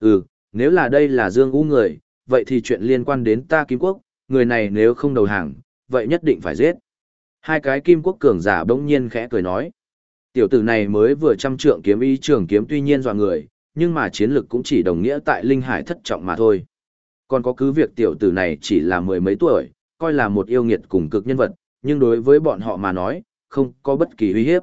Ừ, nếu là đây là Dương U người, vậy thì chuyện liên quan đến ta Kim Quốc, người này nếu không đầu hàng, vậy nhất định phải giết. Hai cái Kim Quốc cường giả bỗng nhiên khẽ cười nói. Tiểu tử này mới vừa trăm trượng kiếm ý trường kiếm tuy nhiên dọa người, nhưng mà chiến lực cũng chỉ đồng nghĩa tại Linh Hải thất trọng mà thôi. Còn có cứ việc tiểu tử này chỉ là mười mấy tuổi, coi là một yêu nghiệt cùng cực nhân vật, nhưng đối với bọn họ mà nói, không có bất kỳ uy hiếp.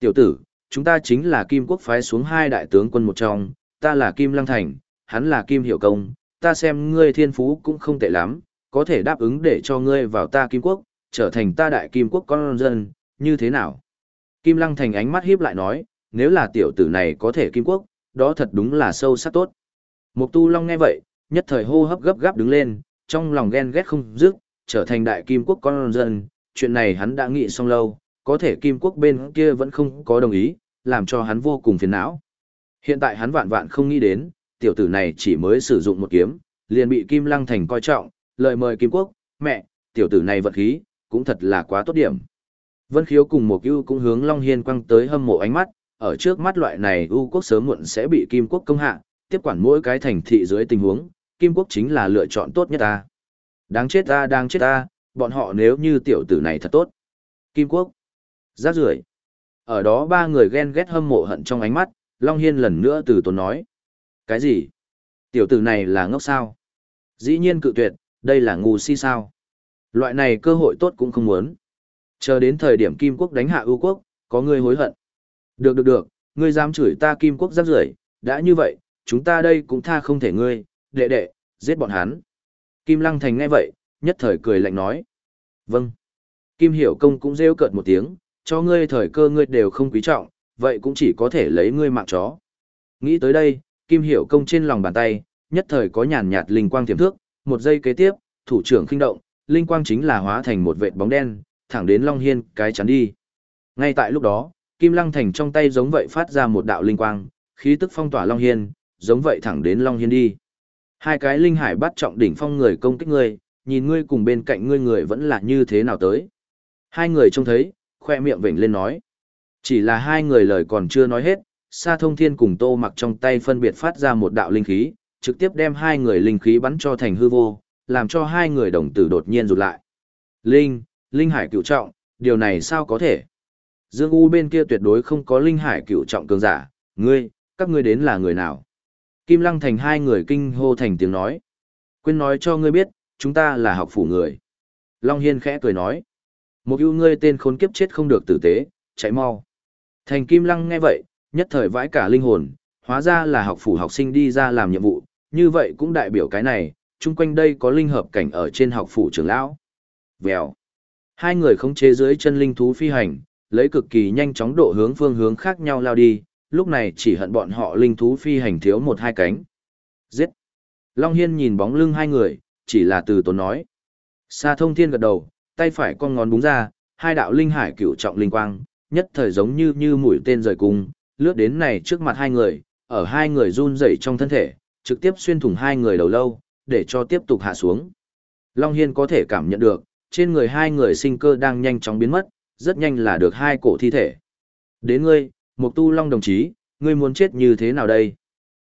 Tiểu tử, chúng ta chính là Kim Quốc phái xuống hai đại tướng quân một trong, ta là Kim Lăng Thành, hắn là Kim Hiểu Công, ta xem ngươi thiên phú cũng không tệ lắm, có thể đáp ứng để cho ngươi vào ta Kim Quốc, trở thành ta đại Kim Quốc con dân, như thế nào? Kim Lăng Thành ánh mắt hiếp lại nói, nếu là tiểu tử này có thể Kim Quốc, đó thật đúng là sâu sắc tốt. Mục Tu Long nghe vậy, nhất thời hô hấp gấp gáp đứng lên, trong lòng ghen ghét không dứt, trở thành đại Kim Quốc con dân, chuyện này hắn đã nghĩ xong lâu, có thể Kim Quốc bên kia vẫn không có đồng ý, làm cho hắn vô cùng phiền não. Hiện tại hắn vạn vạn không nghĩ đến, tiểu tử này chỉ mới sử dụng một kiếm, liền bị Kim Lăng Thành coi trọng, lời mời Kim Quốc, mẹ, tiểu tử này vật khí, cũng thật là quá tốt điểm. Vân Khiếu cùng một ưu cũng hướng Long Hiên quăng tới hâm mộ ánh mắt, ở trước mắt loại này ưu quốc sớm muộn sẽ bị Kim Quốc công hạ, tiếp quản mỗi cái thành thị dưới tình huống, Kim Quốc chính là lựa chọn tốt nhất ta. Đáng chết ta, đáng chết ta, bọn họ nếu như tiểu tử này thật tốt. Kim Quốc, Giác rưởi Ở đó ba người ghen ghét hâm mộ hận trong ánh mắt, Long Hiên lần nữa từ tốn nói. Cái gì? Tiểu tử này là ngốc sao? Dĩ nhiên cự tuyệt, đây là ngu si sao? Loại này cơ hội tốt cũng không muốn. Chờ đến thời điểm Kim Quốc đánh hạ ưu quốc, có người hối hận. Được được được, ngươi dám chửi ta Kim Quốc rắc rưởi đã như vậy, chúng ta đây cũng tha không thể ngươi, đệ đệ, giết bọn hắn. Kim Lăng Thành nghe vậy, nhất thời cười lạnh nói. Vâng. Kim Hiểu Công cũng rêu cợt một tiếng, cho ngươi thời cơ ngươi đều không quý trọng, vậy cũng chỉ có thể lấy ngươi mạng chó. Nghĩ tới đây, Kim Hiểu Công trên lòng bàn tay, nhất thời có nhàn nhạt linh quang tiềm thước, một giây kế tiếp, thủ trưởng khinh động, linh quang chính là hóa thành một vệt bóng đen, thẳng đến Long Hiên cái chắn đi. Ngay tại lúc đó, Kim Lăng Thành trong tay giống vậy phát ra một đạo linh quang, khí tức phong tỏa Long Hiên, giống vậy thẳng đến Long Hiên đi. Hai cái linh hải bắt trọng đỉnh phong người công kích ngươi, nhìn ngươi cùng bên cạnh ngươi người vẫn là như thế nào tới. Hai người trông thấy, khoe miệng vểnh lên nói. Chỉ là hai người lời còn chưa nói hết, Sa Thông Thiên cùng Tô Mặc trong tay phân biệt phát ra một đạo linh khí, trực tiếp đem hai người linh khí bắn cho thành hư vô, làm cho hai người đồng tử đột nhiên rụt lại. Linh, linh hải cựu trọng, điều này sao có thể? Dương U bên kia tuyệt đối không có linh hải cựu trọng cường giả, ngươi, các ngươi đến là người nào? Kim Lăng Thành hai người kinh hô thành tiếng nói. Quên nói cho ngươi biết, chúng ta là học phủ người. Long Hiên khẽ cười nói. Một ưu ngươi tên khốn kiếp chết không được tử tế, chạy mau. Thành Kim Lăng nghe vậy, nhất thời vãi cả linh hồn, hóa ra là học phủ học sinh đi ra làm nhiệm vụ, như vậy cũng đại biểu cái này, chung quanh đây có linh hợp cảnh ở trên học phủ trưởng lão. Vèo. Hai người khống chế dưới chân linh thú phi hành, lấy cực kỳ nhanh chóng độ hướng phương hướng khác nhau lao đi, lúc này chỉ hận bọn họ linh thú phi hành thiếu một hai cánh. Giết! Long Hiên nhìn bóng lưng hai người, chỉ là từ tốn nói. Sa thông thiên gật đầu, tay phải con ngón búng ra, hai đạo linh hải cửu trọng linh quang, nhất thời giống như như mũi tên rời cung, lướt đến này trước mặt hai người, ở hai người run rẩy trong thân thể, trực tiếp xuyên thủng hai người đầu lâu, để cho tiếp tục hạ xuống. Long Hiên có thể cảm nhận được, trên người hai người sinh cơ đang nhanh chóng biến mất, rất nhanh là được hai cổ thi thể. Đến ngươi, Mục Tu Long đồng chí, ngươi muốn chết như thế nào đây?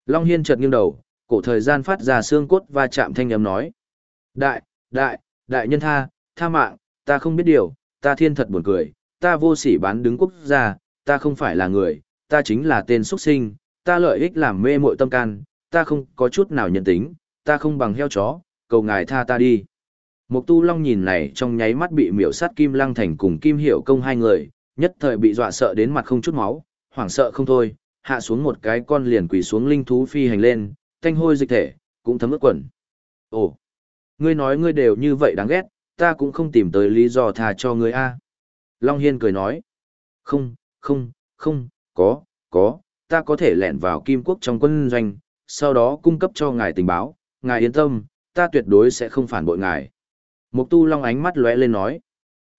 Long Hiên chợt nghiêng đầu, cổ thời gian phát ra xương cốt và chạm thanh âm nói. Đại, đại, đại nhân tha, tha mạng, ta không biết điều, ta thiên thật buồn cười, ta vô sỉ bán đứng quốc gia, ta không phải là người, ta chính là tên xuất sinh, ta lợi ích làm mê muội tâm can, ta không có chút nào nhân tính, ta không bằng heo chó, cầu ngài tha ta đi. Mục tu long nhìn này trong nháy mắt bị miểu sát Kim Lăng Thành cùng Kim Hiểu Công hai người, nhất thời bị dọa sợ đến mặt không chút máu, hoảng sợ không thôi, hạ xuống một cái con liền quỳ xuống linh thú phi hành lên, thanh hôi dịch thể, cũng thấm ướt quần. Ồ, ngươi nói ngươi đều như vậy đáng ghét, ta cũng không tìm tới lý do tha cho ngươi a. Long Hiên cười nói, không, không, không, có, có, ta có thể lẻn vào kim quốc trong quân doanh, sau đó cung cấp cho ngài tình báo, ngài yên tâm, ta tuyệt đối sẽ không phản bội ngài. Mục tu long ánh mắt lóe lên nói,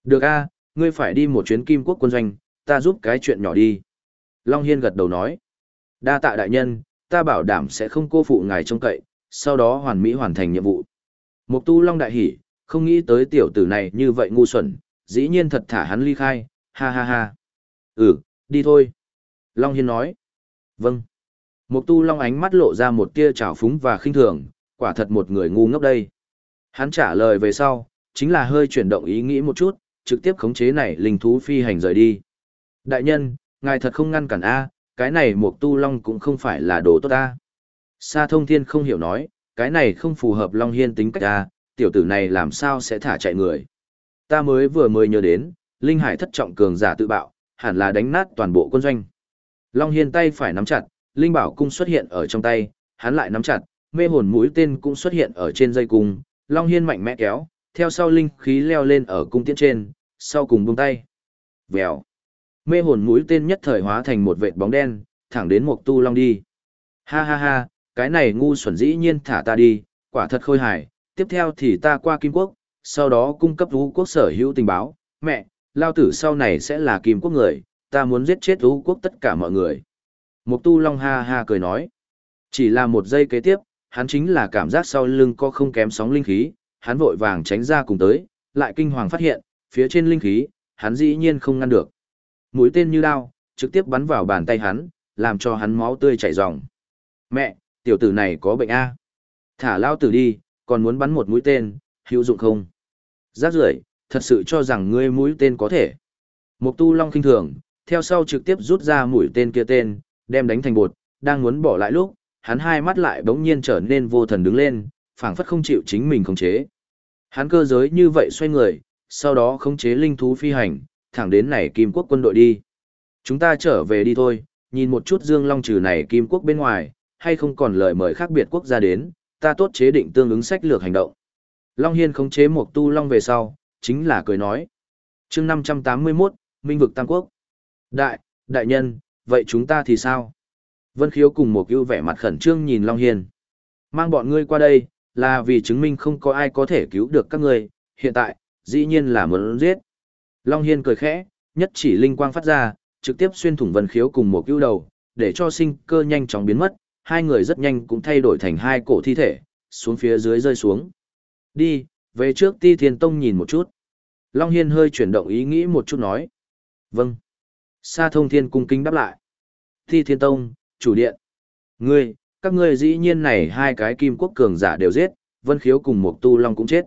được a, ngươi phải đi một chuyến kim quốc quân doanh, ta giúp cái chuyện nhỏ đi. Long Hiên gật đầu nói. Đa tạ đại nhân, ta bảo đảm sẽ không cô phụ ngài trông cậy, sau đó hoàn mỹ hoàn thành nhiệm vụ. Mục tu Long đại hỉ, không nghĩ tới tiểu tử này như vậy ngu xuẩn, dĩ nhiên thật thả hắn ly khai, ha ha ha. Ừ, đi thôi. Long Hiên nói. Vâng. Mục tu long ánh mắt lộ ra một tia trào phúng và khinh thường, quả thật một người ngu ngốc đây. Hắn trả lời về sau, chính là hơi chuyển động ý nghĩ một chút, trực tiếp khống chế này linh thú phi hành rời đi. Đại nhân, ngài thật không ngăn cản A, cái này mục tu long cũng không phải là đồ tốt A. Sa thông thiên không hiểu nói, cái này không phù hợp long hiên tính cách A, tiểu tử này làm sao sẽ thả chạy người. Ta mới vừa mới nhớ đến, linh hải thất trọng cường giả tự bạo, hẳn là đánh nát toàn bộ quân doanh. Long hiên tay phải nắm chặt, linh bảo cung xuất hiện ở trong tay, hắn lại nắm chặt, mê hồn mũi tên cũng xuất hiện ở trên dây cung, Long Hiên mạnh mẽ kéo, theo sau linh khí leo lên ở cung tiễn trên, sau cùng buông tay. Vèo. Mê hồn mũi tên nhất thời hóa thành một vệt bóng đen, thẳng đến Mộc tu long đi. Ha ha ha, cái này ngu xuẩn dĩ nhiên thả ta đi, quả thật khôi hài, tiếp theo thì ta qua Kim Quốc, sau đó cung cấp Ú quốc sở hữu tình báo, mẹ, lao tử sau này sẽ là Kim Quốc người, ta muốn giết chết Ú quốc tất cả mọi người. Mục tu long ha ha cười nói. Chỉ là một giây kế tiếp, hắn chính là cảm giác sau lưng có không kém sóng linh khí, hắn vội vàng tránh ra cùng tới, lại kinh hoàng phát hiện, phía trên linh khí, hắn dĩ nhiên không ngăn được. Mũi tên như đao, trực tiếp bắn vào bàn tay hắn, làm cho hắn máu tươi chảy ròng. Mẹ, tiểu tử này có bệnh A. Thả lao tử đi, còn muốn bắn một mũi tên, hữu dụng không? Giác rưởi, thật sự cho rằng ngươi mũi tên có thể. Mục tu long kinh thường, theo sau trực tiếp rút ra mũi tên kia tên, đem đánh thành bột, đang muốn bỏ lại lúc, hắn hai mắt lại bỗng nhiên trở nên vô thần đứng lên, phảng phất không chịu chính mình khống chế. Hắn cơ giới như vậy xoay người, sau đó khống chế linh thú phi hành, thẳng đến này Kim Quốc quân đội đi. Chúng ta trở về đi thôi, nhìn một chút Dương Long trừ này Kim Quốc bên ngoài, hay không còn lời mời khác biệt quốc gia đến, ta tốt chế định tương ứng sách lược hành động. Long Hiên khống chế một tu long về sau, chính là cười nói. chương 581, Minh vực Tam Quốc. Đại, đại nhân, vậy chúng ta thì sao? Vân Khiếu cùng một ưu vẻ mặt khẩn trương nhìn Long Hiên. Mang bọn ngươi qua đây, là vì chứng minh không có ai có thể cứu được các ngươi, hiện tại, dĩ nhiên là muốn giết. Long Hiên cười khẽ, nhất chỉ linh quang phát ra, trực tiếp xuyên thủng Vân Khiếu cùng một ưu đầu, để cho sinh cơ nhanh chóng biến mất, hai người rất nhanh cũng thay đổi thành hai cổ thi thể, xuống phía dưới rơi xuống. Đi, về trước Ti Thiên Tông nhìn một chút. Long Hiên hơi chuyển động ý nghĩ một chút nói. Vâng. Sa thông thiên cung kính đáp lại. Ti Thiên Tông, chủ điện. Ngươi, các ngươi dĩ nhiên này hai cái kim quốc cường giả đều giết, Vân Khiếu cùng một tu long cũng chết.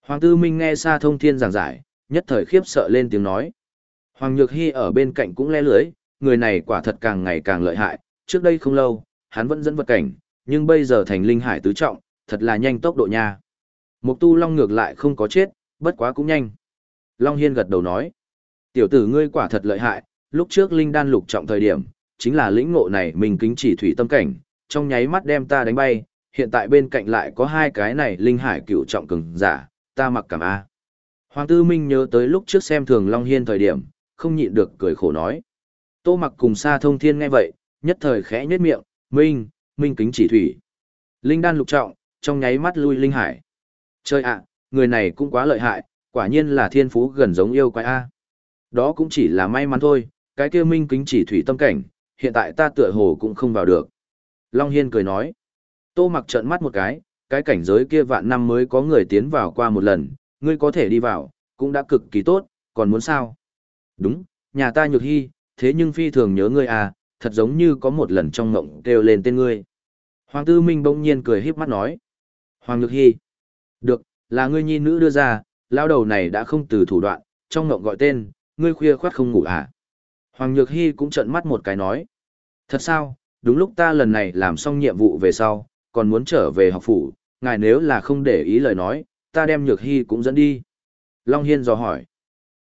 Hoàng Tư Minh nghe Sa Thông Thiên giảng giải, nhất thời khiếp sợ lên tiếng nói. Hoàng Nhược Hy ở bên cạnh cũng le lưới, người này quả thật càng ngày càng lợi hại, trước đây không lâu, hắn vẫn dẫn vật cảnh, nhưng bây giờ thành linh hải tứ trọng, thật là nhanh tốc độ nha. Mục tu long ngược lại không có chết, bất quá cũng nhanh. Long Hiên gật đầu nói. Tiểu tử ngươi quả thật lợi hại, lúc trước linh đan lục trọng thời điểm, chính là lĩnh ngộ này mình kính chỉ thủy tâm cảnh, trong nháy mắt đem ta đánh bay, hiện tại bên cạnh lại có hai cái này linh hải cựu trọng cường giả, ta mặc cảm A. Hoàng Tư Minh nhớ tới lúc trước xem thường Long Hiên thời điểm, không nhịn được cười khổ nói. Tô mặc cùng Sa Thông Thiên nghe vậy, nhất thời khẽ nhếch miệng, Minh, Minh kính chỉ thủy. Linh đan lục trọng, trong nháy mắt lui linh hải. Chơi ạ, người này cũng quá lợi hại, quả nhiên là thiên phú gần giống yêu quái A. Đó cũng chỉ là may mắn thôi, cái kia Minh kính chỉ thủy tâm cảnh, hiện tại ta tựa hồ cũng không vào được. Long Hiên cười nói. Tô mặc trợn mắt một cái, cái cảnh giới kia vạn năm mới có người tiến vào qua một lần, ngươi có thể đi vào, cũng đã cực kỳ tốt, còn muốn sao? Đúng, nhà ta nhược hy, thế nhưng phi thường nhớ ngươi à, thật giống như có một lần trong ngộng kêu lên tên ngươi. Hoàng Tư Minh bỗng nhiên cười híp mắt nói. Hoàng Nhược Hy. Được, là ngươi nhi nữ đưa ra, lao đầu này đã không từ thủ đoạn, trong ngộng gọi tên, ngươi khuya khoát không ngủ à. Hoàng Nhược Hy cũng trợn mắt một cái nói. Thật sao, đúng lúc ta lần này làm xong nhiệm vụ về sau, còn muốn trở về học phủ, ngài nếu là không để ý lời nói, ta đem Nhược Hy cũng dẫn đi. Long Hiên dò hỏi.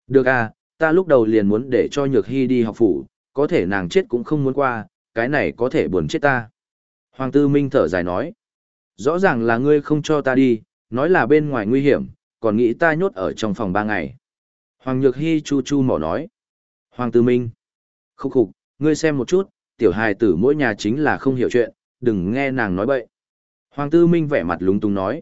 Được à, ta lúc đầu liền muốn để cho Nhược Hy đi học phủ, có thể nàng chết cũng không muốn qua, cái này có thể buồn chết ta. Hoàng Tư Minh thở dài nói. Rõ ràng là ngươi không cho ta đi, nói là bên ngoài nguy hiểm, còn nghĩ ta nhốt ở trong phòng ba ngày. Hoàng Nhược Hy chu chu mỏ nói. Hoàng Tư Minh. Khúc khục, ngươi xem một chút, tiểu hài tử mỗi nhà chính là không hiểu chuyện, đừng nghe nàng nói bậy. Hoàng Tư Minh vẻ mặt lúng túng nói.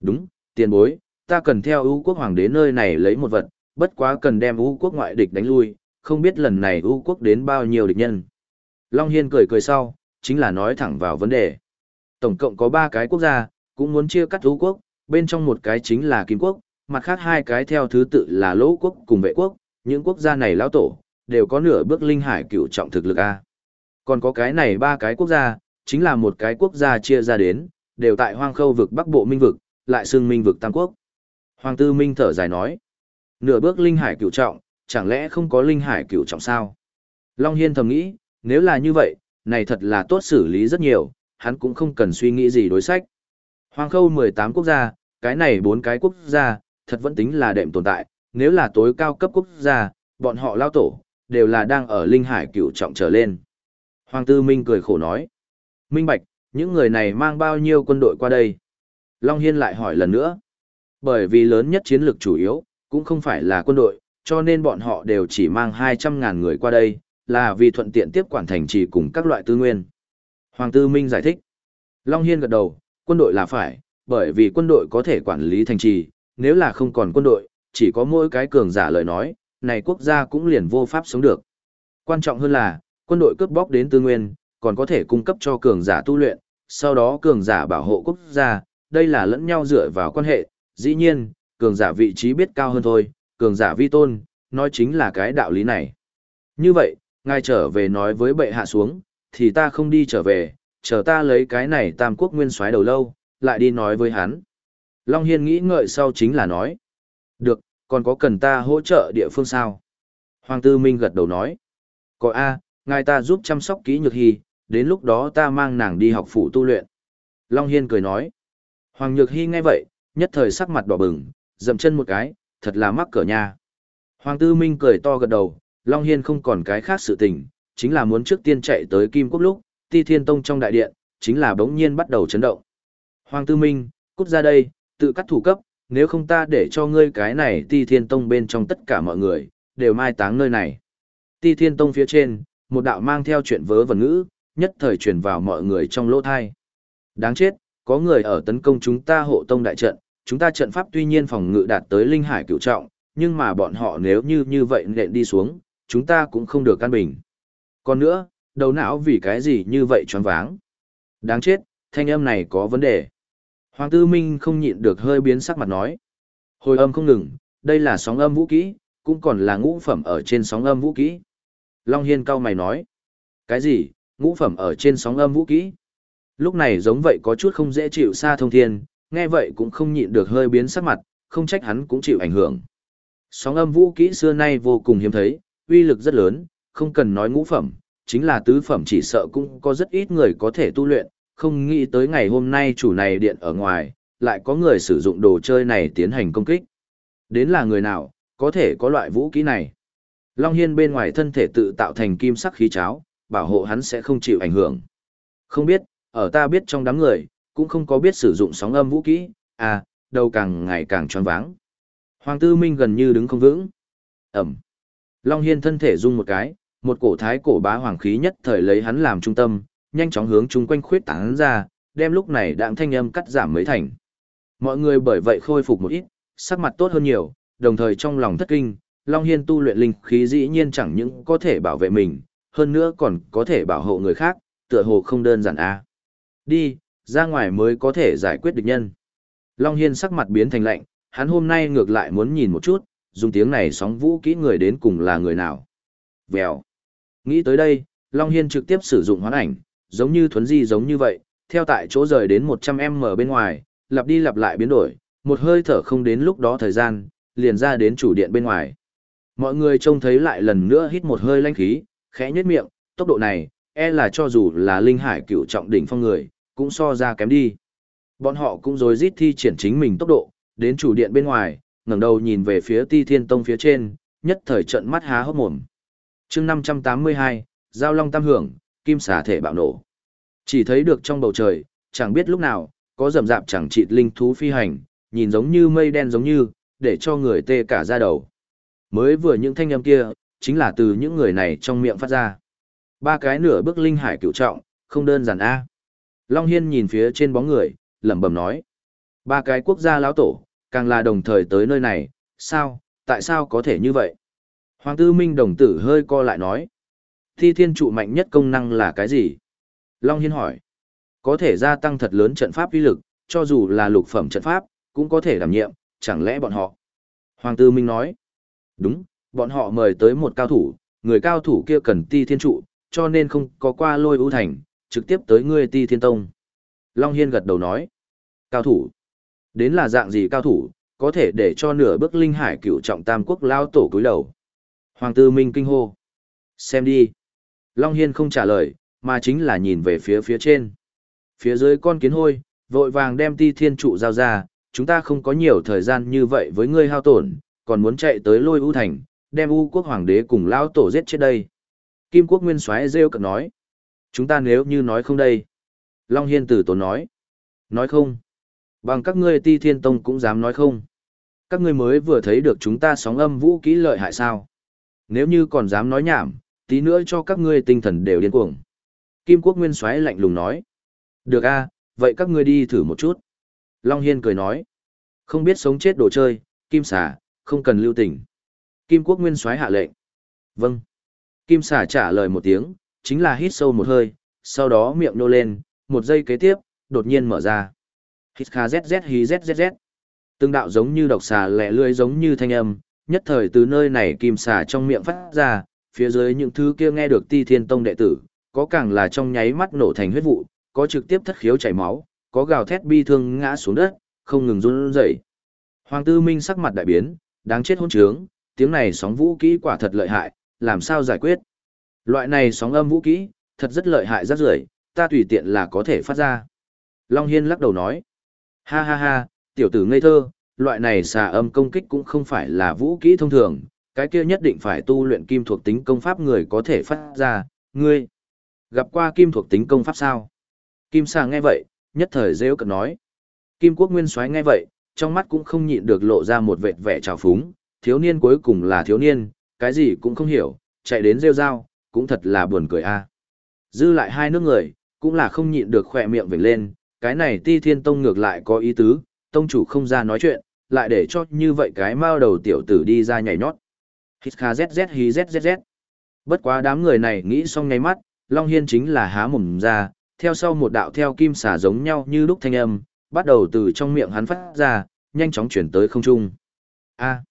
Đúng, tiền bối, ta cần theo ưu quốc hoàng đế nơi này lấy một vật, bất quá cần đem ưu quốc ngoại địch đánh lui, không biết lần này ưu quốc đến bao nhiêu địch nhân. Long Hiên cười cười sau, chính là nói thẳng vào vấn đề. Tổng cộng có ba cái quốc gia, cũng muốn chia cắt ưu quốc, bên trong một cái chính là Kim quốc, mặt khác hai cái theo thứ tự là Lỗ quốc cùng Vệ quốc, những quốc gia này lão tổ, đều có nửa bước linh hải cựu trọng thực lực A. Còn có cái này ba cái quốc gia, chính là một cái quốc gia chia ra đến, đều tại hoang khâu vực bắc bộ minh vực, lại xưng minh vực tam quốc. Hoàng tư minh thở dài nói, nửa bước linh hải cựu trọng, chẳng lẽ không có linh hải cựu trọng sao? Long Hiên thầm nghĩ, nếu là như vậy, này thật là tốt xử lý rất nhiều, hắn cũng không cần suy nghĩ gì đối sách. Hoàng khâu 18 quốc gia, cái này bốn cái quốc gia, thật vẫn tính là đệm tồn tại, nếu là tối cao cấp quốc gia, bọn họ lao tổ, đều là đang ở linh hải cựu trọng trở lên. Hoàng Tư Minh cười khổ nói, Minh Bạch, những người này mang bao nhiêu quân đội qua đây? Long Hiên lại hỏi lần nữa. Bởi vì lớn nhất chiến lược chủ yếu, cũng không phải là quân đội, cho nên bọn họ đều chỉ mang 200.000 người qua đây, là vì thuận tiện tiếp quản thành trì cùng các loại tư nguyên. Hoàng Tư Minh giải thích. Long Hiên gật đầu, quân đội là phải, bởi vì quân đội có thể quản lý thành trì, nếu là không còn quân đội, chỉ có mỗi cái cường giả lời nói, này quốc gia cũng liền vô pháp sống được. Quan trọng hơn là, quân đội cướp bóc đến tư nguyên, còn có thể cung cấp cho cường giả tu luyện, sau đó cường giả bảo hộ quốc gia, đây là lẫn nhau dựa vào quan hệ, dĩ nhiên, cường giả vị trí biết cao hơn thôi, cường giả vi tôn, nói chính là cái đạo lý này. Như vậy, ngài trở về nói với bệ hạ xuống, thì ta không đi trở về, chờ ta lấy cái này tam quốc nguyên soái đầu lâu, lại đi nói với hắn. Long Hiên nghĩ ngợi sau chính là nói. Được, còn có cần ta hỗ trợ địa phương sao? Hoàng Tư Minh gật đầu nói. Có A, ngài ta giúp chăm sóc kỹ nhược hy, đến lúc đó ta mang nàng đi học phụ tu luyện. Long Hiên cười nói. Hoàng Nhược Hy nghe vậy, nhất thời sắc mặt đỏ bừng, dậm chân một cái, thật là mắc cỡ nha. Hoàng Tư Minh cười to gật đầu, Long Hiên không còn cái khác sự tình, chính là muốn trước tiên chạy tới Kim Quốc lúc, Ti Thiên Tông trong đại điện, chính là bỗng nhiên bắt đầu chấn động. Hoàng Tư Minh, cút ra đây, tự cắt thủ cấp, nếu không ta để cho ngươi cái này Ti Thiên Tông bên trong tất cả mọi người, đều mai táng nơi này. Ti Thiên Tông phía trên, một đạo mang theo chuyện vớ vẩn ngữ, nhất thời truyền vào mọi người trong lỗ thai. Đáng chết, có người ở tấn công chúng ta hộ tông đại trận, chúng ta trận pháp tuy nhiên phòng ngự đạt tới linh hải cửu trọng, nhưng mà bọn họ nếu như như vậy nện đi xuống, chúng ta cũng không được căn bình. Còn nữa, đầu não vì cái gì như vậy choáng váng. Đáng chết, thanh âm này có vấn đề. Hoàng Tư Minh không nhịn được hơi biến sắc mặt nói. Hồi âm không ngừng, đây là sóng âm vũ kỹ, cũng còn là ngũ phẩm ở trên sóng âm vũ kỹ. Long Hiên cao mày nói. Cái gì, ngũ phẩm ở trên sóng âm vũ kỹ? Lúc này giống vậy có chút không dễ chịu xa thông thiên, nghe vậy cũng không nhịn được hơi biến sắc mặt, không trách hắn cũng chịu ảnh hưởng. Sóng âm vũ kỹ xưa nay vô cùng hiếm thấy, uy lực rất lớn, không cần nói ngũ phẩm, chính là tứ phẩm chỉ sợ cũng có rất ít người có thể tu luyện, không nghĩ tới ngày hôm nay chủ này điện ở ngoài, lại có người sử dụng đồ chơi này tiến hành công kích. Đến là người nào, có thể có loại vũ khí này. Long Hiên bên ngoài thân thể tự tạo thành kim sắc khí cháo, bảo hộ hắn sẽ không chịu ảnh hưởng. Không biết, ở ta biết trong đám người, cũng không có biết sử dụng sóng âm vũ khí à, đầu càng ngày càng tròn váng. Hoàng Tư Minh gần như đứng không vững. Ẩm. Long Hiên thân thể rung một cái, một cổ thái cổ bá hoàng khí nhất thời lấy hắn làm trung tâm, nhanh chóng hướng chung quanh khuyết tán ra, đem lúc này đạm thanh âm cắt giảm mấy thành. Mọi người bởi vậy khôi phục một ít, sắc mặt tốt hơn nhiều, đồng thời trong lòng thất kinh, Long Hiên tu luyện linh khí dĩ nhiên chẳng những có thể bảo vệ mình, hơn nữa còn có thể bảo hộ người khác, tựa hồ không đơn giản a. À. Đi, ra ngoài mới có thể giải quyết địch nhân. Long Hiên sắc mặt biến thành lạnh, hắn hôm nay ngược lại muốn nhìn một chút, dùng tiếng này sóng vũ kỹ người đến cùng là người nào. Vèo. Nghĩ tới đây, Long Hiên trực tiếp sử dụng hoán ảnh, giống như thuấn di giống như vậy, theo tại chỗ rời đến 100m bên ngoài, lặp đi lặp lại biến đổi, một hơi thở không đến lúc đó thời gian, liền ra đến chủ điện bên ngoài. Mọi người trông thấy lại lần nữa hít một hơi lanh khí, khẽ nhếch miệng, tốc độ này, e là cho dù là linh hải cựu trọng đỉnh phong người, cũng so ra kém đi. Bọn họ cũng rồi rít thi triển chính mình tốc độ, đến chủ điện bên ngoài, ngẩng đầu nhìn về phía Ti Thiên Tông phía trên, nhất thời trận mắt há hốc mồm. Chương 582, Giao Long Tam Hưởng, Kim xà thể bạo nổ. Chỉ thấy được trong bầu trời, chẳng biết lúc nào, có rầm rạp chẳng chịt linh thú phi hành, nhìn giống như mây đen giống như, để cho người tê cả da đầu. Mới vừa những thanh âm kia, chính là từ những người này trong miệng phát ra. Ba cái nửa bước linh hải cựu trọng, không đơn giản a. Long Hiên nhìn phía trên bóng người, lẩm bẩm nói. Ba cái quốc gia lão tổ, càng là đồng thời tới nơi này, sao, tại sao có thể như vậy? Hoàng tư minh đồng tử hơi co lại nói. Thi thiên trụ mạnh nhất công năng là cái gì? Long Hiên hỏi. Có thể gia tăng thật lớn trận pháp uy lực, cho dù là lục phẩm trận pháp, cũng có thể đảm nhiệm, chẳng lẽ bọn họ? Hoàng tư minh nói. Đúng, bọn họ mời tới một cao thủ, người cao thủ kia cần ti thiên trụ, cho nên không có qua lôi ưu thành, trực tiếp tới ngươi ti thiên tông. Long Hiên gật đầu nói. Cao thủ. Đến là dạng gì cao thủ, có thể để cho nửa bước linh hải cựu trọng tam quốc lao tổ cúi đầu. Hoàng tư minh kinh hô. Xem đi. Long Hiên không trả lời, mà chính là nhìn về phía phía trên. Phía dưới con kiến hôi, vội vàng đem ti thiên trụ giao ra, chúng ta không có nhiều thời gian như vậy với ngươi hao tổn, còn muốn chạy tới lôi ưu thành, đem u quốc hoàng đế cùng lao tổ giết chết đây. Kim quốc nguyên soái rêu cực nói. Chúng ta nếu như nói không đây. Long Hiên tử tổ nói. Nói không. Bằng các ngươi ti thiên tông cũng dám nói không. Các ngươi mới vừa thấy được chúng ta sóng âm vũ kỹ lợi hại sao. Nếu như còn dám nói nhảm, tí nữa cho các ngươi tinh thần đều điên cuồng. Kim quốc nguyên soái lạnh lùng nói. Được a vậy các ngươi đi thử một chút. Long Hiên cười nói. Không biết sống chết đồ chơi, Kim xà, không cần lưu tình. Kim quốc nguyên soái hạ lệnh. Vâng. Kim xà trả lời một tiếng, chính là hít sâu một hơi, sau đó miệng nô lên, một giây kế tiếp, đột nhiên mở ra. Hít kha zzz hí zzz. Từng đạo giống như độc xà lẻ lưỡi giống như thanh âm, nhất thời từ nơi này kim xà trong miệng phát ra, phía dưới những thứ kia nghe được ti thiên tông đệ tử, có càng là trong nháy mắt nổ thành huyết vụ, có trực tiếp thất khiếu chảy máu, có gào thét bi thương ngã xuống đất, không ngừng run rẩy. Hoàng tư minh sắc mặt đại biến, đáng chết hôn trướng, tiếng này sóng vũ kỹ quả thật lợi hại, làm sao giải quyết? Loại này sóng âm vũ kỹ, thật rất lợi hại rất rưởi, ta tùy tiện là có thể phát ra. Long Hiên lắc đầu nói, ha ha ha, tiểu tử ngây thơ, loại này xà âm công kích cũng không phải là vũ kỹ thông thường, cái kia nhất định phải tu luyện kim thuộc tính công pháp người có thể phát ra, ngươi. Gặp qua kim thuộc tính công pháp sao? Kim xà nghe vậy, nhất thời rêu cận nói. Kim quốc nguyên soái nghe vậy, trong mắt cũng không nhịn được lộ ra một vệt vẻ trào phúng, thiếu niên cuối cùng là thiếu niên, cái gì cũng không hiểu, chạy đến rêu rao, cũng thật là buồn cười a. À. Dư lại hai nước người, cũng là không nhịn được khỏe miệng vểnh lên, cái này ti thiên tông ngược lại có ý tứ, tông chủ không ra nói chuyện, lại để cho như vậy cái mao đầu tiểu tử đi ra nhảy nhót. Hít kha zz hí zzz. Bất quá đám người này nghĩ xong ngay mắt, Long Hiên chính là há mồm ra, theo sau một đạo theo kim xà giống nhau như lúc thanh âm, bắt đầu từ trong miệng hắn phát ra, nhanh chóng chuyển tới không trung. A.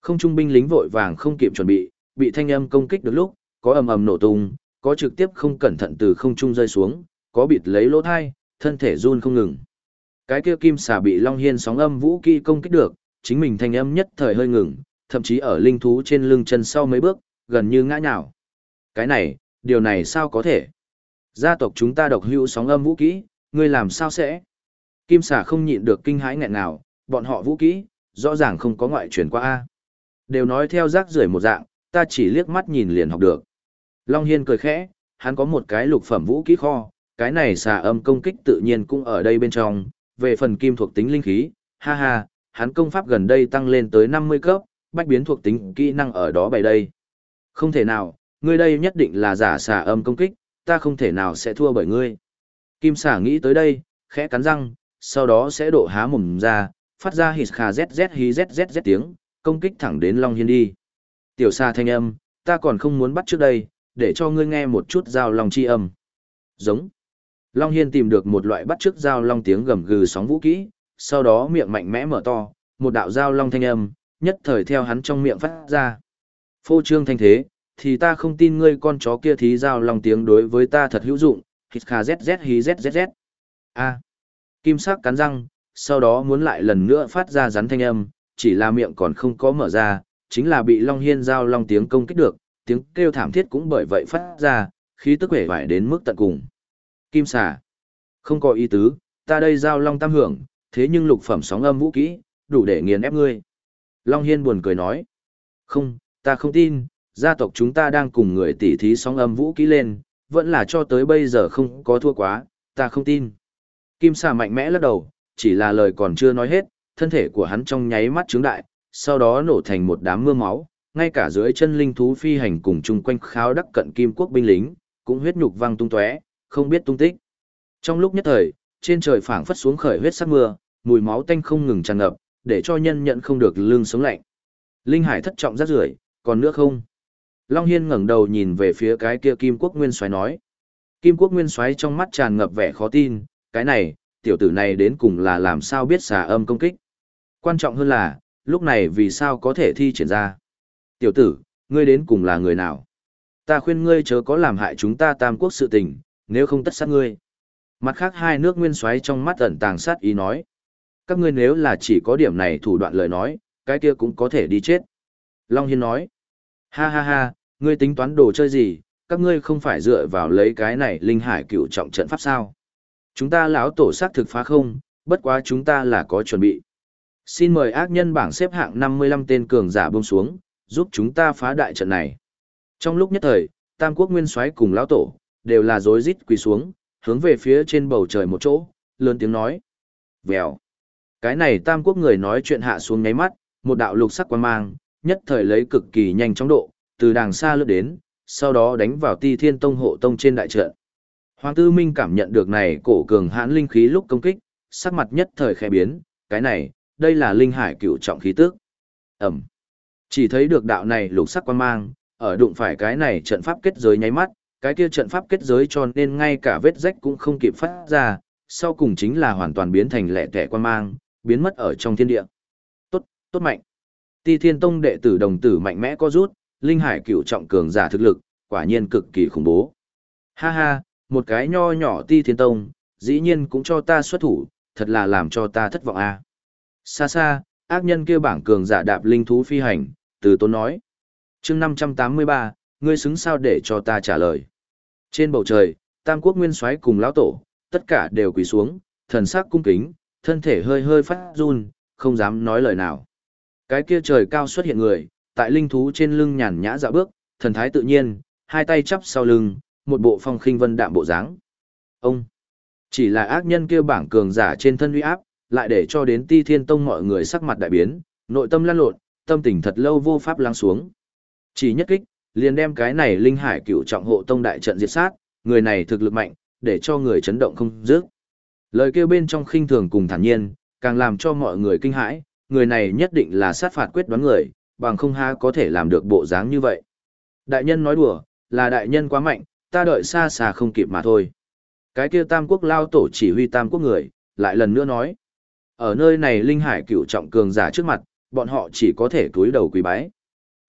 không trung binh lính vội vàng không kịp chuẩn bị, bị thanh âm công kích được lúc, có ầm ầm nổ tung, có trực tiếp không cẩn thận từ không trung rơi xuống, có bịt lấy lỗ thai, thân thể run không ngừng. Cái kia kim xà bị Long Hiên sóng âm vũ kỹ công kích được, chính mình thanh âm nhất thời hơi ngừng, thậm chí ở linh thú trên lưng chân sau mấy bước, gần như ngã nhào. Cái này, điều này sao có thể? Gia tộc chúng ta độc hữu sóng âm vũ kỹ, ngươi làm sao sẽ? Kim xà không nhịn được kinh hãi nghẹn nào, bọn họ vũ kỹ, rõ ràng không có ngoại truyền qua A. Đều nói theo rác rưởi một dạng, ta chỉ liếc mắt nhìn liền học được. Long Hiên cười khẽ, hắn có một cái lục phẩm vũ kỹ kho, cái này xà âm công kích tự nhiên cũng ở đây bên trong, về phần kim thuộc tính linh khí, ha ha, hắn công pháp gần đây tăng lên tới 50 cấp, bách biến thuộc tính kỹ năng ở đó bày đây. Không thể nào, ngươi đây nhất định là giả xà âm công kích, ta không thể nào sẽ thua bởi ngươi. Kim xà nghĩ tới đây, khẽ cắn răng, sau đó sẽ độ há mồm ra, phát ra hít khà zz hí zz tiếng, công kích thẳng đến Long Hiên đi. Tiểu xà thanh âm, ta còn không muốn bắt trước đây, để cho ngươi nghe một chút giao long chi âm. Giống. Long Hiên tìm được một loại bắt trước giao long tiếng gầm gừ sóng vũ kỹ, sau đó miệng mạnh mẽ mở to, một đạo giao long thanh âm, nhất thời theo hắn trong miệng phát ra. Phô trương thanh thế, thì ta không tin ngươi con chó kia thí giao long tiếng đối với ta thật hữu dụng, hít kha zz hí zzz. A. Kim sắc cắn răng, sau đó muốn lại lần nữa phát ra rắn thanh âm, chỉ là miệng còn không có mở ra, chính là bị Long Hiên giao long tiếng công kích được, tiếng kêu thảm thiết cũng bởi vậy phát ra, khí tức vẻ vải đến mức tận cùng. Kim xà. Không có ý tứ, ta đây giao long tam hưởng, thế nhưng lục phẩm sóng âm vũ kỹ, đủ để nghiền ép ngươi. Long Hiên buồn cười nói. Không, ta không tin, gia tộc chúng ta đang cùng người tỉ thí sóng âm vũ kỹ lên, vẫn là cho tới bây giờ không có thua quá, ta không tin. Kim xà mạnh mẽ lắc đầu, chỉ là lời còn chưa nói hết, thân thể của hắn trong nháy mắt trướng đại, sau đó nổ thành một đám mưa máu, ngay cả dưới chân linh thú phi hành cùng chung quanh kháo đắc cận kim quốc binh lính, cũng huyết nhục văng tung tóe, không biết tung tích. Trong lúc nhất thời, trên trời phảng phất xuống khởi huyết sắc mưa, mùi máu tanh không ngừng tràn ngập, để cho nhân nhận không được lương sống lạnh. Linh Hải thất trọng rất rưởi, còn nữa không? Long Hiên ngẩng đầu nhìn về phía cái kia Kim Quốc Nguyên Soái nói. Kim Quốc Nguyên Soái trong mắt tràn ngập vẻ khó tin, cái này, tiểu tử này đến cùng là làm sao biết xà âm công kích. Quan trọng hơn là, lúc này vì sao có thể thi triển ra. Tiểu tử, ngươi đến cùng là người nào? Ta khuyên ngươi chớ có làm hại chúng ta tam quốc sự tình, nếu không tất sát ngươi. Mặt khác hai nước nguyên xoáy trong mắt ẩn tàng sát ý nói. Các ngươi nếu là chỉ có điểm này thủ đoạn lời nói, cái kia cũng có thể đi chết. Long Hiên nói. Ha ha ha, ngươi tính toán đồ chơi gì, các ngươi không phải dựa vào lấy cái này linh hải cựu trọng trận pháp sao. Chúng ta lão tổ sát thực phá không, bất quá chúng ta là có chuẩn bị. Xin mời ác nhân bảng xếp hạng 55 tên cường giả buông xuống, giúp chúng ta phá đại trận này. Trong lúc nhất thời, Tam Quốc Nguyên Soái cùng lão tổ đều là rối rít quỳ xuống, hướng về phía trên bầu trời một chỗ, lớn tiếng nói: "Vèo." Cái này Tam Quốc người nói chuyện hạ xuống nháy mắt, một đạo lục sắc quang mang, nhất thời lấy cực kỳ nhanh chóng độ, từ đàng xa lướt đến, sau đó đánh vào Ti Thiên Tông hộ tông trên đại trận. Hoàng Tư Minh cảm nhận được này cổ cường hãn linh khí lúc công kích, sắc mặt nhất thời khẽ biến, cái này, đây là linh hải cựu trọng khí tức. Ẩm. Chỉ thấy được đạo này lục sắc quang mang, ở đụng phải cái này trận pháp kết giới nháy mắt, cái kia trận pháp kết giới cho nên ngay cả vết rách cũng không kịp phát ra, sau cùng chính là hoàn toàn biến thành lẻ tẻ quan mang, biến mất ở trong thiên địa. Tốt, tốt mạnh. Ti Thiên Tông đệ tử đồng tử mạnh mẽ có rút, linh hải cựu trọng cường giả thực lực, quả nhiên cực kỳ khủng bố. Ha ha, một cái nho nhỏ Ti Thiên Tông, dĩ nhiên cũng cho ta xuất thủ, thật là làm cho ta thất vọng a. À. Xa xa, ác nhân kia bảng cường giả đạp linh thú phi hành, từ tốn nói. chương 583, ngươi xứng sao để cho ta trả lời. Trên bầu trời, Tam Quốc Nguyên soái cùng lão tổ, tất cả đều quỳ xuống, thần sắc cung kính, thân thể hơi hơi phát run, không dám nói lời nào. Cái kia trời cao xuất hiện người, tại linh thú trên lưng nhàn nhã dạo bước, thần thái tự nhiên, hai tay chắp sau lưng, một bộ phong khinh vân đạm bộ dáng. Ông chỉ là ác nhân kia bảng cường giả trên thân uy áp, lại để cho đến Ti Thiên Tông mọi người sắc mặt đại biến, nội tâm lan lộn, tâm tình thật lâu vô pháp lắng xuống. Chỉ nhất kích, liền đem cái này linh hải cựu trọng hộ tông đại trận diệt sát, người này thực lực mạnh, để cho người chấn động không dứt. Lời kêu bên trong khinh thường cùng thản nhiên, càng làm cho mọi người kinh hãi, người này nhất định là sát phạt quyết đoán người, bằng không ha có thể làm được bộ dáng như vậy. Đại nhân nói đùa, là đại nhân quá mạnh, ta đợi xa xa không kịp mà thôi. Cái kia tam quốc lao tổ chỉ huy tam quốc người, lại lần nữa nói. Ở nơi này linh hải cựu trọng cường giả trước mặt, bọn họ chỉ có thể cúi đầu quỳ bái.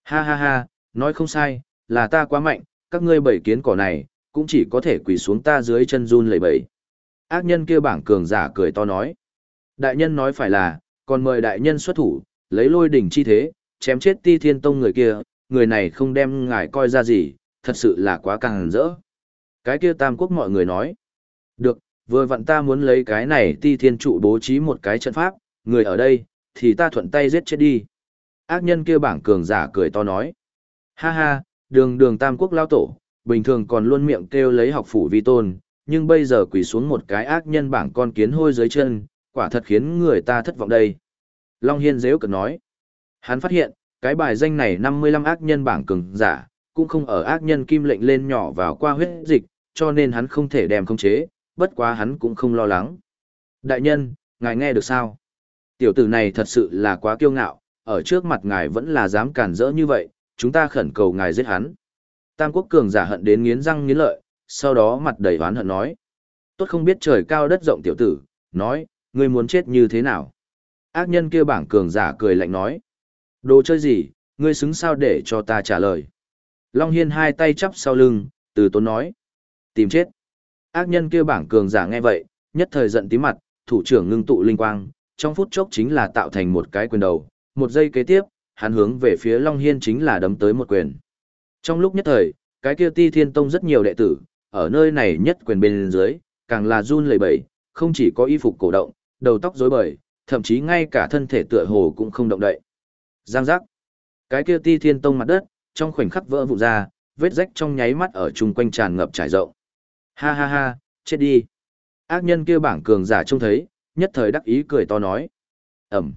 Ha ha ha, nói không sai, là ta quá mạnh, các ngươi bảy kiến cỏ này, cũng chỉ có thể quỳ xuống ta dưới chân run lẩy bẩy. Ác nhân kia bảng cường giả cười to nói. Đại nhân nói phải là, còn mời đại nhân xuất thủ, lấy lôi đỉnh chi thế, chém chết ti thiên tông người kia, người này không đem ngài coi ra gì, thật sự là quá càng rỡ. Cái kia tam quốc mọi người nói. Được, vừa vặn ta muốn lấy cái này ti thiên trụ bố trí một cái trận pháp, người ở đây, thì ta thuận tay giết chết đi. Ác nhân kia bảng cường giả cười to nói. Ha ha, đường đường tam quốc lao tổ, bình thường còn luôn miệng kêu lấy học phủ vi tôn, nhưng bây giờ quỳ xuống một cái ác nhân bảng con kiến hôi dưới chân, quả thật khiến người ta thất vọng đây. Long Hiên dễ cực nói. Hắn phát hiện, cái bài danh này 55 ác nhân bảng cường giả, cũng không ở ác nhân kim lệnh lên nhỏ vào qua huyết dịch, cho nên hắn không thể đem không chế, bất quá hắn cũng không lo lắng. Đại nhân, ngài nghe được sao? Tiểu tử này thật sự là quá kiêu ngạo, ở trước mặt ngài vẫn là dám cản rỡ như vậy, chúng ta khẩn cầu ngài giết hắn. Tam quốc cường giả hận đến nghiến răng nghiến lợi, sau đó mặt đầy oán hận nói. Tốt không biết trời cao đất rộng tiểu tử, nói, ngươi muốn chết như thế nào? Ác nhân kia bảng cường giả cười lạnh nói. Đồ chơi gì, ngươi xứng sao để cho ta trả lời. Long Hiên hai tay chắp sau lưng, từ tốn nói. Tìm chết. Ác nhân kia bảng cường giả nghe vậy, nhất thời giận tí mặt, thủ trưởng ngưng tụ linh quang, trong phút chốc chính là tạo thành một cái quyền đầu, một giây kế tiếp, hắn hướng về phía Long Hiên chính là đấm tới một quyền. Trong lúc nhất thời, cái kia Ti Thiên Tông rất nhiều đệ tử, ở nơi này nhất quyền bên dưới, càng là run lẩy bẩy, không chỉ có y phục cổ động, đầu tóc rối bời, thậm chí ngay cả thân thể tựa hồ cũng không động đậy. Giang giác. Cái kia Ti Thiên Tông mặt đất, trong khoảnh khắc vỡ vụn ra, vết rách trong nháy mắt ở chung quanh tràn ngập trải rộng. Ha ha ha, chết đi. Ác nhân kia bảng cường giả trông thấy, nhất thời đắc ý cười to nói. Ẩm.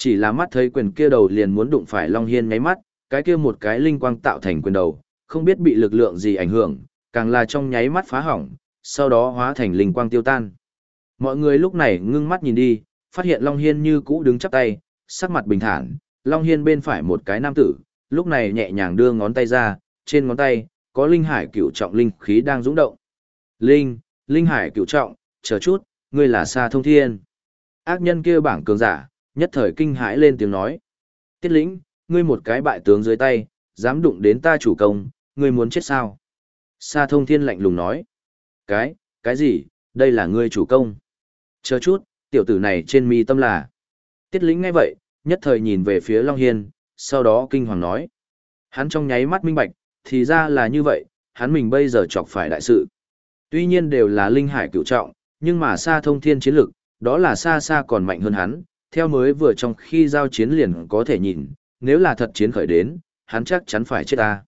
Chỉ là mắt thấy quyền kia đầu liền muốn đụng phải Long Hiên nháy mắt, cái kia một cái linh quang tạo thành quyền đầu, không biết bị lực lượng gì ảnh hưởng, càng là trong nháy mắt phá hỏng, sau đó hóa thành linh quang tiêu tan. Mọi người lúc này ngưng mắt nhìn đi, phát hiện Long Hiên như cũ đứng chắp tay, sắc mặt bình thản, Long Hiên bên phải một cái nam tử, lúc này nhẹ nhàng đưa ngón tay ra, trên ngón tay, có linh hải cửu trọng linh khí đang dũng động. Linh, linh hải cửu trọng, chờ chút, ngươi là Sa Thông Thiên. Ác nhân kia bảng cường giả, nhất thời kinh hãi lên tiếng nói. Tiết lĩnh, ngươi một cái bại tướng dưới tay, dám đụng đến ta chủ công, ngươi muốn chết sao? Sa Thông Thiên lạnh lùng nói. Cái, cái gì, đây là ngươi chủ công. Chờ chút, tiểu tử này trên mi tâm là. Tiết lĩnh ngay vậy, nhất thời nhìn về phía Long Hiên, sau đó kinh hoàng nói. Hắn trong nháy mắt minh bạch, thì ra là như vậy, hắn mình bây giờ chọc phải đại sự. Tuy nhiên đều là linh hải cựu trọng, nhưng mà xa thông thiên chiến lực, đó là xa xa còn mạnh hơn hắn, theo mới vừa trong khi giao chiến liền có thể nhìn, nếu là thật chiến khởi đến, hắn chắc chắn phải chết ta.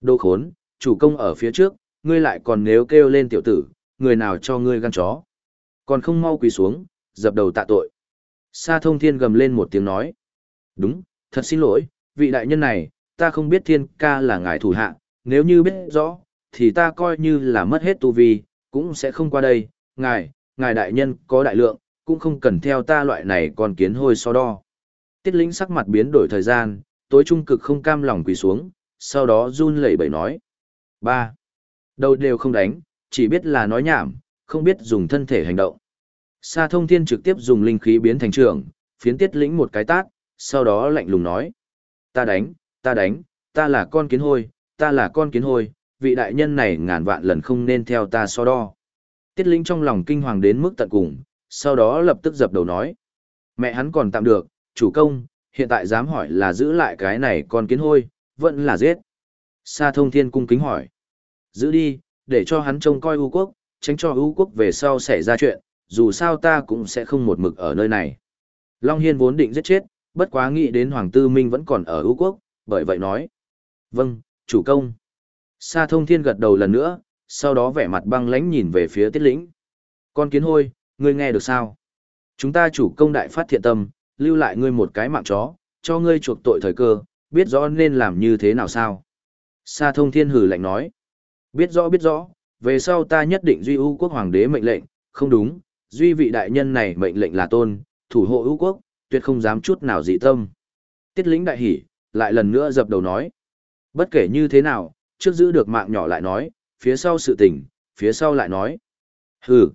đồ khốn, chủ công ở phía trước, ngươi lại còn nếu kêu lên tiểu tử, người nào cho ngươi gan chó. Còn không mau quỳ xuống, dập đầu tạ tội. Sa thông thiên gầm lên một tiếng nói. Đúng, thật xin lỗi, vị đại nhân này, ta không biết thiên ca là ngài thủ hạ, nếu như biết rõ, thì ta coi như là mất hết tu vi, cũng sẽ không qua đây, ngài, ngài đại nhân có đại lượng, cũng không cần theo ta loại này còn kiến hôi so đo. Tiết lĩnh sắc mặt biến đổi thời gian, tối trung cực không cam lòng quỳ xuống, sau đó run lẩy bẩy nói. ba Đầu đều không đánh, chỉ biết là nói nhảm, không biết dùng thân thể hành động. Sa thông thiên trực tiếp dùng linh khí biến thành trường, phiến tiết lĩnh một cái tát, sau đó lạnh lùng nói. Ta đánh, ta đánh, ta là con kiến hôi, ta là con kiến hôi, vị đại nhân này ngàn vạn lần không nên theo ta so đo. Tiết lĩnh trong lòng kinh hoàng đến mức tận cùng, sau đó lập tức dập đầu nói. Mẹ hắn còn tạm được, chủ công, hiện tại dám hỏi là giữ lại cái này con kiến hôi, vẫn là giết. Sa thông thiên cung kính hỏi. Giữ đi, để cho hắn trông coi ưu quốc, tránh cho ưu quốc về sau xảy ra chuyện, dù sao ta cũng sẽ không một mực ở nơi này. Long Hiên vốn định giết chết, bất quá nghĩ đến Hoàng Tư Minh vẫn còn ở ưu quốc, bởi vậy nói. Vâng, chủ công. Sa thông thiên gật đầu lần nữa, sau đó vẻ mặt băng lãnh nhìn về phía tiết lĩnh. Con kiến hôi, ngươi nghe được sao? Chúng ta chủ công đại phát thiện tâm, lưu lại ngươi một cái mạng chó, cho ngươi chuộc tội thời cơ, biết rõ nên làm như thế nào sao? Sa thông thiên hử lạnh nói. Biết rõ biết rõ, về sau ta nhất định duy ưu quốc hoàng đế mệnh lệnh, không đúng, duy vị đại nhân này mệnh lệnh là tôn, thủ hộ ưu quốc, tuyệt không dám chút nào dị tâm. Tiết lĩnh đại hỉ, lại lần nữa dập đầu nói. Bất kể như thế nào, trước giữ được mạng nhỏ lại nói, phía sau sự tình, phía sau lại nói. Hừ.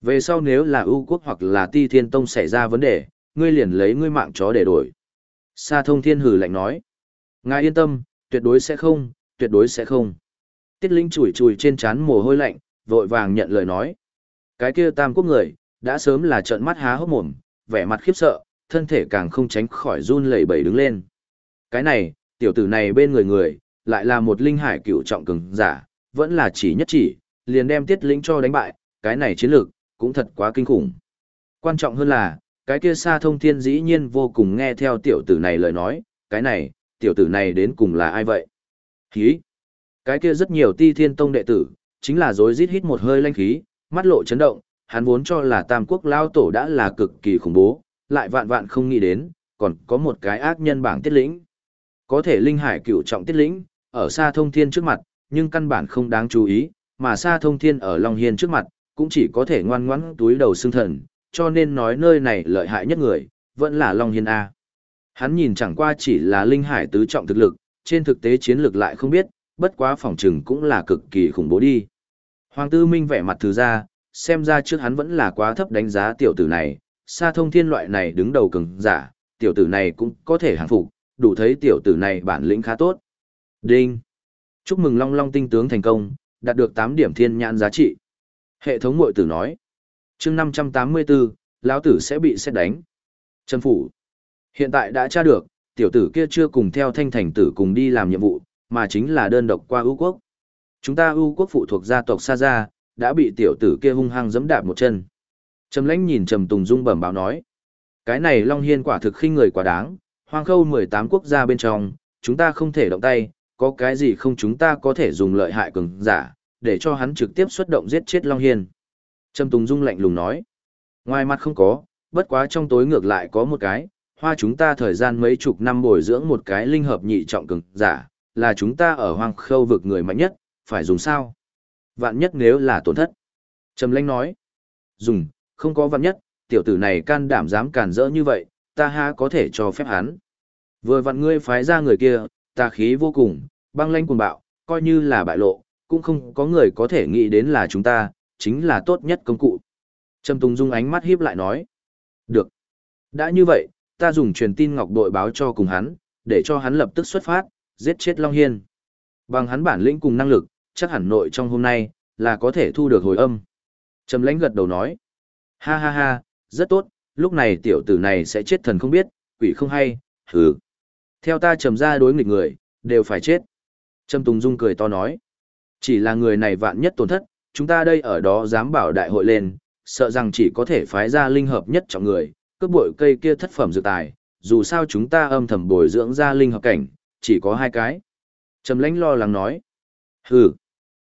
Về sau nếu là ưu quốc hoặc là ti thiên tông xảy ra vấn đề, ngươi liền lấy ngươi mạng chó để đổi. Sa thông thiên Hử lạnh nói. Ngài yên tâm, tuyệt đối sẽ không, tuyệt đối sẽ không. Tiết Linh chùi chùi trên trán mồ hôi lạnh, vội vàng nhận lời nói. Cái kia tam quốc người, đã sớm là trợn mắt há hốc mồm, vẻ mặt khiếp sợ, thân thể càng không tránh khỏi run lẩy bẩy đứng lên. Cái này, tiểu tử này bên người người, lại là một linh hải cựu trọng cường giả, vẫn là chỉ nhất chỉ, liền đem tiết Linh cho đánh bại, cái này chiến lược, cũng thật quá kinh khủng. Quan trọng hơn là, cái kia xa thông thiên dĩ nhiên vô cùng nghe theo tiểu tử này lời nói, cái này, tiểu tử này đến cùng là ai vậy? khí Cái kia rất nhiều ti thiên tông đệ tử, chính là dối rít hít một hơi lanh khí, mắt lộ chấn động, hắn vốn cho là tam quốc lao tổ đã là cực kỳ khủng bố, lại vạn vạn không nghĩ đến, còn có một cái ác nhân bảng tiết lĩnh. Có thể linh hải cựu trọng tiết lĩnh, ở xa thông thiên trước mặt, nhưng căn bản không đáng chú ý, mà xa thông thiên ở Long Hiên trước mặt, cũng chỉ có thể ngoan ngoãn túi đầu xương thần, cho nên nói nơi này lợi hại nhất người, vẫn là Long Hiên A. Hắn nhìn chẳng qua chỉ là linh hải tứ trọng thực lực, trên thực tế chiến lược lại không biết, bất quá phòng trừng cũng là cực kỳ khủng bố đi. Hoàng tư minh vẻ mặt thứ ra, xem ra trước hắn vẫn là quá thấp đánh giá tiểu tử này, xa thông thiên loại này đứng đầu cường giả, tiểu tử này cũng có thể hàng phục, đủ thấy tiểu tử này bản lĩnh khá tốt. Đinh! Chúc mừng Long Long tinh tướng thành công, đạt được 8 điểm thiên nhãn giá trị. Hệ thống mội tử nói. chương 584, lão tử sẽ bị xét đánh. Trần Phủ. Hiện tại đã tra được, tiểu tử kia chưa cùng theo thanh thành tử cùng đi làm nhiệm vụ, mà chính là đơn độc qua ưu quốc. Chúng ta ưu quốc phụ thuộc gia tộc Sa Gia, đã bị tiểu tử kia hung hăng giẫm đạp một chân. Trầm lãnh nhìn Trầm Tùng Dung bẩm báo nói. Cái này Long Hiên quả thực khinh người quá đáng, hoang khâu 18 quốc gia bên trong, chúng ta không thể động tay, có cái gì không chúng ta có thể dùng lợi hại cường giả, để cho hắn trực tiếp xuất động giết chết Long Hiên. Trầm Tùng Dung lạnh lùng nói. Ngoài mặt không có, bất quá trong tối ngược lại có một cái, hoa chúng ta thời gian mấy chục năm bồi dưỡng một cái linh hợp nhị trọng cường giả, là chúng ta ở hoang khâu vực người mạnh nhất, phải dùng sao? Vạn nhất nếu là tổn thất. Trầm Lanh nói, dùng, không có vạn nhất, tiểu tử này can đảm dám cản rỡ như vậy, ta ha có thể cho phép hắn. Vừa vặn ngươi phái ra người kia, ta khí vô cùng, băng Lanh cuồng bạo, coi như là bại lộ, cũng không có người có thể nghĩ đến là chúng ta, chính là tốt nhất công cụ. Trầm Tùng Dung ánh mắt hiếp lại nói. Được. Đã như vậy, ta dùng truyền tin ngọc đội báo cho cùng hắn, để cho hắn lập tức xuất phát, giết chết Long Hiên. Bằng hắn bản lĩnh cùng năng lực, chắc hẳn nội trong hôm nay, là có thể thu được hồi âm. Trầm lãnh gật đầu nói. Ha ha ha, rất tốt, lúc này tiểu tử này sẽ chết thần không biết, quỷ không hay, hứ. Theo ta trầm ra đối nghịch người, đều phải chết. Trầm Tùng Dung cười to nói. Chỉ là người này vạn nhất tổn thất, chúng ta đây ở đó dám bảo đại hội lên, sợ rằng chỉ có thể phái ra linh hợp nhất trọng người, cướp bội cây kia thất phẩm dự tài, dù sao chúng ta âm thầm bồi dưỡng ra linh hợp cảnh, chỉ có hai cái. Trầm lãnh lo lắng nói. Hừ.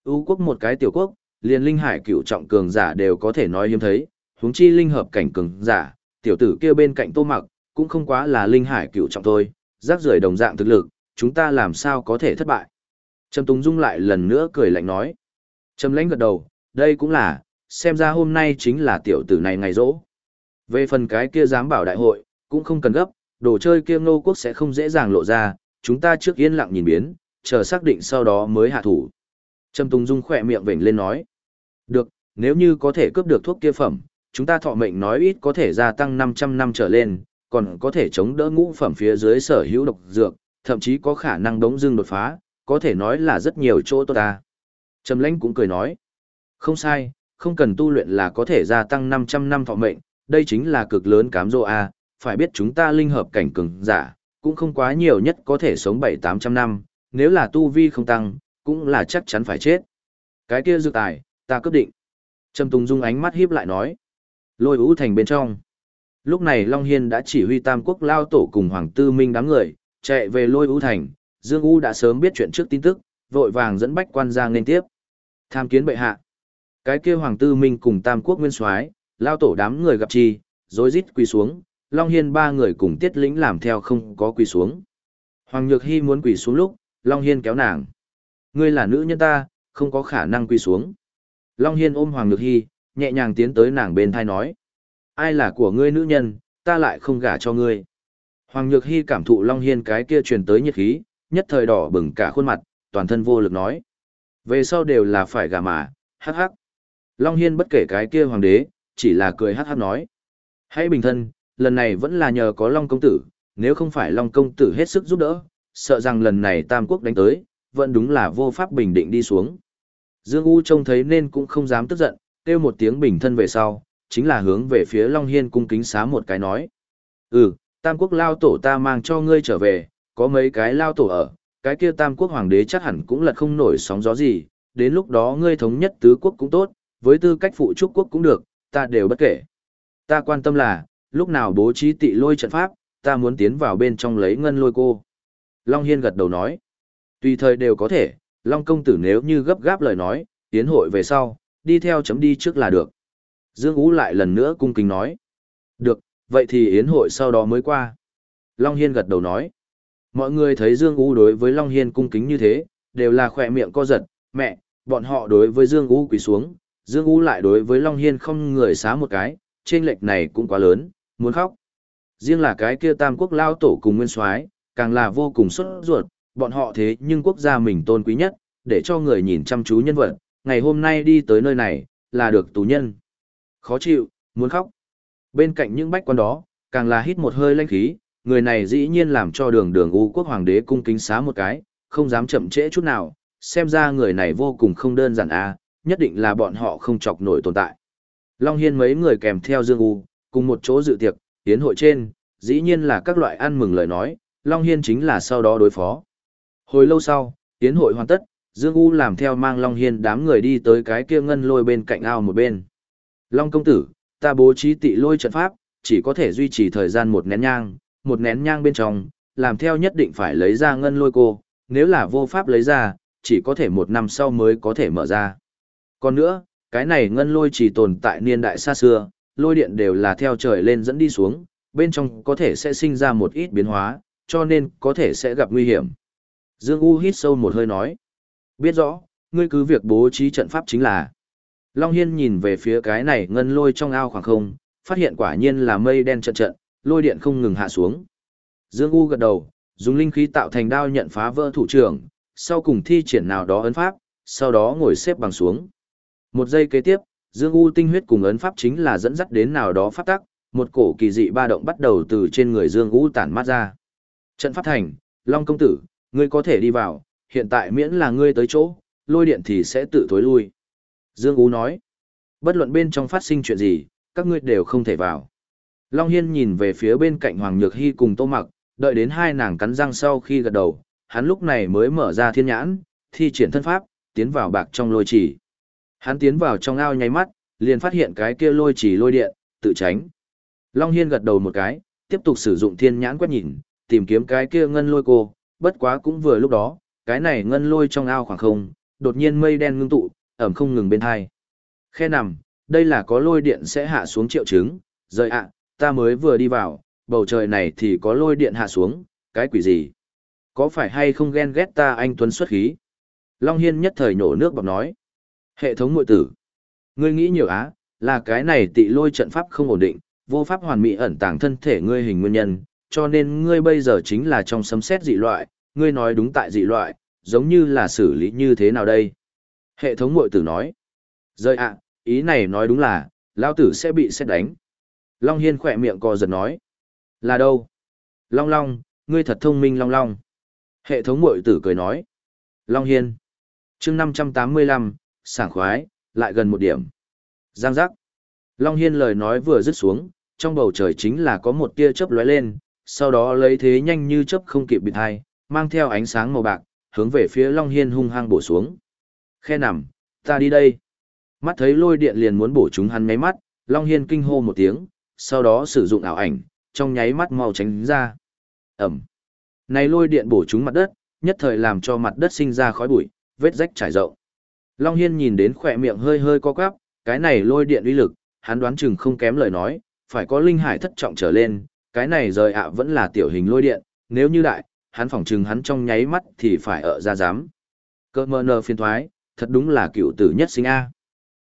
ưu quốc một cái tiểu quốc, liền linh hải cựu trọng cường giả đều có thể nói hiếm thấy, huống chi linh hợp cảnh cường giả, tiểu tử kia bên cạnh tô mặc, cũng không quá là linh hải cựu trọng thôi, rác rưởi đồng dạng thực lực, chúng ta làm sao có thể thất bại. Trầm Tùng Dung lại lần nữa cười lạnh nói. Trầm lãnh gật đầu, đây cũng là, xem ra hôm nay chính là tiểu tử này ngày rỗ. Về phần cái kia dám bảo đại hội, cũng không cần gấp, đồ chơi kia ngô quốc sẽ không dễ dàng lộ ra, chúng ta trước yên lặng nhìn biến, chờ xác định sau đó mới hạ thủ. Trầm Tùng Dung khỏe miệng vểnh lên nói. Được, nếu như có thể cướp được thuốc kia phẩm, chúng ta thọ mệnh nói ít có thể gia tăng 500 năm trở lên, còn có thể chống đỡ ngũ phẩm phía dưới sở hữu độc dược, thậm chí có khả năng đống dưng đột phá, có thể nói là rất nhiều chỗ tốt ta. Trầm lãnh cũng cười nói. Không sai, không cần tu luyện là có thể gia tăng 500 năm thọ mệnh, đây chính là cực lớn cám dỗ A, phải biết chúng ta linh hợp cảnh cường giả, cũng không quá nhiều nhất có thể sống 7-800 năm, nếu là tu vi không tăng, cũng là chắc chắn phải chết. Cái kia dự tài, ta cấp định. Trầm Tùng Dung ánh mắt híp lại nói. Lôi ú thành bên trong. Lúc này Long Hiên đã chỉ huy Tam Quốc lao tổ cùng Hoàng Tư Minh đám người, chạy về lôi ú thành. Dương U đã sớm biết chuyện trước tin tức, vội vàng dẫn bách quan ra nên tiếp. Tham kiến bệ hạ. Cái kia Hoàng Tư Minh cùng Tam Quốc Nguyên Soái lao tổ đám người gặp chi, rối rít quỳ xuống, Long Hiên ba người cùng tiết lĩnh làm theo không có quỳ xuống. Hoàng Nhược Hy muốn quỳ xuống lúc, Long Hiên kéo nàng. Ngươi là nữ nhân ta, không có khả năng quỳ xuống. Long Hiên ôm Hoàng Nhược Hy, nhẹ nhàng tiến tới nàng bên thai nói. Ai là của ngươi nữ nhân, ta lại không gả cho ngươi. Hoàng Nhược Hy cảm thụ Long Hiên cái kia truyền tới nhiệt khí, nhất thời đỏ bừng cả khuôn mặt, toàn thân vô lực nói. Về sau đều là phải gà mà, hắc hắc. Long Hiên bất kể cái kia hoàng đế, chỉ là cười hắc hắc nói. Hãy bình thân, lần này vẫn là nhờ có Long công tử, nếu không phải Long công tử hết sức giúp đỡ, sợ rằng lần này Tam Quốc đánh tới, vẫn đúng là vô pháp bình định đi xuống. Dương U trông thấy nên cũng không dám tức giận, kêu một tiếng bình thân về sau, chính là hướng về phía Long Hiên cung kính xá một cái nói. Ừ, Tam Quốc lao tổ ta mang cho ngươi trở về, có mấy cái lao tổ ở, cái kia Tam Quốc hoàng đế chắc hẳn cũng lật không nổi sóng gió gì, đến lúc đó ngươi thống nhất tứ quốc cũng tốt, với tư cách phụ trúc quốc cũng được, ta đều bất kể. Ta quan tâm là, lúc nào bố trí tị lôi trận pháp, ta muốn tiến vào bên trong lấy ngân lôi cô. Long Hiên gật đầu nói, tùy thời đều có thể, Long công tử nếu như gấp gáp lời nói, tiến hội về sau, đi theo chấm đi trước là được. Dương Ú lại lần nữa cung kính nói. Được, vậy thì yến hội sau đó mới qua. Long Hiên gật đầu nói. Mọi người thấy Dương Ú đối với Long Hiên cung kính như thế, đều là khỏe miệng co giật, mẹ, bọn họ đối với Dương Ú quỳ xuống, Dương Ú lại đối với Long Hiên không người xá một cái, trên lệch này cũng quá lớn, muốn khóc. Riêng là cái kia tam quốc lao tổ cùng nguyên soái càng là vô cùng xuất ruột, bọn họ thế nhưng quốc gia mình tôn quý nhất, để cho người nhìn chăm chú nhân vật, ngày hôm nay đi tới nơi này, là được tù nhân. Khó chịu, muốn khóc. Bên cạnh những bách quan đó, càng là hít một hơi lanh khí, người này dĩ nhiên làm cho đường đường U quốc hoàng đế cung kính xá một cái, không dám chậm trễ chút nào, xem ra người này vô cùng không đơn giản a, à, nhất định là bọn họ không chọc nổi tồn tại. Long Hiên mấy người kèm theo Dương U, cùng một chỗ dự tiệc, tiến hội trên, dĩ nhiên là các loại ăn mừng lời nói, Long Hiên chính là sau đó đối phó. Hồi lâu sau, tiến hội hoàn tất, Dương U làm theo mang Long Hiên đám người đi tới cái kia ngân lôi bên cạnh ao một bên. Long công tử, ta bố trí tị lôi trận pháp, chỉ có thể duy trì thời gian một nén nhang, một nén nhang bên trong, làm theo nhất định phải lấy ra ngân lôi cô, nếu là vô pháp lấy ra, chỉ có thể một năm sau mới có thể mở ra. Còn nữa, cái này ngân lôi chỉ tồn tại niên đại xa xưa, lôi điện đều là theo trời lên dẫn đi xuống, bên trong có thể sẽ sinh ra một ít biến hóa, cho nên có thể sẽ gặp nguy hiểm. Dương U hít sâu một hơi nói. Biết rõ, ngươi cứ việc bố trí trận pháp chính là. Long Hiên nhìn về phía cái này ngân lôi trong ao khoảng không, phát hiện quả nhiên là mây đen trận trận, lôi điện không ngừng hạ xuống. Dương U gật đầu, dùng linh khí tạo thành đao nhận phá vỡ thủ trưởng, sau cùng thi triển nào đó ấn pháp, sau đó ngồi xếp bằng xuống. Một giây kế tiếp, Dương U tinh huyết cùng ấn pháp chính là dẫn dắt đến nào đó phát tắc, một cổ kỳ dị ba động bắt đầu từ trên người Dương U tản mát ra. Trận pháp thành, Long công tử, ngươi có thể đi vào, hiện tại miễn là ngươi tới chỗ, lôi điện thì sẽ tự thối lui. Dương U nói, bất luận bên trong phát sinh chuyện gì, các ngươi đều không thể vào. Long Hiên nhìn về phía bên cạnh Hoàng Nhược Hy cùng Tô Mặc, đợi đến hai nàng cắn răng sau khi gật đầu, hắn lúc này mới mở ra thiên nhãn, thi triển thân pháp, tiến vào bạc trong lôi chỉ. Hắn tiến vào trong ao nháy mắt, liền phát hiện cái kia lôi chỉ lôi điện, tự tránh. Long Hiên gật đầu một cái, tiếp tục sử dụng thiên nhãn quét nhìn, tìm kiếm cái kia ngân lôi cô, bất quá cũng vừa lúc đó, cái này ngân lôi trong ao khoảng không, đột nhiên mây đen ngưng tụ, ẩm không ngừng bên hai. Khe nằm, đây là có lôi điện sẽ hạ xuống triệu chứng, rời ạ, ta mới vừa đi vào, bầu trời này thì có lôi điện hạ xuống, cái quỷ gì? Có phải hay không ghen ghét ta anh Tuấn xuất khí? Long Hiên nhất thời nổ nước bọc nói. Hệ thống mội tử. Ngươi nghĩ nhiều á, là cái này tị lôi trận pháp không ổn định, vô pháp hoàn mỹ ẩn tàng thân thể ngươi hình nguyên nhân, cho nên ngươi bây giờ chính là trong sấm xét dị loại, ngươi nói đúng tại dị loại, giống như là xử lý như thế nào đây? Hệ thống mội tử nói. Rơi ạ, ý này nói đúng là, lao tử sẽ bị xét đánh. Long Hiên khỏe miệng co giật nói. Là đâu? Long Long, ngươi thật thông minh Long Long. Hệ thống mội tử cười nói. Long Hiên. chương 585, sảng khoái, lại gần một điểm. Giang giác. Long Hiên lời nói vừa dứt xuống, trong bầu trời chính là có một tia chớp lóe lên, sau đó lấy thế nhanh như chớp không kịp bịt hai, mang theo ánh sáng màu bạc, hướng về phía Long Hiên hung hăng bổ xuống. Khe nằm, ta đi đây. Mắt thấy lôi điện liền muốn bổ chúng hắn mấy mắt, Long Hiên kinh hô một tiếng, sau đó sử dụng ảo ảnh, trong nháy mắt mau tránh ra. Ẩm. Này lôi điện bổ trúng mặt đất, nhất thời làm cho mặt đất sinh ra khói bụi, vết rách trải rộng. Long Hiên nhìn đến khỏe miệng hơi hơi co quắp, cái này lôi điện uy lực, hắn đoán chừng không kém lời nói, phải có linh hải thất trọng trở lên, cái này rời ạ vẫn là tiểu hình lôi điện, nếu như đại, hắn phỏng chừng hắn trong nháy mắt thì phải ở ra dám Cơ mơ nơ phiên thoái, thật đúng là cựu tử nhất sinh A.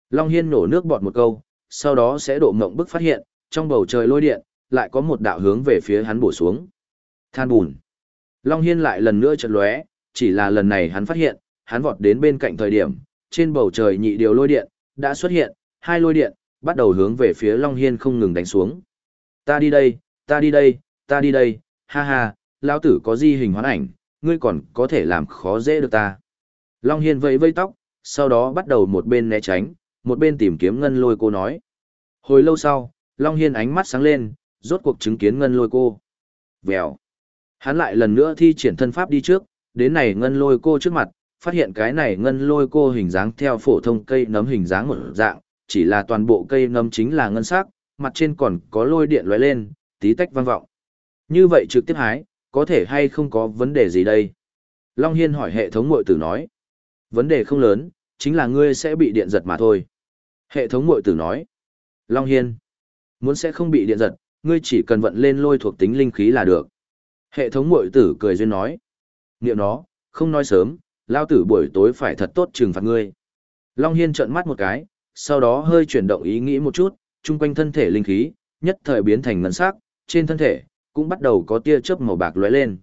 Long Hiên nổ nước bọt một câu, sau đó sẽ độ mộng bức phát hiện, trong bầu trời lôi điện, lại có một đạo hướng về phía hắn bổ xuống. Than bùn. Long Hiên lại lần nữa chợt lóe, chỉ là lần này hắn phát hiện, hắn vọt đến bên cạnh thời điểm, trên bầu trời nhị điều lôi điện, đã xuất hiện, hai lôi điện, bắt đầu hướng về phía Long Hiên không ngừng đánh xuống. Ta đi đây, ta đi đây, ta đi đây, ha ha, lão tử có di hình hoán ảnh, ngươi còn có thể làm khó dễ được ta. Long Hiên vẫy vây tóc, sau đó bắt đầu một bên né tránh, một bên tìm kiếm ngân lôi cô nói. Hồi lâu sau, Long Hiên ánh mắt sáng lên, rốt cuộc chứng kiến ngân lôi cô. Vèo. Hắn lại lần nữa thi triển thân pháp đi trước, đến này ngân lôi cô trước mặt, phát hiện cái này ngân lôi cô hình dáng theo phổ thông cây nấm hình dáng một dạng, chỉ là toàn bộ cây nấm chính là ngân sắc, mặt trên còn có lôi điện lóe lên, tí tách vang vọng. Như vậy trực tiếp hái, có thể hay không có vấn đề gì đây? Long Hiên hỏi hệ thống mội tử nói. Vấn đề không lớn, chính là ngươi sẽ bị điện giật mà thôi. Hệ thống mội tử nói. Long Hiên. Muốn sẽ không bị điện giật, ngươi chỉ cần vận lên lôi thuộc tính linh khí là được. Hệ thống mội tử cười duyên nói. Niệm nó, không nói sớm, lao tử buổi tối phải thật tốt trừng phạt ngươi. Long Hiên trợn mắt một cái, sau đó hơi chuyển động ý nghĩ một chút, chung quanh thân thể linh khí, nhất thời biến thành ngân sắc, trên thân thể, cũng bắt đầu có tia chớp màu bạc lóe lên.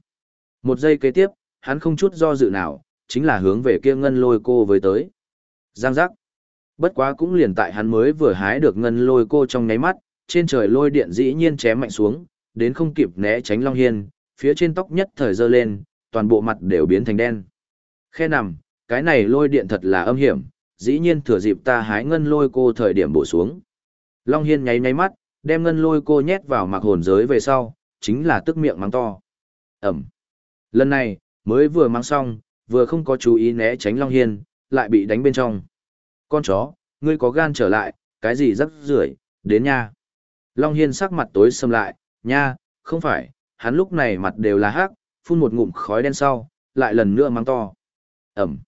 Một giây kế tiếp, hắn không chút do dự nào, chính là hướng về kia ngân lôi cô với tới. Giang giác. Bất quá cũng liền tại hắn mới vừa hái được ngân lôi cô trong nháy mắt, trên trời lôi điện dĩ nhiên chém mạnh xuống, đến không kịp né tránh Long Hiên, phía trên tóc nhất thời dơ lên, toàn bộ mặt đều biến thành đen. Khe nằm, cái này lôi điện thật là âm hiểm, dĩ nhiên thừa dịp ta hái ngân lôi cô thời điểm bổ xuống. Long Hiên nháy nháy mắt, đem ngân lôi cô nhét vào mặc hồn giới về sau, chính là tức miệng mắng to. Ẩm. Lần này, mới vừa mắng xong, vừa không có chú ý né tránh Long Hiên, lại bị đánh bên trong. Con chó, ngươi có gan trở lại, cái gì rắc rưởi đến nha. Long Hiên sắc mặt tối xâm lại, nha, không phải, hắn lúc này mặt đều là hắc, phun một ngụm khói đen sau, lại lần nữa mang to. Ẩm.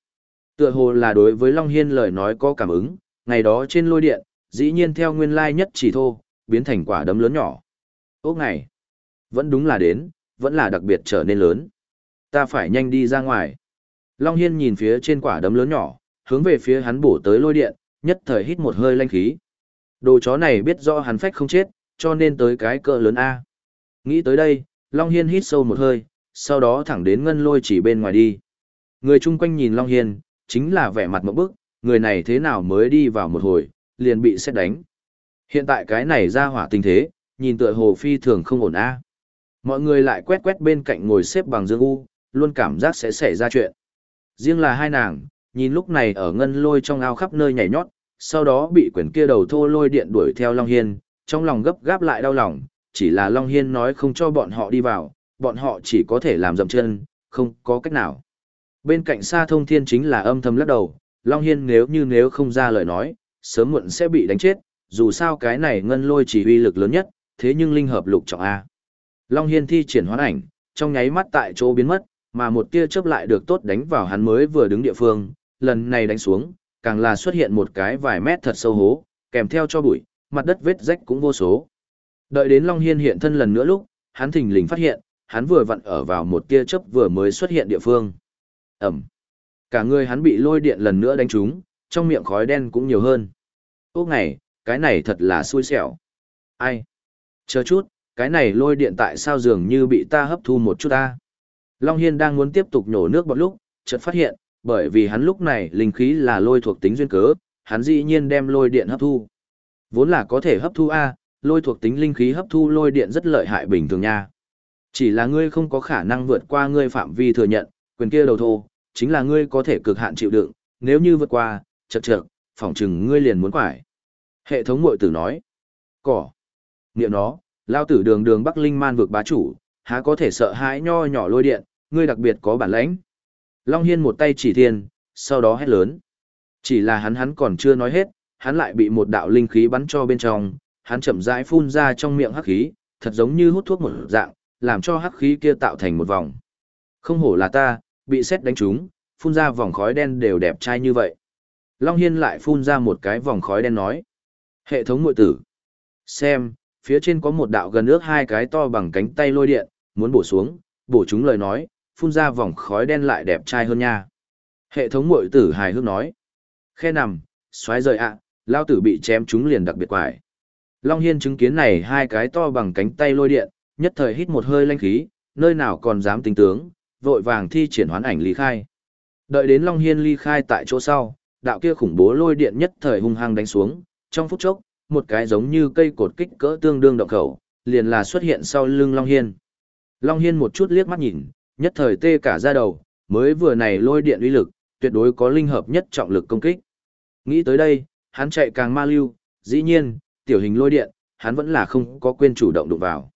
Tựa hồ là đối với Long Hiên lời nói có cảm ứng, ngày đó trên lôi điện, dĩ nhiên theo nguyên lai nhất chỉ thô, biến thành quả đấm lớn nhỏ. Ốc ngày. Vẫn đúng là đến, vẫn là đặc biệt trở nên lớn. Ta phải nhanh đi ra ngoài. Long Hiên nhìn phía trên quả đấm lớn nhỏ, hướng về phía hắn bổ tới lôi điện, nhất thời hít một hơi lanh khí. Đồ chó này biết rõ hắn phách không chết, cho nên tới cái cỡ lớn A. Nghĩ tới đây, Long Hiên hít sâu một hơi, sau đó thẳng đến ngân lôi chỉ bên ngoài đi. Người chung quanh nhìn Long Hiên, chính là vẻ mặt một bức, người này thế nào mới đi vào một hồi, liền bị xét đánh. Hiện tại cái này ra hỏa tình thế, nhìn tựa hồ phi thường không ổn a. Mọi người lại quét quét bên cạnh ngồi xếp bằng Dương U, luôn cảm giác sẽ xảy ra chuyện. Riêng là hai nàng, nhìn lúc này ở ngân lôi trong ao khắp nơi nhảy nhót, sau đó bị quyển kia đầu thô lôi điện đuổi theo Long Hiên, trong lòng gấp gáp lại đau lòng, chỉ là Long Hiên nói không cho bọn họ đi vào, bọn họ chỉ có thể làm dậm chân, không có cách nào. Bên cạnh xa thông thiên chính là âm thầm lắc đầu, Long Hiên nếu như nếu không ra lời nói, sớm muộn sẽ bị đánh chết, dù sao cái này ngân lôi chỉ uy lực lớn nhất, thế nhưng linh hợp lục trọng A. Long Hiên thi triển hoán ảnh, trong nháy mắt tại chỗ biến mất, mà một tia chớp lại được tốt đánh vào hắn mới vừa đứng địa phương, lần này đánh xuống, càng là xuất hiện một cái vài mét thật sâu hố, kèm theo cho bụi, mặt đất vết rách cũng vô số. Đợi đến Long Hiên hiện thân lần nữa lúc, hắn thình lình phát hiện, hắn vừa vặn ở vào một tia chớp vừa mới xuất hiện địa phương. Ẩm. Cả người hắn bị lôi điện lần nữa đánh trúng, trong miệng khói đen cũng nhiều hơn. Ô ngày, cái này thật là xui xẻo. Ai? Chờ chút, cái này lôi điện tại sao dường như bị ta hấp thu một chút ta? Long Hiên đang muốn tiếp tục nhổ nước bọt lúc, chợt phát hiện, bởi vì hắn lúc này linh khí là lôi thuộc tính duyên cớ, hắn dĩ nhiên đem lôi điện hấp thu. Vốn là có thể hấp thu A, lôi thuộc tính linh khí hấp thu lôi điện rất lợi hại bình thường nha. Chỉ là ngươi không có khả năng vượt qua ngươi phạm vi thừa nhận, quyền kia đầu thô, chính là ngươi có thể cực hạn chịu đựng, nếu như vượt qua, chật chật, phỏng chừng ngươi liền muốn quải. Hệ thống mội tử nói, cỏ, niệm nó, lao tử đường đường Bắc Linh man vượt bá chủ, há có thể sợ hãi nho nhỏ lôi điện, ngươi đặc biệt có bản lãnh. Long Hiên một tay chỉ thiên, sau đó hét lớn. Chỉ là hắn hắn còn chưa nói hết, hắn lại bị một đạo linh khí bắn cho bên trong, hắn chậm rãi phun ra trong miệng hắc khí, thật giống như hút thuốc một dạng, làm cho hắc khí kia tạo thành một vòng. Không hổ là ta, bị xét đánh trúng, phun ra vòng khói đen đều đẹp trai như vậy. Long Hiên lại phun ra một cái vòng khói đen nói. Hệ thống mội tử. Xem, phía trên có một đạo gần ước hai cái to bằng cánh tay lôi điện, muốn bổ xuống, bổ chúng lời nói, phun ra vòng khói đen lại đẹp trai hơn nha. Hệ thống mội tử hài hước nói. Khe nằm, xoáy rời ạ, lao tử bị chém chúng liền đặc biệt quải. Long Hiên chứng kiến này hai cái to bằng cánh tay lôi điện, nhất thời hít một hơi lanh khí, nơi nào còn dám tính tướng, vội vàng thi triển hoán ảnh ly khai. Đợi đến Long Hiên ly khai tại chỗ sau, đạo kia khủng bố lôi điện nhất thời hung hăng đánh xuống, trong phút chốc, một cái giống như cây cột kích cỡ tương đương động khẩu, liền là xuất hiện sau lưng Long Hiên. Long Hiên một chút liếc mắt nhìn, nhất thời tê cả ra đầu, mới vừa này lôi điện uy lực, tuyệt đối có linh hợp nhất trọng lực công kích. Nghĩ tới đây, hắn chạy càng ma lưu, dĩ nhiên, tiểu hình lôi điện, hắn vẫn là không có quên chủ động đụng vào.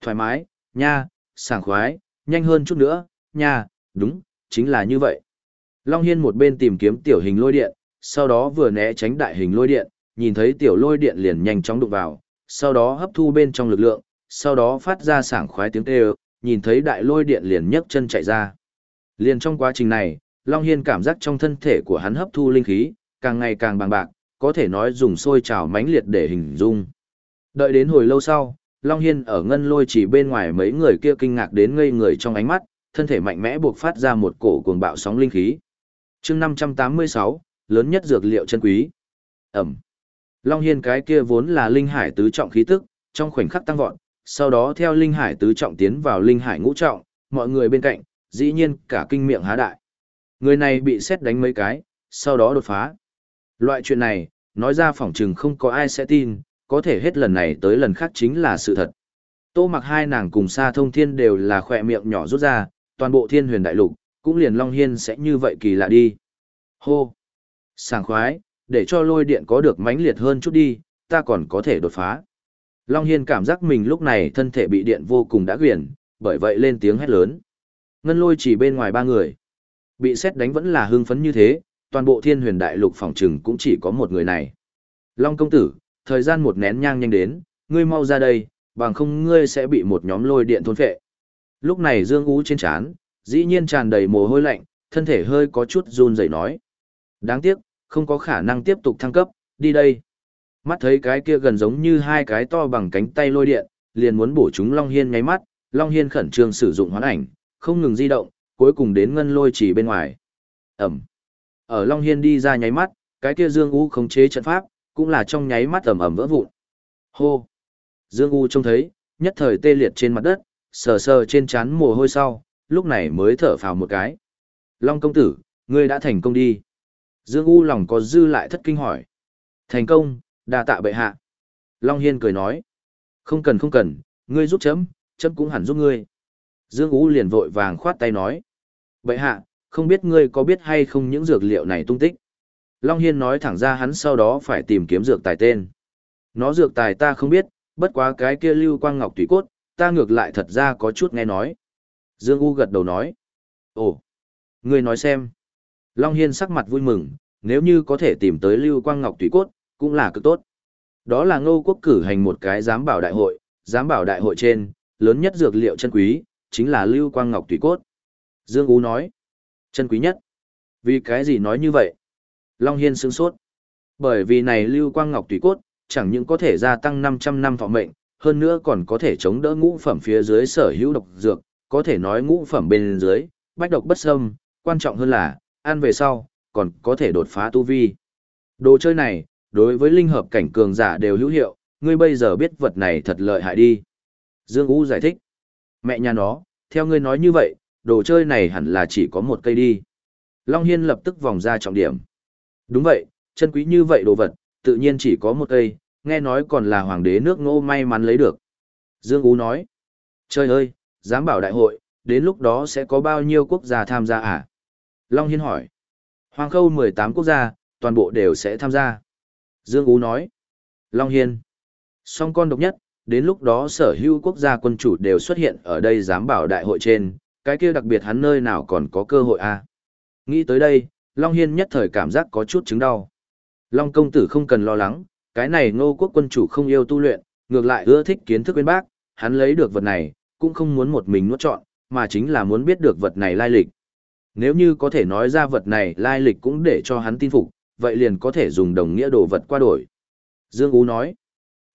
Thoải mái, nha, sảng khoái, nhanh hơn chút nữa, nha, đúng, chính là như vậy. Long Hiên một bên tìm kiếm tiểu hình lôi điện, sau đó vừa né tránh đại hình lôi điện, nhìn thấy tiểu lôi điện liền nhanh chóng đụng vào, sau đó hấp thu bên trong lực lượng, sau đó phát ra sảng khoái tiếng kêu, nhìn thấy đại lôi điện liền nhấc chân chạy ra. Liền trong quá trình này, Long Hiên cảm giác trong thân thể của hắn hấp thu linh khí, càng ngày càng bằng bạc, có thể nói dùng sôi trào mãnh liệt để hình dung. Đợi đến hồi lâu sau, Long Hiên ở ngân lôi chỉ bên ngoài mấy người kia kinh ngạc đến ngây người trong ánh mắt, thân thể mạnh mẽ buộc phát ra một cổ cuồng bạo sóng linh khí. chương 586, lớn nhất dược liệu chân quý. Ẩm. Long Hiên cái kia vốn là linh hải tứ trọng khí tức, trong khoảnh khắc tăng vọt, sau đó theo linh hải tứ trọng tiến vào linh hải ngũ trọng, mọi người bên cạnh, dĩ nhiên cả kinh miệng há đại. Người này bị xét đánh mấy cái, sau đó đột phá. Loại chuyện này, nói ra phỏng chừng không có ai sẽ tin, có thể hết lần này tới lần khác chính là sự thật. Tô mặc hai nàng cùng xa thông thiên đều là khỏe miệng nhỏ rút ra, toàn bộ thiên huyền đại lục, cũng liền Long Hiên sẽ như vậy kỳ lạ đi. Hô! Sảng khoái, để cho lôi điện có được mãnh liệt hơn chút đi, ta còn có thể đột phá. Long Hiên cảm giác mình lúc này thân thể bị điện vô cùng đã quyển, bởi vậy lên tiếng hét lớn. Ngân lôi chỉ bên ngoài ba người. Bị xét đánh vẫn là hưng phấn như thế, toàn bộ thiên huyền đại lục phòng trừng cũng chỉ có một người này. Long công tử, thời gian một nén nhang nhanh đến, ngươi mau ra đây, bằng không ngươi sẽ bị một nhóm lôi điện thôn phệ. Lúc này Dương Ú trên trán, dĩ nhiên tràn đầy mồ hôi lạnh, thân thể hơi có chút run rẩy nói. Đáng tiếc, không có khả năng tiếp tục thăng cấp, đi đây. Mắt thấy cái kia gần giống như hai cái to bằng cánh tay lôi điện, liền muốn bổ chúng Long Hiên nháy mắt, Long Hiên khẩn trương sử dụng hoán ảnh, không ngừng di động, cuối cùng đến ngân lôi chỉ bên ngoài. Ẩm. Ở Long Hiên đi ra nháy mắt, cái kia Dương U khống chế trận pháp, cũng là trong nháy mắt ẩm ẩm vỡ vụn. Hô. Dương U trông thấy, nhất thời tê liệt trên mặt đất, sờ sờ trên trán mồ hôi sau, lúc này mới thở phào một cái. Long công tử, ngươi đã thành công đi. Dương U lòng có dư lại thất kinh hỏi. Thành công, đa tạ bệ hạ. Long Hiên cười nói. Không cần không cần, ngươi giúp chấm, chấm cũng hẳn giúp ngươi. Dương U liền vội vàng khoát tay nói. Bệ hạ, không biết ngươi có biết hay không những dược liệu này tung tích. Long Hiên nói thẳng ra hắn sau đó phải tìm kiếm dược tài tên. Nó dược tài ta không biết, bất quá cái kia lưu quang ngọc tùy cốt, ta ngược lại thật ra có chút nghe nói. Dương U gật đầu nói. Ồ, ngươi nói xem. Long Hiên sắc mặt vui mừng, nếu như có thể tìm tới lưu quang ngọc tùy cốt, cũng là cực tốt. Đó là ngô quốc cử hành một cái giám bảo đại hội, giám bảo đại hội trên, lớn nhất dược liệu chân quý, chính là lưu quang ngọc tùy cốt. Dương U nói, chân quý nhất. Vì cái gì nói như vậy? Long Hiên sướng sốt. Bởi vì này lưu quang ngọc tùy cốt, chẳng những có thể gia tăng 500 năm thọ mệnh, hơn nữa còn có thể chống đỡ ngũ phẩm phía dưới sở hữu độc dược, có thể nói ngũ phẩm bên dưới, bách độc bất xâm, quan trọng hơn là, ăn về sau, còn có thể đột phá tu vi. Đồ chơi này, đối với linh hợp cảnh cường giả đều hữu hiệu, ngươi bây giờ biết vật này thật lợi hại đi. Dương Ú giải thích. Mẹ nhà nó, theo ngươi nói như vậy, đồ chơi này hẳn là chỉ có một cây đi. Long Hiên lập tức vòng ra trọng điểm. Đúng vậy, chân quý như vậy đồ vật, tự nhiên chỉ có một cây, nghe nói còn là hoàng đế nước ngô may mắn lấy được. Dương Ú nói. Trời ơi, dám bảo đại hội, đến lúc đó sẽ có bao nhiêu quốc gia tham gia à? Long Hiên hỏi. Hoàng khâu 18 quốc gia, toàn bộ đều sẽ tham gia. Dương Ú nói. Long Hiên. Song con độc nhất, đến lúc đó sở hữu quốc gia quân chủ đều xuất hiện ở đây giám bảo đại hội trên, cái kia đặc biệt hắn nơi nào còn có cơ hội à? Nghĩ tới đây, Long Hiên nhất thời cảm giác có chút chứng đau. Long công tử không cần lo lắng, cái này ngô quốc quân chủ không yêu tu luyện, ngược lại ưa thích kiến thức bên bác, hắn lấy được vật này, cũng không muốn một mình nuốt trọn, mà chính là muốn biết được vật này lai lịch. Nếu như có thể nói ra vật này lai lịch cũng để cho hắn tin phục, vậy liền có thể dùng đồng nghĩa đồ vật qua đổi. Dương Ú nói,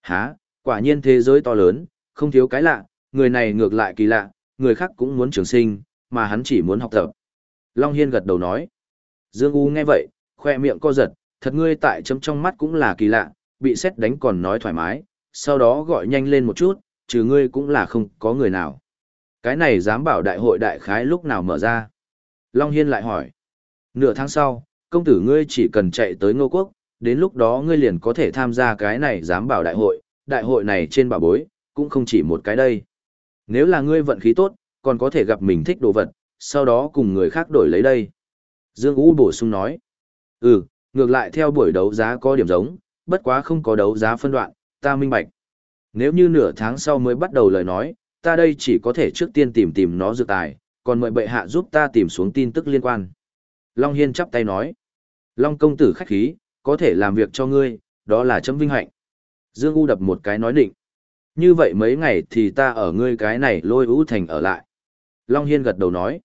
há, quả nhiên thế giới to lớn, không thiếu cái lạ, người này ngược lại kỳ lạ, người khác cũng muốn trường sinh, mà hắn chỉ muốn học tập. Long Hiên gật đầu nói, Dương U nghe vậy, khoe miệng co giật, thật ngươi tại chấm trong mắt cũng là kỳ lạ, bị xét đánh còn nói thoải mái, sau đó gọi nhanh lên một chút, trừ ngươi cũng là không có người nào. Cái này dám bảo đại hội đại khái lúc nào mở ra. Long Hiên lại hỏi. Nửa tháng sau, công tử ngươi chỉ cần chạy tới ngô quốc, đến lúc đó ngươi liền có thể tham gia cái này dám bảo đại hội, đại hội này trên bảo bối, cũng không chỉ một cái đây. Nếu là ngươi vận khí tốt, còn có thể gặp mình thích đồ vật, sau đó cùng người khác đổi lấy đây. Dương Ú bổ sung nói. Ừ, ngược lại theo buổi đấu giá có điểm giống, bất quá không có đấu giá phân đoạn, ta minh bạch. Nếu như nửa tháng sau mới bắt đầu lời nói, ta đây chỉ có thể trước tiên tìm tìm nó dự tài, còn mời bệ hạ giúp ta tìm xuống tin tức liên quan. Long Hiên chắp tay nói. Long công tử khách khí, có thể làm việc cho ngươi, đó là chấm vinh hạnh. Dương U đập một cái nói định. Như vậy mấy ngày thì ta ở ngươi cái này lôi ưu thành ở lại. Long Hiên gật đầu nói.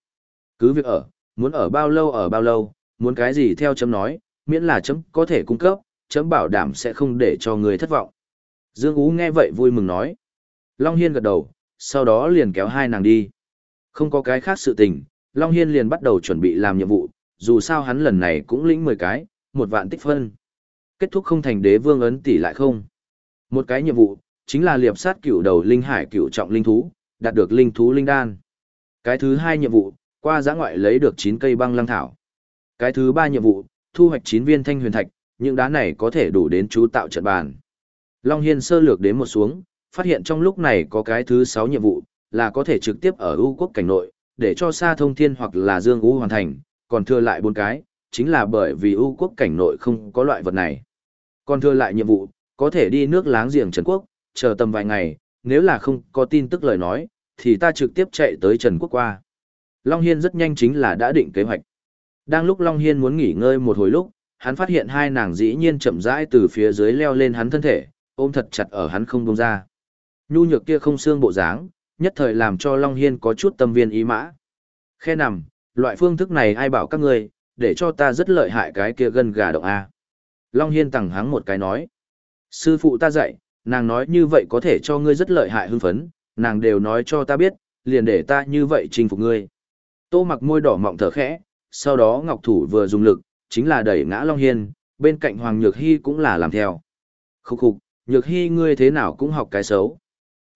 Cứ việc ở, muốn ở bao lâu ở bao lâu, muốn cái gì theo chấm nói, miễn là chấm có thể cung cấp, chấm bảo đảm sẽ không để cho người thất vọng. Dương Ú nghe vậy vui mừng nói. Long Hiên gật đầu, sau đó liền kéo hai nàng đi. Không có cái khác sự tình, Long Hiên liền bắt đầu chuẩn bị làm nhiệm vụ, dù sao hắn lần này cũng lĩnh 10 cái, một vạn tích phân. Kết thúc không thành đế vương ấn tỷ lại không. Một cái nhiệm vụ, chính là liệp sát cựu đầu linh hải cựu trọng linh thú, đạt được linh thú linh đan. Cái thứ hai nhiệm vụ, qua giã ngoại lấy được 9 cây băng lăng thảo. Cái thứ ba nhiệm vụ, thu hoạch 9 viên thanh huyền thạch, những đá này có thể đủ đến chú tạo trận bàn. Long Hiên sơ lược đến một xuống, phát hiện trong lúc này có cái thứ 6 nhiệm vụ, là có thể trực tiếp ở ưu quốc cảnh nội, để cho xa thông thiên hoặc là dương ưu hoàn thành, còn thừa lại bốn cái, chính là bởi vì ưu quốc cảnh nội không có loại vật này. Còn thừa lại nhiệm vụ, có thể đi nước láng giềng Trần Quốc, chờ tầm vài ngày, nếu là không có tin tức lời nói, thì ta trực tiếp chạy tới Trần Quốc qua. Long Hiên rất nhanh chính là đã định kế hoạch. Đang lúc Long Hiên muốn nghỉ ngơi một hồi lúc, hắn phát hiện hai nàng dĩ nhiên chậm rãi từ phía dưới leo lên hắn thân thể, ôm thật chặt ở hắn không buông ra. Nhu nhược kia không xương bộ dáng, nhất thời làm cho Long Hiên có chút tâm viên ý mã. Khe nằm, loại phương thức này ai bảo các ngươi, để cho ta rất lợi hại cái kia gân gà động A. Long Hiên tẳng hắng một cái nói. Sư phụ ta dạy, nàng nói như vậy có thể cho ngươi rất lợi hại hưng phấn, nàng đều nói cho ta biết, liền để ta như vậy chinh phục ngươi. Tô mặc môi đỏ mọng thở khẽ, sau đó Ngọc Thủ vừa dùng lực, chính là đẩy ngã Long Hiên, bên cạnh Hoàng Nhược Hy cũng là làm theo. Khúc khục, Nhược Hy ngươi thế nào cũng học cái xấu.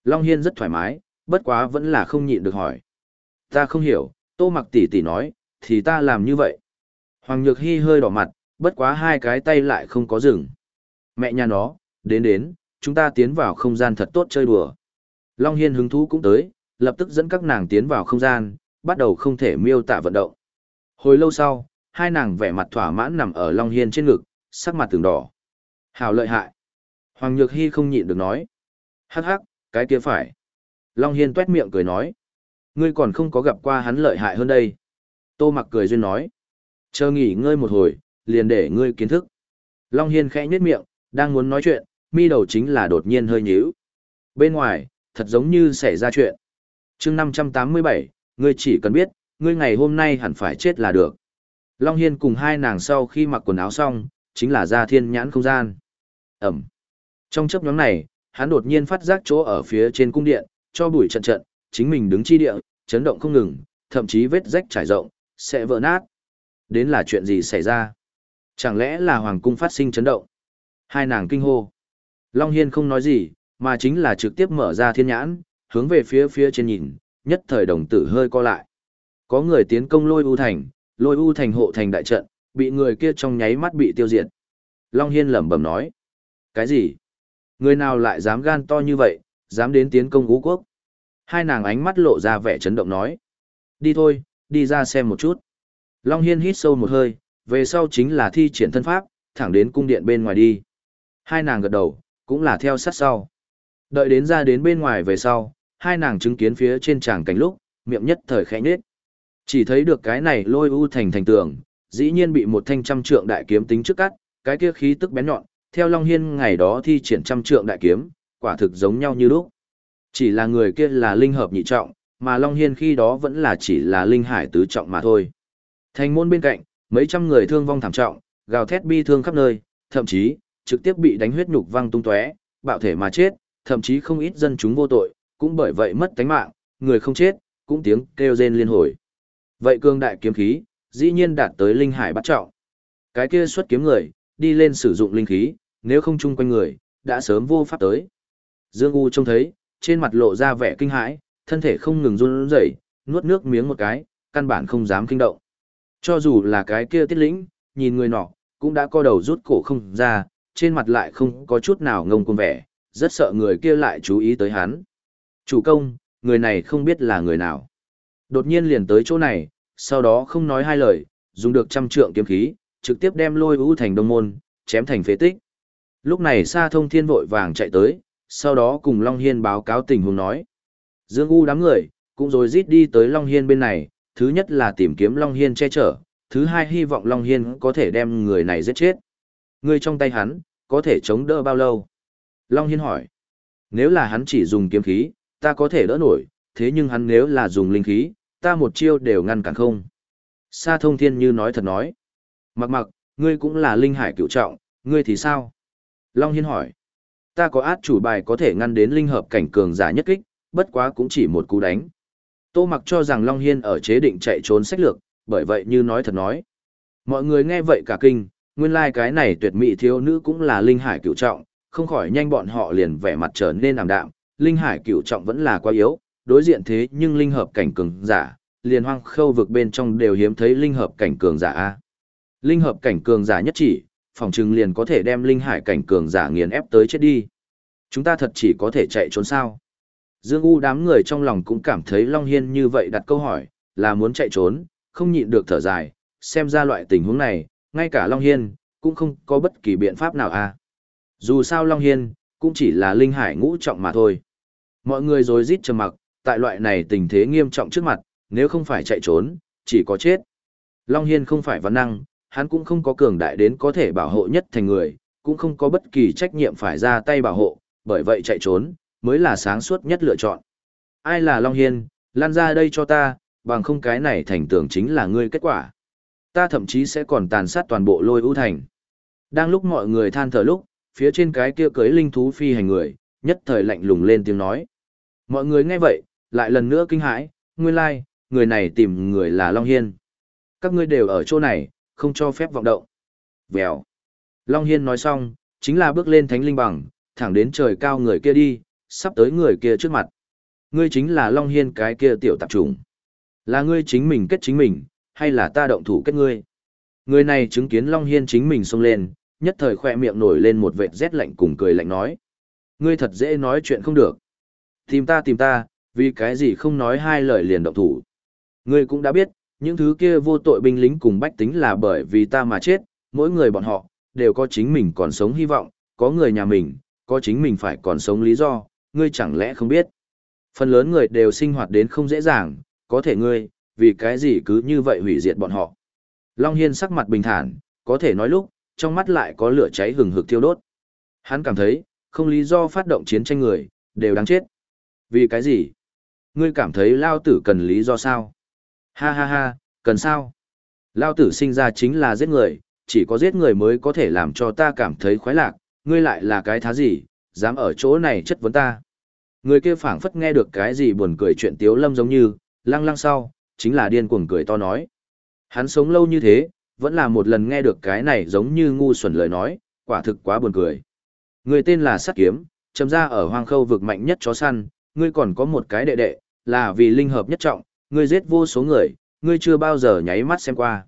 Long Hiên rất thoải mái, bất quá vẫn là không nhịn được hỏi. Ta không hiểu, Tô mặc tỷ tỷ nói, thì ta làm như vậy. Hoàng Nhược Hy hơi đỏ mặt, bất quá hai cái tay lại không có dừng. Mẹ nhà nó, đến đến, chúng ta tiến vào không gian thật tốt chơi đùa. Long Hiên hứng thú cũng tới, lập tức dẫn các nàng tiến vào không gian, bắt đầu không thể miêu tả vận động. Hồi lâu sau, hai nàng vẻ mặt thỏa mãn nằm ở Long Hiên trên ngực, sắc mặt từng đỏ. Hào lợi hại. Hoàng Nhược Hy không nhịn được nói. Hắc hắc, cái kia phải. Long Hiên tuét miệng cười nói. Ngươi còn không có gặp qua hắn lợi hại hơn đây. Tô mặc cười duyên nói. Chờ nghỉ ngơi một hồi, liền để ngươi kiến thức. Long Hiên khẽ nhếch miệng, đang muốn nói chuyện, mi đầu chính là đột nhiên hơi nhíu. Bên ngoài, thật giống như xảy ra chuyện. chương 587, ngươi chỉ cần biết, ngươi ngày hôm nay hẳn phải chết là được. Long Hiên cùng hai nàng sau khi mặc quần áo xong, chính là ra thiên nhãn không gian. Ẩm. Trong chấp nhóm này, hắn đột nhiên phát giác chỗ ở phía trên cung điện, cho bụi trận trận, chính mình đứng chi địa, chấn động không ngừng, thậm chí vết rách trải rộng, sẽ vỡ nát. Đến là chuyện gì xảy ra? Chẳng lẽ là hoàng cung phát sinh chấn động? Hai nàng kinh hô. Long Hiên không nói gì, mà chính là trực tiếp mở ra thiên nhãn, hướng về phía phía trên nhìn, nhất thời đồng tử hơi co lại. Có người tiến công lôi u thành, lôi u thành hộ thành đại trận, bị người kia trong nháy mắt bị tiêu diệt. Long Hiên lẩm bẩm nói. Cái gì? Người nào lại dám gan to như vậy, dám đến tiến công ú quốc? Hai nàng ánh mắt lộ ra vẻ chấn động nói. Đi thôi, đi ra xem một chút. Long Hiên hít sâu một hơi, về sau chính là thi triển thân pháp, thẳng đến cung điện bên ngoài đi. Hai nàng gật đầu, cũng là theo sát sau. Đợi đến ra đến bên ngoài về sau, hai nàng chứng kiến phía trên tràng cảnh lúc, miệng nhất thời khẽ nhết. Chỉ thấy được cái này lôi u thành thành tường, dĩ nhiên bị một thanh trăm trượng đại kiếm tính trước cắt, cái kia khí tức bén nhọn, theo Long Hiên ngày đó thi triển trăm trượng đại kiếm, quả thực giống nhau như lúc. Chỉ là người kia là linh hợp nhị trọng, mà Long Hiên khi đó vẫn là chỉ là linh hải tứ trọng mà thôi. Thành môn bên cạnh, mấy trăm người thương vong thảm trọng, gào thét bi thương khắp nơi, thậm chí, trực tiếp bị đánh huyết nhục văng tung tóe, bạo thể mà chết, thậm chí không ít dân chúng vô tội, cũng bởi vậy mất tánh mạng, người không chết, cũng tiếng kêu rên liên hồi. Vậy cương đại kiếm khí, dĩ nhiên đạt tới linh hải bắt trọng. Cái kia xuất kiếm người, đi lên sử dụng linh khí, nếu không chung quanh người, đã sớm vô pháp tới. Dương U trông thấy, trên mặt lộ ra vẻ kinh hãi, thân thể không ngừng run rẩy, nuốt nước miếng một cái, căn bản không dám kinh động. Cho dù là cái kia tiết lĩnh, nhìn người nọ, cũng đã co đầu rút cổ không ra, trên mặt lại không có chút nào ngông cuồng vẻ, rất sợ người kia lại chú ý tới hắn. Chủ công, người này không biết là người nào. Đột nhiên liền tới chỗ này, sau đó không nói hai lời, dùng được trăm trượng kiếm khí, trực tiếp đem lôi ưu thành đông môn, chém thành phế tích. Lúc này Sa Thông Thiên vội vàng chạy tới, sau đó cùng Long Hiên báo cáo tình huống nói. Dương U đám người, cũng rồi rít đi tới Long Hiên bên này, thứ nhất là tìm kiếm Long Hiên che chở, thứ hai hy vọng Long Hiên có thể đem người này giết chết. Ngươi trong tay hắn, có thể chống đỡ bao lâu? Long Hiên hỏi. Nếu là hắn chỉ dùng kiếm khí, ta có thể đỡ nổi, thế nhưng hắn nếu là dùng linh khí, ta một chiêu đều ngăn cản không. Sa thông thiên như nói thật nói. Mặc mặc, ngươi cũng là linh hải cựu trọng, ngươi thì sao? Long Hiên hỏi. Ta có át chủ bài có thể ngăn đến linh hợp cảnh cường giả nhất kích, bất quá cũng chỉ một cú đánh. Tô mặc cho rằng Long Hiên ở chế định chạy trốn sách lược, bởi vậy như nói thật nói. Mọi người nghe vậy cả kinh, nguyên lai like cái này tuyệt mỹ thiếu nữ cũng là linh hải cựu trọng, không khỏi nhanh bọn họ liền vẻ mặt trở nên ảm đạm, linh hải cựu trọng vẫn là quá yếu, đối diện thế nhưng linh hợp cảnh cường giả, liền hoang khâu vực bên trong đều hiếm thấy linh hợp cảnh cường giả a. Linh hợp cảnh cường giả nhất chỉ, phòng trừng liền có thể đem linh hải cảnh cường giả nghiền ép tới chết đi. Chúng ta thật chỉ có thể chạy trốn sao? Dương U đám người trong lòng cũng cảm thấy Long Hiên như vậy đặt câu hỏi, là muốn chạy trốn, không nhịn được thở dài, xem ra loại tình huống này, ngay cả Long Hiên, cũng không có bất kỳ biện pháp nào à? Dù sao Long Hiên, cũng chỉ là linh hải ngũ trọng mà thôi. Mọi người rồi rít trầm mặc, tại loại này tình thế nghiêm trọng trước mặt, nếu không phải chạy trốn, chỉ có chết. Long Hiên không phải văn năng, hắn cũng không có cường đại đến có thể bảo hộ nhất thành người, cũng không có bất kỳ trách nhiệm phải ra tay bảo hộ, bởi vậy chạy trốn, mới là sáng suốt nhất lựa chọn. Ai là Long Hiên, lan ra đây cho ta, bằng không cái này thành tưởng chính là ngươi kết quả. Ta thậm chí sẽ còn tàn sát toàn bộ lôi ưu thành. Đang lúc mọi người than thở lúc, phía trên cái kia cưới linh thú phi hành người, nhất thời lạnh lùng lên tiếng nói. Mọi người nghe vậy, lại lần nữa kinh hãi, nguyên lai, like, người này tìm người là Long Hiên. Các ngươi đều ở chỗ này, không cho phép vọng động. Vèo. Long Hiên nói xong, chính là bước lên thánh linh bằng, thẳng đến trời cao người kia đi, sắp tới người kia trước mặt. Ngươi chính là Long Hiên cái kia tiểu tạp trùng. Là ngươi chính mình kết chính mình, hay là ta động thủ kết ngươi? Người này chứng kiến Long Hiên chính mình xông lên, nhất thời khoe miệng nổi lên một vệt rét lạnh cùng cười lạnh nói. Ngươi thật dễ nói chuyện không được. Tìm ta tìm ta, vì cái gì không nói hai lời liền động thủ. Ngươi cũng đã biết, những thứ kia vô tội binh lính cùng bách tính là bởi vì ta mà chết, mỗi người bọn họ, đều có chính mình còn sống hy vọng, có người nhà mình, có chính mình phải còn sống lý do, ngươi chẳng lẽ không biết. Phần lớn người đều sinh hoạt đến không dễ dàng, có thể ngươi, vì cái gì cứ như vậy hủy diệt bọn họ. Long Hiên sắc mặt bình thản, có thể nói lúc, trong mắt lại có lửa cháy hừng hực thiêu đốt. Hắn cảm thấy, không lý do phát động chiến tranh người, đều đáng chết. Vì cái gì? Ngươi cảm thấy Lao Tử cần lý do sao? Ha ha ha, cần sao? Lao Tử sinh ra chính là giết người, chỉ có giết người mới có thể làm cho ta cảm thấy khoái lạc, ngươi lại là cái thá gì, dám ở chỗ này chất vấn ta. Người kia phảng phất nghe được cái gì buồn cười chuyện tiếu lâm giống như, lăng lăng sau, chính là điên cuồng cười to nói. Hắn sống lâu như thế, vẫn là một lần nghe được cái này giống như ngu xuẩn lời nói, quả thực quá buồn cười. Người tên là Sát Kiếm, chấm ra ở hoang khâu vực mạnh nhất chó săn, ngươi còn có một cái đệ đệ, là vì linh hợp nhất trọng, ngươi giết vô số người, ngươi chưa bao giờ nháy mắt xem qua.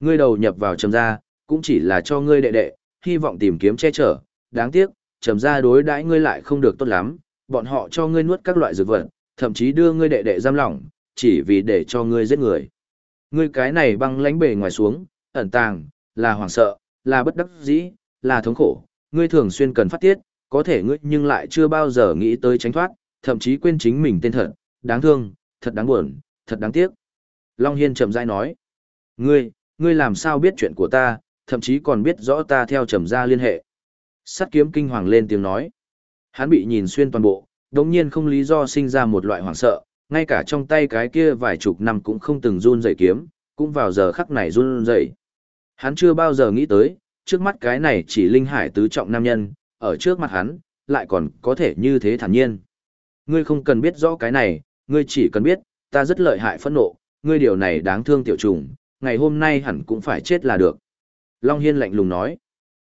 Ngươi đầu nhập vào trầm ra, cũng chỉ là cho ngươi đệ đệ, hy vọng tìm kiếm che chở, đáng tiếc, trầm ra đối đãi ngươi lại không được tốt lắm, bọn họ cho ngươi nuốt các loại dược vật, thậm chí đưa ngươi đệ đệ giam lỏng, chỉ vì để cho ngươi giết người. Ngươi cái này băng lánh bề ngoài xuống, ẩn tàng, là hoảng sợ, là bất đắc dĩ, là thống khổ, ngươi thường xuyên cần phát tiết, có thể ngươi nhưng lại chưa bao giờ nghĩ tới tránh thoát, thậm chí quên chính mình tên thật, đáng thương, thật đáng buồn, thật đáng tiếc. Long Hiên chậm rãi nói, ngươi, ngươi làm sao biết chuyện của ta, thậm chí còn biết rõ ta theo trầm gia liên hệ. Sắt kiếm kinh hoàng lên tiếng nói. Hắn bị nhìn xuyên toàn bộ, đồng nhiên không lý do sinh ra một loại hoảng sợ, ngay cả trong tay cái kia vài chục năm cũng không từng run dậy kiếm, cũng vào giờ khắc này run dậy. Hắn chưa bao giờ nghĩ tới, trước mắt cái này chỉ linh hải tứ trọng nam nhân, ở trước mặt hắn, lại còn có thể như thế thản nhiên. Ngươi không cần biết rõ cái này, ngươi chỉ cần biết, ta rất lợi hại phẫn nộ, ngươi điều này đáng thương tiểu trùng, ngày hôm nay hẳn cũng phải chết là được. Long Hiên lạnh lùng nói,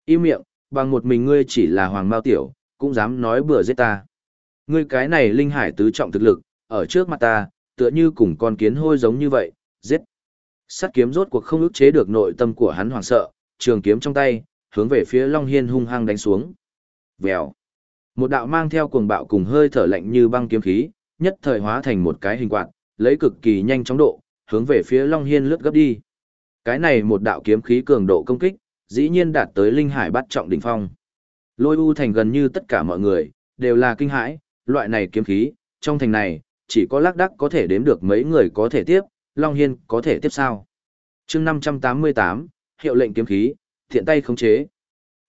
im miệng, bằng một mình ngươi chỉ là hoàng mao tiểu, cũng dám nói bừa giết ta. Ngươi cái này linh hải tứ trọng thực lực, ở trước mặt ta, tựa như cùng con kiến hôi giống như vậy, giết. Sắt kiếm rốt cuộc không ức chế được nội tâm của hắn hoảng sợ, trường kiếm trong tay, hướng về phía Long Hiên hung hăng đánh xuống. Vèo. Một đạo mang theo cuồng bạo cùng hơi thở lạnh như băng kiếm khí, nhất thời hóa thành một cái hình quạt, lấy cực kỳ nhanh chóng độ, hướng về phía Long Hiên lướt gấp đi. Cái này một đạo kiếm khí cường độ công kích, dĩ nhiên đạt tới linh hải bắt trọng đỉnh phong. Lôi u thành gần như tất cả mọi người, đều là kinh hãi, loại này kiếm khí, trong thành này, chỉ có lác đắc có thể đếm được mấy người có thể tiếp, Long Hiên có thể tiếp sao. chương 588, hiệu lệnh kiếm khí, thiện tay khống chế.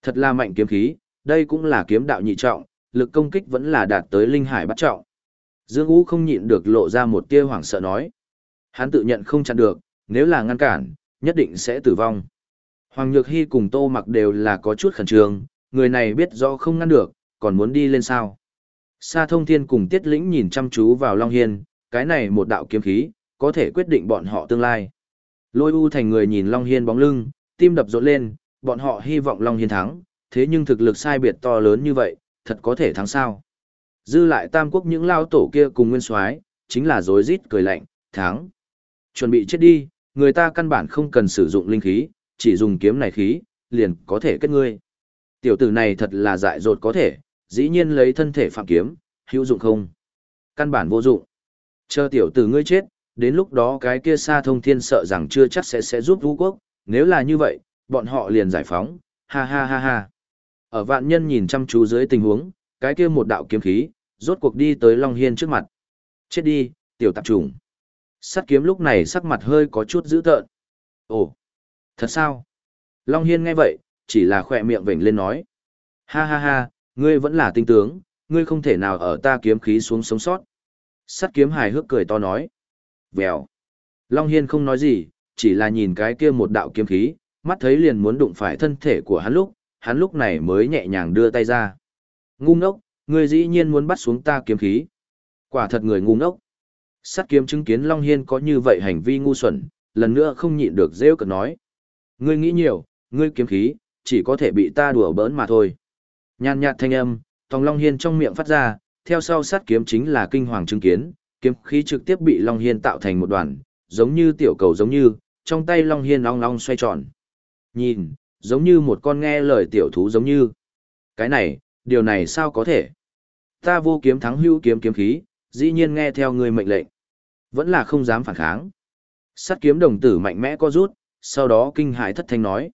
Thật là mạnh kiếm khí, đây cũng là kiếm đạo nhị trọng, lực công kích vẫn là đạt tới linh hải bắt trọng. Dương U không nhịn được lộ ra một tia hoảng sợ nói. Hắn tự nhận không chặn được, nếu là ngăn cản, nhất định sẽ tử vong. Hoàng Nhược Hy cùng Tô Mặc đều là có chút khẩn trương, người này biết rõ không ngăn được, còn muốn đi lên sao. Sa Thông Thiên cùng Tiết Lĩnh nhìn chăm chú vào Long Hiên, cái này một đạo kiếm khí, có thể quyết định bọn họ tương lai. Lôi U thành người nhìn Long Hiên bóng lưng, tim đập rộn lên, bọn họ hy vọng Long Hiên thắng, thế nhưng thực lực sai biệt to lớn như vậy, thật có thể thắng sao. Dư lại tam quốc những lao tổ kia cùng nguyên soái chính là dối rít cười lạnh, thắng. Chuẩn bị chết đi, người ta căn bản không cần sử dụng linh khí, chỉ dùng kiếm này khí, liền có thể kết ngươi. Tiểu tử này thật là dại dột có thể, dĩ nhiên lấy thân thể phạm kiếm, hữu dụng không? Căn bản vô dụng. Chờ tiểu tử ngươi chết, đến lúc đó cái kia xa thông thiên sợ rằng chưa chắc sẽ sẽ giúp vũ quốc, nếu là như vậy, bọn họ liền giải phóng, ha ha ha ha. Ở vạn nhân nhìn chăm chú dưới tình huống, cái kia một đạo kiếm khí, rốt cuộc đi tới Long Hiên trước mặt. Chết đi, tiểu tạp trùng. Sắt kiếm lúc này sắc mặt hơi có chút dữ tợn. Ồ, thật sao? Long Hiên nghe vậy, chỉ là khỏe miệng vểnh lên nói. Ha ha ha, ngươi vẫn là tinh tướng, ngươi không thể nào ở ta kiếm khí xuống sống sót. Sắt kiếm hài hước cười to nói. Vèo. Long Hiên không nói gì, chỉ là nhìn cái kia một đạo kiếm khí, mắt thấy liền muốn đụng phải thân thể của hắn lúc, hắn lúc này mới nhẹ nhàng đưa tay ra. Ngu ngốc, ngươi dĩ nhiên muốn bắt xuống ta kiếm khí. Quả thật người ngu ngốc. Sắt kiếm chứng kiến Long Hiên có như vậy hành vi ngu xuẩn, lần nữa không nhịn được rêu cực nói. Ngươi nghĩ nhiều, ngươi kiếm khí, chỉ có thể bị ta đùa bỡn mà thôi. Nhàn nhạt thanh âm, Tòng Long Hiên trong miệng phát ra, theo sau sát kiếm chính là kinh hoàng chứng kiến, kiếm khí trực tiếp bị Long Hiên tạo thành một đoàn, giống như tiểu cầu giống như, trong tay Long Hiên long long xoay tròn. Nhìn, giống như một con nghe lời tiểu thú giống như. Cái này, điều này sao có thể? Ta vô kiếm thắng hữu kiếm kiếm khí, dĩ nhiên nghe theo người mệnh lệnh. Vẫn là không dám phản kháng. Sát kiếm đồng tử mạnh mẽ co rút, sau đó kinh hãi thất thanh nói.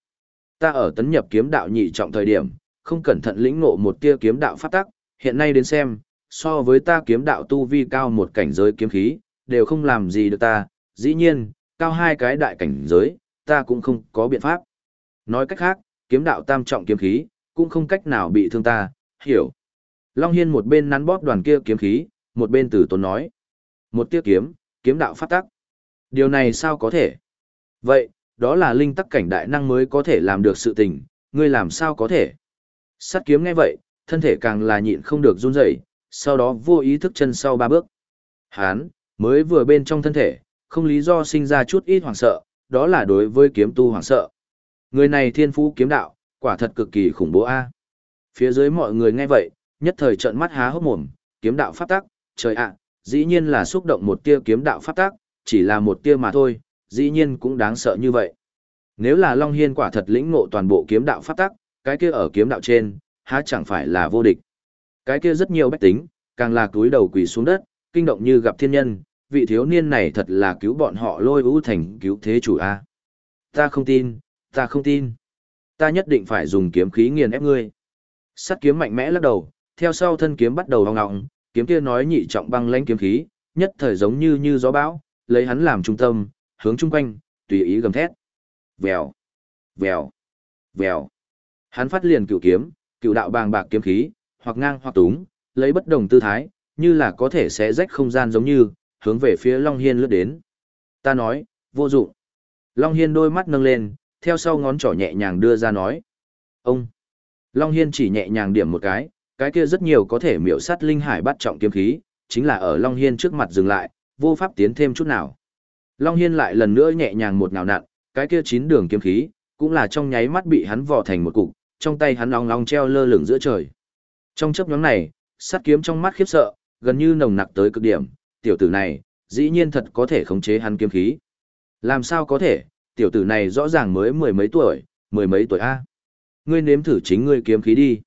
Ta ở tấn nhập kiếm đạo nhị trọng thời điểm, không cẩn thận lĩnh ngộ một tia kiếm đạo pháp tắc, hiện nay đến xem, so với ta kiếm đạo tu vi cao một cảnh giới kiếm khí, đều không làm gì được ta, dĩ nhiên, cao hai cái đại cảnh giới, ta cũng không có biện pháp. Nói cách khác, kiếm đạo tam trọng kiếm khí, cũng không cách nào bị thương ta, hiểu. Long Hiên một bên nắn bóp đoàn kia kiếm khí, một bên tử tốn nói. Một tia kiếm, kiếm đạo pháp tắc. Điều này sao có thể? Vậy, đó là linh tắc cảnh đại năng mới có thể làm được sự tình, ngươi làm sao có thể? Sắt kiếm nghe vậy, thân thể càng là nhịn không được run rẩy, sau đó vô ý thức chân sau ba bước. Hán, mới vừa bên trong thân thể, không lý do sinh ra chút ít hoảng sợ, đó là đối với kiếm tu hoảng sợ. Người này thiên phú kiếm đạo, quả thật cực kỳ khủng bố a. Phía dưới mọi người nghe vậy, nhất thời trợn mắt há hốc mồm, kiếm đạo pháp tắc, trời ạ, dĩ nhiên là xúc động một tia kiếm đạo pháp tắc, chỉ là một tia mà thôi, dĩ nhiên cũng đáng sợ như vậy. Nếu là Long Hiên quả thật lĩnh ngộ toàn bộ kiếm đạo pháp tắc, cái kia ở kiếm đạo trên, há chẳng phải là vô địch. Cái kia rất nhiều bách tính, càng là túi đầu quỳ xuống đất, kinh động như gặp thiên nhân, vị thiếu niên này thật là cứu bọn họ lôi ưu thành cứu thế chủ A. Ta không tin, ta không tin. Ta nhất định phải dùng kiếm khí nghiền ép ngươi. Sắt kiếm mạnh mẽ lắc đầu, theo sau thân kiếm bắt đầu hoang ngọng, kiếm kia nói nhị trọng băng lãnh kiếm khí, nhất thời giống như như gió bão, lấy hắn làm trung tâm, hướng chung quanh, tùy ý gầm thét. Vèo, vèo, vèo. Hắn phát liền cựu kiếm, cựu đạo bàng bạc kiếm khí, hoặc ngang hoặc túng, lấy bất đồng tư thái, như là có thể sẽ rách không gian giống như, hướng về phía Long Hiên lướt đến. Ta nói, vô dụng. Long Hiên đôi mắt nâng lên, theo sau ngón trỏ nhẹ nhàng đưa ra nói. Ông. Long Hiên chỉ nhẹ nhàng điểm một cái, cái kia rất nhiều có thể miểu sát linh hải bắt trọng kiếm khí, chính là ở Long Hiên trước mặt dừng lại, vô pháp tiến thêm chút nào. Long Hiên lại lần nữa nhẹ nhàng một ngào nặn, cái kia chín đường kiếm khí, cũng là trong nháy mắt bị hắn vò thành một cục, trong tay hắn long long treo lơ lửng giữa trời. Trong chớp nhoáng này, sát kiếm trong mắt khiếp sợ, gần như nồng nặc tới cực điểm, tiểu tử này, dĩ nhiên thật có thể khống chế hắn kiếm khí. Làm sao có thể, tiểu tử này rõ ràng mới mười mấy tuổi, mười mấy tuổi A. Ngươi nếm thử chính ngươi kiếm khí đi.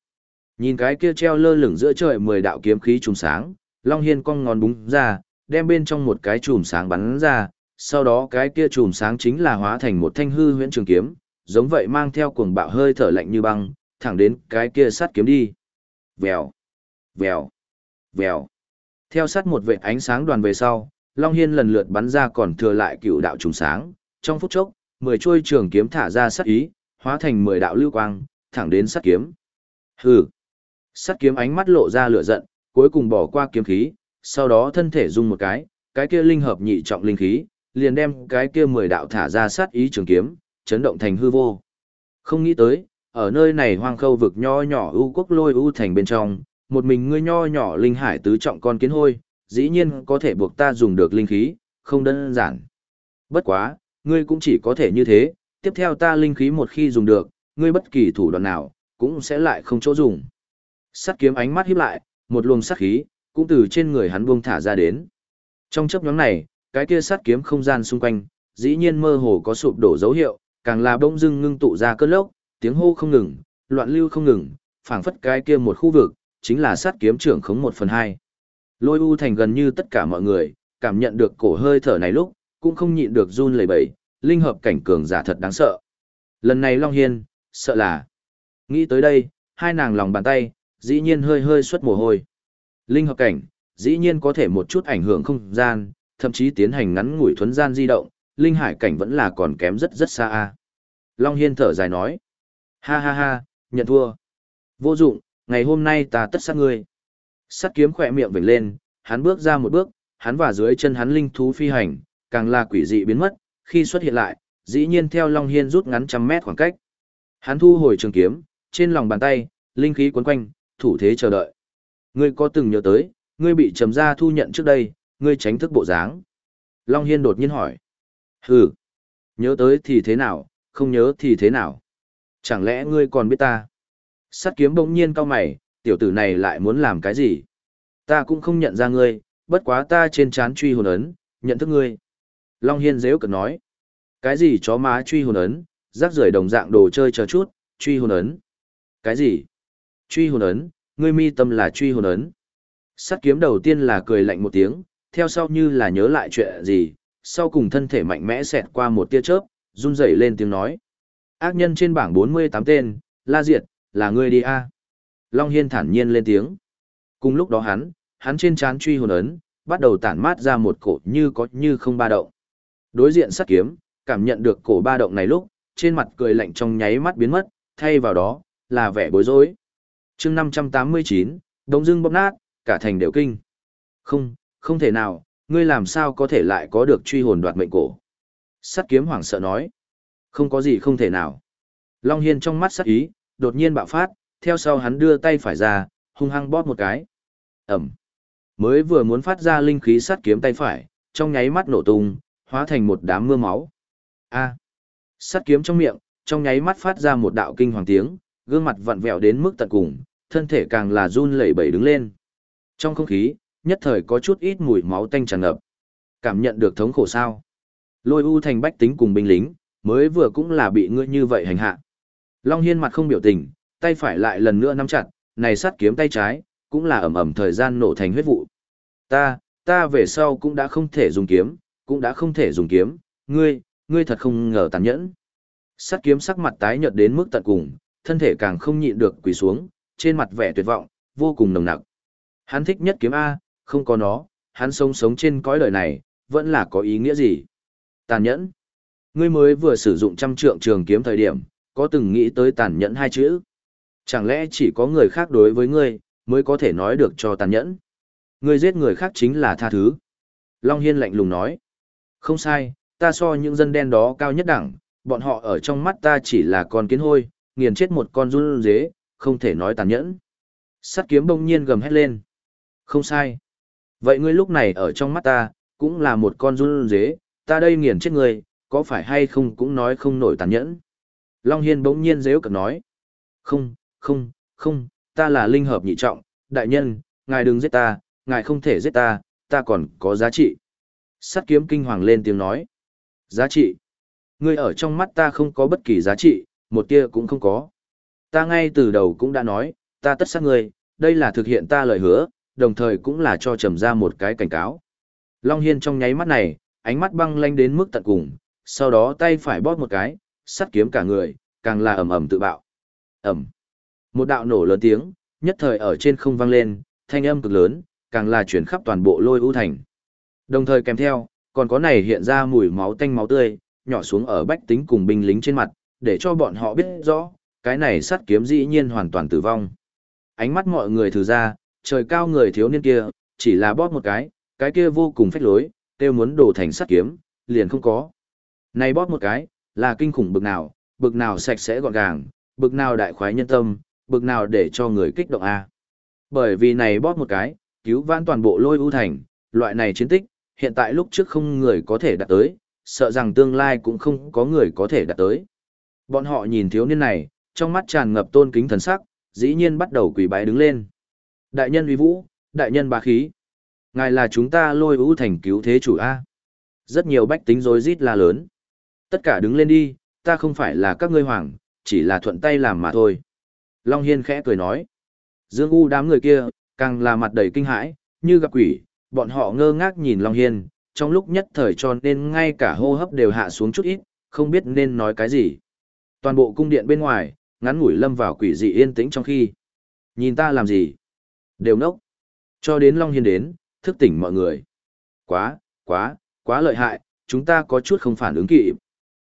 Nhìn cái kia treo lơ lửng giữa trời mười đạo kiếm khí trùng sáng, Long Hiên cong ngón búng ra, đem bên trong một cái chùm sáng bắn ra, sau đó cái kia chùm sáng chính là hóa thành một thanh hư huyễn trường kiếm, giống vậy mang theo cuồng bạo hơi thở lạnh như băng, thẳng đến cái kia sát kiếm đi. Vèo, vèo, vèo. Theo sát một vệ ánh sáng đoàn về sau, Long Hiên lần lượt bắn ra còn thừa lại cựu đạo trùng sáng, trong phút chốc, mười chuôi trường kiếm thả ra sát ý, hóa thành mười đạo lưu quang, thẳng đến sát kiếm. Hừ. Sát kiếm ánh mắt lộ ra lửa giận, cuối cùng bỏ qua kiếm khí, sau đó thân thể rung một cái, cái kia linh hợp nhị trọng linh khí, liền đem cái kia mười đạo thả ra sát ý trường kiếm, chấn động thành hư vô. Không nghĩ tới, ở nơi này hoang khâu vực nho nhỏ ưu quốc lôi ưu thành bên trong, một mình ngươi nho nhỏ linh hải tứ trọng con kiến hôi, dĩ nhiên có thể buộc ta dùng được linh khí, không đơn giản. Bất quá, ngươi cũng chỉ có thể như thế, tiếp theo ta linh khí một khi dùng được, ngươi bất kỳ thủ đoạn nào, cũng sẽ lại không chỗ dùng. Sắt kiếm ánh mắt híp lại, một luồng sát khí, cũng từ trên người hắn buông thả ra đến. Trong chấp nhóm này, cái kia sát kiếm không gian xung quanh, dĩ nhiên mơ hồ có sụp đổ dấu hiệu, càng là bỗng dưng ngưng tụ ra cơn lốc, tiếng hô không ngừng, loạn lưu không ngừng, phảng phất cái kia một khu vực, chính là sát kiếm trưởng khống một phần hai. Lôi u thành gần như tất cả mọi người, cảm nhận được cổ hơi thở này lúc, cũng không nhịn được run lẩy bẩy, linh hợp cảnh cường giả thật đáng sợ. Lần này Long Hiên, sợ là. Nghĩ tới đây, hai nàng lòng bàn tay, dĩ nhiên hơi hơi xuất mồ hôi. Linh hợp cảnh, dĩ nhiên có thể một chút ảnh hưởng không gian, thậm chí tiến hành ngắn ngủi thuấn gian di động, linh hải cảnh vẫn là còn kém rất rất xa a. Long Hiên thở dài nói. Ha ha ha, nhận thua. Vô dụng, ngày hôm nay ta tất sát ngươi. Sắt kiếm khỏe miệng vểnh lên, hắn bước ra một bước, hắn và dưới chân hắn linh thú phi hành, càng là quỷ dị biến mất, khi xuất hiện lại, dĩ nhiên theo Long Hiên rút ngắn trăm mét khoảng cách. Hắn thu hồi trường kiếm, trên lòng bàn tay, linh khí quấn quanh, thủ thế chờ đợi. Ngươi có từng nhớ tới, ngươi bị trầm ra thu nhận trước đây, ngươi tránh thức bộ dáng. Long Hiên đột nhiên hỏi. Hừ, nhớ tới thì thế nào, không nhớ thì thế nào. Chẳng lẽ ngươi còn biết ta? Sắt kiếm bỗng nhiên cao mày, tiểu tử này lại muốn làm cái gì? Ta cũng không nhận ra ngươi, bất quá ta trên chán truy hồn ấn, nhận thức ngươi. Long Hiên dễ cực nói. Cái gì chó má truy hồn ấn, rác rưởi đồng dạng đồ chơi chờ chút, truy hồn ấn. Cái gì? Truy hồn ấn, ngươi mi tâm là truy hồn ấn. Sắt kiếm đầu tiên là cười lạnh một tiếng, theo sau như là nhớ lại chuyện gì, sau cùng thân thể mạnh mẽ xẹt qua một tia chớp, run rẩy lên tiếng nói. Ác nhân trên bảng 48 tên, La Diệt, là ngươi đi a Long Hiên thản nhiên lên tiếng. Cùng lúc đó hắn, hắn trên trán truy hồn ấn, bắt đầu tản mát ra một cổ như có như không ba động. Đối diện sát kiếm, cảm nhận được cổ ba động này lúc, trên mặt cười lạnh trong nháy mắt biến mất, thay vào đó, là vẻ bối rối. chương 589, đông dưng bóp nát, cả thành đều kinh. Không, không thể nào, ngươi làm sao có thể lại có được truy hồn đoạt mệnh cổ. Sắt kiếm hoảng sợ nói. Không có gì không thể nào. Long Hiên trong mắt sắc ý, đột nhiên bạo phát, theo sau hắn đưa tay phải ra, hung hăng bóp một cái. Ẩm. Mới vừa muốn phát ra linh khí sắt kiếm tay phải, trong nháy mắt nổ tung, hóa thành một đám mưa máu. A. sắt kiếm trong miệng, trong nháy mắt phát ra một đạo kinh hoàng tiếng, gương mặt vặn vẹo đến mức tận cùng, thân thể càng là run lẩy bẩy đứng lên. Trong không khí, nhất thời có chút ít mùi máu tanh tràn ngập. Cảm nhận được thống khổ sao? Lôi U thành bách tính cùng binh lính, mới vừa cũng là bị ngươi như vậy hành hạ. Long Hiên mặt không biểu tình, tay phải lại lần nữa nắm chặt, này sát kiếm tay trái, cũng là ẩm ẩm thời gian nổ thành huyết vụ. Ta, ta về sau cũng đã không thể dùng kiếm, cũng đã không thể dùng kiếm, ngươi, ngươi thật không ngờ tàn nhẫn. Sát kiếm sắc mặt tái nhợt đến mức tận cùng, thân thể càng không nhịn được quỳ xuống, trên mặt vẻ tuyệt vọng, vô cùng nồng nặc. Hắn thích nhất kiếm A, không có nó, hắn sống sống trên cõi đời này, vẫn là có ý nghĩa gì. Tàn nhẫn. Ngươi mới vừa sử dụng trăm trượng trường kiếm thời điểm, có từng nghĩ tới tàn nhẫn hai chữ. Chẳng lẽ chỉ có người khác đối với ngươi, mới có thể nói được cho tàn nhẫn. Ngươi giết người khác chính là tha thứ. Long Hiên lạnh lùng nói. Không sai, ta so những dân đen đó cao nhất đẳng, bọn họ ở trong mắt ta chỉ là con kiến hôi, nghiền chết một con run dế, không thể nói tàn nhẫn. Sắt kiếm bỗng nhiên gầm hét lên. Không sai. Vậy ngươi lúc này ở trong mắt ta, cũng là một con run dế, ta đây nghiền chết ngươi, có phải hay không cũng nói không nổi tàn nhẫn. Long Hiên bỗng nhiên dễ cực nói. Không, không, không, ta là linh hợp nhị trọng, đại nhân, ngài đừng giết ta, ngài không thể giết ta, ta còn có giá trị. Sắt kiếm kinh hoàng lên tiếng nói. Giá trị. Ngươi ở trong mắt ta không có bất kỳ giá trị, một tia cũng không có. Ta ngay từ đầu cũng đã nói, ta tất sát ngươi, đây là thực hiện ta lời hứa, đồng thời cũng là cho trầm ra một cái cảnh cáo. Long Hiên trong nháy mắt này, ánh mắt băng lanh đến mức tận cùng, sau đó tay phải bóp một cái, sắt kiếm cả người, càng là ầm ầm tự bạo. Ầm. Một đạo nổ lớn tiếng, nhất thời ở trên không vang lên, thanh âm cực lớn, càng là chuyển khắp toàn bộ lôi ưu thành. Đồng thời kèm theo, còn có này hiện ra mùi máu tanh máu tươi, nhỏ xuống ở bách tính cùng binh lính trên mặt, để cho bọn họ biết rõ, cái này sắt kiếm dĩ nhiên hoàn toàn tử vong. Ánh mắt mọi người thử ra, trời cao người thiếu niên kia, chỉ là bóp một cái, cái kia vô cùng phách lối, Têu muốn đổ thành sắt kiếm, liền không có. Này bóp một cái, là kinh khủng bực nào, bực nào sạch sẽ gọn gàng, bực nào đại khoái nhân tâm, bực nào để cho người kích động a. Bởi vì này bóp một cái, cứu vãn toàn bộ lôi ưu thành, loại này chiến tích, hiện tại lúc trước không người có thể đạt tới, sợ rằng tương lai cũng không có người có thể đạt tới. Bọn họ nhìn thiếu niên này, trong mắt tràn ngập tôn kính thần sắc, dĩ nhiên bắt đầu quỳ bái đứng lên. Đại nhân uy vũ, đại nhân bá khí. Ngài là chúng ta lôi ưu thành cứu thế chủ A. Rất nhiều bách tính rối rít la lớn. Tất cả đứng lên đi, ta không phải là các ngươi hoàng, chỉ là thuận tay làm mà thôi. Long Hiên khẽ cười nói. Dương U đám người kia, càng là mặt đầy kinh hãi, như gặp quỷ, bọn họ ngơ ngác nhìn Long Hiên, trong lúc nhất thời cho nên ngay cả hô hấp đều hạ xuống chút ít, không biết nên nói cái gì. Toàn bộ cung điện bên ngoài, ngắn ngủi lâm vào quỷ dị yên tĩnh trong khi. Nhìn ta làm gì? Đều nốc. Cho đến Long Hiên đến, thức tỉnh mọi người. Quá, quá, quá lợi hại, chúng ta có chút không phản ứng kịp.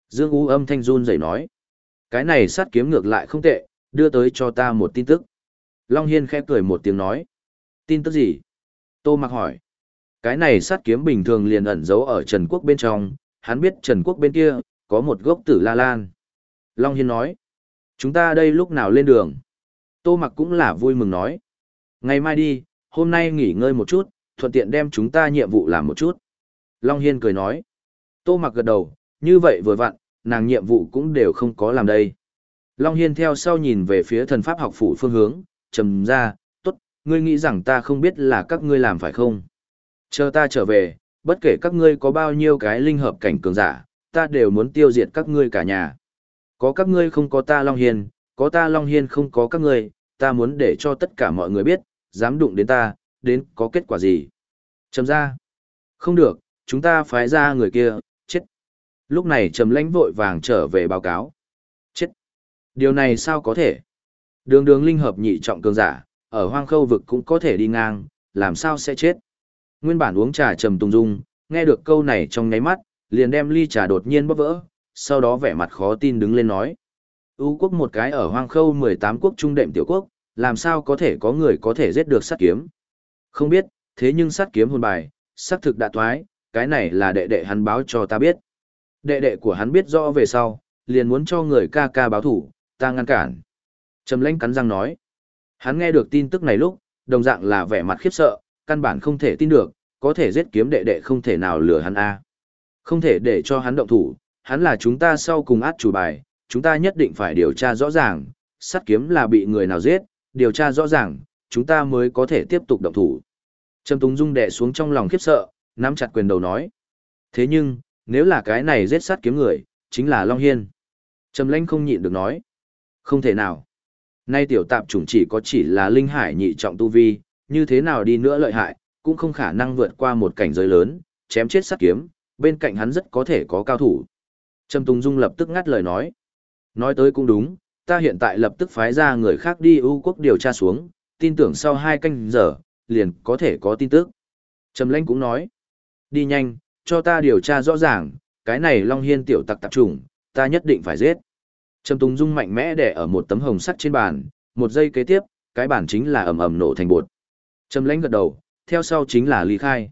Dương U âm thanh run rẩy nói. Cái này sát kiếm ngược lại không tệ, đưa tới cho ta một tin tức. Long Hiên khẽ cười một tiếng nói. Tin tức gì? Tô Mặc hỏi. Cái này sát kiếm bình thường liền ẩn giấu ở Trần Quốc bên trong, hắn biết Trần Quốc bên kia, có một gốc tử la lan. Long Hiên nói. Chúng ta đây lúc nào lên đường? Tô Mặc cũng là vui mừng nói. Ngày mai đi, hôm nay nghỉ ngơi một chút, thuận tiện đem chúng ta nhiệm vụ làm một chút. Long Hiên cười nói. Tô Mặc gật đầu, như vậy vừa vặn, nàng nhiệm vụ cũng đều không có làm đây. Long Hiên theo sau nhìn về phía thần pháp học phủ phương hướng, trầm ra, tốt, ngươi nghĩ rằng ta không biết là các ngươi làm phải không? Chờ ta trở về, bất kể các ngươi có bao nhiêu cái linh hợp cảnh cường giả, ta đều muốn tiêu diệt các ngươi cả nhà. Có các ngươi không có ta Long Hiên, có ta Long Hiên không có các ngươi, ta muốn để cho tất cả mọi người biết, dám đụng đến ta, đến có kết quả gì. Trầm ra. Không được, chúng ta phái ra người kia, chết. Lúc này Trầm Lãnh vội vàng trở về báo cáo. Chết. Điều này sao có thể? Đường đường linh hợp nhị trọng cường giả, ở hoang khâu vực cũng có thể đi ngang, làm sao sẽ chết? Nguyên bản uống trà Trầm Tùng Dung, nghe được câu này trong nháy mắt, liền đem ly trà đột nhiên bóp vỡ, sau đó vẻ mặt khó tin đứng lên nói. U quốc một cái ở hoang khâu 18 quốc trung đệm tiểu quốc, làm sao có thể có người có thể giết được sát kiếm? Không biết, thế nhưng sát kiếm hồn bài, xác thực đã thoái, cái này là đệ đệ hắn báo cho ta biết. Đệ đệ của hắn biết rõ về sau, liền muốn cho người ca ca báo thủ, ta ngăn cản. Trầm lãnh cắn răng nói. Hắn nghe được tin tức này lúc, đồng dạng là vẻ mặt khiếp sợ, căn bản không thể tin được, có thể giết kiếm đệ đệ không thể nào lừa hắn a. Không thể để cho hắn động thủ, hắn là chúng ta sau cùng át chủ bài, chúng ta nhất định phải điều tra rõ ràng, sát kiếm là bị người nào giết, điều tra rõ ràng, chúng ta mới có thể tiếp tục động thủ. Trầm Tùng Dung đè xuống trong lòng khiếp sợ, nắm chặt quyền đầu nói. Thế nhưng, nếu là cái này giết sát kiếm người, chính là Long Hiên. Trầm Lãnh không nhịn được nói. Không thể nào. Nay tiểu tạp chủng chỉ có chỉ là linh hải nhị trọng tu vi, như thế nào đi nữa lợi hại, cũng không khả năng vượt qua một cảnh giới lớn, chém chết sát kiếm, bên cạnh hắn rất có thể có cao thủ. Trầm Tùng Dung lập tức ngắt lời nói. Nói tới cũng đúng, ta hiện tại lập tức phái ra người khác đi ưu quốc điều tra xuống, tin tưởng sau hai canh giờ, liền có thể có tin tức. Trầm Lãnh cũng nói. Đi nhanh, cho ta điều tra rõ ràng, cái này Long Hiên tiểu tặc tạp trùng, ta nhất định phải giết. Trầm Tùng Dung mạnh mẽ đè ở một tấm hồng sắt trên bàn, một giây kế tiếp, cái bàn chính là ầm ầm nổ thành bột. Trầm Lãnh gật đầu, theo sau chính là Lý Khai.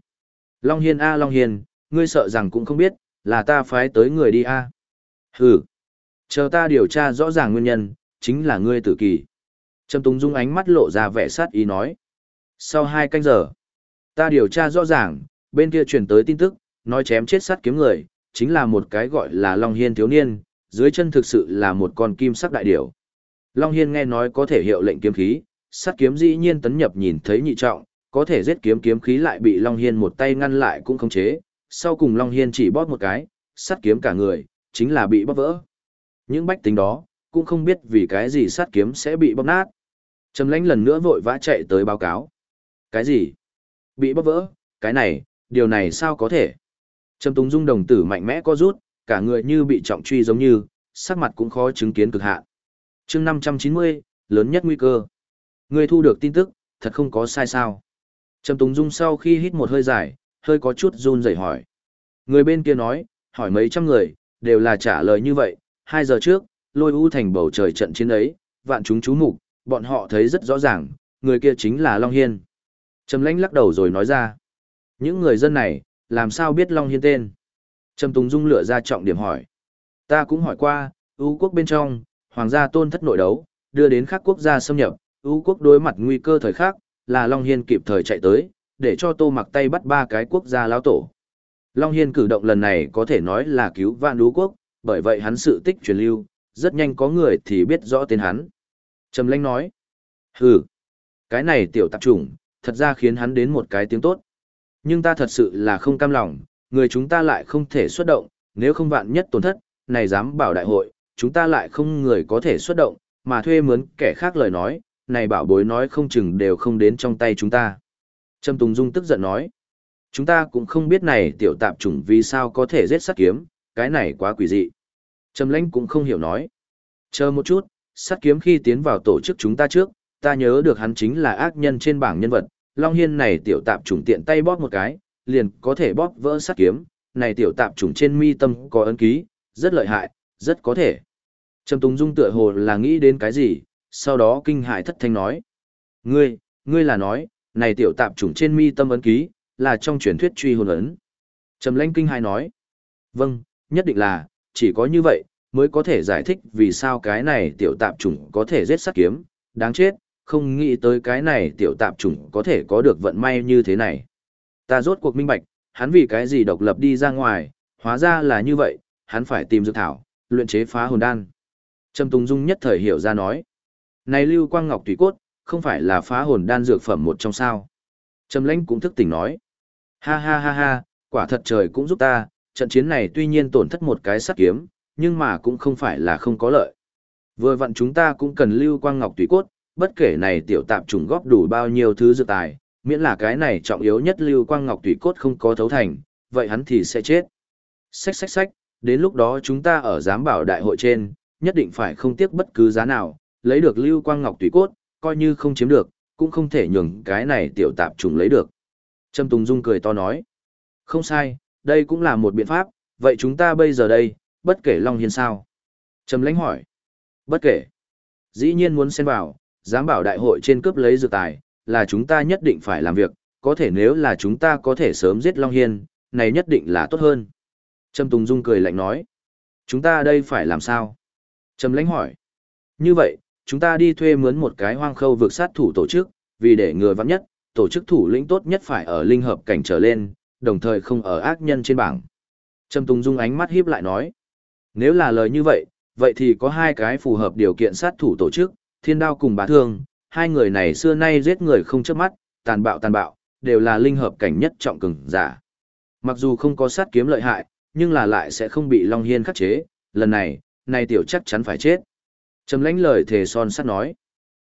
Long Hiên a Long Hiên, ngươi sợ rằng cũng không biết, là ta phái tới người đi a. Hừ. Chờ ta điều tra rõ ràng nguyên nhân, chính là ngươi tử kỳ. Trầm Tùng Dung ánh mắt lộ ra vẻ sát ý nói. Sau hai canh giờ, ta điều tra rõ ràng, bên kia truyền tới tin tức, nói chém chết sát kiếm người, chính là một cái gọi là Long Hiên thiếu niên, dưới chân thực sự là một con kim sắc đại điểu. Long Hiên nghe nói có thể hiệu lệnh kiếm khí, sát kiếm dĩ nhiên tấn nhập nhìn thấy nhị trọng, có thể giết kiếm kiếm khí lại bị Long Hiên một tay ngăn lại cũng không chế, sau cùng Long Hiên chỉ bóp một cái, sát kiếm cả người, chính là bị bóp vỡ. Những bách tính đó, cũng không biết vì cái gì sát kiếm sẽ bị bóp nát. Trầm lãnh lần nữa vội vã chạy tới báo cáo. Cái gì? Bị bóp vỡ, cái này, điều này sao có thể? Trầm Tùng Dung đồng tử mạnh mẽ có rút, cả người như bị trọng truy giống như, sắc mặt cũng khó chứng kiến cực hạn. Chương 590, lớn nhất nguy cơ. Người thu được tin tức, thật không có sai sao? Trầm Tùng Dung sau khi hít một hơi dài, hơi có chút run rẩy hỏi. Người bên kia nói, hỏi mấy trăm người, đều là trả lời như vậy, hai giờ trước, lôi u thành bầu trời trận chiến ấy, vạn chúng chú mục, bọn họ thấy rất rõ ràng, người kia chính là Long Hiên. Trầm lãnh lắc đầu rồi nói ra. Những người dân này, làm sao biết Long Hiên tên? Trầm Tùng Dung lựa ra trọng điểm hỏi. Ta cũng hỏi qua, ưu quốc bên trong, hoàng gia tôn thất nội đấu, đưa đến các quốc gia xâm nhập, ưu quốc đối mặt nguy cơ thời khắc, là Long Hiên kịp thời chạy tới, để cho tô mặc tay bắt ba cái quốc gia lão tổ. Long Hiên cử động lần này có thể nói là cứu vạn ưu quốc, bởi vậy hắn sự tích truyền lưu, rất nhanh có người thì biết rõ tên hắn. Trầm lãnh nói, hừ, cái này tiểu tạp chủng, thật ra khiến hắn đến một cái tiếng tốt. Nhưng ta thật sự là không cam lòng, người chúng ta lại không thể xuất động, nếu không vạn nhất tổn thất, này dám bảo đại hội, chúng ta lại không người có thể xuất động, mà thuê mướn kẻ khác lời nói, này bảo bối nói không chừng đều không đến trong tay chúng ta. Trâm Tùng Dung tức giận nói, chúng ta cũng không biết này tiểu tạp chủng vì sao có thể giết sát kiếm, cái này quá quỷ dị. Trầm lãnh cũng không hiểu nói. Chờ một chút, sát kiếm khi tiến vào tổ chức chúng ta trước, ta nhớ được hắn chính là ác nhân trên bảng nhân vật, Long Hiên này tiểu tạp trùng tiện tay bóp một cái, liền có thể bóp vỡ sát kiếm, này tiểu tạp trùng trên mi tâm có ấn ký, rất lợi hại, rất có thể. Trầm Tùng Dung tựa hồ là nghĩ đến cái gì, sau đó kinh hại thất thanh nói. Ngươi, ngươi là nói, này tiểu tạp trùng trên mi tâm ấn ký, là trong truyền thuyết truy hồn ấn. Trầm Lanh kinh hại nói. Vâng, nhất định là, chỉ có như vậy, mới có thể giải thích vì sao cái này tiểu tạp chủng có thể giết sát kiếm, đáng chết, không nghĩ tới cái này tiểu tạp chủng có thể có được vận may như thế này. Ta rốt cuộc minh bạch, hắn vì cái gì độc lập đi ra ngoài, hóa ra là như vậy, hắn phải tìm dược thảo, luyện chế phá hồn đan. Trầm Tùng Dung nhất thời hiểu ra nói. Này Lưu Quang Ngọc Tùy Cốt, không phải là phá hồn đan dược phẩm một trong sao. Trầm Lãnh cũng thức tỉnh nói. Ha ha ha ha, quả thật trời cũng giúp ta, trận chiến này tuy nhiên tổn thất một cái sắt kiếm, nhưng mà cũng không phải là không có lợi. Vừa vặn chúng ta cũng cần Lưu Quang Ngọc Tùy Cốt, bất kể này tiểu tạp trùng góp đủ bao nhiêu thứ dự tài, miễn là cái này trọng yếu nhất lưu quang ngọc tùy cốt không có thấu thành, vậy hắn thì sẽ chết. Xách xách xách, đến lúc đó chúng ta ở giám bảo đại hội trên, nhất định phải không tiếc bất cứ giá nào, lấy được lưu quang ngọc tùy cốt, coi như không chiếm được, cũng không thể nhường cái này tiểu tạp trùng lấy được. Trâm Tùng Dung cười to nói, không sai, đây cũng là một biện pháp, vậy chúng ta bây giờ đây, bất kể Long Hiên sao? Trầm lãnh hỏi, bất kể, dĩ nhiên muốn xen vào, dám bảo đại hội trên cướp lấy dược tài, là chúng ta nhất định phải làm việc, có thể nếu là chúng ta có thể sớm giết Long Hiên, này nhất định là tốt hơn. Trâm Tùng Dung cười lạnh nói, chúng ta đây phải làm sao? Trầm lãnh hỏi, như vậy, chúng ta đi thuê mướn một cái hoang khâu vượt sát thủ tổ chức, vì để ngừa vắng nhất, tổ chức thủ lĩnh tốt nhất phải ở linh hợp cảnh trở lên, đồng thời không ở ác nhân trên bảng. Trâm Tùng Dung ánh mắt híp lại nói, nếu là lời như vậy, vậy thì có hai cái phù hợp điều kiện sát thủ tổ chức, thiên đao cùng bá thương, hai người này xưa nay giết người không chớp mắt, tàn bạo tàn bạo, đều là linh hợp cảnh nhất trọng cường giả. Mặc dù không có sát kiếm lợi hại, nhưng là lại sẽ không bị Long Hiên khắc chế, lần này, này tiểu chắc chắn phải chết. Trầm lãnh lời thề son sắt nói.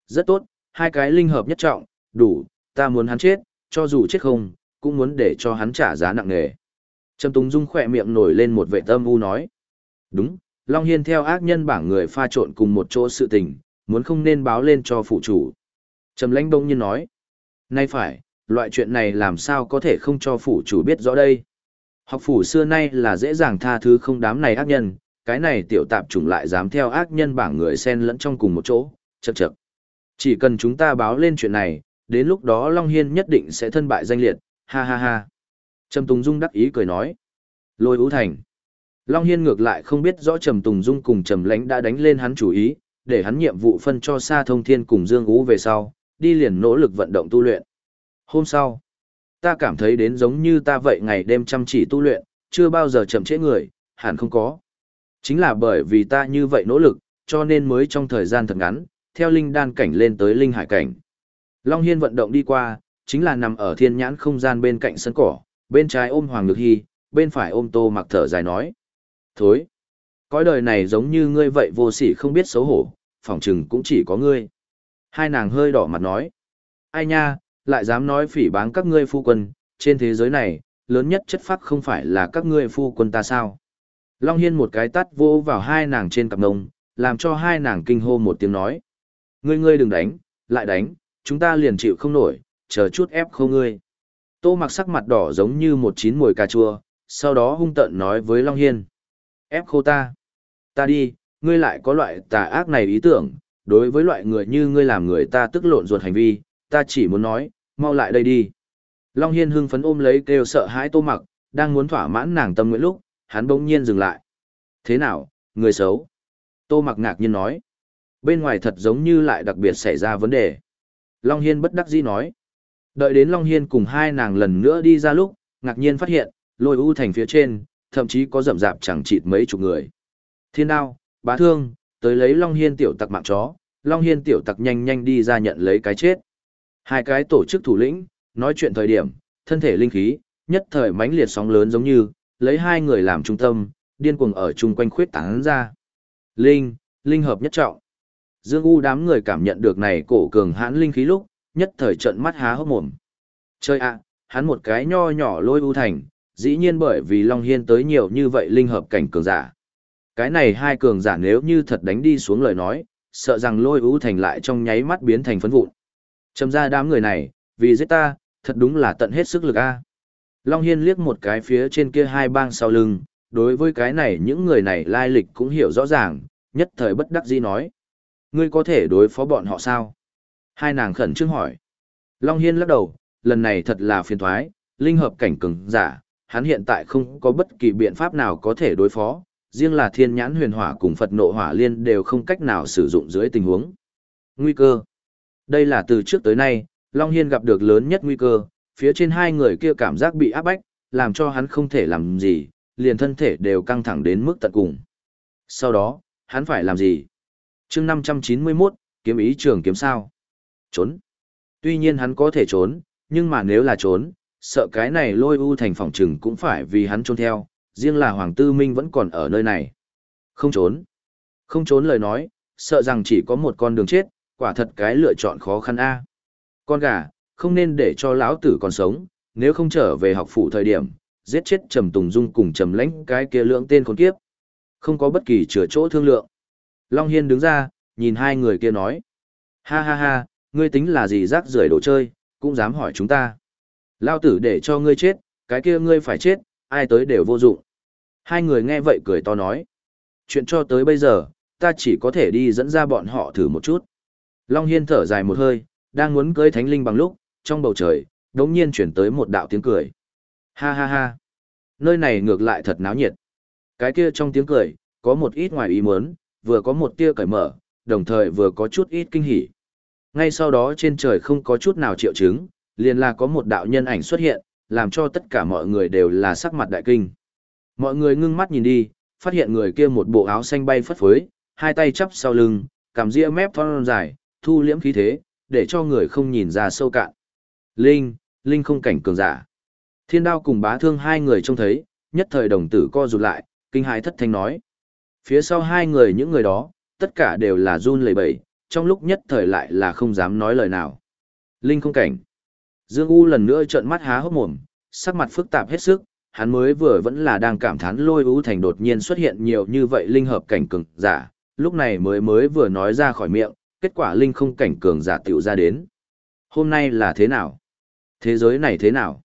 Rất tốt, hai cái linh hợp nhất trọng, đủ, ta muốn hắn chết, cho dù chết không, cũng muốn để cho hắn trả giá nặng nề. Trầm Tùng Dung khỏe miệng nổi lên một vệ tâm u nói. Đúng, Long Hiên theo ác nhân bảng người pha trộn cùng một chỗ sự tình, muốn không nên báo lên cho phụ chủ. Trầm lãnh đông nhiên nói. Nay phải, loại chuyện này làm sao có thể không cho phụ chủ biết rõ đây. Học phủ xưa nay là dễ dàng tha thứ không đám này ác nhân, cái này tiểu tạp chủng lại dám theo ác nhân bảng người xen lẫn trong cùng một chỗ, chậc chậc. Chỉ cần chúng ta báo lên chuyện này, đến lúc đó Long Hiên nhất định sẽ thân bại danh liệt, ha ha ha. Trầm Tùng Dung đắc ý cười nói. Lôi ưu thành. Long Hiên ngược lại không biết rõ Trầm Tùng Dung cùng Trầm Lánh đã đánh lên hắn chủ ý, để hắn nhiệm vụ phân cho Sa Thông Thiên cùng Dương Ú về sau, đi liền nỗ lực vận động tu luyện. Hôm sau, ta cảm thấy đến giống như ta vậy ngày đêm chăm chỉ tu luyện, chưa bao giờ chậm trễ người, hẳn không có. Chính là bởi vì ta như vậy nỗ lực, cho nên mới trong thời gian thật ngắn, theo linh đan cảnh lên tới linh hải cảnh. Long Hiên vận động đi qua, chính là nằm ở thiên nhãn không gian bên cạnh sân cỏ, bên trái ôm Hoàng Nhược Hy, bên phải ôm Tô Mặc thở dài nói. Thối! Cõi đời này giống như ngươi vậy vô sỉ không biết xấu hổ, phỏng chừng cũng chỉ có ngươi. Hai nàng hơi đỏ mặt nói. Ai nha, lại dám nói phỉ báng các ngươi phu quân, trên thế giới này, lớn nhất chất phác không phải là các ngươi phu quân ta sao. Long Hiên một cái tắt vô vào hai nàng trên cặp nông, làm cho hai nàng kinh hô một tiếng nói. Ngươi ngươi đừng đánh, lại đánh, chúng ta liền chịu không nổi, chờ chút ép khô ngươi. Tô mặc sắc mặt đỏ giống như một chín mùi cà chua, sau đó hung tợn nói với Long Hiên. Ép khô ta. Ta đi, ngươi lại có loại tà ác này ý tưởng, đối với loại người như ngươi làm người ta tức lộn ruột hành vi, ta chỉ muốn nói, mau lại đây đi. Long Hiên hưng phấn ôm lấy kêu sợ hãi tô mặc, đang muốn thỏa mãn nàng tâm nguyện lúc, hắn bỗng nhiên dừng lại. Thế nào, người xấu? Tô mặc ngạc nhiên nói. Bên ngoài thật giống như lại đặc biệt xảy ra vấn đề. Long Hiên bất đắc dĩ nói. Đợi đến Long Hiên cùng hai nàng lần nữa đi ra lúc, ngạc nhiên phát hiện, lôi u thành phía trên, thậm chí có rậm rạp chẳng chịt mấy chục người. Thiên đao, bá thương, tới lấy Long Hiên tiểu tặc mạng chó, Long Hiên tiểu tặc nhanh nhanh đi ra nhận lấy cái chết. Hai cái tổ chức thủ lĩnh, nói chuyện thời điểm, thân thể linh khí, nhất thời mãnh liệt sóng lớn giống như, lấy hai người làm trung tâm, điên cuồng ở chung quanh khuyết tán ra. Linh, linh hợp nhất trọng. Dương U đám người cảm nhận được này cổ cường hãn linh khí lúc, nhất thời trận mắt há hốc mồm. Chơi ạ, hắn một cái nho nhỏ lôi u thành, dĩ nhiên bởi vì Long Hiên tới nhiều như vậy linh hợp cảnh cường giả. Cái này hai cường giả nếu như thật đánh đi xuống lời nói, sợ rằng lôi u thành lại trong nháy mắt biến thành phấn vụn. Châm ra đám người này, vì giết ta, thật đúng là tận hết sức lực a. Long Hiên liếc một cái phía trên kia hai bang sau lưng, đối với cái này những người này lai lịch cũng hiểu rõ ràng, nhất thời bất đắc dĩ nói. Ngươi có thể đối phó bọn họ sao? Hai nàng khẩn trương hỏi. Long Hiên lắc đầu, lần này thật là phiền thoái, linh hợp cảnh cứng, giả, hắn hiện tại không có bất kỳ biện pháp nào có thể đối phó, riêng là thiên nhãn huyền hỏa cùng Phật nộ hỏa liên đều không cách nào sử dụng dưới tình huống. Nguy cơ. Đây là từ trước tới nay, Long Hiên gặp được lớn nhất nguy cơ, phía trên hai người kia cảm giác bị áp bách, làm cho hắn không thể làm gì, liền thân thể đều căng thẳng đến mức tận cùng. Sau đó, hắn phải làm gì? chương 591, kiếm ý trường kiếm sao? Trốn. Tuy nhiên hắn có thể trốn, nhưng mà nếu là trốn, sợ cái này lôi u thành phòng trừng cũng phải vì hắn trốn theo, riêng là Hoàng Tư Minh vẫn còn ở nơi này. Không trốn. Không trốn lời nói, sợ rằng chỉ có một con đường chết, quả thật cái lựa chọn khó khăn a. Con gà, không nên để cho lão tử còn sống, nếu không trở về học phủ thời điểm, giết chết Trầm Tùng Dung cùng Trầm Lãnh cái kia lượng tên khốn kiếp. Không có bất kỳ chữa chỗ thương lượng. Long Hiên đứng ra, nhìn hai người kia nói. Ha ha ha, ngươi tính là gì rác rưởi đồ chơi, cũng dám hỏi chúng ta. Lao tử để cho ngươi chết, cái kia ngươi phải chết, ai tới đều vô dụng. Hai người nghe vậy cười to nói. Chuyện cho tới bây giờ, ta chỉ có thể đi dẫn ra bọn họ thử một chút. Long Hiên thở dài một hơi, đang muốn cưới thánh linh bằng lúc, trong bầu trời, đống nhiên chuyển tới một đạo tiếng cười. Ha ha ha. Nơi này ngược lại thật náo nhiệt. Cái kia trong tiếng cười, có một ít ngoài ý muốn, vừa có một tia cởi mở, đồng thời vừa có chút ít kinh hỉ. Ngay sau đó trên trời không có chút nào triệu chứng, liền là có một đạo nhân ảnh xuất hiện, làm cho tất cả mọi người đều là sắc mặt đại kinh. Mọi người ngưng mắt nhìn đi, phát hiện người kia một bộ áo xanh bay phất phới, hai tay chắp sau lưng, cảm ria mép thon dài, thu liễm khí thế, để cho người không nhìn ra sâu cạn. Linh, Linh không cảnh cường giả. Thiên đao cùng bá thương hai người trông thấy, nhất thời đồng tử co rụt lại, kinh hãi thất thanh nói. Phía sau hai người những người đó, tất cả đều là run lẩy bẩy, trong lúc nhất thời lại là không dám nói lời nào. Linh không cảnh. Dương U lần nữa trợn mắt há hốc mồm, sắc mặt phức tạp hết sức, hắn mới vừa vẫn là đang cảm thán lôi U thành đột nhiên xuất hiện nhiều như vậy linh hợp cảnh cường giả, lúc này mới mới vừa nói ra khỏi miệng, kết quả linh không cảnh cường giả tiểu ra đến. Hôm nay là thế nào? Thế giới này thế nào?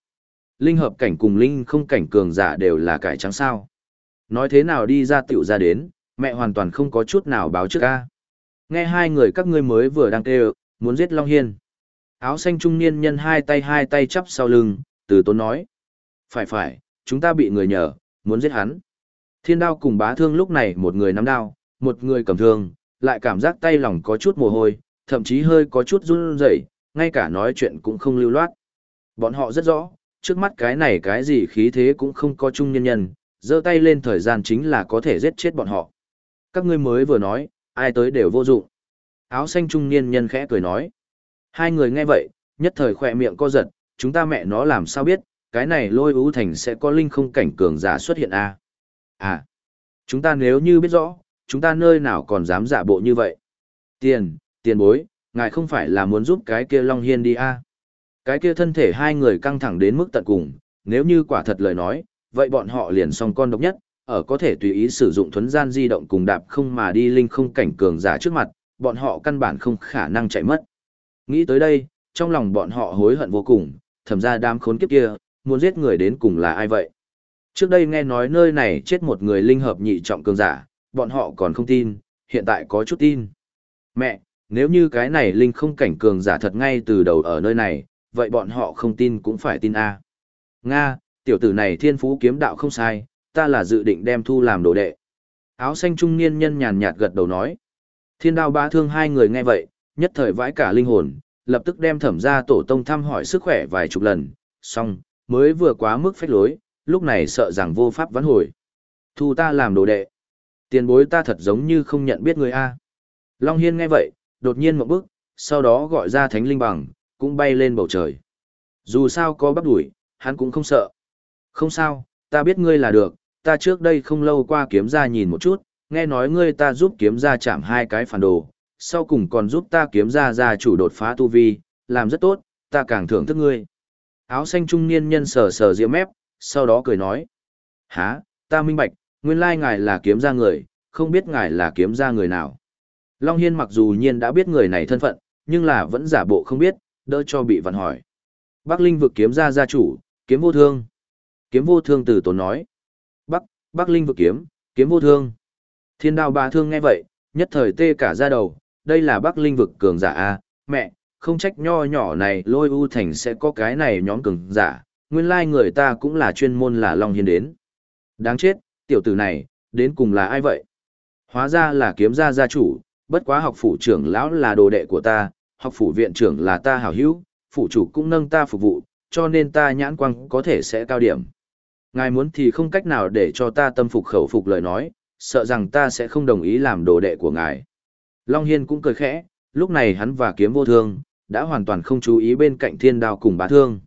Linh hợp cảnh cùng linh không cảnh cường giả đều là cải trắng sao? Nói thế nào đi ra tiểu ra đến, mẹ hoàn toàn không có chút nào báo trước ca. Nghe hai người các ngươi mới vừa đang kêu, muốn giết Long Hiên. Áo xanh trung niên nhân hai tay hai tay chắp sau lưng, từ tốn nói. Phải phải, chúng ta bị người nhờ, muốn giết hắn. Thiên đao cùng bá thương lúc này một người nắm đao, một người cầm thương, lại cảm giác tay lòng có chút mồ hôi, thậm chí hơi có chút run rẩy, ngay cả nói chuyện cũng không lưu loát. Bọn họ rất rõ, trước mắt cái này cái gì khí thế cũng không có chung nhân nhân, giơ tay lên thời gian chính là có thể giết chết bọn họ. Các ngươi mới vừa nói, ai tới đều vô dụng. Áo xanh trung niên nhân khẽ cười nói. Hai người nghe vậy, nhất thời khỏe miệng co giật, chúng ta mẹ nó làm sao biết, cái này lôi ưu thành sẽ có linh không cảnh cường giả xuất hiện à? À, chúng ta nếu như biết rõ, chúng ta nơi nào còn dám giả bộ như vậy? Tiền, tiền bối, ngài không phải là muốn giúp cái kia Long Hiên đi à? Cái kia thân thể hai người căng thẳng đến mức tận cùng, nếu như quả thật lời nói, vậy bọn họ liền xong con độc nhất, ở có thể tùy ý sử dụng thuấn gian di động cùng đạp không mà đi linh không cảnh cường giả trước mặt, bọn họ căn bản không khả năng chạy mất. Nghĩ tới đây, trong lòng bọn họ hối hận vô cùng, thầm ra đám khốn kiếp kia, muốn giết người đến cùng là ai vậy? Trước đây nghe nói nơi này chết một người linh hợp nhị trọng cường giả, bọn họ còn không tin, hiện tại có chút tin. Mẹ, nếu như cái này linh không cảnh cường giả thật ngay từ đầu ở nơi này, vậy bọn họ không tin cũng phải tin a. Nga, tiểu tử này thiên phú kiếm đạo không sai, ta là dự định đem thu làm đồ đệ. Áo xanh trung niên nhân nhàn nhạt gật đầu nói. Thiên đao bá thương hai người nghe vậy, nhất thời vãi cả linh hồn, lập tức đem thẩm ra tổ tông thăm hỏi sức khỏe vài chục lần, xong, mới vừa quá mức phách lối, lúc này sợ rằng vô pháp vãn hồi. Thu ta làm đồ đệ. Tiền bối ta thật giống như không nhận biết người A. Long Hiên nghe vậy, đột nhiên một bước, sau đó gọi ra thánh linh bằng, cũng bay lên bầu trời. Dù sao có bắt đuổi, hắn cũng không sợ. Không sao, ta biết ngươi là được, ta trước đây không lâu qua kiếm ra nhìn một chút, nghe nói ngươi ta giúp kiếm ra chạm hai cái phản đồ, sau cùng còn giúp ta kiếm ra ra chủ đột phá tu vi, làm rất tốt, ta càng thưởng thức ngươi. Áo xanh trung niên nhân sờ sờ diễm mép, sau đó cười nói. Hả, ta minh bạch, nguyên lai ngài là kiếm ra người, không biết ngài là kiếm ra người nào. Long Hiên mặc dù nhiên đã biết người này thân phận, nhưng là vẫn giả bộ không biết, đỡ cho bị vặn hỏi. Bắc Linh vực kiếm ra gia chủ, kiếm vô thương. Kiếm vô thương từ tốn nói. Bắc, Linh vực kiếm, kiếm vô thương. Thiên đao bà thương nghe vậy, nhất thời tê cả ra đầu, đây là Bắc Linh vực cường giả a mẹ, không trách nho nhỏ này lôi u thành sẽ có cái này nhóm cường giả, nguyên lai người ta cũng là chuyên môn là Long Hiên đến. Đáng chết, tiểu tử này, đến cùng là ai vậy? Hóa ra là kiếm gia gia chủ, bất quá học phủ trưởng lão là đồ đệ của ta, học phủ viện trưởng là ta hảo hữu, phủ chủ cũng nâng ta phục vụ, cho nên ta nhãn quang có thể sẽ cao điểm. Ngài muốn thì không cách nào để cho ta tâm phục khẩu phục lời nói, sợ rằng ta sẽ không đồng ý làm đồ đệ của ngài. Long Hiên cũng cười khẽ, lúc này hắn và kiếm vô thương, đã hoàn toàn không chú ý bên cạnh thiên đao cùng bá thương.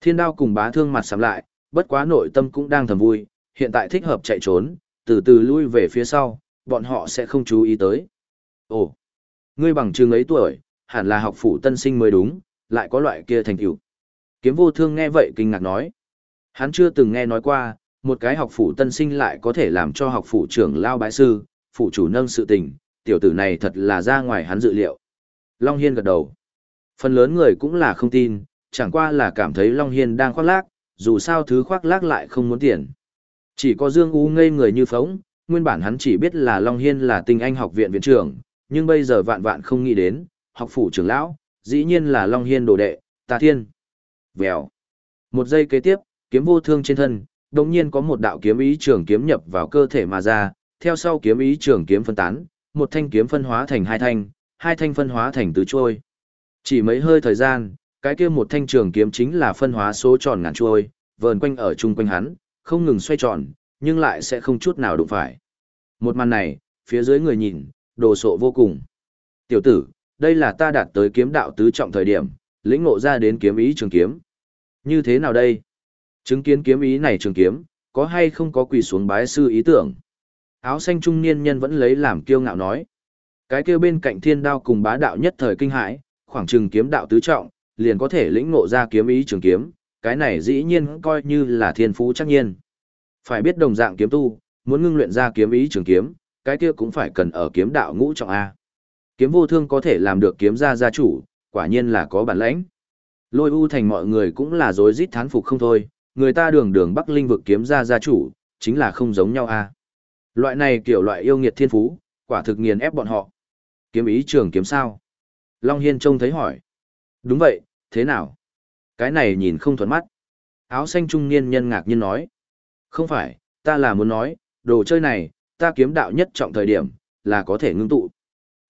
Thiên đao cùng bá thương mặt sắm lại, bất quá nội tâm cũng đang thầm vui, hiện tại thích hợp chạy trốn, từ từ lui về phía sau, bọn họ sẽ không chú ý tới. Ồ, ngươi bằng trường ấy tuổi, hẳn là học phủ tân sinh mới đúng, lại có loại kia thành tựu. Kiếm vô thương nghe vậy kinh ngạc nói. Hắn chưa từng nghe nói qua, một cái học phủ tân sinh lại có thể làm cho học phủ trưởng lao bái sư, phủ chủ nâng sự tình, tiểu tử này thật là ra ngoài hắn dự liệu. Long Hiên gật đầu. Phần lớn người cũng là không tin, chẳng qua là cảm thấy Long Hiên đang khoác lác, dù sao thứ khoác lác lại không muốn tiền. Chỉ có Dương U ngây người như phóng, nguyên bản hắn chỉ biết là Long Hiên là tinh anh học viện viện trưởng, nhưng bây giờ vạn vạn không nghĩ đến, học phủ trưởng lão, dĩ nhiên là Long Hiên đồ đệ, Ta thiên. Vèo. Một giây kế tiếp, kiếm vô thương trên thân, đồng nhiên có một đạo kiếm ý trường kiếm nhập vào cơ thể mà ra, theo sau kiếm ý trường kiếm phân tán, một thanh kiếm phân hóa thành hai thanh, hai thanh phân hóa thành tứ trôi. Chỉ mấy hơi thời gian, cái kia một thanh trường kiếm chính là phân hóa số tròn ngàn trôi, vờn quanh ở chung quanh hắn, không ngừng xoay tròn, nhưng lại sẽ không chút nào đụng phải. Một màn này, phía dưới người nhìn, đồ sộ vô cùng. Tiểu tử, đây là ta đạt tới kiếm đạo tứ trọng thời điểm, lĩnh ngộ ra đến kiếm ý trường kiếm. Như thế nào đây? Chứng kiến kiếm ý này trường kiếm, có hay không có quỳ xuống bái sư ý tưởng? Áo xanh trung niên nhân vẫn lấy làm kiêu ngạo nói. Cái kia bên cạnh thiên đao cùng bá đạo nhất thời kinh hãi, khoảng chừng kiếm đạo tứ trọng, liền có thể lĩnh ngộ ra kiếm ý trường kiếm, cái này dĩ nhiên coi như là thiên phú chắc nhiên. Phải biết đồng dạng kiếm tu, muốn ngưng luyện ra kiếm ý trường kiếm, cái kia cũng phải cần ở kiếm đạo ngũ trọng A. Kiếm vô thương có thể làm được kiếm gia gia chủ, quả nhiên là có bản lãnh. Lôi u thành mọi người cũng là dối rít thán phục không thôi, người ta đường đường bắc linh vực kiếm gia gia chủ, chính là không giống nhau A. Loại này kiểu loại yêu nghiệt thiên phú, quả thực nghiền ép bọn họ. Kiếm ý trường kiếm sao? Long Hiên trông thấy hỏi. Đúng vậy, thế nào? Cái này nhìn không thuận mắt. Áo xanh trung niên nhân ngạc nhiên nói. Không phải, ta là muốn nói, đồ chơi này, ta kiếm đạo nhất trọng thời điểm, là có thể ngưng tụ.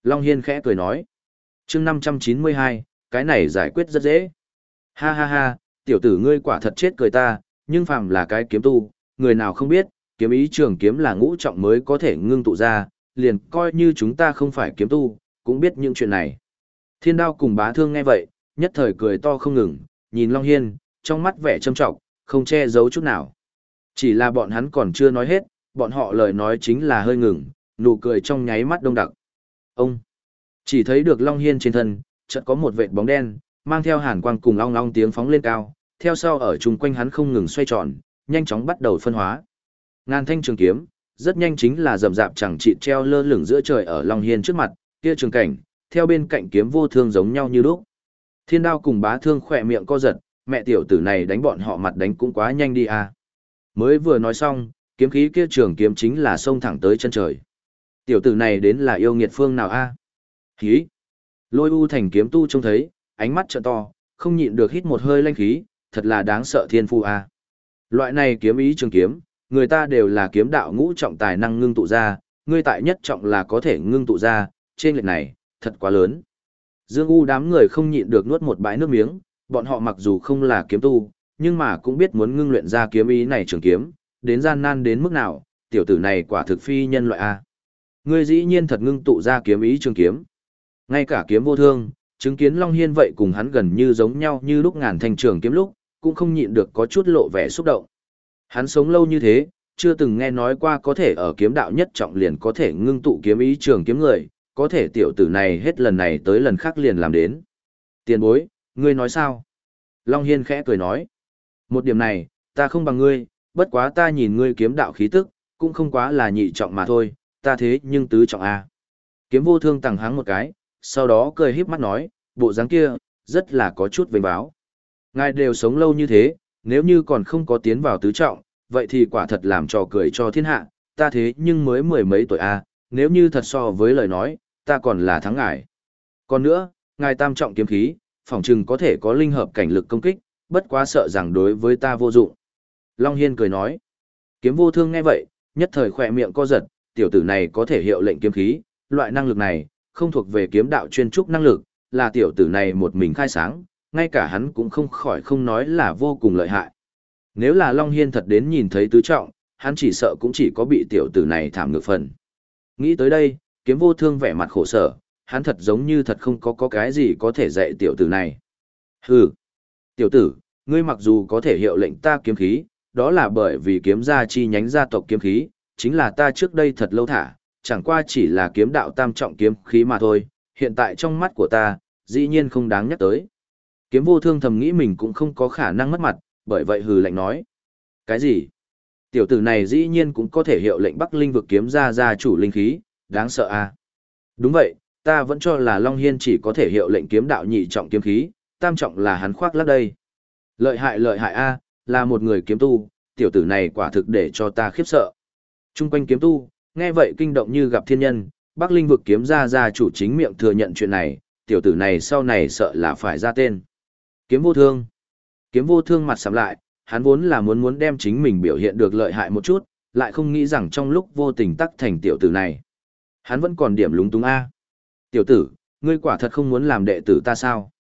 Long Hiên khẽ cười nói. chương 592, cái này giải quyết rất dễ. Ha ha ha, tiểu tử ngươi quả thật chết cười ta, nhưng phàm là cái kiếm tu, người nào không biết, kiếm ý trường kiếm là ngũ trọng mới có thể ngưng tụ ra, liền coi như chúng ta không phải kiếm tu, cũng biết những chuyện này. Thiên đao cùng bá thương nghe vậy, nhất thời cười to không ngừng, nhìn Long Hiên, trong mắt vẻ châm trọng, không che giấu chút nào. Chỉ là bọn hắn còn chưa nói hết, bọn họ lời nói chính là hơi ngừng, nụ cười trong nháy mắt đông đặc. Ông chỉ thấy được Long Hiên trên thân, chợt có một vệt bóng đen, mang theo hàn quang cùng long long tiếng phóng lên cao, theo sau ở chung quanh hắn không ngừng xoay tròn, nhanh chóng bắt đầu phân hóa. Ngàn thanh trường kiếm, rất nhanh chính là rầm rạp chẳng chịt treo lơ lửng giữa trời ở Long Hiên trước mặt, kia trường cảnh, theo bên cạnh kiếm vô thương giống nhau như lúc. Thiên đao cùng bá thương khỏe miệng co giật, mẹ tiểu tử này đánh bọn họ mặt đánh cũng quá nhanh đi à. Mới vừa nói xong, kiếm khí kia trường kiếm chính là xông thẳng tới chân trời. Tiểu tử này đến là yêu nghiệt phương nào a? À? Khí. Lôi u thành kiếm tu trông thấy, ánh mắt trợ to, không nhịn được hít một hơi lanh khí, thật là đáng sợ thiên phu a. Loại này kiếm ý trường kiếm, người ta đều là kiếm đạo ngũ trọng tài năng ngưng tụ ra, ngươi tại nhất trọng là có thể ngưng tụ ra, trên lệch này, thật quá lớn. Dương U đám người không nhịn được nuốt một bãi nước miếng, bọn họ mặc dù không là kiếm tu, nhưng mà cũng biết muốn ngưng luyện ra kiếm ý này trường kiếm, đến gian nan đến mức nào, tiểu tử này quả thực phi nhân loại A. Ngươi dĩ nhiên thật ngưng tụ ra kiếm ý trường kiếm. Ngay cả kiếm vô thương, chứng kiến Long Hiên vậy cùng hắn gần như giống nhau như lúc ngàn thành trường kiếm lúc, cũng không nhịn được có chút lộ vẻ xúc động. Hắn sống lâu như thế, chưa từng nghe nói qua có thể ở kiếm đạo nhất trọng liền có thể ngưng tụ kiếm ý trường kiếm người, có thể tiểu tử này hết lần này tới lần khác liền làm đến. Tiền bối, ngươi nói sao? Long Hiên khẽ cười nói. Một điểm này, ta không bằng ngươi, bất quá ta nhìn ngươi kiếm đạo khí tức, cũng không quá là nhị trọng mà thôi, ta thế nhưng tứ trọng A. Kiếm vô thương tặng háng một cái, sau đó cười híp mắt nói, bộ dáng kia, rất là có chút vinh báo. Ngài đều sống lâu như thế, nếu như còn không có tiến vào tứ trọng, vậy thì quả thật làm trò cười cho thiên hạ, ta thế nhưng mới mười mấy tuổi A, nếu như thật so với lời nói, ta còn là thắng ngài. Còn nữa, ngài tam trọng kiếm khí, phỏng chừng có thể có linh hợp cảnh lực công kích, bất quá sợ rằng đối với ta vô dụng. Long Hiên cười nói, kiếm vô thương nghe vậy, nhất thời khỏe miệng co giật, tiểu tử này có thể hiệu lệnh kiếm khí, loại năng lực này, không thuộc về kiếm đạo chuyên trúc năng lực, là tiểu tử này một mình khai sáng, ngay cả hắn cũng không khỏi không nói là vô cùng lợi hại. Nếu là Long Hiên thật đến nhìn thấy tứ trọng, hắn chỉ sợ cũng chỉ có bị tiểu tử này thảm ngược phần. Nghĩ tới đây, kiếm vô thương vẻ mặt khổ sở, hắn thật giống như thật không có có cái gì có thể dạy tiểu tử này. Hừ, tiểu tử, ngươi mặc dù có thể hiệu lệnh ta kiếm khí, đó là bởi vì kiếm gia chi nhánh gia tộc kiếm khí, chính là ta trước đây thật lâu thả, chẳng qua chỉ là kiếm đạo tam trọng kiếm khí mà thôi, hiện tại trong mắt của ta, dĩ nhiên không đáng nhắc tới. Kiếm vô thương thầm nghĩ mình cũng không có khả năng mất mặt, bởi vậy hừ lạnh nói. Cái gì? Tiểu tử này dĩ nhiên cũng có thể hiệu lệnh Bắc Linh vực kiếm ra ra chủ linh khí, đáng sợ a. À? Đúng vậy, ta vẫn cho là Long Hiên chỉ có thể hiệu lệnh kiếm đạo nhị trọng kiếm khí, tam trọng là hắn khoác lắp đây. Lợi hại lợi hại a, là một người kiếm tu, tiểu tử này quả thực để cho ta khiếp sợ. Trung quanh kiếm tu, nghe vậy kinh động như gặp thiên nhân, Bắc Linh vực kiếm ra ra chủ chính miệng thừa nhận chuyện này, tiểu tử này sau này sợ là phải ra tên. Kiếm vô thương. Kiếm vô thương mặt sầm lại, hắn vốn là muốn muốn đem chính mình biểu hiện được lợi hại một chút, lại không nghĩ rằng trong lúc vô tình tắc thành tiểu tử này. Hắn vẫn còn điểm lúng túng A. Tiểu tử, ngươi quả thật không muốn làm đệ tử ta sao?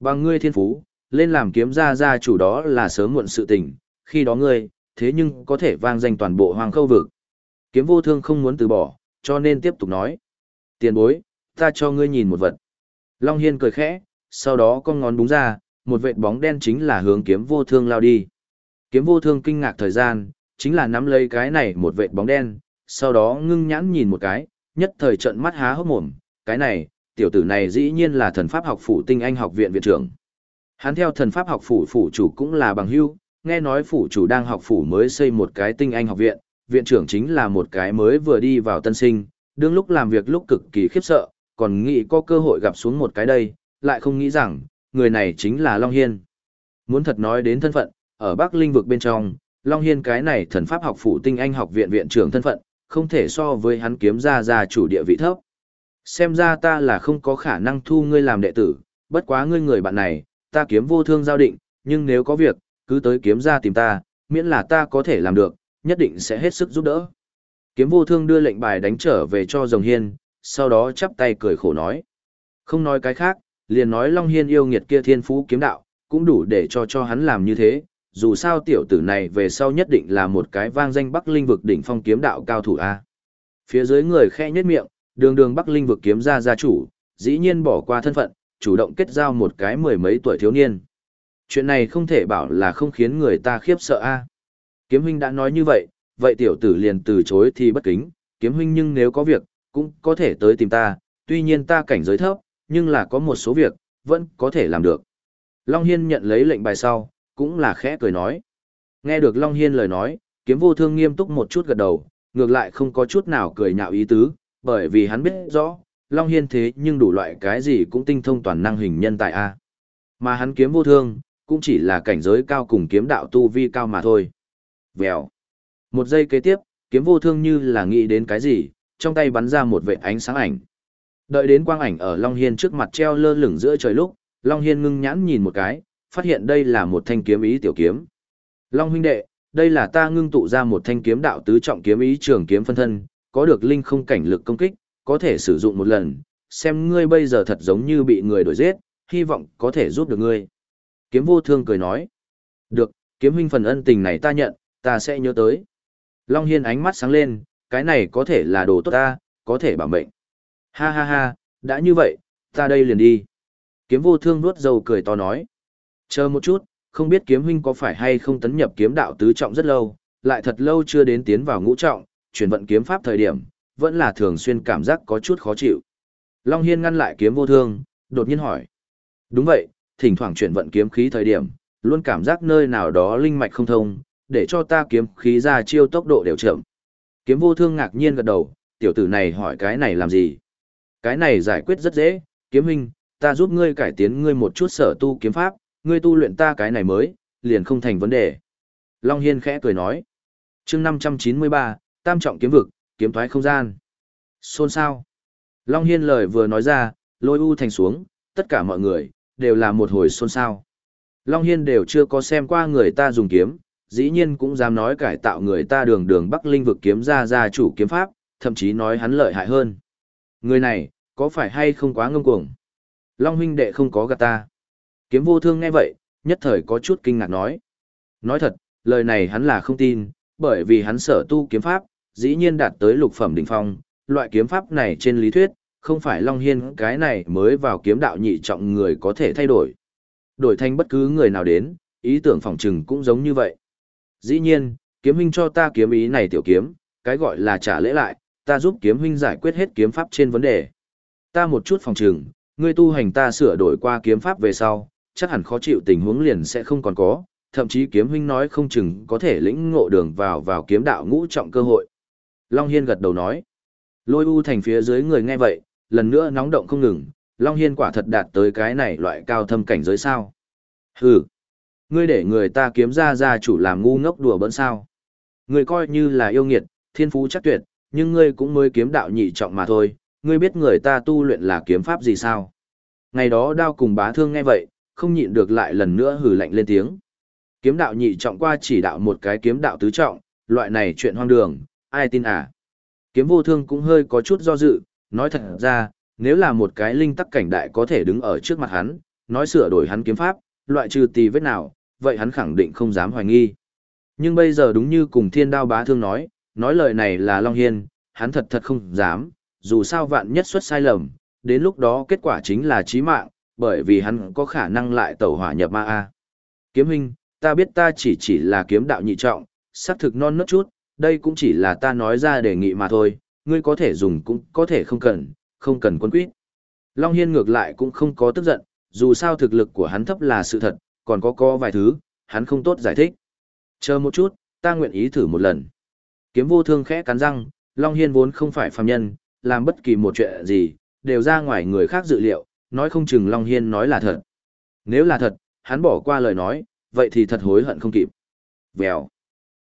Bằng ngươi thiên phú, lên làm kiếm gia gia chủ đó là sớm muộn sự tình, khi đó ngươi, thế nhưng có thể vang danh toàn bộ hoàng khâu vực. Kiếm vô thương không muốn từ bỏ, cho nên tiếp tục nói. Tiền bối, ta cho ngươi nhìn một vật. Long Hiên cười khẽ, sau đó con ngón búng ra, một vệt bóng đen chính là hướng kiếm vô thương lao đi. Kiếm vô thương kinh ngạc thời gian, chính là nắm lấy cái này một vệt bóng đen, sau đó ngưng nhãn nhìn một cái, nhất thời trận mắt há hốc mồm, cái này, tiểu tử này dĩ nhiên là thần pháp học phủ tinh anh học viện viện trưởng. Hắn theo thần pháp học phủ phủ chủ cũng là bằng hưu, nghe nói phủ chủ đang học phủ mới xây một cái tinh anh học viện, viện trưởng chính là một cái mới vừa đi vào tân sinh, đương lúc làm việc lúc cực kỳ khiếp sợ, còn nghĩ có cơ hội gặp xuống một cái đây, lại không nghĩ rằng, người này chính là Long Hiên. Muốn thật nói đến thân phận, ở Bắc Linh vực bên trong, Long Hiên cái này thần pháp học phủ tinh anh học viện viện trưởng thân phận, không thể so với hắn kiếm ra ra chủ địa vị thấp. Xem ra ta là không có khả năng thu ngươi làm đệ tử, bất quá ngươi người bạn này, ta kiếm vô thương giao định, nhưng nếu có việc, cứ tới kiếm ra tìm ta, miễn là ta có thể làm được, nhất định sẽ hết sức giúp đỡ. Kiếm vô thương đưa lệnh bài đánh trở về cho Rồng Hiên, sau đó chắp tay cười khổ nói. Không nói cái khác, liền nói Long Hiên yêu nghiệt kia thiên phú kiếm đạo, cũng đủ để cho cho hắn làm như thế, dù sao tiểu tử này về sau nhất định là một cái vang danh Bắc Linh vực đỉnh phong kiếm đạo cao thủ A. Phía dưới người khe nhất miệng, đường đường Bắc Linh vực kiếm ra gia chủ, dĩ nhiên bỏ qua thân phận, chủ động kết giao một cái mười mấy tuổi thiếu niên. Chuyện này không thể bảo là không khiến người ta khiếp sợ A. Kiếm huynh đã nói như vậy, vậy tiểu tử liền từ chối thì bất kính, kiếm huynh nhưng nếu có việc, cũng có thể tới tìm ta, tuy nhiên ta cảnh giới thấp, nhưng là có một số việc, vẫn có thể làm được. Long Hiên nhận lấy lệnh bài sau, cũng là khẽ cười nói. Nghe được Long Hiên lời nói, kiếm vô thương nghiêm túc một chút gật đầu, ngược lại không có chút nào cười nhạo ý tứ, bởi vì hắn biết rõ, Long Hiên thế nhưng đủ loại cái gì cũng tinh thông toàn năng hình nhân tại A. Mà hắn kiếm vô thương, cũng chỉ là cảnh giới cao cùng kiếm đạo tu vi cao mà thôi. Vèo. Một giây kế tiếp, kiếm vô thương như là nghĩ đến cái gì, trong tay bắn ra một vệ ánh sáng ảnh. Đợi đến quang ảnh ở Long Hiên trước mặt treo lơ lửng giữa trời lúc, Long Hiên ngưng nhãn nhìn một cái, phát hiện đây là một thanh kiếm ý tiểu kiếm. Long huynh đệ, đây là ta ngưng tụ ra một thanh kiếm đạo tứ trọng kiếm ý trường kiếm phân thân, có được linh không cảnh lực công kích, có thể sử dụng một lần, xem ngươi bây giờ thật giống như bị người đuổi giết, hy vọng có thể giúp được ngươi. Kiếm vô thương cười nói. Được, kiếm huynh phần ân tình này ta nhận, ta sẽ nhớ tới. Long Hiên ánh mắt sáng lên, cái này có thể là đồ tốt ta, có thể bảo mệnh. Ha ha ha, đã như vậy, ta đây liền đi. Kiếm vô thương nuốt dầu cười to nói. Chờ một chút, không biết kiếm huynh có phải hay không tấn nhập kiếm đạo tứ trọng rất lâu, lại thật lâu chưa đến tiến vào ngũ trọng, chuyển vận kiếm pháp thời điểm, vẫn là thường xuyên cảm giác có chút khó chịu. Long Hiên ngăn lại kiếm vô thương, đột nhiên hỏi. Đúng vậy, thỉnh thoảng chuyển vận kiếm khí thời điểm, luôn cảm giác nơi nào đó linh mạch không thông, để cho ta kiếm khí ra chiêu tốc độ đều chậm. Kiếm vô thương ngạc nhiên gật đầu, tiểu tử này hỏi cái này làm gì? Cái này giải quyết rất dễ, kiếm huynh, ta giúp ngươi cải tiến ngươi một chút sở tu kiếm pháp, ngươi tu luyện ta cái này mới, liền không thành vấn đề. Long Hiên khẽ cười nói. chương 593, Tam trọng kiếm vực, kiếm thoái không gian. Xôn sao? Long Hiên lời vừa nói ra, lôi u thành xuống, tất cả mọi người, đều là một hồi xôn xao. Long Hiên đều chưa có xem qua người ta dùng kiếm, dĩ nhiên cũng dám nói cải tạo người ta đường đường Bắc Linh vực kiếm ra ra chủ kiếm pháp, thậm chí nói hắn lợi hại hơn. Người này, có phải hay không quá ngông cuồng? Long huynh đệ không có gạt ta. Kiếm vô thương nghe vậy, nhất thời có chút kinh ngạc nói. Nói thật, lời này hắn là không tin, bởi vì hắn sở tu kiếm pháp, dĩ nhiên đạt tới lục phẩm đỉnh phong, loại kiếm pháp này trên lý thuyết, không phải Long Hiên cái này mới vào kiếm đạo nhị trọng người có thể thay đổi. Đổi thành bất cứ người nào đến, ý tưởng phỏng trừng cũng giống như vậy. Dĩ nhiên, kiếm huynh cho ta kiếm ý này tiểu kiếm, cái gọi là trả lễ lại, ta giúp kiếm huynh giải quyết hết kiếm pháp trên vấn đề. Ta một chút phòng trừng, ngươi tu hành ta sửa đổi qua kiếm pháp về sau, chắc hẳn khó chịu tình huống liền sẽ không còn có, thậm chí kiếm huynh nói không chừng có thể lĩnh ngộ đường vào vào kiếm đạo ngũ trọng cơ hội. Long Hiên gật đầu nói. Lôi u thành phía dưới người nghe vậy, lần nữa nóng động không ngừng, Long Hiên quả thật đạt tới cái này loại cao thâm cảnh giới sao. Hừ, ngươi để người ta kiếm ra gia chủ làm ngu ngốc đùa bỡn sao. Ngươi coi như là yêu nghiệt, thiên phú chắc tuyệt, nhưng ngươi cũng mới kiếm đạo nhị trọng mà thôi, ngươi biết người ta tu luyện là kiếm pháp gì sao. Ngày đó đao cùng bá thương nghe vậy, không nhịn được lại lần nữa hừ lạnh lên tiếng. Kiếm đạo nhị trọng qua chỉ đạo một cái kiếm đạo tứ trọng, loại này chuyện hoang đường, ai tin à. Kiếm vô thương cũng hơi có chút do dự, nói thật ra, nếu là một cái linh tắc cảnh đại có thể đứng ở trước mặt hắn, nói sửa đổi hắn kiếm pháp, loại trừ tì vết nào, vậy hắn khẳng định không dám hoài nghi. Nhưng bây giờ đúng như cùng thiên đao bá thương nói, nói lời này là Long Hiên, hắn thật thật không dám, dù sao vạn nhất xuất sai lầm, đến lúc đó kết quả chính là chí mạng, bởi vì hắn có khả năng lại tẩu hỏa nhập ma A. Kiếm huynh, ta biết ta chỉ chỉ là kiếm đạo nhị trọng, xác thực non nớt chút, đây cũng chỉ là ta nói ra đề nghị mà thôi, ngươi có thể dùng cũng có thể không cần, không cần quân quyết. Long Hiên ngược lại cũng không có tức giận, dù sao thực lực của hắn thấp là sự thật, còn có có vài thứ, hắn không tốt giải thích. Chờ một chút, ta nguyện ý thử một lần. Kiếm vô thương khẽ cắn răng, Long Hiên vốn không phải phàm nhân, làm bất kỳ một chuyện gì, đều ra ngoài người khác dự liệu, nói không chừng Long Hiên nói là thật. Nếu là thật, hắn bỏ qua lời nói, vậy thì thật hối hận không kịp. Vèo.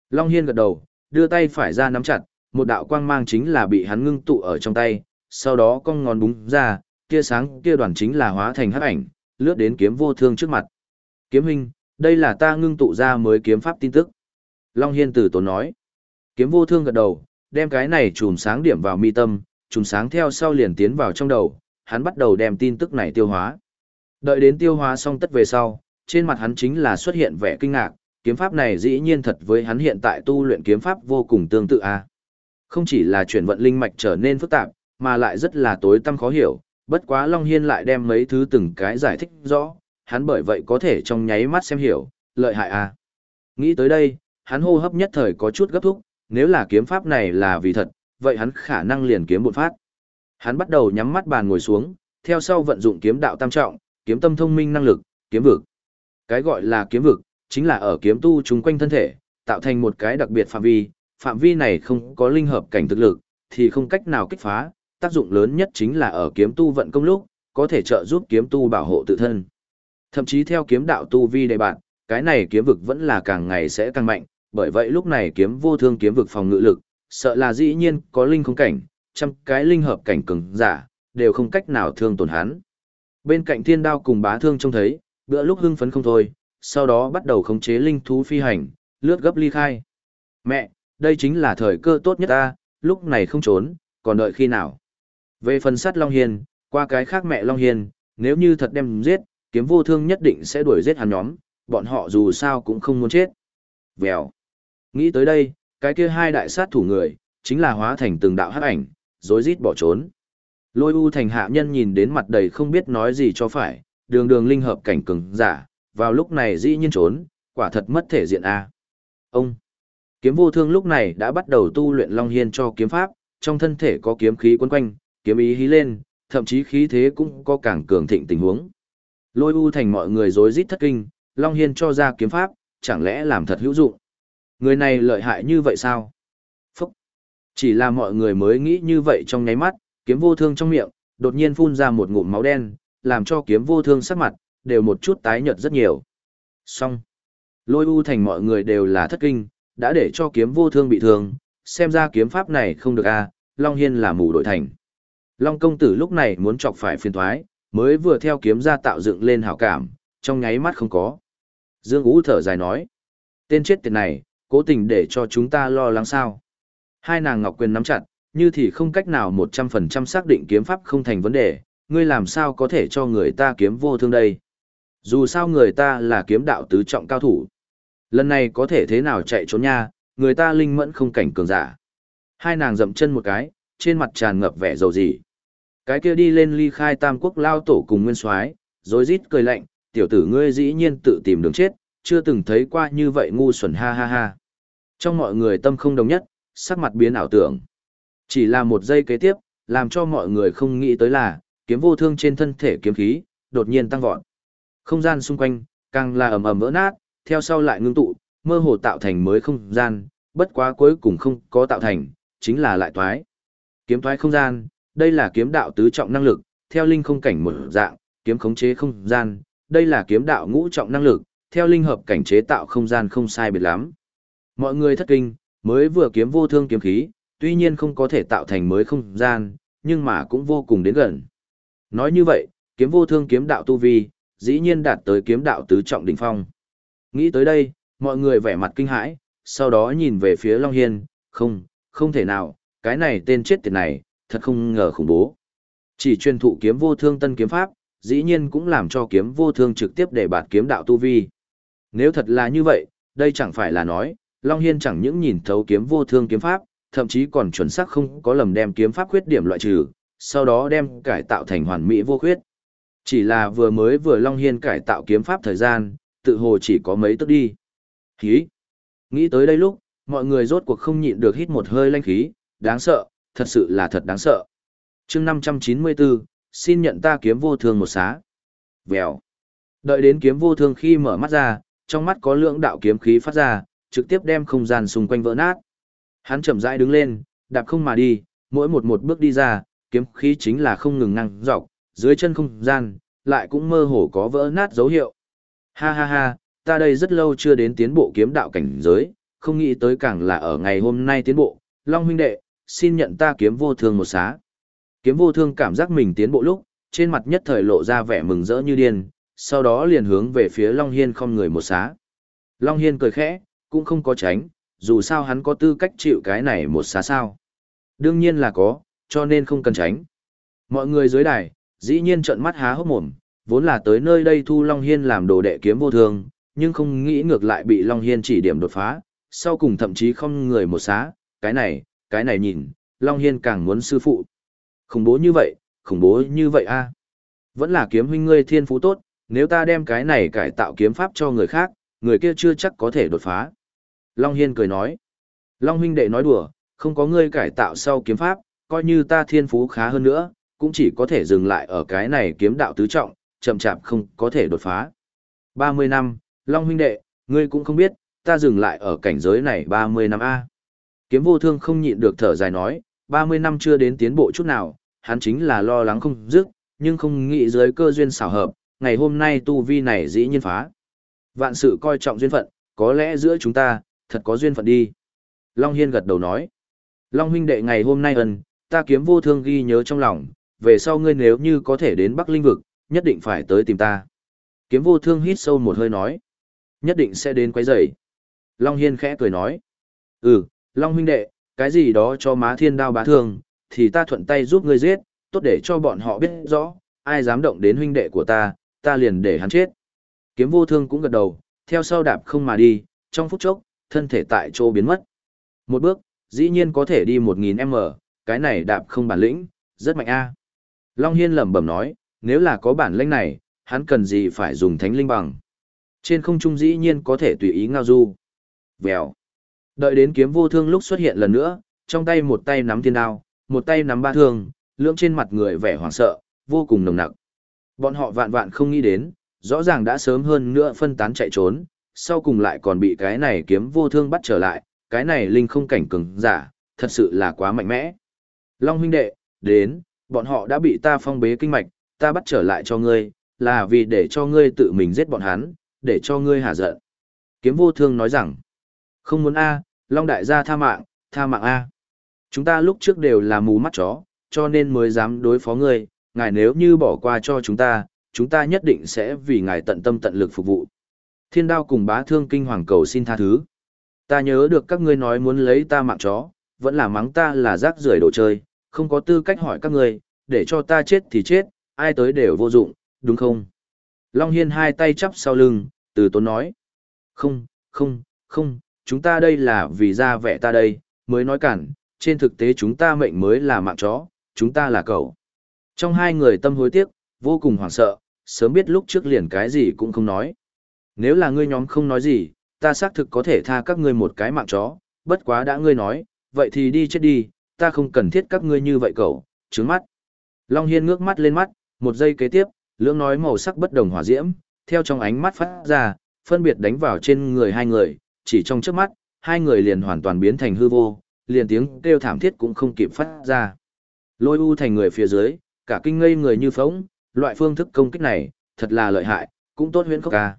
Long Hiên gật đầu, đưa tay phải ra nắm chặt, một đạo quang mang chính là bị hắn ngưng tụ ở trong tay, sau đó cong ngón búng ra, kia sáng kia đoàn chính là hóa thành hắc ảnh, lướt đến kiếm vô thương trước mặt. Kiếm huynh, đây là ta ngưng tụ ra mới kiếm pháp tin tức. Long Hiên tử tốn nói. Kiếm vô thương gật đầu, đem cái này chùm sáng điểm vào mi tâm, chùm sáng theo sau liền tiến vào trong đầu, hắn bắt đầu đem tin tức này tiêu hóa. Đợi đến tiêu hóa xong tất về sau, trên mặt hắn chính là xuất hiện vẻ kinh ngạc, kiếm pháp này dĩ nhiên thật với hắn hiện tại tu luyện kiếm pháp vô cùng tương tự a. Không chỉ là chuyển vận linh mạch trở nên phức tạp, mà lại rất là tối tăm khó hiểu, bất quá Long Hiên lại đem mấy thứ từng cái giải thích rõ, hắn bởi vậy có thể trong nháy mắt xem hiểu, lợi hại à Nghĩ tới đây, hắn hô hấp nhất thời có chút gấp thúc, nếu là kiếm pháp này là vì thật, vậy hắn khả năng liền kiếm một phát. Hắn bắt đầu nhắm mắt bàn ngồi xuống, theo sau vận dụng kiếm đạo tam trọng, kiếm tâm thông minh năng lực, kiếm vực. Cái gọi là kiếm vực, chính là ở kiếm tu chúng quanh thân thể, tạo thành một cái đặc biệt phạm vi, phạm vi này không có linh hợp cảnh thực lực, thì không cách nào kích phá, tác dụng lớn nhất chính là ở kiếm tu vận công lúc, có thể trợ giúp kiếm tu bảo hộ tự thân. Thậm chí theo kiếm đạo tu vi đề bạn, cái này kiếm vực vẫn là càng ngày sẽ càng mạnh, bởi vậy lúc này kiếm vô thương kiếm vực phòng ngự lực, sợ là dĩ nhiên có linh không cảnh, trăm cái linh hợp cảnh cường giả, đều không cách nào thương tổn hắn. Bên cạnh thiên đao cùng bá thương trông thấy, bữa lúc hưng phấn không thôi, sau đó bắt đầu khống chế linh thú phi hành, lướt gấp ly khai. Mẹ, đây chính là thời cơ tốt nhất ta, lúc này không trốn, còn đợi khi nào. Về phần sắt Long Hiên, qua cái khác mẹ Long Hiên, nếu như thật đem giết, kiếm vô thương nhất định sẽ đuổi giết hắn nhóm, bọn họ dù sao cũng không muốn chết. Vèo. Nghĩ tới đây, cái kia hai đại sát thủ người, chính là hóa thành từng đạo hắc ảnh, rối rít bỏ trốn. Lôi u thành hạ nhân nhìn đến mặt đầy không biết nói gì cho phải, đường đường linh hợp cảnh cường giả, vào lúc này dĩ nhiên trốn, quả thật mất thể diện a. Ông Kiếm vô thương lúc này đã bắt đầu tu luyện Long Hiên cho kiếm pháp, trong thân thể có kiếm khí quấn quanh, kiếm ý hí lên, thậm chí khí thế cũng có càng cường thịnh tình huống. Lôi u thành mọi người rối rít thất kinh, Long Hiên cho ra kiếm pháp, chẳng lẽ làm thật hữu dụng. Người này lợi hại như vậy sao? Phúc! Chỉ là mọi người mới nghĩ như vậy trong nháy mắt, kiếm vô thương trong miệng, đột nhiên phun ra một ngụm máu đen, làm cho kiếm vô thương sắc mặt, đều một chút tái nhợt rất nhiều. Xong! Lôi u thành mọi người đều là thất kinh, đã để cho kiếm vô thương bị thương, xem ra kiếm pháp này không được a Long Hiên là mù đổi thành. Long công tử lúc này muốn chọc phải phiền thoái, mới vừa theo kiếm ra tạo dựng lên hảo cảm, trong nháy mắt không có. Dương Ú thở dài nói, tên chết tiệt này, cố tình để cho chúng ta lo lắng sao. Hai nàng ngọc quyền nắm chặt, như thì không cách nào 100% xác định kiếm pháp không thành vấn đề, ngươi làm sao có thể cho người ta kiếm vô thương đây. Dù sao người ta là kiếm đạo tứ trọng cao thủ. Lần này có thể thế nào chạy trốn nha, người ta linh mẫn không cảnh cường giả. Hai nàng dậm chân một cái, trên mặt tràn ngập vẻ dầu dị. Cái kia đi lên ly khai tam quốc lao tổ cùng nguyên soái rồi rít cười lạnh, tiểu tử ngươi dĩ nhiên tự tìm đường chết, chưa từng thấy qua như vậy ngu xuẩn ha ha ha. Trong mọi người tâm không đồng nhất, sắc mặt biến ảo tưởng. Chỉ là một giây kế tiếp, làm cho mọi người không nghĩ tới là, kiếm vô thương trên thân thể kiếm khí, đột nhiên tăng vọt. Không gian xung quanh, càng là ầm ầm vỡ nát, theo sau lại ngưng tụ, mơ hồ tạo thành mới không gian, bất quá cuối cùng không có tạo thành, chính là lại thoái. Kiếm thoái không gian, đây là kiếm đạo tứ trọng năng lực, theo linh không cảnh một dạng, kiếm khống chế không gian, đây là kiếm đạo ngũ trọng năng lực, theo linh hợp cảnh chế tạo không gian không sai biệt lắm. Mọi người thất kinh, mới vừa kiếm vô thương kiếm khí, tuy nhiên không có thể tạo thành mới không gian, nhưng mà cũng vô cùng đến gần. Nói như vậy, kiếm vô thương kiếm đạo tu vi, dĩ nhiên đạt tới kiếm đạo tứ trọng đỉnh phong. Nghĩ tới đây, mọi người vẻ mặt kinh hãi, sau đó nhìn về phía Long Hiên, không, không thể nào, cái này tên chết tiệt này, thật không ngờ khủng bố. Chỉ truyền thụ kiếm vô thương tân kiếm pháp, dĩ nhiên cũng làm cho kiếm vô thương trực tiếp để bạt kiếm đạo tu vi. Nếu thật là như vậy, đây chẳng phải là nói, Long Hiên chẳng những nhìn thấu kiếm vô thương kiếm pháp, thậm chí còn chuẩn xác không có lầm đem kiếm pháp khuyết điểm loại trừ, sau đó đem cải tạo thành hoàn mỹ vô khuyết. Chỉ là vừa mới vừa Long Hiên cải tạo kiếm pháp thời gian, tự hồ chỉ có mấy tức đi. Khí. Nghĩ tới đây lúc, mọi người rốt cuộc không nhịn được hít một hơi lanh khí, đáng sợ, thật sự là thật đáng sợ. chương 594, xin nhận ta kiếm vô thương một xá. Vèo. Đợi đến kiếm vô thương khi mở mắt ra, trong mắt có lượng đạo kiếm khí phát ra, trực tiếp đem không gian xung quanh vỡ nát. Hắn chậm rãi đứng lên, đạp không mà đi, mỗi một một bước đi ra, kiếm khí chính là không ngừng năng dọc, dưới chân không gian, lại cũng mơ hồ có vỡ nát dấu hiệu. Ha ha ha, ta đây rất lâu chưa đến tiến bộ kiếm đạo cảnh giới, không nghĩ tới càng là ở ngày hôm nay tiến bộ, Long huynh đệ, xin nhận ta kiếm vô thương một xá. Kiếm vô thương cảm giác mình tiến bộ lúc, trên mặt nhất thời lộ ra vẻ mừng rỡ như điên, sau đó liền hướng về phía Long Hiên không người một xá. Long Hiên cười khẽ, cũng không có tránh, dù sao hắn có tư cách chịu cái này một xá sao. Đương nhiên là có, cho nên không cần tránh. Mọi người dưới đài, dĩ nhiên trợn mắt há hốc mồm, vốn là tới nơi đây thu Long Hiên làm đồ đệ kiếm vô thương, nhưng không nghĩ ngược lại bị Long Hiên chỉ điểm đột phá, sau cùng thậm chí không người một xá, cái này, cái này nhìn, Long Hiên càng muốn sư phụ. Khủng bố như vậy, khủng bố như vậy a Vẫn là kiếm huynh ngươi thiên phú tốt, nếu ta đem cái này cải tạo kiếm pháp cho người khác, người kia chưa chắc có thể đột phá. Long Hiên cười nói. Long huynh đệ nói đùa, không có ngươi cải tạo sau kiếm pháp, coi như ta thiên phú khá hơn nữa, cũng chỉ có thể dừng lại ở cái này kiếm đạo tứ trọng, chậm chạp không có thể đột phá. 30 năm, Long huynh đệ, ngươi cũng không biết, ta dừng lại ở cảnh giới này 30 năm A. Kiếm vô thương không nhịn được thở dài nói, 30 năm chưa đến tiến bộ chút nào, hắn chính là lo lắng không dứt, nhưng không nghĩ dưới cơ duyên xảo hợp, ngày hôm nay tu vi này dĩ nhiên phá. Vạn sự coi trọng duyên phận, có lẽ giữa chúng ta, thật có duyên phận đi. Long Hiên gật đầu nói. Long huynh đệ ngày hôm nay ân, ta kiếm vô thương ghi nhớ trong lòng, về sau ngươi nếu như có thể đến Bắc Linh Vực, nhất định phải tới tìm ta. Kiếm vô thương hít sâu một hơi nói. Nhất định sẽ đến quấy rầy. Long Hiên khẽ cười nói. Ừ, Long huynh đệ, cái gì đó cho má thiên đao bá thương, thì ta thuận tay giúp ngươi giết, tốt để cho bọn họ biết rõ, ai dám động đến huynh đệ của ta, ta liền để hắn chết. Kiếm vô thương cũng gật đầu, theo sau đạp không mà đi, trong phút chốc, thân thể tại chỗ biến mất. Một bước, dĩ nhiên có thể đi 1000m, cái này đạp không bản lĩnh, rất mạnh a. Long Hiên lẩm bẩm nói, nếu là có bản lĩnh này, hắn cần gì phải dùng thánh linh bằng. Trên không trung dĩ nhiên có thể tùy ý ngao du. Vèo. Đợi đến kiếm vô thương lúc xuất hiện lần nữa, trong tay một tay nắm thiên đao, một tay nắm ba thương, lưỡng trên mặt người vẻ hoảng sợ, vô cùng nồng nặc. Bọn họ vạn vạn không nghĩ đến, rõ ràng đã sớm hơn nữa phân tán chạy trốn, sau cùng lại còn bị cái này kiếm vô thương bắt trở lại, cái này linh không cảnh cứng, giả, thật sự là quá mạnh mẽ. Long huynh đệ, đến, bọn họ đã bị ta phong bế kinh mạch, ta bắt trở lại cho ngươi, là vì để cho ngươi tự mình giết bọn hắn, để cho ngươi hả giận. Kiếm vô thương nói rằng, không muốn A, Long đại gia tha mạng, tha mạng A. Chúng ta lúc trước đều là mù mắt chó, cho nên mới dám đối phó ngươi, ngài nếu như bỏ qua cho chúng ta, chúng ta nhất định sẽ vì ngài tận tâm tận lực phục vụ. Thiên đao cùng bá thương kinh hoàng cầu xin tha thứ. Ta nhớ được các ngươi nói muốn lấy ta mạng chó, vẫn là mắng ta là rác rưởi đồ chơi, không có tư cách hỏi các ngươi, để cho ta chết thì chết, ai tới đều vô dụng, đúng không? Long Hiên hai tay chắp sau lưng, từ tốn nói. Không, không, không, chúng ta đây là vì ra vẻ ta đây, mới nói cản, trên thực tế chúng ta mệnh mới là mạng chó, chúng ta là cậu. Trong hai người tâm hối tiếc, vô cùng hoảng sợ, sớm biết lúc trước liền cái gì cũng không nói. Nếu là ngươi nhóm không nói gì, ta xác thực có thể tha các ngươi một cái mạng chó, bất quá đã ngươi nói, vậy thì đi chết đi, ta không cần thiết các ngươi như vậy cậu, trứng mắt. Long Hiên ngước mắt lên mắt, một giây kế tiếp, lưỡng nói màu sắc bất đồng hỏa diễm, theo trong ánh mắt phát ra, phân biệt đánh vào trên người hai người, chỉ trong trước mắt, hai người liền hoàn toàn biến thành hư vô, liền tiếng kêu thảm thiết cũng không kịp phát ra. Lôi u thành người phía dưới, cả kinh ngây người như phóng, loại phương thức công kích này, thật là lợi hại, cũng tốt huyễn khốc ca.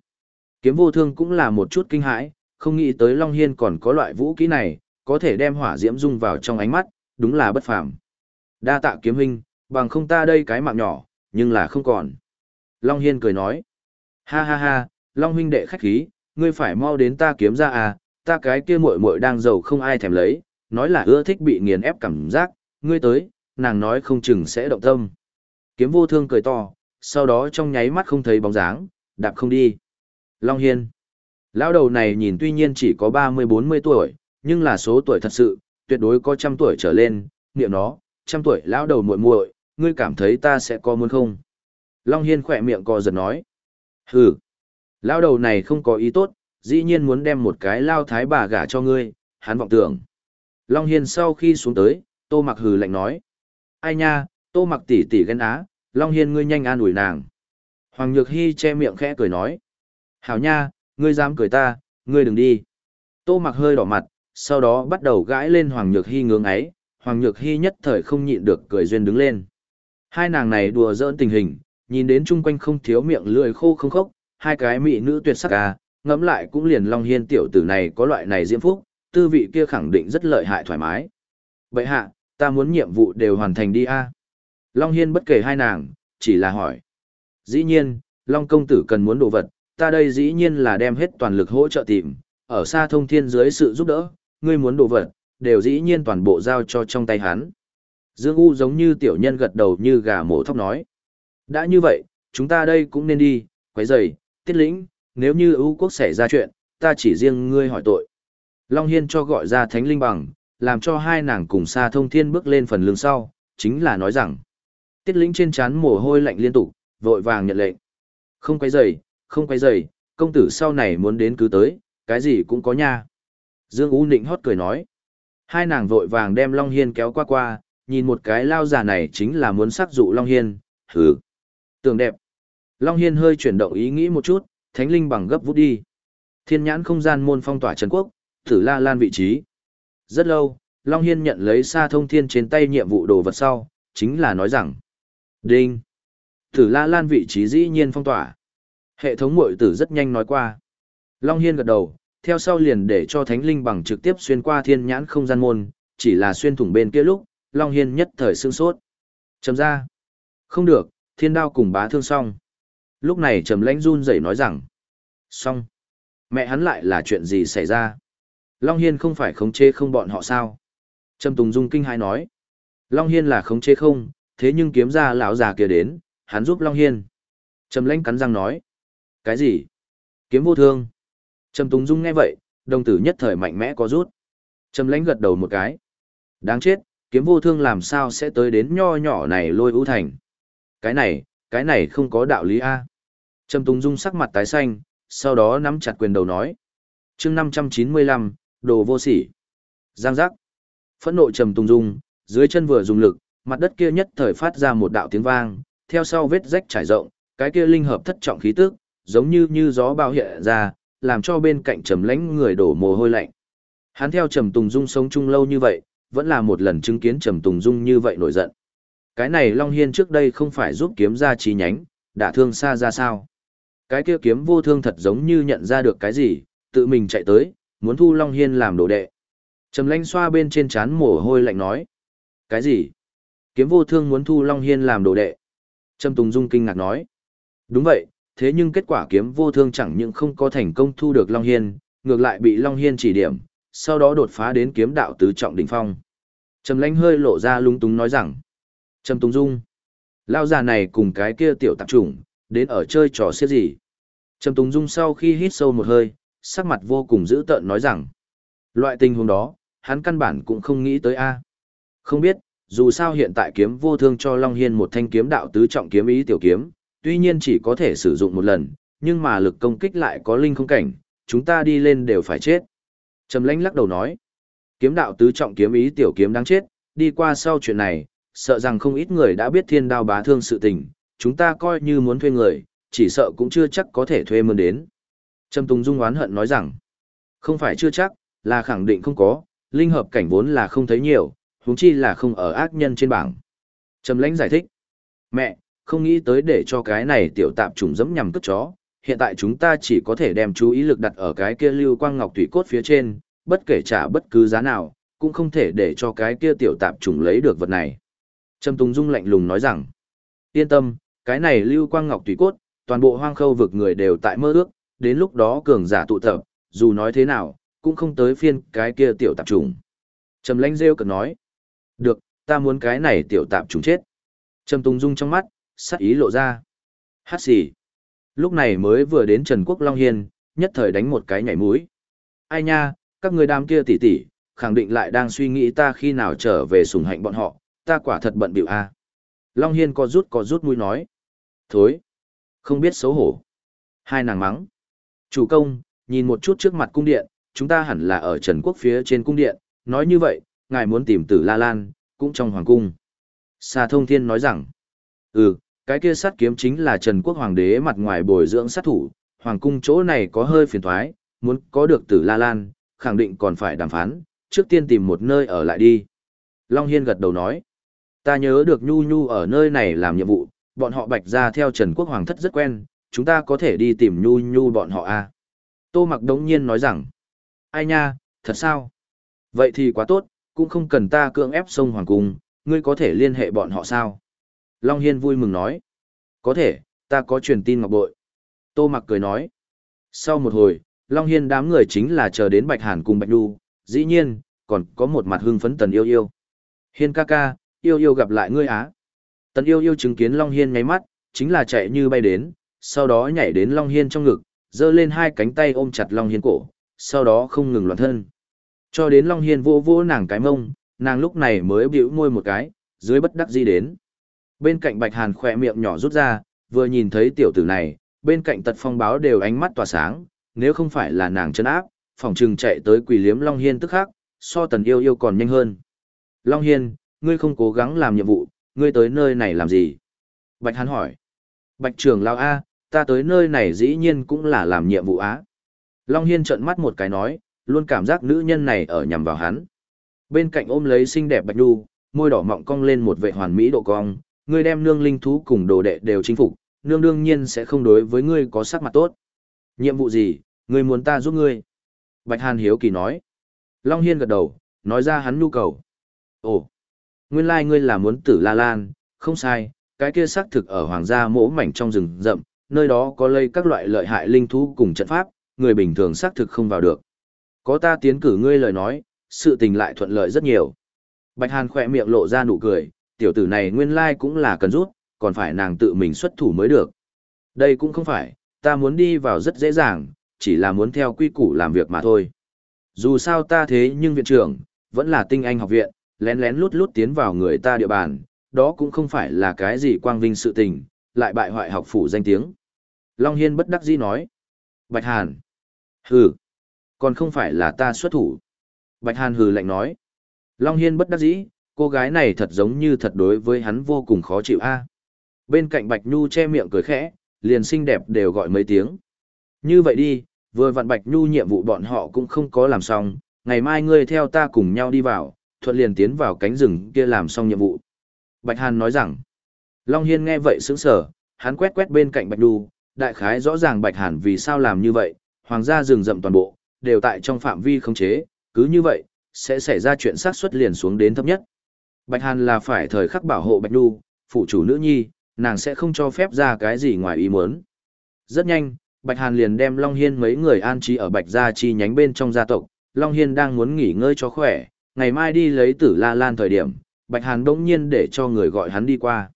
Kiếm vô thương cũng là một chút kinh hãi, không nghĩ tới Long Hiên còn có loại vũ kỹ này, có thể đem hỏa diễm dung vào trong ánh mắt, đúng là bất phàm. Đa tạ kiếm huynh, bằng không ta đây cái mạng nhỏ, nhưng là không còn. Long Hiên cười nói, ha ha ha, Long huynh đệ khách khí, ngươi phải mau đến ta kiếm ra à, ta cái kia muội muội đang giàu không ai thèm lấy, nói là ưa thích bị nghiền ép cảm giác, ngươi tới, nàng nói không chừng sẽ động tâm. Kiếm vô thương cười to, sau đó trong nháy mắt không thấy bóng dáng, đạp không đi. Long Hiên. Lão đầu này nhìn tuy nhiên chỉ có 30-40 tuổi, nhưng là số tuổi thật sự, tuyệt đối có trăm tuổi trở lên, niệm nó, trăm tuổi lão đầu muội muội, ngươi cảm thấy ta sẽ có muốn không? Long Hiên khỏe miệng co giật nói. Hừ. Lão đầu này không có ý tốt, dĩ nhiên muốn đem một cái lao thái bà gả cho ngươi, hắn vọng tưởng. Long Hiên sau khi xuống tới, Tô Mặc hừ lạnh nói. Ai nha, Tô Mặc tỷ tỷ ghen á, Long Hiên ngươi nhanh an ủi nàng. Hoàng Nhược Hy che miệng khẽ cười nói. Hảo nha, ngươi dám cười ta, ngươi đừng đi. Tô Mặc hơi đỏ mặt, sau đó bắt đầu gãi lên Hoàng Nhược Hy ngưỡng ấy, Hoàng Nhược Hy nhất thời không nhịn được cười duyên đứng lên. Hai nàng này đùa giỡn tình hình, nhìn đến chung quanh không thiếu miệng lười khô không khốc, hai cái mỹ nữ tuyệt sắc à, ngẫm lại cũng liền Long Hiên tiểu tử này có loại này diễm phúc, tư vị kia khẳng định rất lợi hại thoải mái. Vậy hạ, ta muốn nhiệm vụ đều hoàn thành đi a Long Hiên bất kể hai nàng, chỉ là hỏi. Dĩ nhiên, Long công tử cần muốn đồ vật, ta đây dĩ nhiên là đem hết toàn lực hỗ trợ tìm, ở xa thông thiên dưới sự giúp đỡ, ngươi muốn đồ vật, đều dĩ nhiên toàn bộ giao cho trong tay hắn. Dương U giống như tiểu nhân gật đầu như gà mổ thóc nói. Đã như vậy, chúng ta đây cũng nên đi, quấy rầy, tiết lĩnh, nếu như ưu quốc xảy ra chuyện, ta chỉ riêng ngươi hỏi tội. Long Hiên cho gọi ra thánh linh bằng, làm cho hai nàng cùng xa thông thiên bước lên phần lưng sau, chính là nói rằng. Tiết lĩnh trên chán mồ hôi lạnh liên tục, vội vàng nhận lệnh. Không quay dày, không quay dày, công tử sau này muốn đến cứ tới, cái gì cũng có nha. Dương U Nịnh hót cười nói. Hai nàng vội vàng đem Long Hiên kéo qua qua, nhìn một cái lao già này chính là muốn sắc dụ Long Hiên, hừ. Tưởng đẹp. Long Hiên hơi chuyển động ý nghĩ một chút, thánh linh bằng gấp vút đi. Thiên nhãn không gian môn phong tỏa Trần Quốc, thử la lan vị trí. Rất lâu, Long Hiên nhận lấy xa thông thiên trên tay nhiệm vụ đồ vật sau, chính là nói rằng. Đinh! Thử la lan vị trí dĩ nhiên phong tỏa. Hệ thống mội tử rất nhanh nói qua. Long Hiên gật đầu, theo sau liền để cho thánh linh bằng trực tiếp xuyên qua thiên nhãn không gian môn, chỉ là xuyên thủng bên kia lúc, Long Hiên nhất thời sương sốt. Chấm ra. Không được, thiên đao cùng bá thương xong. Lúc này trầm lãnh run rẩy nói rằng. Xong. Mẹ hắn lại là chuyện gì xảy ra? Long Hiên không phải khống chế không bọn họ sao? Trầm Tùng Dung kinh hãi nói. Long Hiên là khống chế không, thế nhưng kiếm ra lão già kia đến, hắn giúp Long Hiên. Trầm lãnh cắn răng nói. Cái gì? Kiếm vô thương. Trầm Tùng Dung nghe vậy, đồng tử nhất thời mạnh mẽ có rút. Trầm lãnh gật đầu một cái. Đáng chết, kiếm vô thương làm sao sẽ tới đến nho nhỏ này lôi ưu thành. Cái này, cái này không có đạo lý A. Trầm Tùng Dung sắc mặt tái xanh, sau đó nắm chặt quyền đầu nói. chương 595, đồ vô sỉ. Giang giác. Phẫn nộ Trầm Tùng Dung, dưới chân vừa dùng lực, mặt đất kia nhất thời phát ra một đạo tiếng vang, theo sau vết rách trải rộng, cái kia linh hợp thất trọng khí tức, giống như như gió bao hiện ra, làm cho bên cạnh Trầm lãnh người đổ mồ hôi lạnh. Hắn theo Trầm Tùng Dung sống chung lâu như vậy, vẫn là một lần chứng kiến Trầm Tùng Dung như vậy nổi giận. Cái này Long Hiên trước đây không phải giúp kiếm ra chi nhánh, đã thương xa ra sao. Cái kia kiếm vô thương thật giống như nhận ra được cái gì, tự mình chạy tới, muốn thu Long Hiên làm đồ đệ. Trầm lanh xoa bên trên chán mồ hôi lạnh nói. Cái gì? Kiếm vô thương muốn thu Long Hiên làm đồ đệ. Trầm Tùng Dung kinh ngạc nói. Đúng vậy, thế nhưng kết quả kiếm vô thương chẳng những không có thành công thu được Long Hiên, ngược lại bị Long Hiên chỉ điểm, sau đó đột phá đến kiếm đạo tứ trọng đỉnh phong. Trầm Lanh hơi lộ ra lung túng nói rằng. Trầm Tùng Dung. Lao già này cùng cái kia tiểu tạp chủng, đến ở chơi trò xiết gì. Trầm Tùng Dung sau khi hít sâu một hơi, sắc mặt vô cùng dữ tợn nói rằng. Loại tình huống đó, hắn căn bản cũng không nghĩ tới a. Không biết, dù sao hiện tại kiếm vô thương cho Long Hiên một thanh kiếm đạo tứ trọng kiếm ý tiểu kiếm, tuy nhiên chỉ có thể sử dụng một lần, nhưng mà lực công kích lại có linh không cảnh, chúng ta đi lên đều phải chết. Trầm lãnh lắc đầu nói, kiếm đạo tứ trọng kiếm ý tiểu kiếm đáng chết, đi qua sau chuyện này, sợ rằng không ít người đã biết thiên đao bá thương sự tình, chúng ta coi như muốn thuê người, chỉ sợ cũng chưa chắc có thể thuê mướn đến. Trầm Tùng Dung oán hận nói rằng, không phải chưa chắc, là khẳng định không có, linh hợp cảnh vốn là không thấy nhiều, huống chi là không ở ác nhân trên bảng. Trầm lãnh giải thích, mẹ, không nghĩ tới để cho cái này tiểu tạp trùng dẫm nhằm cất chó, hiện tại chúng ta chỉ có thể đem chú ý lực đặt ở cái kia lưu quang ngọc thủy cốt phía trên, bất kể trả bất cứ giá nào, cũng không thể để cho cái kia tiểu tạp trùng lấy được vật này. Trầm Tùng Dung lạnh lùng nói rằng, yên tâm, cái này lưu quang ngọc thủy cốt, toàn bộ hoang khâu vực người đều tại mơ ước, đến lúc đó cường giả tụ tập, dù nói thế nào, cũng không tới phiên cái kia tiểu tạp trùng. Trầm lãnh rêu cực nói, được, ta muốn cái này tiểu tạp trùng chết. Trầm Tùng Dung trong mắt, sắc ý lộ ra. Hát xì. Lúc này mới vừa đến Trần Quốc Long Hiên, nhất thời đánh một cái nhảy mũi. Ai nha, các người đám kia tỉ tỉ, khẳng định lại đang suy nghĩ ta khi nào trở về sùng hạnh bọn họ, ta quả thật bận biểu a. Long Hiên có rút có rút mũi nói. Thối. Không biết xấu hổ. Hai nàng mắng. Chủ công, nhìn một chút trước mặt cung điện, chúng ta hẳn là ở Trần Quốc phía trên cung điện, nói như vậy, ngài muốn tìm tử La Lan, cũng trong hoàng cung. Sa Thông Thiên nói rằng, ừ, cái kia sát kiếm chính là Trần Quốc Hoàng đế mặt ngoài bồi dưỡng sát thủ, hoàng cung chỗ này có hơi phiền thoái, muốn có được tử La Lan, khẳng định còn phải đàm phán, trước tiên tìm một nơi ở lại đi. Long Hiên gật đầu nói, ta nhớ được Nhu Nhu ở nơi này làm nhiệm vụ, bọn họ bạch ra theo Trần Quốc Hoàng thất rất quen, chúng ta có thể đi tìm Nhu Nhu bọn họ à. Tô Mặc đống nhiên nói rằng, ai nha, thật sao? Vậy thì quá tốt, cũng không cần ta cưỡng ép sông Hoàng Cung, ngươi có thể liên hệ bọn họ sao? Long Hiên vui mừng nói. Có thể, ta có truyền tin ngọc bội. Tô Mặc cười nói. Sau một hồi, Long Hiên đám người chính là chờ đến Bạch Hàn cùng Bạch Đu, dĩ nhiên, còn có một mặt hưng phấn tần yêu yêu. Hiên ca ca, yêu yêu gặp lại ngươi á. Tần yêu yêu chứng kiến Long Hiên ngáy mắt, chính là chạy như bay đến, sau đó nhảy đến Long Hiên trong ngực, giơ lên hai cánh tay ôm chặt Long Hiên cổ, sau đó không ngừng loạn thân. Cho đến Long Hiên vô vô nàng cái mông, nàng lúc này mới bĩu môi một cái, dưới bất đắc di đến. Bên cạnh Bạch Hàn khỏe miệng nhỏ rút ra, vừa nhìn thấy tiểu tử này, bên cạnh tật phong báo đều ánh mắt tỏa sáng, nếu không phải là nàng chân áp, phòng trừng chạy tới quỷ liếm Long Hiên tức khắc, so tần yêu yêu còn nhanh hơn. Long Hiên, ngươi không cố gắng làm nhiệm vụ, ngươi tới nơi này làm gì? Bạch Hán hỏi. Bạch trưởng Lão A, ta tới nơi này dĩ nhiên cũng là làm nhiệm vụ á. Long Hiên trợn mắt một cái nói, luôn cảm giác nữ nhân này ở nhằm vào hắn. Bên cạnh ôm lấy xinh đẹp Bạch Đu, môi đỏ mọng cong lên một vệ hoàn mỹ độ cong, ngươi đem nương linh thú cùng đồ đệ đều chinh phục, nương đương nhiên sẽ không đối với ngươi có sắc mặt tốt. Nhiệm vụ gì, ngươi muốn ta giúp ngươi? Bạch Hàn Hiếu Kỳ nói. Long Hiên gật đầu, nói ra hắn nhu cầu. Ồ, nguyên lai like ngươi là muốn tử La Lan, không sai, cái kia xác thực ở hoàng gia mỗ mảnh trong rừng rậm, nơi đó có lây các loại lợi hại linh thú cùng trận pháp, người bình thường xác thực không vào được. Có ta tiến cử ngươi lời nói, sự tình lại thuận lợi rất nhiều. Bạch Hàn khỏe miệng lộ ra nụ cười, tiểu tử này nguyên lai cũng là cần rút, còn phải nàng tự mình xuất thủ mới được. Đây cũng không phải, ta muốn đi vào rất dễ dàng, chỉ là muốn theo quy củ làm việc mà thôi. Dù sao ta thế nhưng viện trưởng, vẫn là tinh anh học viện, lén lén lút lút tiến vào người ta địa bàn, đó cũng không phải là cái gì quang vinh sự tình, lại bại hoại học phủ danh tiếng. Long Hiên bất đắc dĩ nói. Bạch Hàn. Hừ. Còn không phải là ta xuất thủ. Bạch Hàn hừ lạnh nói. Long Hiên bất đắc dĩ, cô gái này thật giống như thật đối với hắn vô cùng khó chịu a. Bên cạnh Bạch Nhu che miệng cười khẽ, liền xinh đẹp đều gọi mấy tiếng. Như vậy đi, vừa vặn Bạch Nhu nhiệm vụ bọn họ cũng không có làm xong, ngày mai ngươi theo ta cùng nhau đi vào, thuận liền tiến vào cánh rừng kia làm xong nhiệm vụ. Bạch Hàn nói rằng, Long Hiên nghe vậy sững sờ, hắn quét quét bên cạnh Bạch Đu, đại khái rõ ràng Bạch Hàn vì sao làm như vậy, hoàng gia rừng rậm toàn bộ, đều tại trong phạm vi khống chế, cứ như vậy, sẽ xảy ra chuyện sát suất liền xuống đến thấp nhất. Bạch Hàn là phải thời khắc bảo hộ Bạch Đu, phụ chủ nữ nhi, nàng sẽ không cho phép ra cái gì ngoài ý muốn. Rất nhanh, Bạch Hàn liền đem Long Hiên mấy người an trí ở Bạch Gia chi nhánh bên trong gia tộc, Long Hiên đang muốn nghỉ ngơi cho khỏe, ngày mai đi lấy tử La Lan thời điểm, Bạch Hàn đông nhiên để cho người gọi hắn đi qua.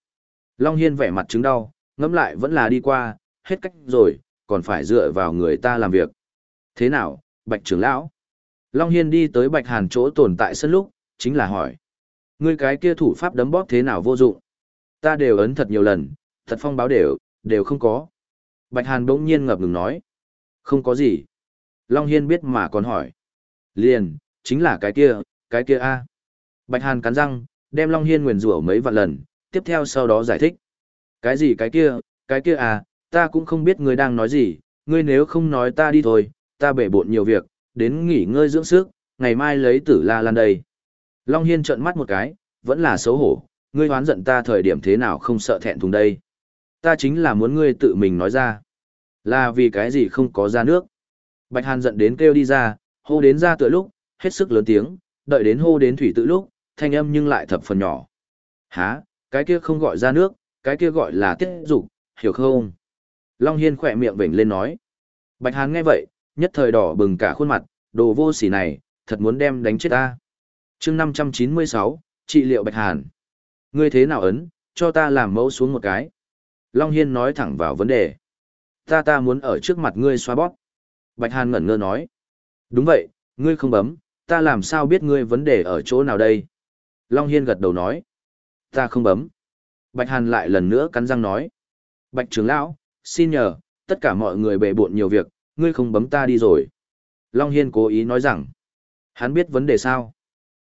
Long Hiên vẻ mặt chứng đau, ngẫm lại vẫn là đi qua, hết cách rồi, còn phải dựa vào người ta làm việc. Thế nào, Bạch trưởng lão? Long Hiên đi tới Bạch Hàn chỗ tồn tại sân lúc, chính là hỏi. Ngươi cái kia thủ pháp đấm bóp thế nào vô dụng? Ta đều ấn thật nhiều lần, thật phong báo đều, đều không có. Bạch Hàn bỗng nhiên ngập ngừng nói. Không có gì. Long Hiên biết mà còn hỏi. Liền, chính là cái kia, cái kia a Bạch Hàn cắn răng, đem Long Hiên nguyền rủa mấy vạn lần, tiếp theo sau đó giải thích. Cái gì cái kia, cái kia à, ta cũng không biết ngươi đang nói gì, ngươi nếu không nói ta đi thôi, ta bể bộn nhiều việc, đến nghỉ ngơi dưỡng sức, ngày mai lấy tử la lan đây. Long Hiên trợn mắt một cái, vẫn là xấu hổ, ngươi hoán giận ta thời điểm thế nào không sợ thẹn thùng đây. Ta chính là muốn ngươi tự mình nói ra. Là vì cái gì không có ra nước. Bạch Hàn giận đến kêu đi ra, hô đến ra tựa lúc, hết sức lớn tiếng, đợi đến hô đến thủy tự lúc, thanh âm nhưng lại thập phần nhỏ. Hả, cái kia không gọi ra nước, cái kia gọi là tiết dục, hiểu không? Long Hiên khỏe miệng vểnh lên nói. Bạch Hán nghe vậy, nhất thời đỏ bừng cả khuôn mặt, đồ vô sỉ này, thật muốn đem đánh chết ta. chương 596, trị liệu Bạch Hàn. Ngươi thế nào ấn, cho ta làm mẫu xuống một cái. Long Hiên nói thẳng vào vấn đề. Ta ta muốn ở trước mặt ngươi xoa bóp. Bạch Hàn ngẩn ngơ nói. Đúng vậy, ngươi không bấm, ta làm sao biết ngươi vấn đề ở chỗ nào đây? Long Hiên gật đầu nói. Ta không bấm. Bạch Hàn lại lần nữa cắn răng nói. Bạch trưởng lão, xin nhờ, tất cả mọi người bề bộn nhiều việc, ngươi không bấm ta đi rồi. Long Hiên cố ý nói rằng. Hắn biết vấn đề sao?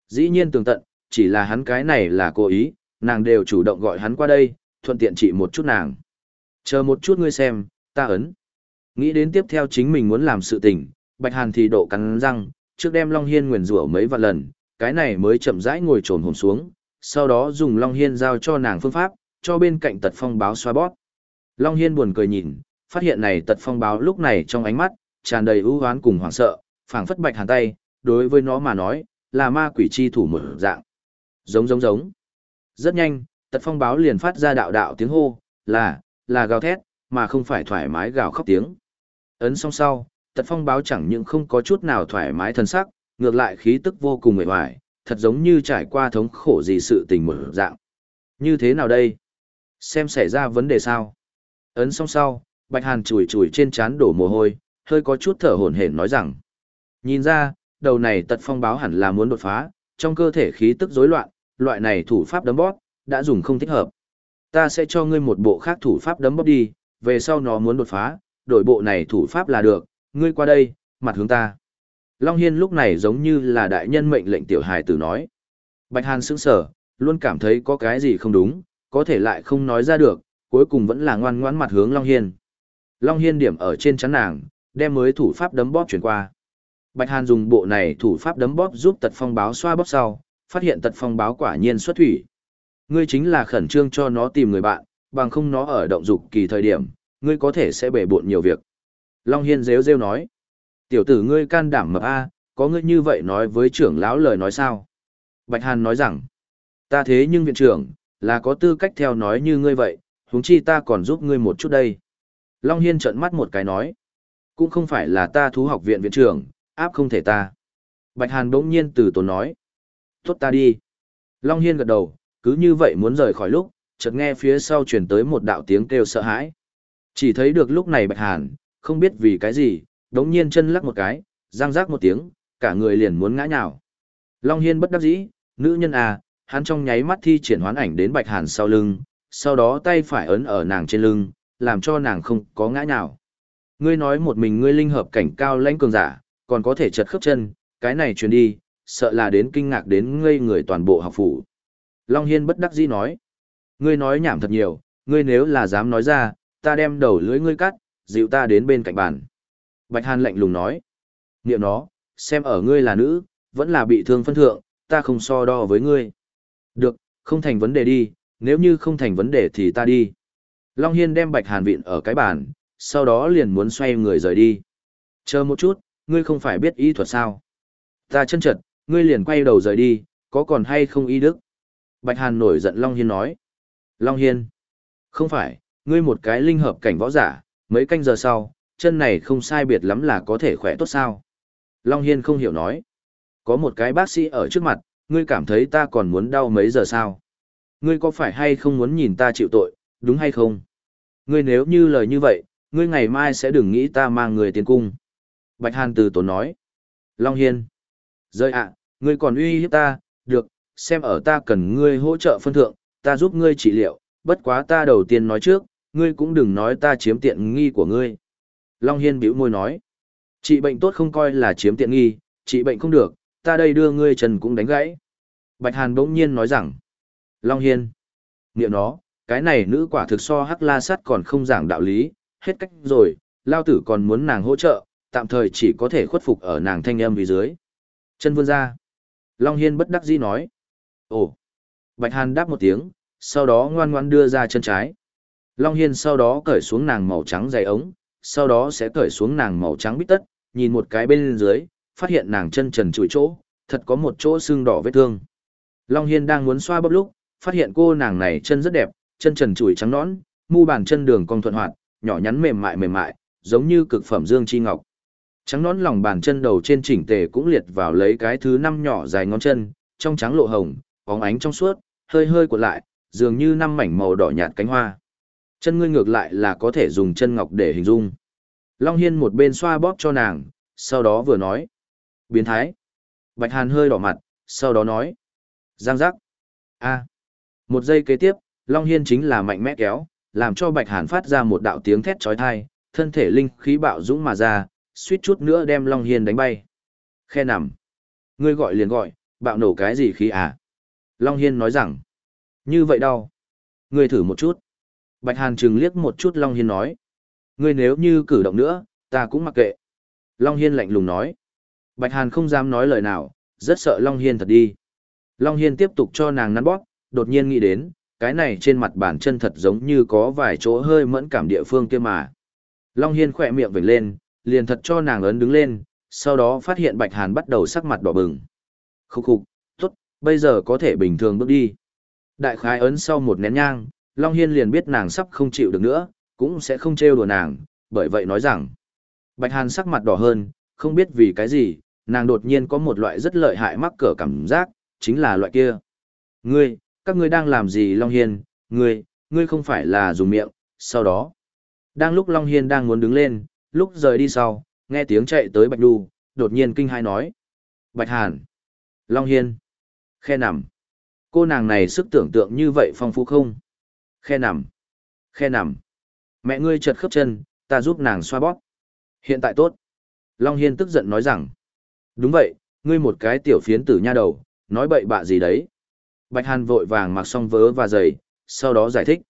Dĩ nhiên tường tận, chỉ là hắn cái này là cố ý, nàng đều chủ động gọi hắn qua đây, thuận tiện trị một chút nàng. Chờ một chút ngươi xem, ta ấn. Nghĩ đến tiếp theo chính mình muốn làm sự tình, Bạch Hàn thì độ cắn răng, trước đem Long Hiên nguyền rủa mấy vạn lần, cái này mới chậm rãi ngồi trồn hồn xuống, sau đó dùng Long Hiên giao cho nàng phương pháp, cho bên cạnh tật phong báo xoa bóp. Long Hiên buồn cười nhìn, phát hiện này tật phong báo lúc này trong ánh mắt, tràn đầy ưu hoán cùng hoảng sợ, phảng phất Bạch Hàn tay, đối với nó mà nói, là ma quỷ chi thủ mở dạng. Giống giống giống. Rất nhanh, tật phong báo liền phát ra đạo đạo tiếng hô, là, là gào thét, mà không phải thoải mái gào khóc tiếng. Ấn xong sau, tật phong báo chẳng những không có chút nào thoải mái thân sắc, ngược lại khí tức vô cùng mệt mỏi, thật giống như trải qua thống khổ gì sự tình một dạng. Như thế nào đây? Xem xảy ra vấn đề sao? Ấn xong sau, Bạch Hàn chùi chùi trên trán đổ mồ hôi, hơi có chút thở hổn hển nói rằng. Nhìn ra, đầu này tật phong báo hẳn là muốn đột phá, trong cơ thể khí tức rối loạn, loại này thủ pháp đấm bóp, đã dùng không thích hợp. Ta sẽ cho ngươi một bộ khác thủ pháp đấm bóp đi, về sau nó muốn đột phá, đổi bộ này thủ pháp là được, ngươi qua đây, mặt hướng ta. Long Hiên lúc này giống như là đại nhân mệnh lệnh tiểu hài tử nói. Bạch Hàn sững sở, luôn cảm thấy có cái gì không đúng, có thể lại không nói ra được, cuối cùng vẫn là ngoan ngoãn mặt hướng Long Hiên. Long Hiên điểm ở trên chắn nàng, đem mới thủ pháp đấm bóp chuyển qua. Bạch Hàn dùng bộ này thủ pháp đấm bóp giúp tật phong báo xoa bóp sau, phát hiện tật phong báo quả nhiên xuất thủy. Ngươi chính là khẩn trương cho nó tìm người bạn, bằng không nó ở động dục kỳ thời điểm, ngươi có thể sẽ bể bộn nhiều việc. Long Hiên rêu rêu nói. Tiểu tử ngươi can đảm mập A, có ngươi như vậy nói với trưởng lão lời nói sao? Bạch Hàn nói rằng, ta thế nhưng viện trưởng, là có tư cách theo nói như ngươi vậy, huống chi ta còn giúp ngươi một chút đây. Long Hiên trợn mắt một cái nói, cũng không phải là ta thú học viện viện trưởng, áp không thể ta. Bạch Hàn bỗng nhiên từ tốn nói, tốt ta đi. Long Hiên gật đầu, cứ như vậy muốn rời khỏi lúc, chợt nghe phía sau truyền tới một đạo tiếng kêu sợ hãi. Chỉ thấy được lúc này Bạch Hàn, không biết vì cái gì, đống nhiên chân lắc một cái, răng rác một tiếng, cả người liền muốn ngã nhào. Long Hiên bất đắc dĩ, nữ nhân à, hắn trong nháy mắt thi triển hoán ảnh đến Bạch Hàn sau lưng, sau đó tay phải ấn ở nàng trên lưng, làm cho nàng không có ngã nhào. Ngươi nói một mình ngươi linh hợp cảnh cao lãnh cường giả, còn có thể chật khớp chân, cái này truyền đi, sợ là đến kinh ngạc đến ngây người toàn bộ học phủ. Long Hiên bất đắc dĩ nói, ngươi nói nhảm thật nhiều, ngươi nếu là dám nói ra, ta đem đầu lưỡi ngươi cắt, dịu ta đến bên cạnh bàn. Bạch Hàn lạnh lùng nói, niệm nó, xem ở ngươi là nữ, vẫn là bị thương phân thượng, ta không so đo với ngươi. Được, không thành vấn đề đi, nếu như không thành vấn đề thì ta đi. Long Hiên đem Bạch Hàn vịn ở cái bàn, sau đó liền muốn xoay người rời đi. Chờ một chút, ngươi không phải biết y thuật sao? Ta chân trật, ngươi liền quay đầu rời đi, có còn hay không y đức? Bạch Hàn nổi giận Long Hiên nói. Long Hiên. Không phải, ngươi một cái linh hợp cảnh võ giả, mấy canh giờ sau, chân này không sai biệt lắm là có thể khỏe tốt sao? Long Hiên không hiểu nói. Có một cái bác sĩ ở trước mặt, ngươi cảm thấy ta còn muốn đau mấy giờ sao? Ngươi có phải hay không muốn nhìn ta chịu tội, đúng hay không? Ngươi nếu như lời như vậy, ngươi ngày mai sẽ đừng nghĩ ta mang người tiến cung. Bạch Hàn từ tốn nói. Long Hiên. Rơi ạ, ngươi còn uy hiếp ta, được, xem ở ta cần ngươi hỗ trợ phân thượng, ta giúp ngươi trị liệu, bất quá ta đầu tiên nói trước, ngươi cũng đừng nói ta chiếm tiện nghi của ngươi. Long Hiên bĩu môi nói. Trị bệnh tốt không coi là chiếm tiện nghi, trị bệnh không được, ta đây đưa ngươi trần cũng đánh gãy. Bạch Hàn bỗng nhiên nói rằng. Long Hiên. Niệm nó, cái này nữ quả thực so hắc la sắt còn không giảng đạo lý, hết cách rồi, lao tử còn muốn nàng hỗ trợ, tạm thời chỉ có thể khuất phục ở nàng thanh âm vì dưới. Chân vươn ra. Long Hiên bất đắc dĩ nói. Ồ. Bạch Hàn đáp một tiếng, sau đó ngoan ngoan đưa ra chân trái. Long Hiên sau đó cởi xuống nàng màu trắng dày ống, sau đó sẽ cởi xuống nàng màu trắng bít tất, nhìn một cái bên dưới, phát hiện nàng chân trần trụi chỗ, thật có một chỗ xương đỏ vết thương. Long Hiên đang muốn xoa bóp lúc, phát hiện cô nàng này chân rất đẹp, chân trần trụi trắng nõn, mu bàn chân đường cong thuận hoạt, nhỏ nhắn mềm mại mềm mại, giống như cực phẩm dương chi ngọc. Trắng nõn lòng bàn chân đầu trên chỉnh tề cũng liệt vào lấy cái thứ năm nhỏ dài ngón chân, trong trắng lộ hồng, bóng ánh trong suốt, hơi hơi cuộn lại, dường như năm mảnh màu đỏ nhạt cánh hoa. Chân ngươi ngược lại là có thể dùng chân ngọc để hình dung. Long Hiên một bên xoa bóp cho nàng, sau đó vừa nói. Biến thái. Bạch Hàn hơi đỏ mặt, sau đó nói. Giang giác. a Một giây kế tiếp, Long Hiên chính là mạnh mẽ kéo, làm cho Bạch Hàn phát ra một đạo tiếng thét chói tai, thân thể linh khí bạo dũng mà ra, suýt chút nữa đem Long Hiên đánh bay. Khe nằm. Ngươi gọi liền gọi, bạo nổ cái gì khí à? Long Hiên nói rằng. Như vậy đau. Ngươi thử một chút. Bạch Hàn trừng liếc một chút Long Hiên nói. Ngươi nếu như cử động nữa, ta cũng mặc kệ. Long Hiên lạnh lùng nói. Bạch Hàn không dám nói lời nào, rất sợ Long Hiên thật đi. Long Hiên tiếp tục cho nàng nắn bóp, đột nhiên nghĩ đến, cái này trên mặt bản chân thật giống như có vài chỗ hơi mẫn cảm địa phương kia mà. Long Hiên khỏe miệng vểnh lên, liền thật cho nàng ấn đứng lên, sau đó phát hiện Bạch Hàn bắt đầu sắc mặt đỏ bừng. Khúc khục, tốt, bây giờ có thể bình thường bước đi. Đại khái ấn sau một nén nhang, Long Hiên liền biết nàng sắp không chịu được nữa, cũng sẽ không trêu đùa nàng, bởi vậy nói rằng. Bạch Hàn sắc mặt đỏ hơn, không biết vì cái gì, nàng đột nhiên có một loại rất lợi hại mắc cỡ cảm giác, chính là loại kia. Ngươi, các ngươi đang làm gì Long Hiên, ngươi, ngươi không phải là dùng miệng, sau đó. Đang lúc Long Hiên đang muốn đứng lên, lúc rời đi sau, nghe tiếng chạy tới Bạch Đu, đột nhiên kinh hai nói. Bạch Hàn, Long Hiên, khe nằm. Cô nàng này sức tưởng tượng như vậy phong phú không? Khe nằm, khe nằm. Mẹ ngươi chật khớp chân, ta giúp nàng xoa bóp. Hiện tại tốt. Long Hiên tức giận nói rằng. Đúng vậy, ngươi một cái tiểu phiến tử nha đầu, nói bậy bạ gì đấy. Bạch Hàn vội vàng mặc xong vớ và giày, sau đó giải thích.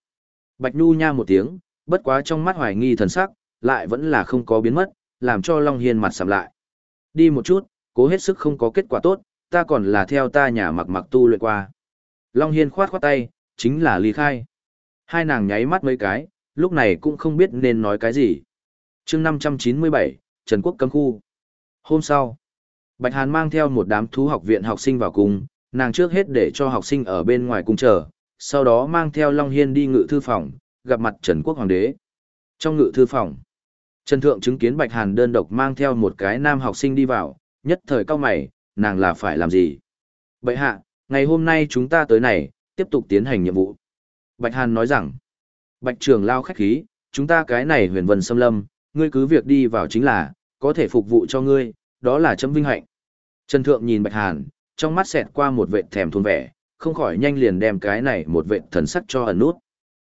Bạch Nhu nha một tiếng, bất quá trong mắt hoài nghi thần sắc, lại vẫn là không có biến mất, làm cho Long Hiên mặt sầm lại. Đi một chút, cố hết sức không có kết quả tốt, ta còn là theo ta nhà mặc mặc tu luyện qua. Long Hiên khoát khoát tay, chính là ly khai. Hai nàng nháy mắt mấy cái, lúc này cũng không biết nên nói cái gì. chương 597, Trần Quốc cấm khu. Hôm sau, Bạch Hàn mang theo một đám thú học viện học sinh vào cùng, nàng trước hết để cho học sinh ở bên ngoài cung chờ, sau đó mang theo Long Hiên đi ngự thư phòng, gặp mặt Trần Quốc Hoàng đế. Trong ngự thư phòng, Trần Thượng chứng kiến Bạch Hàn đơn độc mang theo một cái nam học sinh đi vào, nhất thời cao mày, nàng là phải làm gì? Bậy hạ, ngày hôm nay chúng ta tới này, tiếp tục tiến hành nhiệm vụ. Bạch Hàn nói rằng, Bạch trường lao khách khí, chúng ta cái này huyền vân xâm lâm, ngươi cứ việc đi vào chính là, có thể phục vụ cho ngươi, đó là chấm vinh hạnh. Trần Thượng nhìn Bạch Hàn, trong mắt xẹt qua một vệt thèm thuần vẻ, không khỏi nhanh liền đem cái này một vệt thần sắc cho ẩn nút.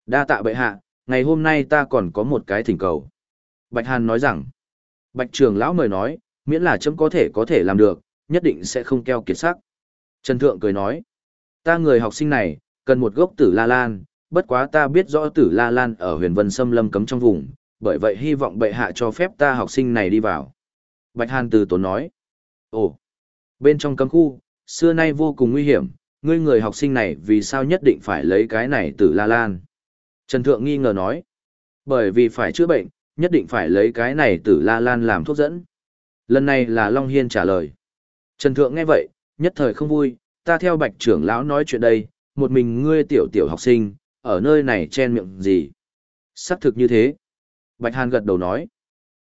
Đa tạ bệ hạ, ngày hôm nay ta còn có một cái thỉnh cầu. Bạch Hàn nói rằng, Bạch trường lão mời nói, miễn là chấm có thể có thể làm được, nhất định sẽ không keo kiệt sắc. Trần Thượng cười nói, ta người học sinh này, cần một gốc tử la lan, bất quá ta biết rõ tử la lan ở huyền vân xâm lâm cấm trong vùng, bởi vậy hy vọng bệ hạ cho phép ta học sinh này đi vào. Bạch Hàn từ tốn nói, ồ, bên trong cấm khu, xưa nay vô cùng nguy hiểm, ngươi người học sinh này vì sao nhất định phải lấy cái này tử la lan. Trần Thượng nghi ngờ nói, bởi vì phải chữa bệnh, nhất định phải lấy cái này tử la lan làm thuốc dẫn. Lần này là Long Hiên trả lời. Trần Thượng nghe vậy, nhất thời không vui, ta theo bạch trưởng lão nói chuyện đây, một mình ngươi tiểu tiểu học sinh, ở nơi này chen miệng gì. Sắc thực như thế. Bạch Hàn gật đầu nói,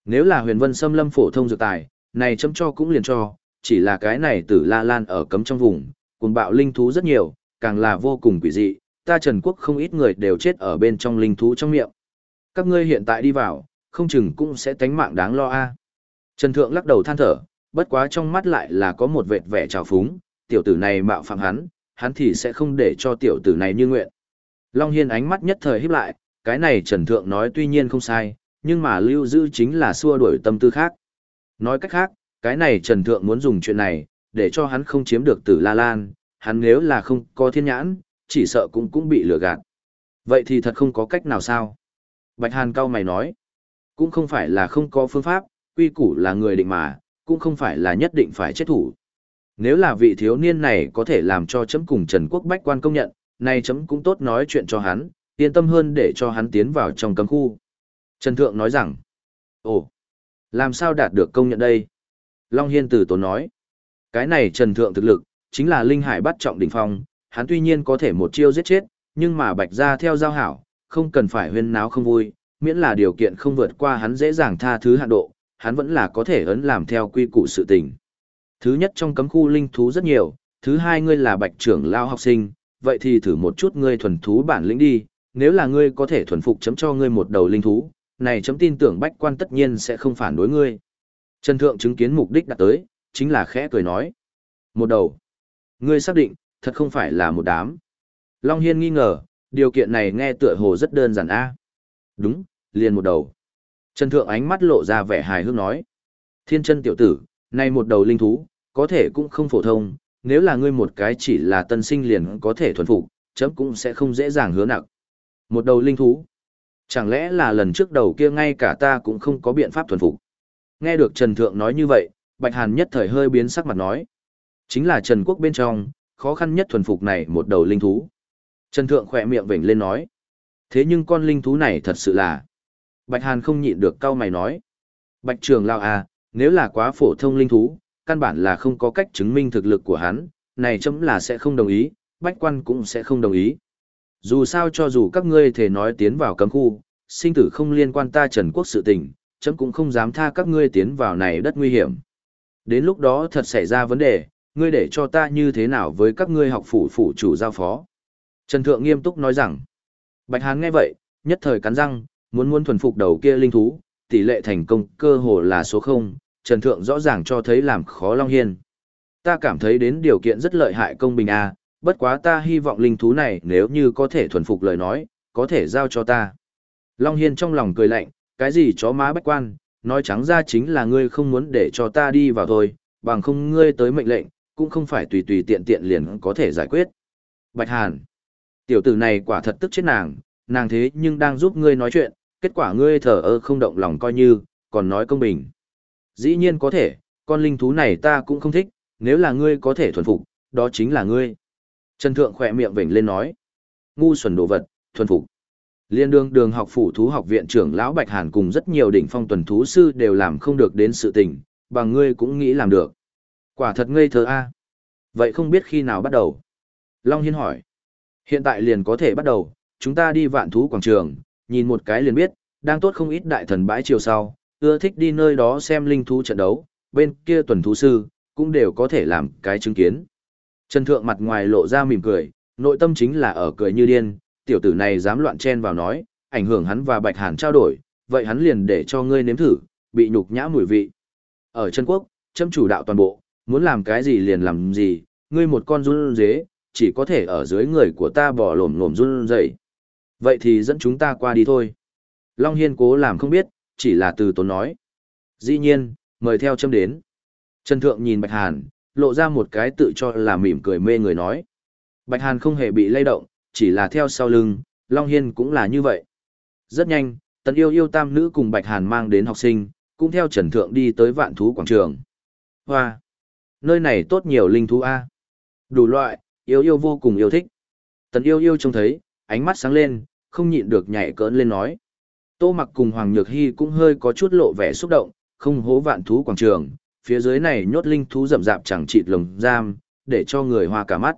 nếu là huyền vân xâm lâm phổ thông dược tài, này chấm cho cũng liền cho, chỉ là cái này tử la lan ở cấm trong vùng, cùng bạo linh thú rất nhiều, càng là vô cùng quỷ dị, ta Trần Quốc không ít người đều chết ở bên trong linh thú trong miệng. Các ngươi hiện tại đi vào, không chừng cũng sẽ tánh mạng đáng lo a. Trần Thượng lắc đầu than thở, bất quá trong mắt lại là có một vệt vẻ trào phúng, tiểu tử này mạo phạm hắn, hắn thì sẽ không để cho tiểu tử này như nguyện. Long Hiên ánh mắt nhất thời híp lại, cái này Trần Thượng nói tuy nhiên không sai, nhưng mà lưu giữ chính là xua đuổi tâm tư khác. Nói cách khác, cái này Trần Thượng muốn dùng chuyện này, để cho hắn không chiếm được tử La Lan, hắn nếu là không có thiên nhãn, chỉ sợ cũng cũng bị lừa gạt. Vậy thì thật không có cách nào sao? Bạch Hàn cao mày nói. cũng không phải là không có phương pháp, quy củ là người định mà, cũng không phải là nhất định phải chết thủ. Nếu là vị thiếu niên này có thể làm cho chấm cùng Trần Quốc Bách quan công nhận, nay chấm cũng tốt nói chuyện cho hắn, yên tâm hơn để cho hắn tiến vào trong cấm khu. Trần Thượng nói rằng, ồ, làm sao đạt được công nhận đây? Long Hiên Tử tốn nói, cái này Trần Thượng thực lực, chính là Linh Hải bắt trọng đỉnh phong, hắn tuy nhiên có thể một chiêu giết chết, nhưng mà bạch ra theo giao hảo, không cần phải huyên náo không vui, miễn là điều kiện không vượt qua hắn dễ dàng tha thứ hạn độ, hắn vẫn là có thể ấn làm theo quy củ sự tình. Thứ nhất trong cấm khu linh thú rất nhiều, thứ hai ngươi là bạch trưởng lao học sinh, vậy thì thử một chút ngươi thuần thú bản lĩnh đi, nếu là ngươi có thể thuần phục chấm cho ngươi một đầu linh thú, này chấm tin tưởng bách quan tất nhiên sẽ không phản đối ngươi. Trần Thượng chứng kiến mục đích đặt tới, chính là khẽ cười nói. Một đầu. Ngươi xác định, thật không phải là một đám. Long Hiên nghi ngờ, điều kiện này nghe tựa hồ rất đơn giản a Đúng, liền một đầu. Trần Thượng ánh mắt lộ ra vẻ hài hước nói. Thiên chân tiểu tử, này một đầu linh thú, có thể cũng không phổ thông, nếu là ngươi một cái chỉ là tân sinh liền có thể thuần phục, chấm cũng sẽ không dễ dàng hứa nặng. Một đầu linh thú. Chẳng lẽ là lần trước đầu kia ngay cả ta cũng không có biện pháp thuần phục. Nghe được Trần Thượng nói như vậy, Bạch Hàn nhất thời hơi biến sắc mặt nói. Chính là Trần Quốc bên trong, khó khăn nhất thuần phục này một đầu linh thú. Trần Thượng khỏe miệng vểnh lên nói. Thế nhưng con linh thú này thật sự là... Bạch Hàn không nhịn được cau mày nói. Bạch Trường Lao à, nếu là quá phổ thông linh thú, căn bản là không có cách chứng minh thực lực của hắn, này chấm là sẽ không đồng ý, bách quan cũng sẽ không đồng ý. Dù sao cho dù các ngươi thể nói tiến vào cấm khu, sinh tử không liên quan ta Trần Quốc sự tình, chấm cũng không dám tha các ngươi tiến vào này đất nguy hiểm. Đến lúc đó thật xảy ra vấn đề, ngươi để cho ta như thế nào với các ngươi học phủ phủ chủ giao phó. Trần Thượng nghiêm túc nói rằng, Bạch Hán nghe vậy, nhất thời cắn răng, muốn muốn thuần phục đầu kia linh thú, tỷ lệ thành công cơ hồ là số 0, Trần Thượng rõ ràng cho thấy làm khó Long Hiên. Ta cảm thấy đến điều kiện rất lợi hại công bình a, bất quá ta hy vọng linh thú này nếu như có thể thuần phục lời nói, có thể giao cho ta. Long Hiên trong lòng cười lạnh, cái gì chó má bách quan, nói trắng ra chính là ngươi không muốn để cho ta đi vào thôi, bằng không ngươi tới mệnh lệnh, cũng không phải tùy tùy tiện tiện liền có thể giải quyết. Bạch Hàn, tiểu tử này quả thật tức chết nàng, nàng thế nhưng đang giúp ngươi nói chuyện, kết quả ngươi thở ơ không động lòng coi như, còn nói công bình. Dĩ nhiên có thể, con linh thú này ta cũng không thích, nếu là ngươi có thể thuần phục, đó chính là ngươi. Trần Thượng khỏe miệng vểnh lên nói. Ngu xuẩn đồ vật, thuần phục. Liên đương đường học phủ thú học viện trưởng lão Bạch Hàn cùng rất nhiều đỉnh phong tuần thú sư đều làm không được đến sự tình, bằng ngươi cũng nghĩ làm được. Quả thật ngây thơ a. Vậy không biết khi nào bắt đầu? Long Hiên hỏi. Hiện tại liền có thể bắt đầu, chúng ta đi vạn thú quảng trường, nhìn một cái liền biết, đang tốt không ít đại thần bãi chiều sau, ưa thích đi nơi đó xem linh thú trận đấu, bên kia tuần thú sư, cũng đều có thể làm cái chứng kiến. Trần Thượng mặt ngoài lộ ra mỉm cười, nội tâm chính là ở cười như điên, tiểu tử này dám loạn chen vào nói, ảnh hưởng hắn và Bạch Hàn trao đổi, vậy hắn liền để cho ngươi nếm thử, bị nhục nhã mùi vị. Ở chân quốc, châm chủ đạo toàn bộ, muốn làm cái gì liền làm gì, ngươi một con run dế, chỉ có thể ở dưới người của ta bỏ lổm lổm run dậy. Vậy thì dẫn chúng ta qua đi thôi. Long Hiên cố làm không biết, chỉ là từ tốn nói. Dĩ nhiên, mời theo châm đến. Trần Thượng nhìn Bạch Hàn, lộ ra một cái tự cho là mỉm cười mê người nói. Bạch Hàn không hề bị lay động, chỉ là theo sau lưng, Long Hiên cũng là như vậy. Rất nhanh, tần yêu yêu tam nữ cùng Bạch Hàn mang đến học sinh, cũng theo Trần Thượng đi tới vạn thú quảng trường. Hoa! Nơi này tốt nhiều linh thú A. Đủ loại, yêu yêu vô cùng yêu thích. Tần yêu yêu trông thấy, ánh mắt sáng lên, không nhịn được nhảy cỡn lên nói. Tô mặc cùng Hoàng Nhược Hy cũng hơi có chút lộ vẻ xúc động, không hố vạn thú quảng trường, phía dưới này nhốt linh thú rậm rạp chẳng chịt lồng giam, để cho người hoa cả mắt.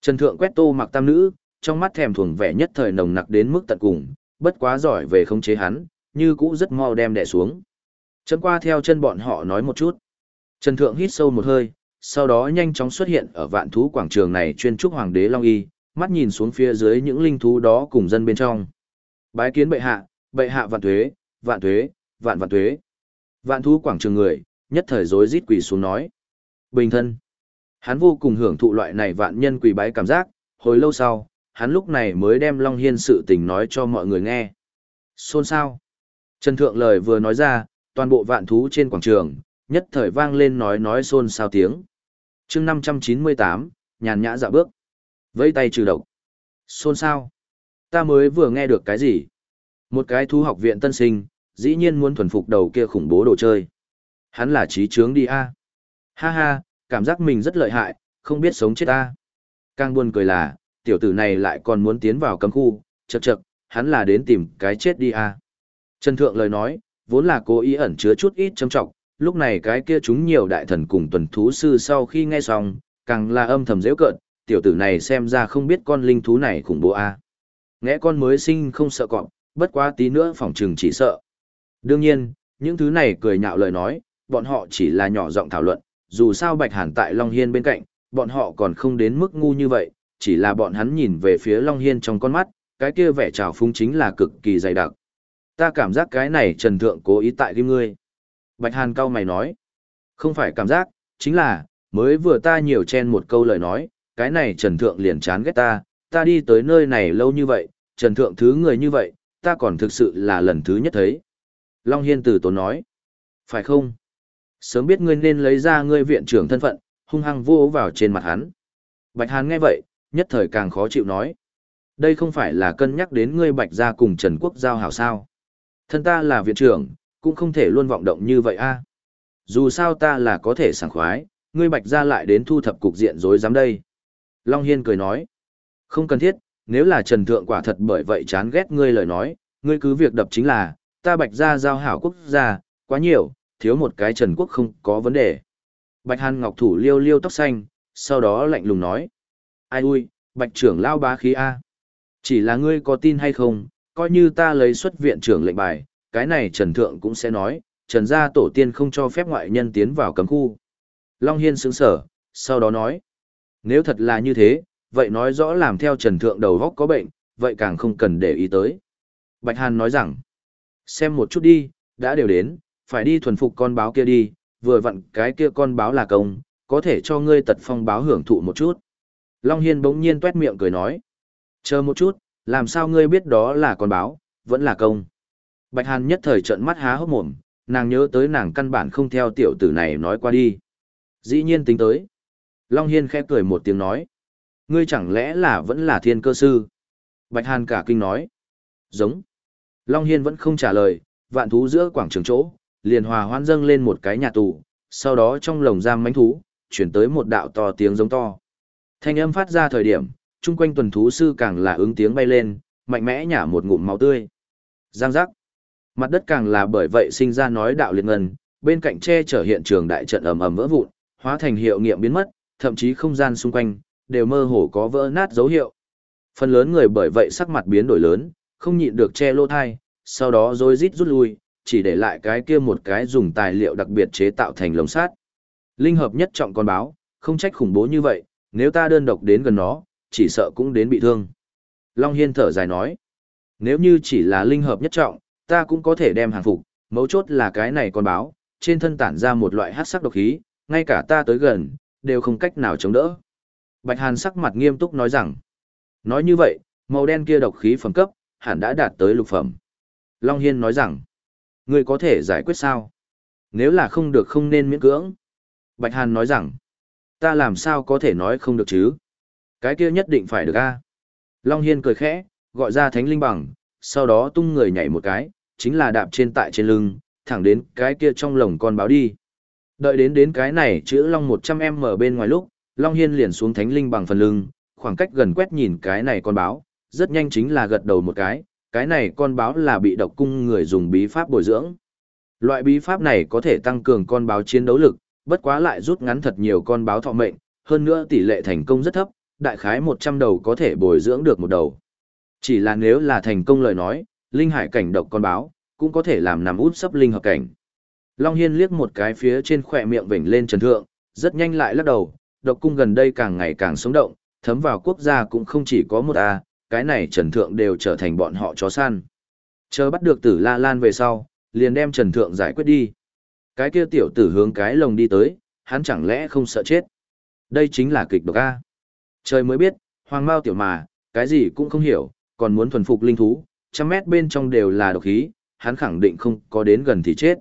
Trần Thượng quét tô mặc tam nữ, trong mắt thèm thuồng vẻ nhất thời nồng nặc đến mức tận cùng, bất quá giỏi về khống chế hắn, như cũ rất mau đem đè xuống. Chân qua theo chân bọn họ nói một chút. Trần Thượng hít sâu một hơi, sau đó nhanh chóng xuất hiện ở vạn thú quảng trường này chuyên trúc hoàng đế Long Y, mắt nhìn xuống phía dưới những linh thú đó cùng dân bên trong. Bái kiến bệ hạ, bệ hạ vạn thuế, vạn thuế, vạn vạn thuế. Vạn thú quảng trường người, nhất thời rối rít quỳ xuống nói. Bình thân. Hắn vô cùng hưởng thụ loại này vạn nhân quỳ bái cảm giác, hồi lâu sau, hắn lúc này mới đem Long Hiên sự tình nói cho mọi người nghe. Xôn sao? Trần Thượng lời vừa nói ra, toàn bộ vạn thú trên quảng trường, nhất thời vang lên nói nói xôn xao tiếng. chương 598, nhàn nhã dạ bước. Vây tay trừ độc. Xôn sao? Ta mới vừa nghe được cái gì? Một cái thú học viện tân sinh, dĩ nhiên muốn thuần phục đầu kia khủng bố đồ chơi. Hắn là trí trướng đi a. Ha ha, cảm giác mình rất lợi hại, không biết sống chết a. Càng buồn cười là, tiểu tử này lại còn muốn tiến vào cấm khu, chậc chậc, hắn là đến tìm cái chết đi a. Trần Thượng lời nói, vốn là cố ý ẩn chứa chút ít châm trọng, lúc này cái kia chúng nhiều đại thần cùng tuần thú sư sau khi nghe xong, càng là âm thầm dễ cợt, tiểu tử này xem ra không biết con linh thú này khủng bố a. Nghe con mới sinh không sợ cọp, bất quá tí nữa phòng trừng chỉ sợ. Đương nhiên, những thứ này cười nhạo lời nói, bọn họ chỉ là nhỏ giọng thảo luận, dù sao Bạch Hàn tại Long Hiên bên cạnh, bọn họ còn không đến mức ngu như vậy, chỉ là bọn hắn nhìn về phía Long Hiên trong con mắt, cái kia vẻ trào phúng chính là cực kỳ dày đặc. Ta cảm giác cái này Trần Thượng cố ý tại kim ngươi. Bạch Hàn cao mày nói, không phải cảm giác, chính là, mới vừa ta nhiều chen một câu lời nói, cái này Trần Thượng liền chán ghét ta, ta đi tới nơi này lâu như vậy, Trần Thượng thứ người như vậy, ta còn thực sự là lần thứ nhất thấy. Long Hiên từ tốn nói, phải không? Sớm biết ngươi nên lấy ra ngươi viện trưởng thân phận, hung hăng vô vào trên mặt hắn. Bạch Hàn nghe vậy, nhất thời càng khó chịu nói. Đây không phải là cân nhắc đến ngươi Bạch gia cùng Trần Quốc giao hảo sao. Thân ta là viện trưởng, cũng không thể luôn vọng động như vậy a. Dù sao ta là có thể sảng khoái, ngươi Bạch gia lại đến thu thập cục diện rối rắm đây. Long Hiên cười nói. Không cần thiết, nếu là Trần Thượng quả thật bởi vậy chán ghét ngươi lời nói, ngươi cứ việc đập chính là, ta Bạch gia giao hảo quốc gia, quá nhiều, thiếu một cái Trần Quốc không có vấn đề. Bạch Hàn Ngọc thủ liêu liêu tóc xanh, sau đó lạnh lùng nói. Ai ui, Bạch trưởng lao bá khí A. Chỉ là ngươi có tin hay không, coi như ta lấy xuất viện trưởng lệnh bài, cái này Trần Thượng cũng sẽ nói, Trần gia tổ tiên không cho phép ngoại nhân tiến vào cấm khu. Long Hiên sững sở, sau đó nói. Nếu thật là như thế, vậy nói rõ làm theo Trần Thượng đầu góc có bệnh, vậy càng không cần để ý tới. Bạch Hàn nói rằng, xem một chút đi, đã đều đến, phải đi thuần phục con báo kia đi, vừa vặn cái kia con báo là công, có thể cho ngươi tật phong báo hưởng thụ một chút. Long Hiên bỗng nhiên tuét miệng cười nói. Chờ một chút, làm sao ngươi biết đó là con báo, vẫn là công. Bạch Hàn nhất thời trận mắt há hốc mồm, nàng nhớ tới nàng căn bản không theo tiểu tử này nói qua đi. Dĩ nhiên tính tới. Long Hiên khẽ cười một tiếng nói. Ngươi chẳng lẽ là vẫn là thiên cơ sư? Bạch Hàn cả kinh nói. Giống. Long Hiên vẫn không trả lời, vạn thú giữa quảng trường chỗ, liền hòa hoan dâng lên một cái nhà tù, sau đó trong lồng giam mánh thú, chuyển tới một đạo to tiếng giống to. Thanh âm phát ra thời điểm, chung quanh tuần thú sư càng là ứng tiếng bay lên, mạnh mẽ nhả một ngụm máu tươi. Giang giác. Mặt đất càng là bởi vậy sinh ra nói đạo liệt ngân, bên cạnh che chở hiện trường đại trận ầm ầm vỡ vụn, hóa thành hiệu nghiệm biến mất, thậm chí không gian xung quanh đều mơ hồ có vỡ nát dấu hiệu. Phần lớn người bởi vậy sắc mặt biến đổi lớn, không nhịn được che lô thai, sau đó rồi rít rút lui, chỉ để lại cái kia một cái dùng tài liệu đặc biệt chế tạo thành lồng sát. Linh hợp nhất trọng con báo, không trách khủng bố như vậy, nếu ta đơn độc đến gần nó, chỉ sợ cũng đến bị thương. Long Hiên thở dài nói, nếu như chỉ là linh hợp nhất trọng, ta cũng có thể đem hàng phục, mấu chốt là cái này con báo, trên thân tản ra một loại hát sắc độc khí, ngay cả ta tới gần, đều không cách nào chống đỡ. Bạch Hàn sắc mặt nghiêm túc nói rằng, nói như vậy, màu đen kia độc khí phẩm cấp, hẳn đã đạt tới lục phẩm. Long Hiên nói rằng, Ngươi có thể giải quyết sao? Nếu là không được không nên miễn cưỡng. Bạch Hàn nói rằng, ta làm sao có thể nói không được chứ? Cái kia nhất định phải được a. Long Hiên cười khẽ, gọi ra thánh linh bằng, sau đó tung người nhảy một cái, chính là đạp trên tại trên lưng, thẳng đến cái kia trong lồng con báo đi. Đợi đến đến cái này chữ Long 100M bên ngoài lúc, Long Hiên liền xuống thánh linh bằng phần lưng, khoảng cách gần quét nhìn cái này con báo, rất nhanh chính là gật đầu một cái, cái này con báo là bị độc cung người dùng bí pháp bồi dưỡng. Loại bí pháp này có thể tăng cường con báo chiến đấu lực, bất quá lại rút ngắn thật nhiều con báo thọ mệnh, hơn nữa tỷ lệ thành công rất thấp, đại khái 100 đầu có thể bồi dưỡng được một đầu. Chỉ là nếu là thành công lời nói, linh hải cảnh độc con báo, cũng có thể làm nằm út sấp linh hợp cảnh. Long Hiên liếc một cái phía trên khỏe miệng vểnh lên trần thượng, rất nhanh lại lắc đầu, độc cung gần đây càng ngày càng sống động, thấm vào quốc gia cũng không chỉ có một A, cái này Trần Thượng đều trở thành bọn họ chó săn. Chờ bắt được tử La Lan về sau, liền đem Trần Thượng giải quyết đi. Cái kia tiểu tử hướng cái lồng đi tới, hắn chẳng lẽ không sợ chết. Đây chính là kịch độc A. Trời mới biết, hoàng mao tiểu mà, cái gì cũng không hiểu, còn muốn thuần phục linh thú, trăm mét bên trong đều là độc khí, hắn khẳng định không có đến gần thì chết.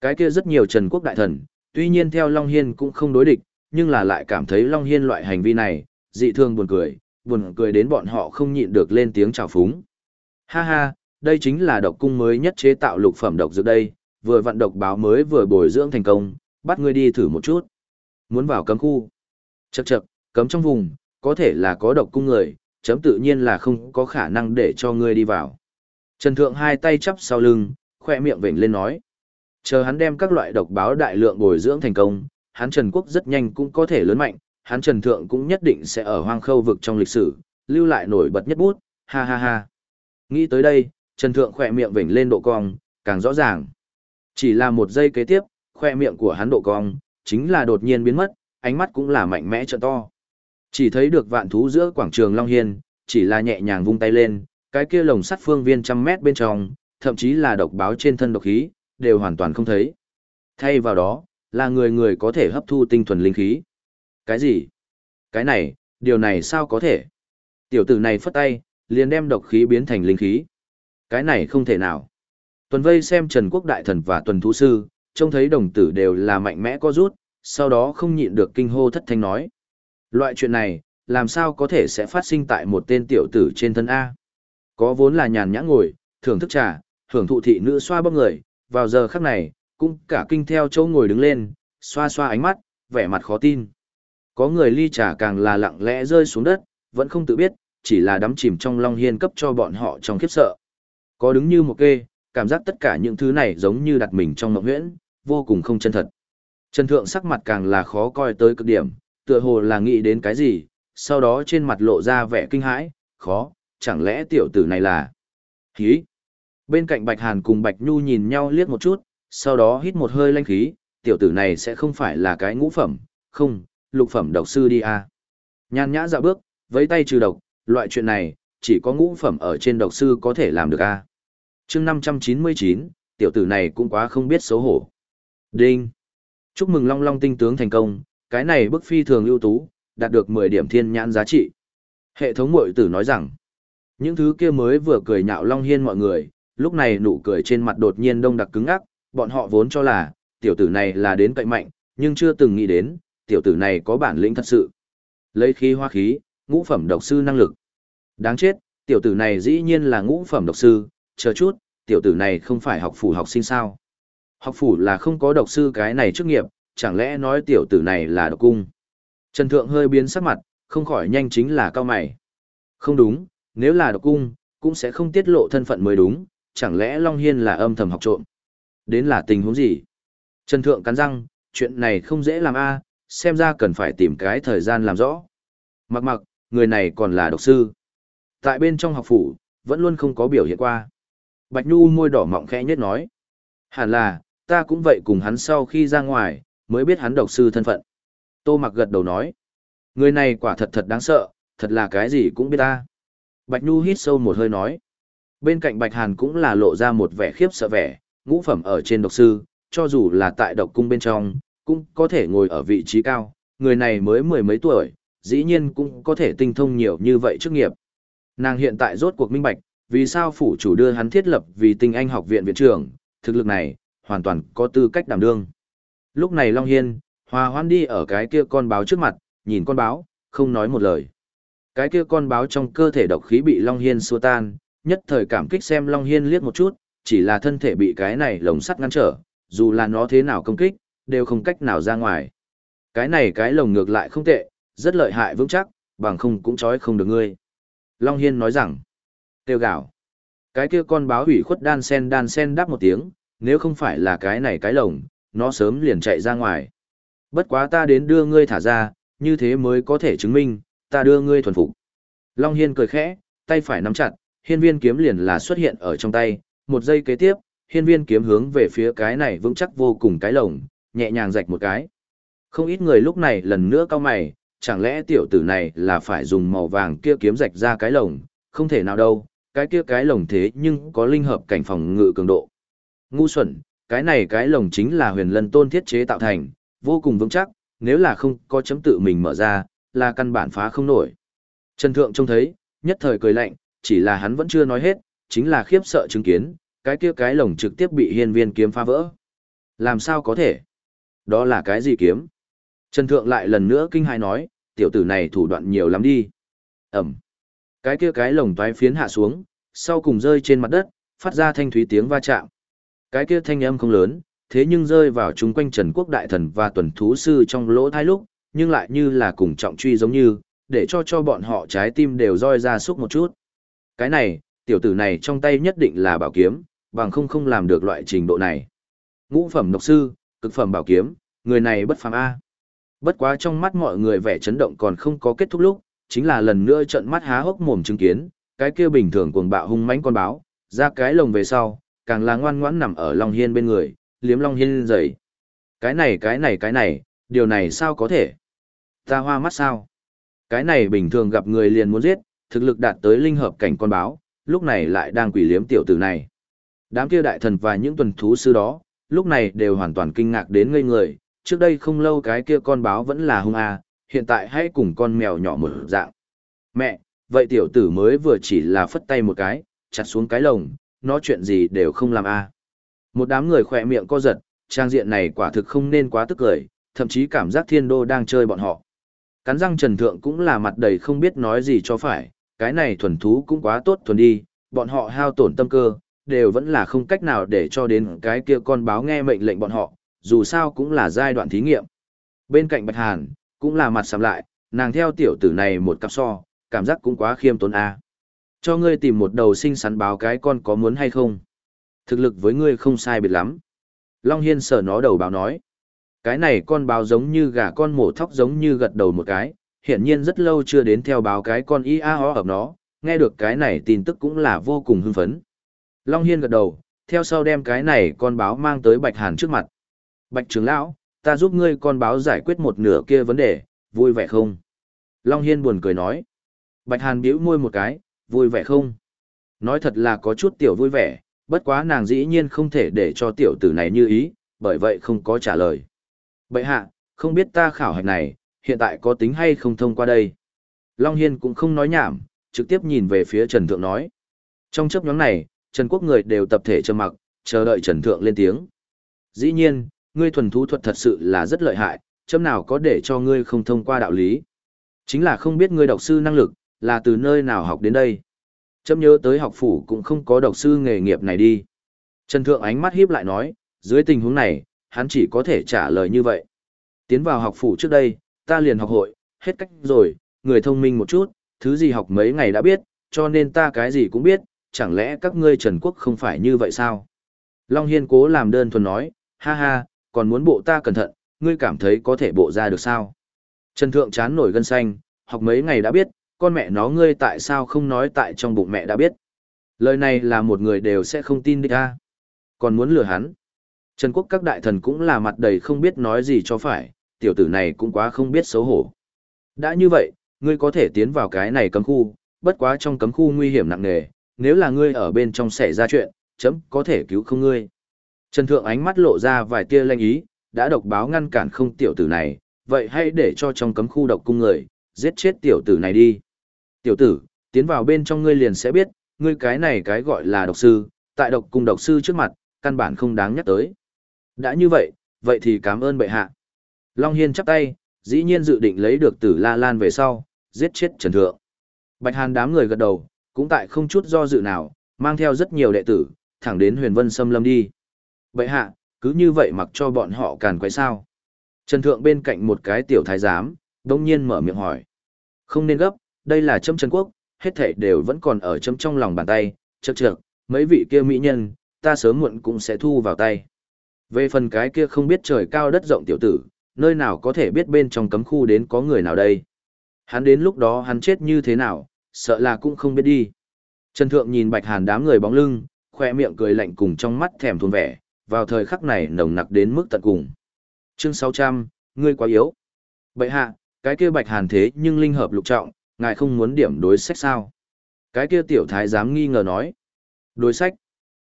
Cái kia rất nhiều Trần Quốc đại thần, tuy nhiên theo Long Hiên cũng không đối địch, nhưng là lại cảm thấy Long Hiên loại hành vi này, dị thương buồn cười, buồn cười đến bọn họ không nhịn được lên tiếng chào phúng. Ha ha, đây chính là độc cung mới nhất chế tạo lục phẩm độc dược đây, vừa vận độc báo mới vừa bồi dưỡng thành công, bắt ngươi đi thử một chút. Muốn vào cấm khu. Chậc chậc, cấm trong vùng, có thể là có độc cung người, chấm tự nhiên là không có khả năng để cho ngươi đi vào. Trần Thượng hai tay chắp sau lưng, khoe miệng vểnh lên nói. Chờ hắn đem các loại độc báo đại lượng bồi dưỡng thành công, hắn Trần Quốc rất nhanh cũng có thể lớn mạnh, hắn Trần Thượng cũng nhất định sẽ ở hoang khâu vực trong lịch sử, lưu lại nổi bật nhất bút, ha ha ha. Nghĩ tới đây, Trần Thượng khỏe miệng vểnh lên độ cong, càng rõ ràng. Chỉ là một giây kế tiếp, khoe miệng của hắn độ cong, chính là đột nhiên biến mất, ánh mắt cũng là mạnh mẽ trợ to. Chỉ thấy được vạn thú giữa quảng trường Long Hiên, chỉ là nhẹ nhàng vung tay lên, cái kia lồng sắt phương viên trăm mét bên trong, thậm chí là độc báo trên thân độc khí, đều hoàn toàn không thấy. Thay vào đó, là người người có thể hấp thu tinh thuần linh khí. Cái gì? Cái này, điều này sao có thể? Tiểu tử này phất tay, liền đem độc khí biến thành linh khí. Cái này không thể nào. Tuần vây xem Trần Quốc Đại Thần và Tuần Thú Sư, trông thấy đồng tử đều là mạnh mẽ có rút, sau đó không nhịn được kinh hô thất thanh nói. Loại chuyện này, làm sao có thể sẽ phát sinh tại một tên tiểu tử trên thân A. Có vốn là nhàn nhã ngồi, thưởng thức trà, hưởng thụ thị nữ xoa bóp người, vào giờ khắc này, cũng cả kinh theo châu ngồi đứng lên, xoa xoa ánh mắt, vẻ mặt khó tin. Có người ly trà càng là lặng lẽ rơi xuống đất, vẫn không tự biết, chỉ là đắm chìm trong long hiên cấp cho bọn họ trong khiếp sợ. Có đứng như một kê, cảm giác tất cả những thứ này giống như đặt mình trong mộng huyễn, vô cùng không chân thật. Trần Thượng sắc mặt càng là khó coi tới cực điểm, tựa hồ là nghĩ đến cái gì, sau đó trên mặt lộ ra vẻ kinh hãi, khó, chẳng lẽ tiểu tử này là... Hí! Bên cạnh Bạch Hàn cùng Bạch Nhu nhìn nhau liếc một chút, sau đó hít một hơi lanh khí, tiểu tử này sẽ không phải là cái ngũ phẩm, không, lục phẩm độc sư đi à. Nhan nhã dạo bước, với tay trừ độc, loại chuyện này, chỉ có ngũ phẩm ở trên độc sư có thể làm được a. À. chương 599, tiểu tử này cũng quá không biết xấu hổ. Đinh! Chúc mừng Long Long tinh tướng thành công, cái này bức phi thường ưu tú, đạt được 10 điểm thiên nhãn giá trị. Hệ thống mội tử nói rằng, những thứ kia mới vừa cười nhạo Long Hiên mọi người, lúc này nụ cười trên mặt đột nhiên đông đặc cứng ác, bọn họ vốn cho là, tiểu tử này là đến cậy mạnh, nhưng chưa từng nghĩ đến, tiểu tử này có bản lĩnh thật sự. Lấy khí hoa khí, ngũ phẩm độc sư năng lực. Đáng chết, tiểu tử này dĩ nhiên là ngũ phẩm độc sư, chờ chút, tiểu tử này không phải học phủ học sinh sao. Học phủ là không có độc sư cái này chức nghiệp, chẳng lẽ nói tiểu tử này là độc cung. Trần Thượng hơi biến sắc mặt, không khỏi nhanh chính là cao mày. Không đúng, nếu là độc cung, cũng sẽ không tiết lộ thân phận mới đúng, chẳng lẽ Long Hiên là âm thầm học trộm. Đến là tình huống gì? Trần Thượng cắn răng, chuyện này không dễ làm a xem ra cần phải tìm cái thời gian làm rõ. Mặc mặc, người này còn là độc sư. Tại bên trong học phủ, vẫn luôn không có biểu hiện qua. Bạch Nhu môi đỏ mọng khẽ nhất nói. Hẳn là, ta cũng vậy cùng hắn sau khi ra ngoài, mới biết hắn độc sư thân phận. Tô mặc gật đầu nói. Người này quả thật thật đáng sợ, thật là cái gì cũng biết ta. Bạch Nhu hít sâu một hơi nói. Bên cạnh Bạch Hàn cũng là lộ ra một vẻ khiếp sợ vẻ, ngũ phẩm ở trên độc sư, cho dù là tại độc cung bên trong, cũng có thể ngồi ở vị trí cao, người này mới mười mấy tuổi, dĩ nhiên cũng có thể tinh thông nhiều như vậy chức nghiệp. Nàng hiện tại rốt cuộc minh bạch, vì sao phủ chủ đưa hắn thiết lập vì tinh anh học viện viện trưởng, thực lực này, hoàn toàn có tư cách đảm đương. Lúc này Long Hiên, hòa hoan đi ở cái kia con báo trước mặt, nhìn con báo, không nói một lời. Cái kia con báo trong cơ thể độc khí bị Long Hiên xua tan, nhất thời cảm kích xem Long Hiên liếc một chút, chỉ là thân thể bị cái này lồng sắt ngăn trở, dù là nó thế nào công kích, đều không cách nào ra ngoài. Cái này cái lồng ngược lại không tệ, rất lợi hại vững chắc, bằng không cũng trói không được ngươi. Long Hiên nói rằng, tiêu gạo. Cái kia con báo hủy khuất đan sen đan sen đáp một tiếng, nếu không phải là cái này cái lồng, nó sớm liền chạy ra ngoài. Bất quá ta đến đưa ngươi thả ra, như thế mới có thể chứng minh, ta đưa ngươi thuần phục. Long Hiên cười khẽ, tay phải nắm chặt, hiên viên kiếm liền là xuất hiện ở trong tay, một giây kế tiếp, hiên viên kiếm hướng về phía cái này vững chắc vô cùng cái lồng, nhẹ nhàng rạch một cái. Không ít người lúc này lần nữa cao mày, chẳng lẽ tiểu tử này là phải dùng màu vàng kia kiếm rạch ra cái lồng, không thể nào đâu, cái kia cái lồng thế nhưng có linh hợp cảnh phòng ngự cường độ. Ngu xuẩn, cái này cái lồng chính là huyền lân tôn thiết chế tạo thành, vô cùng vững chắc, nếu là không có chấm tự mình mở ra, là căn bản phá không nổi. Trần Thượng trông thấy, nhất thời cười lạnh, chỉ là hắn vẫn chưa nói hết, chính là khiếp sợ chứng kiến, cái kia cái lồng trực tiếp bị hiên viên kiếm phá vỡ. Làm sao có thể? Đó là cái gì kiếm? Trần Thượng lại lần nữa kinh hài nói, tiểu tử này thủ đoạn nhiều lắm đi. Ẩm. Cái kia cái lồng toái phiến hạ xuống, sau cùng rơi trên mặt đất, phát ra thanh thúy tiếng va chạm. Cái kia thanh âm không lớn, thế nhưng rơi vào chung quanh Trần Quốc đại thần và tuần thú sư trong lỗ thai lúc, nhưng lại như là cùng trọng truy giống như, để cho cho bọn họ trái tim đều roi ra xúc một chút. Cái này, tiểu tử này trong tay nhất định là bảo kiếm, bằng không không làm được loại trình độ này. Ngũ phẩm độc sư, cực phẩm bảo kiếm, người này bất phàm A. Bất quá trong mắt mọi người vẻ chấn động còn không có kết thúc lúc, chính là lần nữa trận mắt há hốc mồm chứng kiến, cái kia bình thường cuồng bạo hung mãnh con báo, ra cái lồng về sau, càng là ngoan ngoãn nằm ở Long Hiên bên người, liếm Long Hiên dậy. Cái này cái này cái này, điều này sao có thể? Ta hoa mắt sao? Cái này bình thường gặp người liền muốn giết, thực lực đạt tới linh hợp cảnh con báo, lúc này lại đang quỷ liếm tiểu tử này. Đám kia đại thần và những tuần thú sư đó, lúc này đều hoàn toàn kinh ngạc đến ngây người, trước đây không lâu cái kia con báo vẫn là hung a, hiện tại hãy cùng con mèo nhỏ một dạng. Mẹ, vậy tiểu tử mới vừa chỉ là phất tay một cái, chặt xuống cái lồng, nó chuyện gì đều không làm a. Một đám người khỏe miệng co giật, trang diện này quả thực không nên quá tức cười, thậm chí cảm giác thiên đô đang chơi bọn họ. Cắn răng trần thượng cũng là mặt đầy không biết nói gì cho phải, cái này thuần thú cũng quá tốt thuần đi, bọn họ hao tổn tâm cơ, đều vẫn là không cách nào để cho đến cái kia con báo nghe mệnh lệnh bọn họ, dù sao cũng là giai đoạn thí nghiệm. Bên cạnh Bạch Hàn, cũng là mặt sầm lại, nàng theo tiểu tử này một cặp so, cảm giác cũng quá khiêm tốn a. Cho ngươi tìm một đầu sinh sắn báo cái con có muốn hay không? Thực lực với ngươi không sai biệt lắm. Long Hiên sở nó đầu báo nói. Cái này con báo giống như gà con mổ thóc giống như gật đầu một cái, hiển nhiên rất lâu chưa đến theo báo cái con ia ho ở nó, nghe được cái này tin tức cũng là vô cùng hưng phấn. Long Hiên gật đầu, theo sau đem cái này con báo mang tới Bạch Hàn trước mặt. Bạch trưởng lão, ta giúp ngươi con báo giải quyết một nửa kia vấn đề, vui vẻ không? Long Hiên buồn cười nói. Bạch Hàn bĩu môi một cái, vui vẻ không? Nói thật là có chút tiểu vui vẻ, bất quá nàng dĩ nhiên không thể để cho tiểu tử này như ý, bởi vậy không có trả lời. Bậy hạ, không biết ta khảo hạch này, hiện tại có tính hay không thông qua đây? Long Hiên cũng không nói nhảm, trực tiếp nhìn về phía Trần Thượng nói. Trong chấp nhóm này, Trần Quốc người đều tập thể trầm mặc, chờ đợi Trần Thượng lên tiếng. Dĩ nhiên, ngươi thuần thú thuật thật sự là rất lợi hại, chấm nào có để cho ngươi không thông qua đạo lý. Chính là không biết ngươi độc sư năng lực, là từ nơi nào học đến đây. Chấm nhớ tới học phủ cũng không có độc sư nghề nghiệp này đi. Trần Thượng ánh mắt hiếp lại nói, dưới tình huống này, hắn chỉ có thể trả lời như vậy. Tiến vào học phủ trước đây, ta liền học hội, hết cách rồi, người thông minh một chút, thứ gì học mấy ngày đã biết, cho nên ta cái gì cũng biết, chẳng lẽ các ngươi Trần Quốc không phải như vậy sao? Long Hiên cố làm đơn thuần nói, ha ha, còn muốn bộ ta cẩn thận, ngươi cảm thấy có thể bộ ra được sao? Trần Thượng chán nổi gân xanh, học mấy ngày đã biết, con mẹ nó ngươi tại sao không nói tại trong bụng mẹ đã biết. Lời này là một người đều sẽ không tin đi ra. Còn muốn lừa hắn. Trần Quốc các đại thần cũng là mặt đầy không biết nói gì cho phải, tiểu tử này cũng quá không biết xấu hổ. Đã như vậy, ngươi có thể tiến vào cái này cấm khu, bất quá trong cấm khu nguy hiểm nặng nề, nếu là ngươi ở bên trong xảy ra chuyện, chấm có thể cứu không ngươi. Trần Thượng ánh mắt lộ ra vài tia lanh ý, đã độc báo ngăn cản không tiểu tử này, vậy hãy để cho trong cấm khu độc cung người, giết chết tiểu tử này đi. Tiểu tử, tiến vào bên trong ngươi liền sẽ biết, ngươi cái này cái gọi là độc sư, tại độc cung độc sư trước mặt, căn bản không đáng nhắc tới. Đã như vậy, vậy thì cảm ơn bệ hạ. Long Hiên chắp tay, dĩ nhiên dự định lấy được tử La Lan về sau, giết chết Trần Thượng. Bạch Hàn đám người gật đầu, cũng tại không chút do dự nào, mang theo rất nhiều đệ tử, thẳng đến huyền vân xâm lâm đi. Bệ hạ, cứ như vậy mặc cho bọn họ càn quay sao. Trần Thượng bên cạnh một cái tiểu thái giám, đông nhiên mở miệng hỏi. Không nên gấp, đây là châm Trần Quốc, hết thảy đều vẫn còn ở châm trong lòng bàn tay, chật chật, mấy vị kia mỹ nhân, ta sớm muộn cũng sẽ thu vào tay. Về phần cái kia không biết trời cao đất rộng tiểu tử, nơi nào có thể biết bên trong cấm khu đến có người nào đây. Hắn đến lúc đó hắn chết như thế nào, sợ là cũng không biết đi. Trần Thượng nhìn Bạch Hàn đám người bóng lưng, khoe miệng cười lạnh cùng trong mắt thèm thuồng vẻ, vào thời khắc này nồng nặc đến mức tận cùng. Chương 600, ngươi quá yếu. Bệ hạ, cái kia Bạch Hàn thế nhưng linh hợp lục trọng, ngài không muốn điểm đối sách sao? Cái kia tiểu thái dám nghi ngờ nói. Đối sách?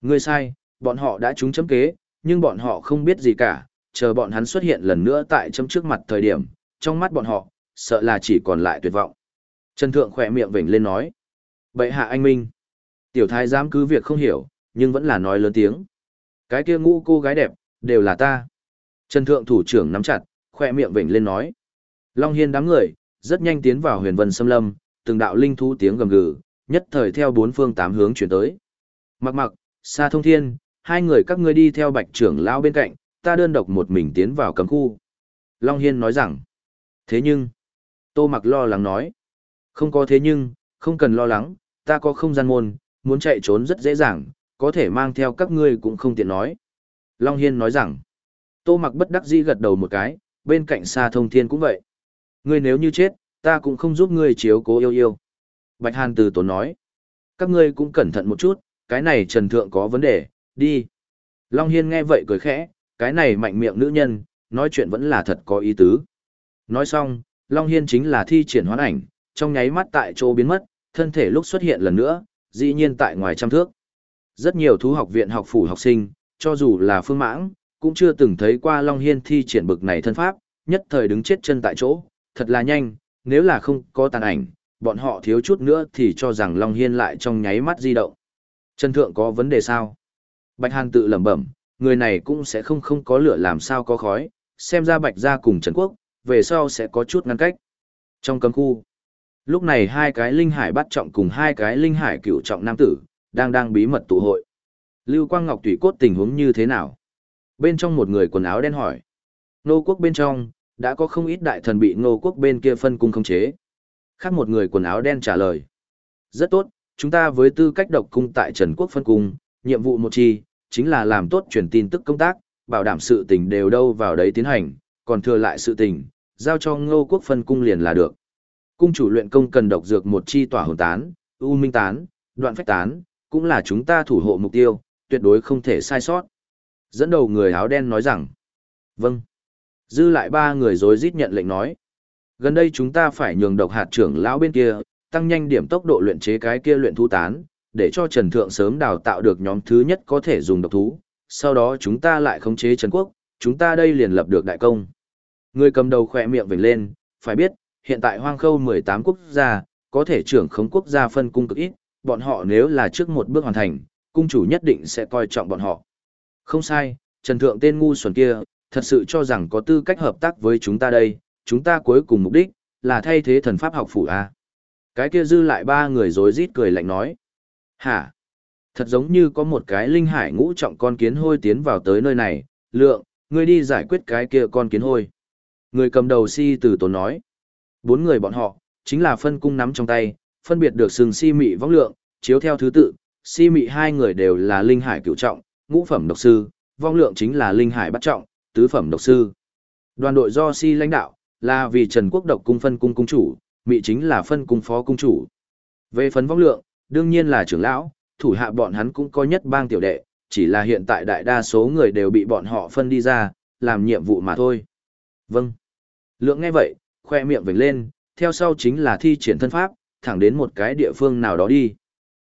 Ngươi sai, bọn họ đã trúng chấm kế, nhưng bọn họ không biết gì cả, chờ bọn hắn xuất hiện lần nữa tại chấm trước mặt thời điểm, trong mắt bọn họ, sợ là chỉ còn lại tuyệt vọng. Trần Thượng khỏe miệng vểnh lên nói. Bệ hạ anh Minh. Tiểu thái giám cứ việc không hiểu, nhưng vẫn là nói lớn tiếng. Cái kia ngũ cô gái đẹp, đều là ta. Trần Thượng thủ trưởng nắm chặt, khỏe miệng vểnh lên nói. Long Hiên đám người, rất nhanh tiến vào huyền vân xâm lâm, từng đạo linh thú tiếng gầm gừ, nhất thời theo bốn phương tám hướng chuyển tới. Mặc mặc, xa thông thiên, hai người các ngươi đi theo bạch trưởng lão bên cạnh, ta đơn độc một mình tiến vào cấm khu. Long Hiên nói rằng, thế nhưng, Tô Mặc lo lắng nói, không có thế nhưng, không cần lo lắng, ta có không gian môn, muốn chạy trốn rất dễ dàng, có thể mang theo các ngươi cũng không tiện nói. Long Hiên nói rằng, Tô Mặc bất đắc dĩ gật đầu một cái, bên cạnh Sa Thông Thiên cũng vậy. Ngươi nếu như chết, ta cũng không giúp ngươi chiếu cố yêu yêu. Bạch Hàn từ tốn nói, các ngươi cũng cẩn thận một chút, cái này Trần Thượng có vấn đề, đi. Long Hiên nghe vậy cười khẽ, cái này mạnh miệng nữ nhân, nói chuyện vẫn là thật có ý tứ. Nói xong, Long Hiên chính là thi triển hoán ảnh, trong nháy mắt tại chỗ biến mất, thân thể lúc xuất hiện lần nữa, dĩ nhiên tại ngoài trăm thước. Rất nhiều thú học viện học phủ học sinh, cho dù là phương mãng, cũng chưa từng thấy qua Long Hiên thi triển bực này thân pháp, nhất thời đứng chết chân tại chỗ, thật là nhanh, nếu là không có tàn ảnh, bọn họ thiếu chút nữa thì cho rằng Long Hiên lại trong nháy mắt di động. Chân thượng có vấn đề sao? Bạch Hàn tự lẩm bẩm, người này cũng sẽ không không có lửa làm sao có khói, xem ra Bạch gia cùng Trần Quốc, về sau sẽ có chút ngăn cách. Trong cấm khu, lúc này hai cái linh hải bắt trọng cùng hai cái linh hải cựu trọng nam tử, đang đang bí mật tụ hội. Lưu Quang Ngọc Thủy cốt tình huống như thế nào? Bên trong một người quần áo đen hỏi. Nô quốc bên trong, đã có không ít đại thần bị ngô quốc bên kia phân cung không chế. Khác một người quần áo đen trả lời. Rất tốt, chúng ta với tư cách độc cung tại Trần Quốc phân cung, nhiệm vụ một chi, chính là làm tốt truyền tin tức công tác, bảo đảm sự tình đều đâu vào đấy tiến hành, còn thừa lại sự tình, giao cho ngô quốc phân cung liền là được. Cung chủ luyện công cần độc dược một chi tỏa hồn tán, u minh tán, đoạn phách tán, cũng là chúng ta thủ hộ mục tiêu, tuyệt đối không thể sai sót. Dẫn đầu người áo đen nói rằng, vâng. Dư lại ba người rối rít nhận lệnh nói. Gần đây chúng ta phải nhường độc hạt trưởng lão bên kia, tăng nhanh điểm tốc độ luyện chế cái kia luyện thu tán, để cho Trần Thượng sớm đào tạo được nhóm thứ nhất có thể dùng độc thú, sau đó chúng ta lại khống chế Trần Quốc, chúng ta đây liền lập được đại công. Người cầm đầu khỏe miệng vểnh lên, phải biết, hiện tại hoang khâu 18 quốc gia, có thể trưởng khống quốc gia phân cung cực ít, bọn họ nếu là trước một bước hoàn thành, cung chủ nhất định sẽ coi trọng bọn họ. Không sai, Trần Thượng tên ngu xuẩn kia, thật sự cho rằng có tư cách hợp tác với chúng ta đây, chúng ta cuối cùng mục đích, là thay thế thần pháp học phủ A. Cái kia dư lại ba người rối rít cười lạnh nói. Hả? Thật giống như có một cái linh hải ngũ trọng con kiến hôi tiến vào tới nơi này, lượng, ngươi đi giải quyết cái kia con kiến hôi. Người cầm đầu si từ tốn nói. Bốn người bọn họ, chính là phân cung nắm trong tay, phân biệt được sừng si mị vong lượng, chiếu theo thứ tự, si mị hai người đều là linh hải cửu trọng, ngũ phẩm độc sư, vong lượng chính là linh hải bắt trọng, tứ phẩm độc sư. Đoàn đội do si lãnh đạo, là vì Trần Quốc độc cung phân cung cung chủ, mị chính là phân cung phó cung chủ. Về phần vong lượng, đương nhiên là trưởng lão, thủ hạ bọn hắn cũng có nhất bang tiểu đệ, chỉ là hiện tại đại đa số người đều bị bọn họ phân đi ra, làm nhiệm vụ mà thôi. Vâng. Lượng nghe vậy, khoe miệng vểnh lên, theo sau chính là thi triển thân pháp, thẳng đến một cái địa phương nào đó đi.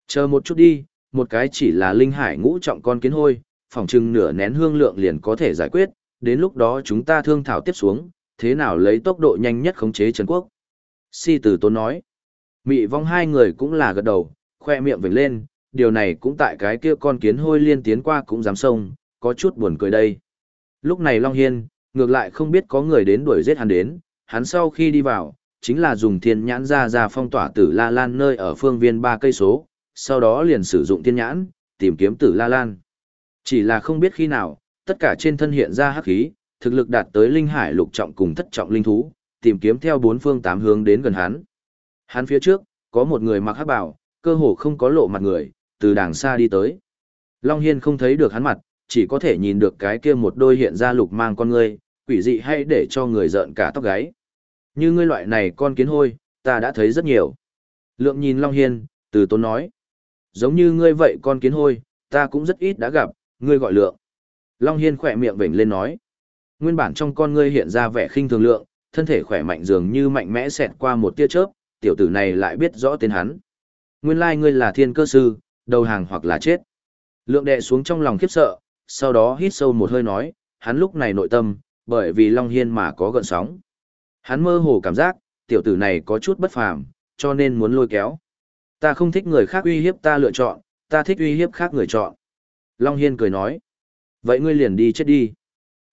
Chờ một chút đi, một cái chỉ là linh hải ngũ trọng con kiến hôi, phòng trưng nửa nén hương lượng liền có thể giải quyết, đến lúc đó chúng ta thương thảo tiếp xuống, thế nào lấy tốc độ nhanh nhất khống chế Trần Quốc. Si tử tốn nói, mị vong hai người cũng là gật đầu, khoe miệng vểnh lên, điều này cũng tại cái kia con kiến hôi liên tiến qua cũng dám sông, có chút buồn cười đây. Lúc này Long Hiên, ngược lại không biết có người đến đuổi giết hắn đến, hắn sau khi đi vào, chính là dùng thiên nhãn ra ra phong tỏa tử La Lan nơi ở phương viên ba cây số, sau đó liền sử dụng thiên nhãn, tìm kiếm tử La Lan. Chỉ là không biết khi nào, tất cả trên thân hiện ra hắc khí, thực lực đạt tới linh hải lục trọng cùng thất trọng linh thú, tìm kiếm theo bốn phương tám hướng đến gần hắn. Hắn phía trước, có một người mặc hắc bào, cơ hồ không có lộ mặt người, từ đàng xa đi tới. Long Hiên không thấy được hắn mặt, chỉ có thể nhìn được cái kia một đôi hiện ra lục mang con ngươi, quỷ dị hay để cho người giận cả tóc gáy. Như ngươi loại này con kiến hôi, ta đã thấy rất nhiều. Lượng nhìn Long Hiên, từ tốn nói. Giống như ngươi vậy con kiến hôi, ta cũng rất ít đã gặp, ngươi gọi lượng. Long Hiên khỏe miệng vểnh lên nói. Nguyên bản trong con ngươi hiện ra vẻ khinh thường lượng, thân thể khỏe mạnh dường như mạnh mẽ xẹt qua một tia chớp, tiểu tử này lại biết rõ tên hắn. Nguyên lai ngươi là thiên cơ sư, đầu hàng hoặc là chết. Lượng đệ xuống trong lòng khiếp sợ, sau đó hít sâu một hơi nói, hắn lúc này nội tâm, bởi vì Long Hiên mà có gợn sóng. Hắn mơ hồ cảm giác, tiểu tử này có chút bất phàm, cho nên muốn lôi kéo. Ta không thích người khác uy hiếp ta lựa chọn, ta thích uy hiếp khác người chọn. Long Hiên cười nói, vậy ngươi liền đi chết đi.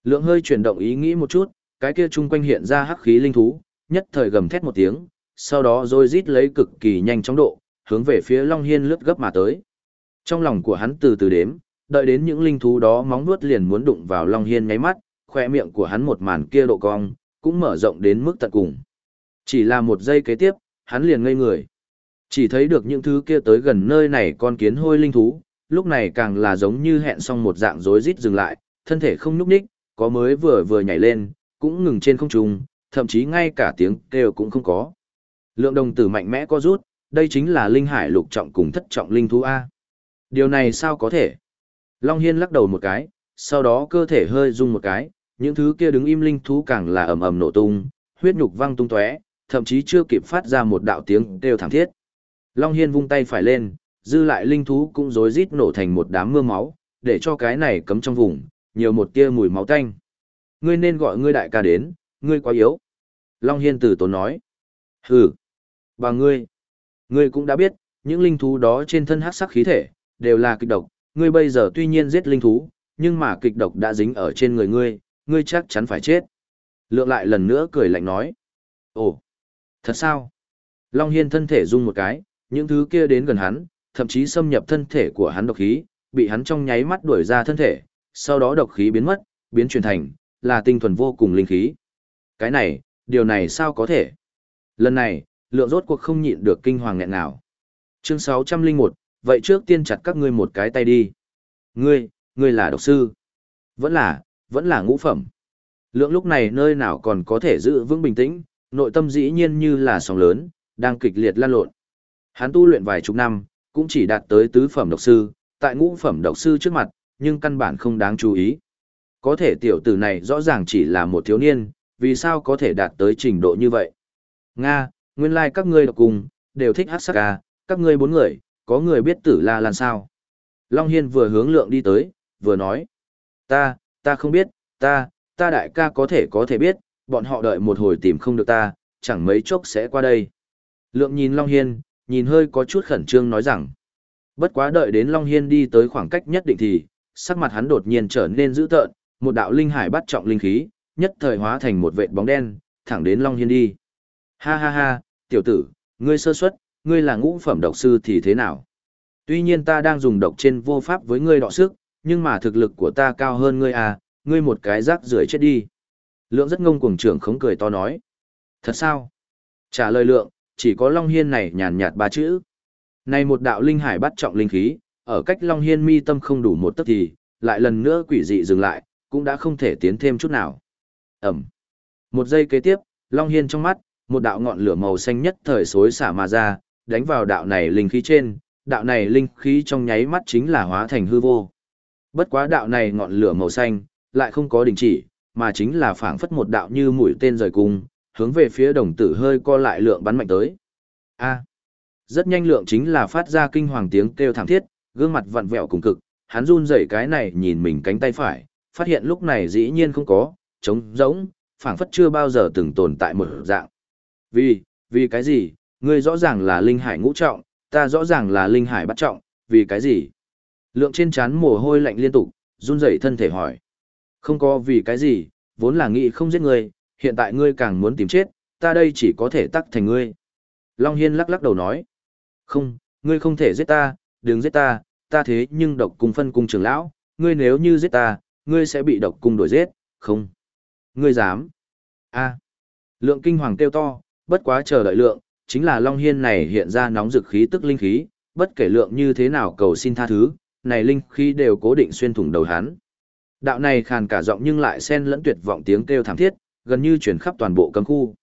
Lượng hơi chuyển động ý nghĩ một chút, cái kia chung quanh hiện ra hắc khí linh thú, nhất thời gầm thét một tiếng, sau đó rồi rít lấy cực kỳ nhanh chóng độ, hướng về phía Long Hiên lướt gấp mà tới. Trong lòng của hắn từ từ đếm, đợi đến những linh thú đó móng vuốt liền muốn đụng vào Long Hiên nháy mắt, khỏe miệng của hắn một màn kia độ cong, cũng mở rộng đến mức tận cùng. Chỉ là một giây kế tiếp, hắn liền ngây người. Chỉ thấy được những thứ kia tới gần nơi này con kiến hôi linh thú, lúc này càng là giống như hẹn xong một dạng rối rít dừng lại, thân thể không nhúc nhích, có mới vừa vừa nhảy lên, cũng ngừng trên không trung, thậm chí ngay cả tiếng kêu cũng không có. Lượng đồng tử mạnh mẽ có rút, đây chính là linh hải lục trọng cùng thất trọng linh thú A. Điều này sao có thể? Long Hiên lắc đầu một cái, sau đó cơ thể hơi rung một cái, những thứ kia đứng im linh thú càng là ầm ầm nổ tung, huyết nhục văng tung tóe, thậm chí chưa kịp phát ra một đạo tiếng kêu thảm thiết. Long Hiên vung tay phải lên, dư lại linh thú cũng rối rít nổ thành một đám mưa máu, để cho cái này cấm trong vùng, nhiều một tia mùi máu tanh. Ngươi nên gọi ngươi đại ca đến, ngươi quá yếu. Long Hiên từ tốn nói. Hừ, bà ngươi. Ngươi cũng đã biết, những linh thú đó trên thân hắc sắc khí thể, đều là kịch độc. Ngươi bây giờ tuy nhiên giết linh thú, nhưng mà kịch độc đã dính ở trên người ngươi, ngươi chắc chắn phải chết. Lượng lại lần nữa cười lạnh nói. Ồ, thật sao? Long Hiên thân thể rung một cái, những thứ kia đến gần hắn, thậm chí xâm nhập thân thể của hắn độc khí, bị hắn trong nháy mắt đuổi ra thân thể, sau đó độc khí biến mất, biến chuyển thành, là tinh thuần vô cùng linh khí. Cái này, điều này sao có thể? Lần này, lượng rốt cuộc không nhịn được kinh hoàng nghẹn nào. Chương 601, vậy trước tiên chặt các ngươi một cái tay đi. Ngươi, ngươi là độc sư. Vẫn là, vẫn là ngũ phẩm. Lượng lúc này nơi nào còn có thể giữ vững bình tĩnh, nội tâm dĩ nhiên như là sóng lớn, đang kịch liệt lan lộn. Hắn tu luyện vài chục năm, cũng chỉ đạt tới tứ phẩm độc sư, tại ngũ phẩm độc sư trước mặt, nhưng căn bản không đáng chú ý. Có thể tiểu tử này rõ ràng chỉ là một thiếu niên, vì sao có thể đạt tới trình độ như vậy? Nga, nguyên lai like các ngươi độc cùng, đều thích hát sắc ca, các ngươi bốn người, có người biết tử la lan sao? Long Hiên vừa hướng lượng đi tới, vừa nói. Ta, ta không biết, ta, ta đại ca có thể có thể biết, bọn họ đợi một hồi tìm không được ta, chẳng mấy chốc sẽ qua đây. Lượng nhìn Long Hiên, nhìn hơi có chút khẩn trương nói rằng. Bất quá đợi đến Long Hiên đi tới khoảng cách nhất định thì, sắc mặt hắn đột nhiên trở nên dữ tợn, một đạo linh hải bắt trọng linh khí, nhất thời hóa thành một vệt bóng đen, thẳng đến Long Hiên đi. Ha ha ha, tiểu tử, ngươi sơ suất, ngươi là ngũ phẩm độc sư thì thế nào? Tuy nhiên ta đang dùng độc trên vô pháp với ngươi đọ sức, nhưng mà thực lực của ta cao hơn ngươi à, ngươi một cái rác rưởi chết đi. Lượng rất ngông cuồng trưởng khống cười to nói. Thật sao? Trả lời lượng, chỉ có Long Hiên này nhàn nhạt ba chữ. Này một đạo linh hải bắt trọng linh khí, ở cách Long Hiên mi tâm không đủ một tấc thì, lại lần nữa quỷ dị dừng lại, cũng đã không thể tiến thêm chút nào. Ẩm. Một giây kế tiếp, Long Hiên trong mắt, một đạo ngọn lửa màu xanh nhất thời xối xả mà ra, đánh vào đạo này linh khí trên, đạo này linh khí trong nháy mắt chính là hóa thành hư vô. Bất quá đạo này ngọn lửa màu xanh, lại không có đình chỉ, mà chính là phảng phất một đạo như mũi tên rời cung, hướng về phía đồng tử hơi co lại lượng bắn mạnh tới. A. Rất nhanh lượng chính là phát ra kinh hoàng tiếng kêu thảm thiết, gương mặt vặn vẹo cùng cực, hắn run rẩy cái này nhìn mình cánh tay phải, phát hiện lúc này dĩ nhiên không có, trống rỗng, phảng phất chưa bao giờ từng tồn tại một dạng. Vì, vì cái gì, ngươi rõ ràng là linh hải ngũ trọng, ta rõ ràng là linh hải bắt trọng, vì cái gì? Lượng trên chán mồ hôi lạnh liên tục, run rẩy thân thể hỏi. Không có vì cái gì, vốn là nghĩ không giết ngươi, hiện tại ngươi càng muốn tìm chết, ta đây chỉ có thể tắc thành ngươi. Long Hiên lắc lắc đầu nói. Không, ngươi không thể giết ta, đừng giết ta, ta thế nhưng độc cung phân cung trưởng lão, ngươi nếu như giết ta, ngươi sẽ bị độc cung đuổi giết, không? Ngươi dám? a Lượng kinh hoàng kêu to, bất quá chờ đợi lượng, chính là Long Hiên này hiện ra nóng dực khí tức linh khí, bất kể lượng như thế nào cầu xin tha thứ, này linh khí đều cố định xuyên thủng đầu hắn. Đạo này khàn cả giọng nhưng lại xen lẫn tuyệt vọng tiếng kêu thảm thiết, gần như chuyển khắp toàn bộ cấm khu.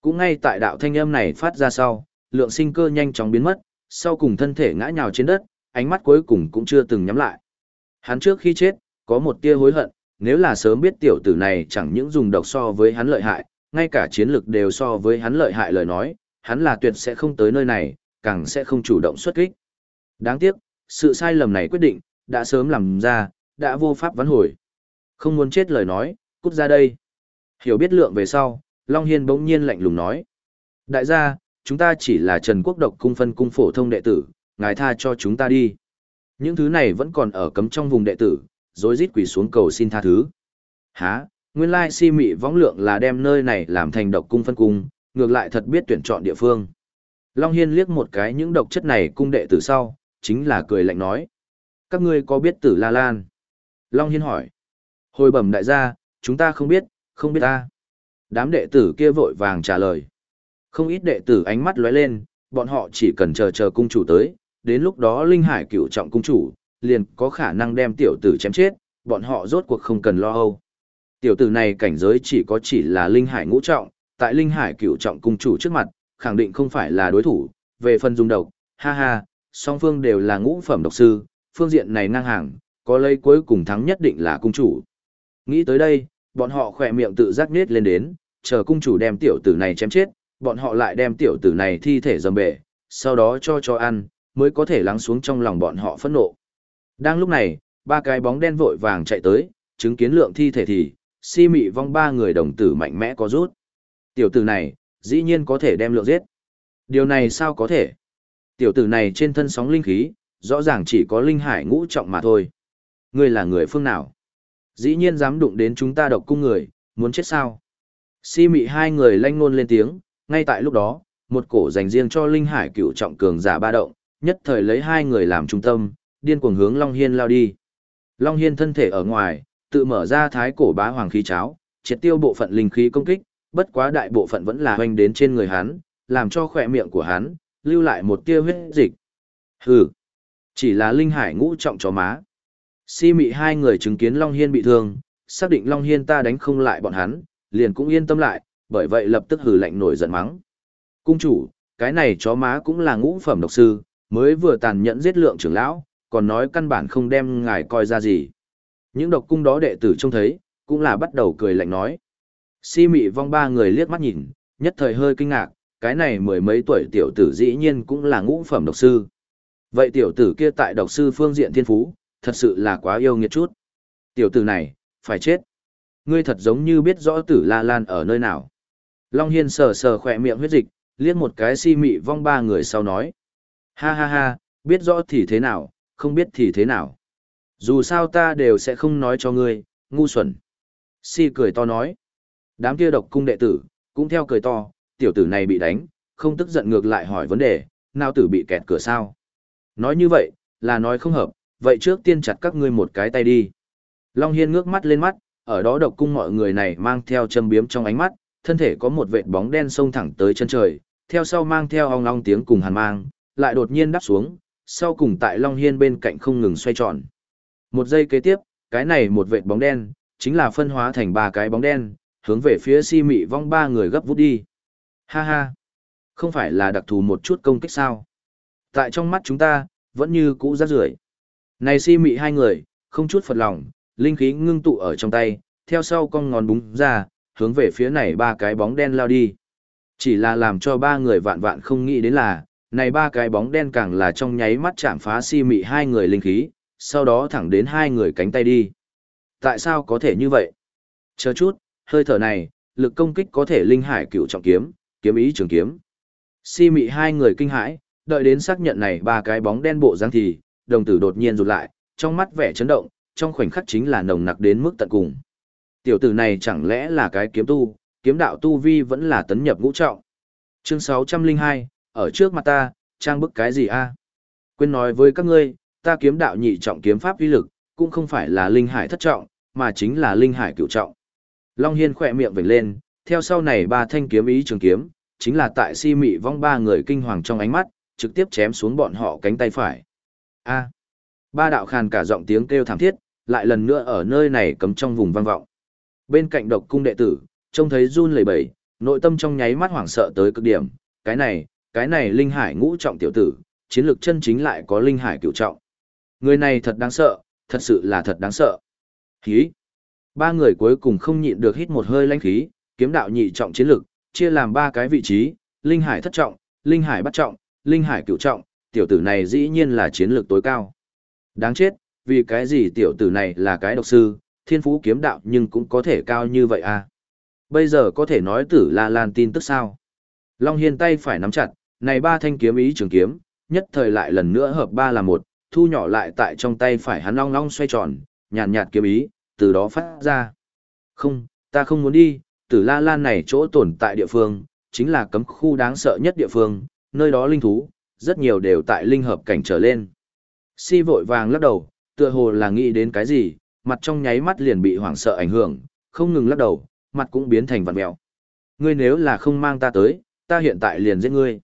Cũng ngay tại đạo thanh âm này phát ra sau, lượng sinh cơ nhanh chóng biến mất, sau cùng thân thể ngã nhào trên đất, ánh mắt cuối cùng cũng chưa từng nhắm lại. Hắn trước khi chết, có một tia hối hận, nếu là sớm biết tiểu tử này chẳng những dùng độc so với hắn lợi hại, ngay cả chiến lực đều so với hắn lợi hại lời nói, hắn là tuyệt sẽ không tới nơi này, càng sẽ không chủ động xuất kích. Đáng tiếc, sự sai lầm này quyết định, đã sớm làm ra, đã vô pháp vãn hồi. Không muốn chết lời nói, cút ra đây. Hiểu biết lượng về sau, Long Hiên bỗng nhiên lạnh lùng nói. Đại gia, chúng ta chỉ là Trần Quốc Độc cung phân cung phổ thông đệ tử, ngài tha cho chúng ta đi. Những thứ này vẫn còn ở cấm trong vùng đệ tử, rồi rít quỷ xuống cầu xin tha thứ. Hả, nguyên lai si mị võng lượng là đem nơi này làm thành độc cung phân cung, ngược lại thật biết tuyển chọn địa phương. Long Hiên liếc một cái những độc chất này cung đệ tử sau, chính là cười lạnh nói. Các ngươi có biết tử La Lan? Long Hiên hỏi. Hồi bẩm đại gia, chúng ta không biết, không biết ta. Đám đệ tử kia vội vàng trả lời. Không ít đệ tử ánh mắt lóe lên, bọn họ chỉ cần chờ chờ cung chủ tới, đến lúc đó Linh Hải cựu trọng cung chủ, liền có khả năng đem tiểu tử chém chết, bọn họ rốt cuộc không cần lo âu. Tiểu tử này cảnh giới chỉ có chỉ là Linh Hải ngũ trọng, tại Linh Hải cửu trọng cung chủ trước mặt, khẳng định không phải là đối thủ, về phần dung độc, ha ha, song phương đều là ngũ phẩm độc sư, phương diện này ngang hàng, có lấy cuối cùng thắng nhất định là cung chủ. Nghĩ tới đây, bọn họ khỏe miệng tự giác nết lên đến, chờ cung chủ đem tiểu tử này chém chết, bọn họ lại đem tiểu tử này thi thể dầm bể, sau đó cho cho ăn, mới có thể lắng xuống trong lòng bọn họ phẫn nộ. Đang lúc này, ba cái bóng đen vội vàng chạy tới, chứng kiến lượng thi thể thì, si mị vong ba người đồng tử mạnh mẽ có rút. Tiểu tử này, dĩ nhiên có thể đem lượng giết. Điều này sao có thể? Tiểu tử này trên thân sóng linh khí, rõ ràng chỉ có linh hải ngũ trọng mà thôi. Ngươi là người phương nào? Dĩ nhiên dám đụng đến chúng ta độc cung người, muốn chết sao? Si mị hai người lanh ngôn lên tiếng, ngay tại lúc đó, một cổ dành riêng cho linh hải cựu trọng cường giả ba động, nhất thời lấy hai người làm trung tâm, điên cuồng hướng Long Hiên lao đi. Long Hiên thân thể ở ngoài, tự mở ra thái cổ bá hoàng khí cháo, triệt tiêu bộ phận linh khí công kích, bất quá đại bộ phận vẫn là hoành đến trên người hắn, làm cho khỏe miệng của hắn, lưu lại một tia huyết dịch. Hừ, chỉ là linh hải ngũ trọng chó má. Si mị hai người chứng kiến Long Hiên bị thương, xác định Long Hiên ta đánh không lại bọn hắn, liền cũng yên tâm lại, bởi vậy lập tức hừ lạnh nổi giận mắng. Cung chủ, cái này chó má cũng là ngũ phẩm độc sư, mới vừa tàn nhẫn giết lượng trưởng lão, còn nói căn bản không đem ngài coi ra gì. Những độc cung đó đệ tử trông thấy, cũng là bắt đầu cười lạnh nói. Si mị vong ba người liếc mắt nhìn, nhất thời hơi kinh ngạc, cái này mười mấy tuổi tiểu tử dĩ nhiên cũng là ngũ phẩm độc sư. Vậy tiểu tử kia tại độc sư phương diện thiên phú, thật sự là quá yêu nghiệt chút. Tiểu tử này, phải chết. Ngươi thật giống như biết rõ tử La Lan ở nơi nào. Long Hiên sờ sờ khỏe miệng huyết dịch, liếc một cái si mị vong ba người sau nói. Ha ha ha, biết rõ thì thế nào, không biết thì thế nào. Dù sao ta đều sẽ không nói cho ngươi, ngu xuẩn. Si cười to nói. Đám kia độc cung đệ tử, cũng theo cười to, tiểu tử này bị đánh, không tức giận ngược lại hỏi vấn đề, nào tử bị kẹt cửa sao. Nói như vậy, là nói không hợp, vậy trước tiên chặt các ngươi một cái tay đi. Long Hiên ngước mắt lên mắt, ở đó độc cung mọi người này mang theo châm biếm trong ánh mắt, thân thể có một vệt bóng đen xông thẳng tới chân trời, theo sau mang theo ong long tiếng cùng hàn mang, lại đột nhiên đáp xuống, sau cùng tại Long Hiên bên cạnh không ngừng xoay tròn. Một giây kế tiếp, cái này một vệt bóng đen, chính là phân hóa thành ba cái bóng đen, hướng về phía si mị vong ba người gấp vút đi. Ha ha! Không phải là đặc thù một chút công kích sao? Tại trong mắt chúng ta, vẫn như cũ rác rưởi Này si mị hai người, không chút phật lòng, linh khí ngưng tụ ở trong tay, theo sau con ngón búng ra, hướng về phía này ba cái bóng đen lao đi. Chỉ là làm cho ba người vạn vạn không nghĩ đến là, này ba cái bóng đen càng là trong nháy mắt chạm phá si mị hai người linh khí, sau đó thẳng đến hai người cánh tay đi. Tại sao có thể như vậy? Chờ chút, hơi thở này, lực công kích có thể linh hải cựu trọng kiếm, kiếm ý trường kiếm. Si mị hai người kinh hãi, đợi đến xác nhận này ba cái bóng đen bộ dáng thì, đồng tử đột nhiên rụt lại, trong mắt vẻ chấn động, trong khoảnh khắc chính là nồng nặc đến mức tận cùng. Tiểu tử này chẳng lẽ là cái kiếm tu, kiếm đạo tu vi vẫn là tấn nhập ngũ trọng. Chương 602, ở trước mặt ta, trang bức cái gì a? Quên nói với các ngươi, ta kiếm đạo nhị trọng kiếm pháp uy lực, cũng không phải là linh hải thất trọng, mà chính là linh hải cửu trọng. Long Hiên khỏe miệng vểnh lên, theo sau này ba thanh kiếm ý trường kiếm, chính là tại si mị vong ba người kinh hoàng trong ánh mắt, trực tiếp chém xuống bọn họ cánh tay phải. A. Ba đạo khàn cả giọng tiếng kêu thảm thiết, lại lần nữa ở nơi này cấm trong vùng vang vọng. Bên cạnh độc cung đệ tử, trông thấy run lẩy bẩy, nội tâm trong nháy mắt hoảng sợ tới cực điểm, cái này, cái này linh hải ngũ trọng tiểu tử, chiến lược chân chính lại có linh hải cửu trọng. Người này thật đáng sợ, thật sự là thật đáng sợ. Khí. Ba người cuối cùng không nhịn được hít một hơi lãnh khí, kiếm đạo nhị trọng chiến lược, chia làm ba cái vị trí, linh hải thất trọng, linh hải bắt trọng, linh hải cửu trọng, tiểu tử này dĩ nhiên là chiến lược tối cao. Đáng chết, vì cái gì tiểu tử này là cái độc sư, thiên phú kiếm đạo nhưng cũng có thể cao như vậy à. Bây giờ có thể nói tử La Lan tin tức sao? Long Hiên tay phải nắm chặt, này ba thanh kiếm ý trường kiếm, nhất thời lại lần nữa hợp ba là một, thu nhỏ lại tại trong tay phải hắn long long xoay tròn, nhàn nhạt, nhạt kiếm ý, từ đó phát ra. Không, ta không muốn đi, tử La Lan này chỗ tồn tại địa phương, chính là cấm khu đáng sợ nhất địa phương, nơi đó linh thú, rất nhiều đều tại linh hợp cảnh trở lên. Si vội vàng lắc đầu, Tựa hồ là nghĩ đến cái gì, mặt trong nháy mắt liền bị hoảng sợ ảnh hưởng, không ngừng lắc đầu, mặt cũng biến thành vặn mèo. Ngươi nếu là không mang ta tới, ta hiện tại liền giết ngươi.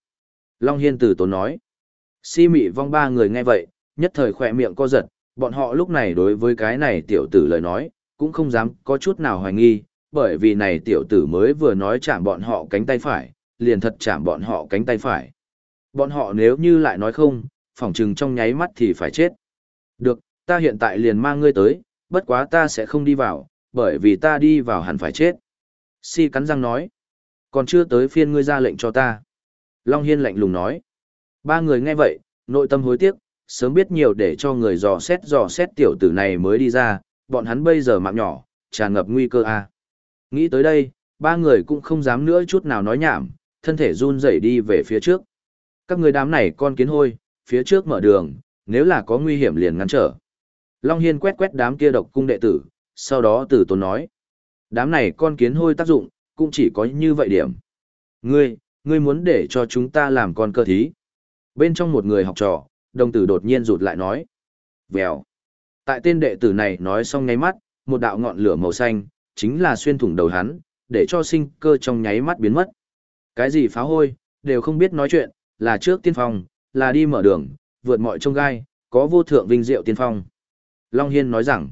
Long Hiên tử tốn nói. Si mị vong ba người nghe vậy, nhất thời khỏe miệng co giật, bọn họ lúc này đối với cái này tiểu tử lời nói, cũng không dám có chút nào hoài nghi, bởi vì này tiểu tử mới vừa nói chạm bọn họ cánh tay phải, liền thật chạm bọn họ cánh tay phải. Bọn họ nếu như lại nói không, phỏng chừng trong nháy mắt thì phải chết. Được, ta hiện tại liền mang ngươi tới, bất quá ta sẽ không đi vào, bởi vì ta đi vào hẳn phải chết. Si cắn răng nói, còn chưa tới phiên ngươi ra lệnh cho ta. Long Hiên lạnh lùng nói, ba người nghe vậy, nội tâm hối tiếc, sớm biết nhiều để cho người dò xét dò xét tiểu tử này mới đi ra, bọn hắn bây giờ mạng nhỏ, tràn ngập nguy cơ a. À. Nghĩ tới đây, ba người cũng không dám nữa chút nào nói nhảm, thân thể run rẩy đi về phía trước. Các người đám này con kiến hôi, phía trước mở đường, nếu là có nguy hiểm liền ngăn trở. Long Hiên quét quét đám kia độc cung đệ tử, sau đó Tử tốn nói. Đám này con kiến hôi tác dụng, cũng chỉ có như vậy điểm. Ngươi, ngươi muốn để cho chúng ta làm con cơ thí. Bên trong một người học trò, đồng tử đột nhiên rụt lại nói. Vèo. Tại tên đệ tử này nói xong nháy mắt, một đạo ngọn lửa màu xanh, chính là xuyên thủng đầu hắn, để cho sinh cơ trong nháy mắt biến mất. Cái gì phá hôi, đều không biết nói chuyện, là trước tiên phong, là đi mở đường, vượt mọi trông gai, có vô thượng vinh diệu tiên phong. Long Hiên nói rằng,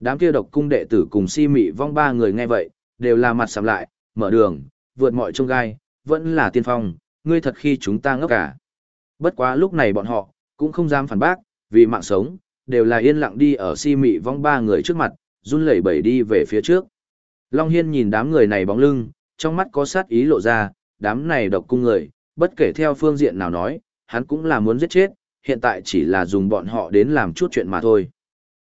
đám kia độc cung đệ tử cùng si mị vong ba người nghe vậy, đều là mặt sầm lại, mở đường, vượt mọi trông gai, vẫn là tiên phong, ngươi thật khi chúng ta ngốc cả. Bất quá lúc này bọn họ, cũng không dám phản bác, vì mạng sống, đều là yên lặng đi ở si mị vong ba người trước mặt, run lẩy bẩy đi về phía trước. Long Hiên nhìn đám người này bóng lưng, trong mắt có sát ý lộ ra, đám này độc cung người, bất kể theo phương diện nào nói, hắn cũng là muốn giết chết, hiện tại chỉ là dùng bọn họ đến làm chút chuyện mà thôi.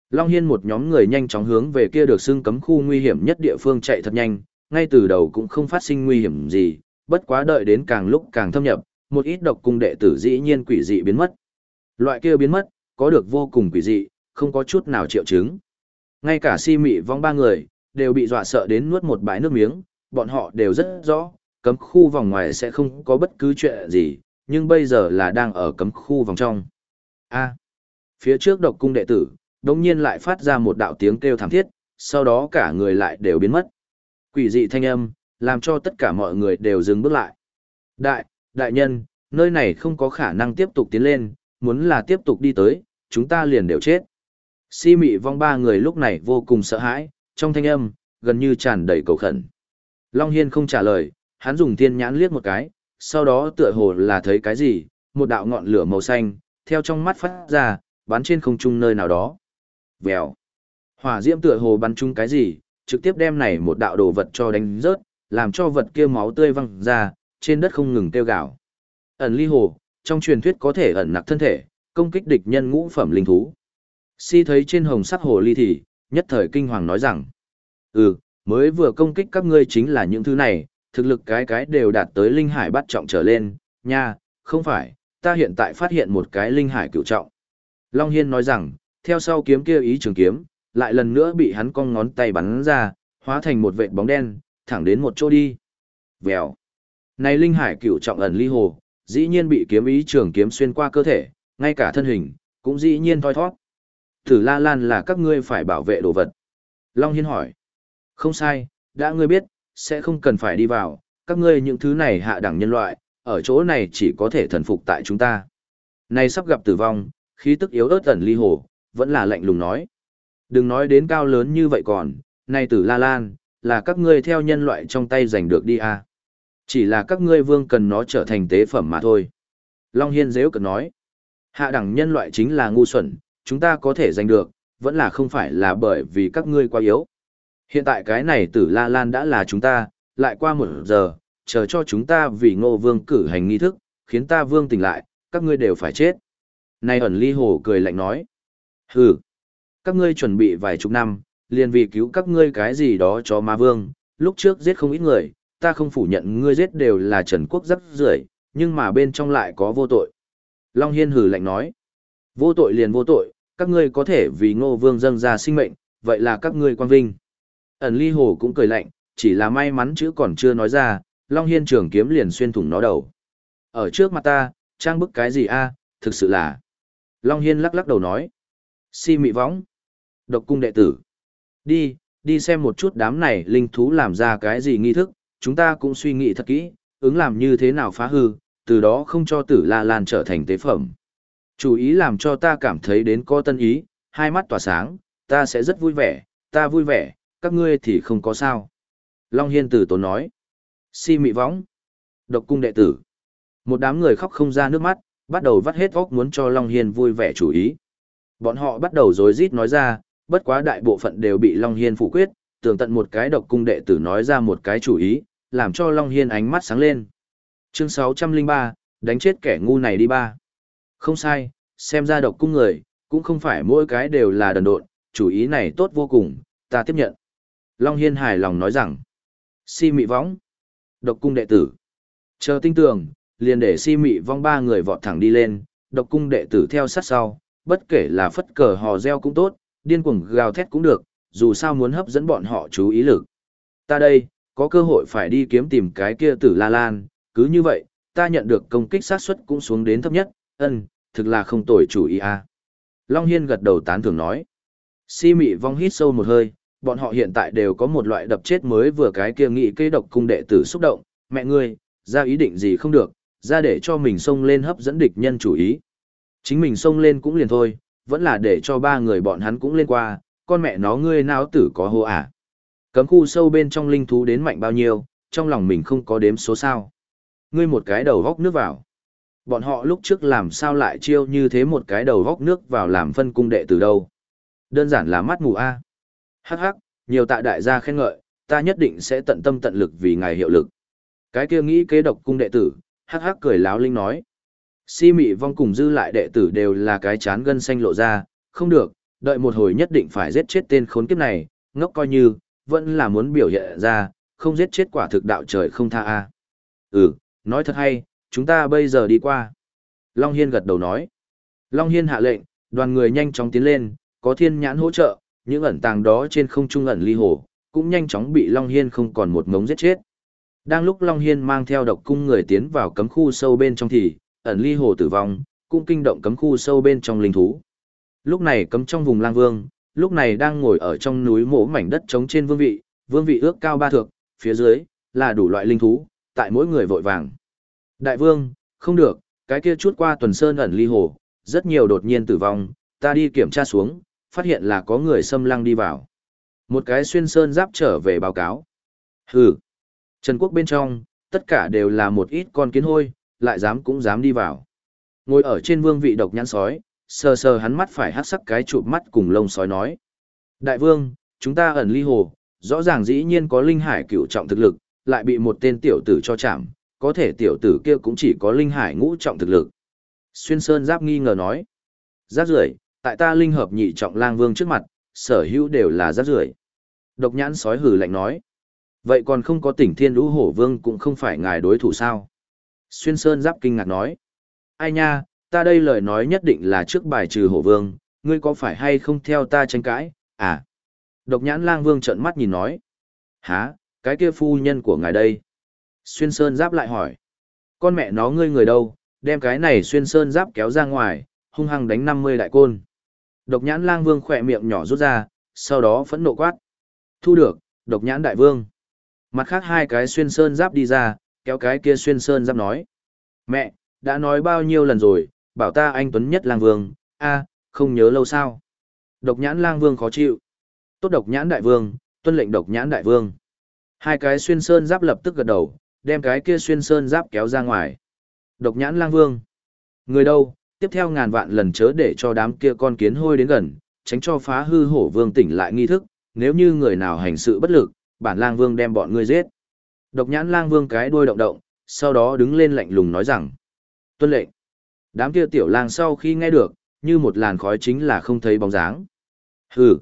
Long Hiên một nhóm người nhanh chóng hướng về kia được xưng cấm khu nguy hiểm nhất địa phương chạy thật nhanh, ngay từ đầu cũng không phát sinh nguy hiểm gì, bất quá đợi đến càng lúc càng thâm nhập, một ít độc cung đệ tử dĩ nhiên quỷ dị biến mất. Loại kia biến mất, có được vô cùng quỷ dị, không có chút nào triệu chứng. Ngay cả si mị vong ba người, đều bị dọa sợ đến nuốt một bãi nước miếng, bọn họ đều rất rõ, cấm khu vòng ngoài sẽ không có bất cứ chuyện gì, nhưng bây giờ là đang ở cấm khu vòng trong. A. À, phía trước độc cung đệ tử, đồng nhiên lại phát ra một đạo tiếng kêu thảm thiết, sau đó cả người lại đều biến mất. Quỷ dị thanh âm, làm cho tất cả mọi người đều dừng bước lại. Đại, đại nhân, nơi này không có khả năng tiếp tục tiến lên, muốn là tiếp tục đi tới, chúng ta liền đều chết. Si mị vong ba người lúc này vô cùng sợ hãi, trong thanh âm, gần như tràn đầy cầu khẩn. Long Hiên không trả lời, hắn dùng thiên nhãn liếc một cái, sau đó tựa hồ là thấy cái gì, một đạo ngọn lửa màu xanh, theo trong mắt phát ra, bắn trên không trung nơi nào đó. Vèo. Hỏa diễm tựa hồ bắn chung cái gì, trực tiếp đem này một đạo đồ vật cho đánh rớt, làm cho vật kia máu tươi văng ra, trên đất không ngừng tiêu gạo. Ẩn ly hồ, trong truyền thuyết có thể ẩn nặc thân thể, công kích địch nhân ngũ phẩm linh thú. Si thấy trên hồng sắc hồ ly thì, nhất thời kinh hoàng nói rằng, ừ, mới vừa công kích các ngươi chính là những thứ này, thực lực cái cái đều đạt tới linh hải bắt trọng trở lên, nha, không phải, ta hiện tại phát hiện một cái linh hải cựu trọng. Long Hiên nói rằng, theo sau kiếm kia ý trường kiếm, lại lần nữa bị hắn cong ngón tay bắn ra, hóa thành một vệt bóng đen, thẳng đến một chỗ đi. Vèo. Này linh hải cựu trọng ẩn ly hồ, dĩ nhiên bị kiếm ý trường kiếm xuyên qua cơ thể, ngay cả thân hình, cũng dĩ nhiên thoi thoát. Tử La Lan là các ngươi phải bảo vệ đồ vật. Long Hiên hỏi. Không sai, đã ngươi biết, sẽ không cần phải đi vào, các ngươi những thứ này hạ đẳng nhân loại, ở chỗ này chỉ có thể thần phục tại chúng ta. Này sắp gặp tử vong, khí tức yếu ớt ẩn ly hồ, vẫn là lạnh lùng nói. Đừng nói đến cao lớn như vậy còn, này tử La Lan, là các ngươi theo nhân loại trong tay giành được đi à. Chỉ là các ngươi vương cần nó trở thành tế phẩm mà thôi. Long Hiên dễ cực nói. Hạ đẳng nhân loại chính là ngu xuẩn, chúng ta có thể giành được, vẫn là không phải là bởi vì các ngươi quá yếu. Hiện tại cái này tử La Lan đã là chúng ta, lại qua một giờ, chờ cho chúng ta vì ngô vương cử hành nghi thức, khiến ta vương tỉnh lại, các ngươi đều phải chết. Này ẩn ly hồ cười lạnh nói. Hừ, các ngươi chuẩn bị vài chục năm, liền vì cứu các ngươi cái gì đó cho ma vương, lúc trước giết không ít người, ta không phủ nhận ngươi giết đều là trần quốc rất rưởi nhưng mà bên trong lại có vô tội. Long Hiên hử lạnh nói. Vô tội liền vô tội, các ngươi có thể vì ngô vương dâng ra sinh mệnh, vậy là các ngươi quan vinh. Ẩn ly hồ cũng cười lạnh, chỉ là may mắn chữ còn chưa nói ra, Long Hiên trường kiếm liền xuyên thủng nó đầu. Ở trước mặt ta, trang bức cái gì a thực sự là. Long Hiên lắc lắc đầu nói. Si mị võng. Độc cung đệ tử. Đi, đi xem một chút đám này linh thú làm ra cái gì nghi thức, chúng ta cũng suy nghĩ thật kỹ, ứng làm như thế nào phá hư, từ đó không cho tử la lan trở thành tế phẩm. Chủ ý làm cho ta cảm thấy đến có tân ý, hai mắt tỏa sáng, ta sẽ rất vui vẻ, ta vui vẻ, các ngươi thì không có sao. Long Hiên tử tốn nói. Si mị võng. Độc cung đệ tử. Một đám người khóc không ra nước mắt, bắt đầu vắt hết óc muốn cho Long Hiên vui vẻ chủ ý. Bọn họ bắt đầu rối rít nói ra, bất quá đại bộ phận đều bị Long Hiên phủ quyết, tưởng tận một cái độc cung đệ tử nói ra một cái chủ ý, làm cho Long Hiên ánh mắt sáng lên. Chương 603, đánh chết kẻ ngu này đi ba. Không sai, xem ra độc cung người, cũng không phải mỗi cái đều là đần độn, chủ ý này tốt vô cùng, ta tiếp nhận. Long Hiên hài lòng nói rằng, si mị võng, độc cung đệ tử. Chờ tinh tường, liền để si mị vong ba người vọt thẳng đi lên, độc cung đệ tử theo sát sau, bất kể là phất cờ hò reo cũng tốt, điên cuồng gào thét cũng được, dù sao muốn hấp dẫn bọn họ chú ý lực. Ta đây, có cơ hội phải đi kiếm tìm cái kia tử La Lan, cứ như vậy, ta nhận được công kích sát suất cũng xuống đến thấp nhất, ân, thực là không tồi chủ ý a. À. Long Hiên gật đầu tán thưởng nói. Si mị vong hít sâu một hơi, bọn họ hiện tại đều có một loại đập chết mới vừa cái kia nghị cây độc cung đệ tử xúc động, mẹ ngươi, ra ý định gì không được, ra để cho mình xông lên hấp dẫn địch nhân chủ ý. Chính mình xông lên cũng liền thôi, vẫn là để cho ba người bọn hắn cũng lên qua, con mẹ nó ngươi nào tử có hô à. Cấm khu sâu bên trong linh thú đến mạnh bao nhiêu, trong lòng mình không có đếm số sao. Ngươi một cái đầu góc nước vào. Bọn họ lúc trước làm sao lại chiêu như thế một cái đầu góc nước vào làm phân cung đệ từ đâu. Đơn giản là mắt mù A. Hắc hắc, nhiều tạ đại gia khen ngợi, ta nhất định sẽ tận tâm tận lực vì ngài hiệu lực. Cái kia nghĩ kế độc cung đệ tử, hắc hắc cười láo linh nói. Si mị vong cùng dư lại đệ tử đều là cái chán gân xanh lộ ra, không được, đợi một hồi nhất định phải giết chết tên khốn kiếp này, ngốc coi như, vẫn là muốn biểu hiện ra, không giết chết quả thực đạo trời không tha a. Ừ, nói thật hay, chúng ta bây giờ đi qua. Long Hiên gật đầu nói. Long Hiên hạ lệnh, đoàn người nhanh chóng tiến lên, có thiên nhãn hỗ trợ, những ẩn tàng đó trên không trung ẩn ly hồ, cũng nhanh chóng bị Long Hiên không còn một ngống giết chết. Đang lúc Long Hiên mang theo độc cung người tiến vào cấm khu sâu bên trong thì, ẩn ly hồ tử vong, cũng kinh động cấm khu sâu bên trong linh thú. Lúc này cấm trong vùng lang vương, lúc này đang ngồi ở trong núi mổ mảnh đất trống trên vương vị, vương vị ước cao ba thước, phía dưới, là đủ loại linh thú, tại mỗi người vội vàng. Đại vương, không được, cái kia chút qua tuần sơn ẩn ly hồ, rất nhiều đột nhiên tử vong, ta đi kiểm tra xuống, phát hiện là có người xâm lăng đi vào. Một cái xuyên sơn giáp trở về báo cáo. Hừ. Trần quốc bên trong, tất cả đều là một ít con kiến hôi, lại dám cũng dám đi vào. Ngồi ở trên vương vị độc nhãn sói, sờ sờ hắn mắt phải hát sắc cái chụp mắt cùng lông sói nói. Đại vương, chúng ta ẩn ly hồ, rõ ràng dĩ nhiên có linh hải cựu trọng thực lực, lại bị một tên tiểu tử cho chạm, có thể tiểu tử kia cũng chỉ có linh hải ngũ trọng thực lực. Xuyên Sơn Giáp nghi ngờ nói. Giáp rưỡi, tại ta linh hợp nhị trọng lang vương trước mặt, sở hữu đều là giáp rưỡi. Độc nhãn sói hử lạnh nói. Vậy còn không có tỉnh thiên lũ hổ vương cũng không phải ngài đối thủ sao? Xuyên Sơn Giáp kinh ngạc nói. Ai nha, ta đây lời nói nhất định là trước bài trừ hổ vương, ngươi có phải hay không theo ta tranh cãi, à? Độc nhãn lang vương trợn mắt nhìn nói. Hả, cái kia phu nhân của ngài đây? Xuyên Sơn Giáp lại hỏi. Con mẹ nó ngươi người đâu, đem cái này Xuyên Sơn Giáp kéo ra ngoài, hung hăng đánh 50 đại côn. Độc nhãn lang vương khỏe miệng nhỏ rút ra, sau đó phẫn nộ quát. Thu được, độc nhãn đại vương. Mặt khác hai cái Xuyên Sơn Giáp đi ra, kéo cái kia Xuyên Sơn Giáp nói. Mẹ, đã nói bao nhiêu lần rồi, bảo ta anh Tuấn nhất lang vương, a không nhớ lâu sao. Độc nhãn lang vương khó chịu. Tốt độc nhãn đại vương, tuân lệnh độc nhãn đại vương. Hai cái xuyên sơn giáp lập tức gật đầu, đem cái kia xuyên sơn giáp kéo ra ngoài. Độc nhãn lang vương. Người đâu, tiếp theo ngàn vạn lần chớ để cho đám kia con kiến hôi đến gần, tránh cho phá hư hổ vương tỉnh lại nghi thức, nếu như người nào hành sự bất lực, bản lang vương đem bọn ngươi giết. Độc nhãn lang vương cái đuôi động động, sau đó đứng lên lạnh lùng nói rằng. Tuân lệnh. Đám kia tiểu lang sau khi nghe được, như một làn khói chính là không thấy bóng dáng. Hừ.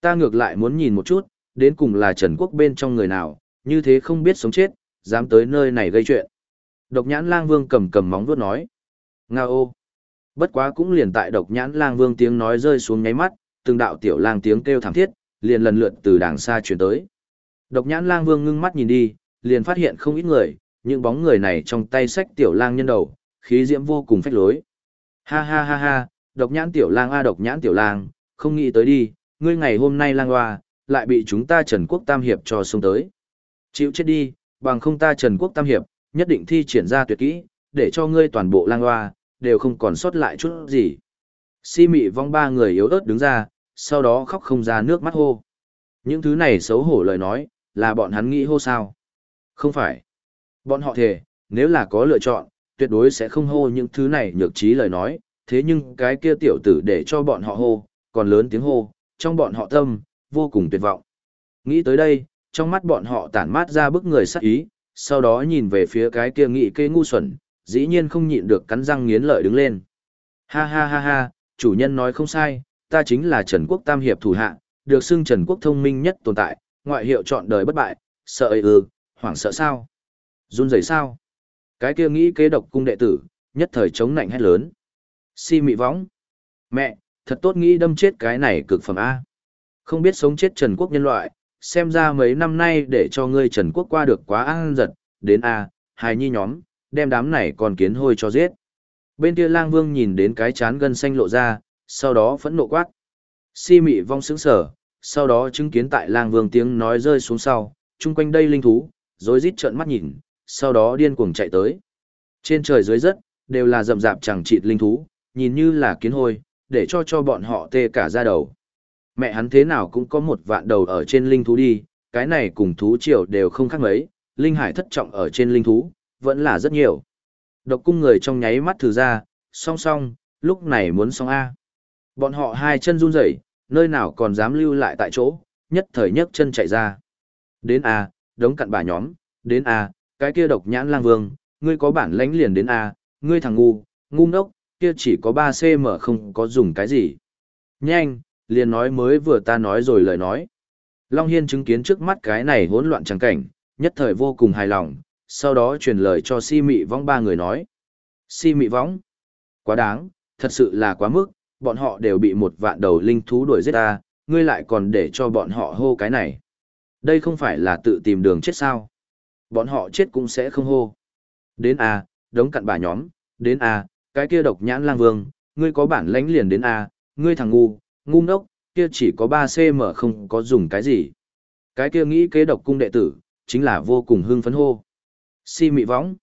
Ta ngược lại muốn nhìn một chút, đến cùng là Trần Quốc bên trong người nào, như thế không biết sống chết, dám tới nơi này gây chuyện. Độc nhãn lang vương cầm cầm móng vuốt nói. Nga ô. Bất quá cũng liền tại độc nhãn lang vương tiếng nói rơi xuống nháy mắt, từng đạo tiểu lang tiếng kêu thảm thiết, liền lần lượt từ đàng xa chuyển tới. Độc nhãn lang vương ngưng mắt nhìn đi, liền phát hiện không ít người, những bóng người này trong tay sách tiểu lang nhân đầu, khí diễm vô cùng phách lối. Ha ha ha ha, độc nhãn tiểu lang a độc nhãn tiểu lang, không nghĩ tới đi, ngươi ngày hôm nay lang hoa, lại bị chúng ta Trần Quốc Tam Hiệp cho xuống tới. Chịu chết đi, bằng không ta Trần Quốc Tam Hiệp, nhất định thi triển ra tuyệt kỹ, để cho ngươi toàn bộ lang hoa, đều không còn sót lại chút gì. Si mị vong ba người yếu ớt đứng ra, sau đó khóc không ra nước mắt hô. Những thứ này xấu hổ lời nói, là bọn hắn nghĩ hô sao? Không phải. Bọn họ thề, nếu là có lựa chọn, tuyệt đối sẽ không hô những thứ này nhược trí lời nói, thế nhưng cái kia tiểu tử để cho bọn họ hô, còn lớn tiếng hô, trong bọn họ tâm, vô cùng tuyệt vọng. Nghĩ tới đây, trong mắt bọn họ tản mát ra bức người sắc ý, sau đó nhìn về phía cái kia nghị kê ngu xuẩn, dĩ nhiên không nhịn được cắn răng nghiến lợi đứng lên. Ha ha ha ha, chủ nhân nói không sai, ta chính là Trần Quốc Tam Hiệp thủ hạ, được xưng Trần Quốc thông minh nhất tồn tại, ngoại hiệu chọn đời bất bại, sợ ư, ừ, hoảng sợ sao? Run rẩy sao? Cái kia nghĩ kế độc cung đệ tử, nhất thời chống nạnh hét lớn. Si mị võng. Mẹ, thật tốt nghĩ đâm chết cái này cực phẩm A. Không biết sống chết Trần Quốc nhân loại, xem ra mấy năm nay để cho ngươi Trần Quốc qua được quá an giật, đến A, hài nhi nhóm, đem đám này còn kiến hôi cho giết. Bên kia lang vương nhìn đến cái chán gân xanh lộ ra, sau đó phẫn nộ quát. Si mị vong sững sở, sau đó chứng kiến tại lang vương tiếng nói rơi xuống sau, chung quanh đây linh thú, rồi rít trợn mắt nhìn, sau đó điên cuồng chạy tới. Trên trời dưới đất, đều là rậm rạp chẳng chịt linh thú, nhìn như là kiến hôi, để cho cho bọn họ tê cả ra đầu. Mẹ hắn thế nào cũng có một vạn đầu ở trên linh thú đi, cái này cùng thú triều đều không khác mấy, linh hải thất trọng ở trên linh thú, vẫn là rất nhiều. Độc cung người trong nháy mắt thử ra, song song, lúc này muốn song A. Bọn họ hai chân run rẩy, nơi nào còn dám lưu lại tại chỗ, nhất thời nhấc chân chạy ra. Đến A, đống cặn bà nhóm, đến A, cái kia độc nhãn lang vương, ngươi có bản lãnh liền đến A, ngươi thằng ngu, ngu ngốc, kia chỉ có 3cm không có dùng cái gì. Nhanh, liền nói mới vừa ta nói rồi lời nói. Long Hiên chứng kiến trước mắt cái này hỗn loạn trắng cảnh, nhất thời vô cùng hài lòng, sau đó truyền lời cho si mị vong ba người nói. Si mị vong, quá đáng, thật sự là quá mức, bọn họ đều bị một vạn đầu linh thú đuổi giết ta, ngươi lại còn để cho bọn họ hô cái này. Đây không phải là tự tìm đường chết sao. Bọn họ chết cũng sẽ không hô. Đến A, đống cặn bà nhóm, đến A, cái kia độc nhãn lang vương, ngươi có bản lãnh liền đến A, ngươi thằng ngu, ngu ngốc, kia chỉ có 3cm không có dùng cái gì. Cái kia nghĩ kế độc cung đệ tử, chính là vô cùng hưng phấn hô. Si mị võng.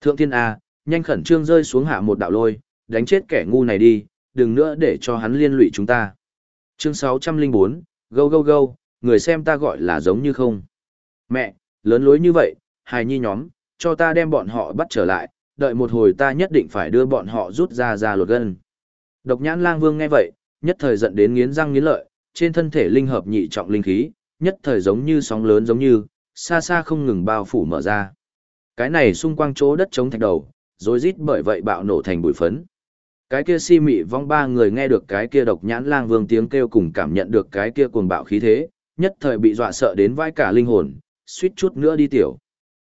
Thượng thiên A, nhanh khẩn trương rơi xuống hạ một đạo lôi, đánh chết kẻ ngu này đi, đừng nữa để cho hắn liên lụy chúng ta. Chương 604, gâu gâu gâu, người xem ta gọi là giống như không. Mẹ, lớn lối như vậy, hài nhi nhóm, cho ta đem bọn họ bắt trở lại, đợi một hồi ta nhất định phải đưa bọn họ rút ra ra lột gân. Độc nhãn lang vương nghe vậy, nhất thời giận đến nghiến răng nghiến lợi, trên thân thể linh hợp nhị trọng linh khí, nhất thời giống như sóng lớn giống như, xa xa không ngừng bao phủ mở ra. Cái này xung quanh chỗ đất chống thạch đầu, rồi rít bởi vậy bạo nổ thành bụi phấn. Cái kia si mị vong ba người nghe được cái kia độc nhãn lang vương tiếng kêu cùng cảm nhận được cái kia cuồng bạo khí thế, nhất thời bị dọa sợ đến vai cả linh hồn, suýt chút nữa đi tiểu.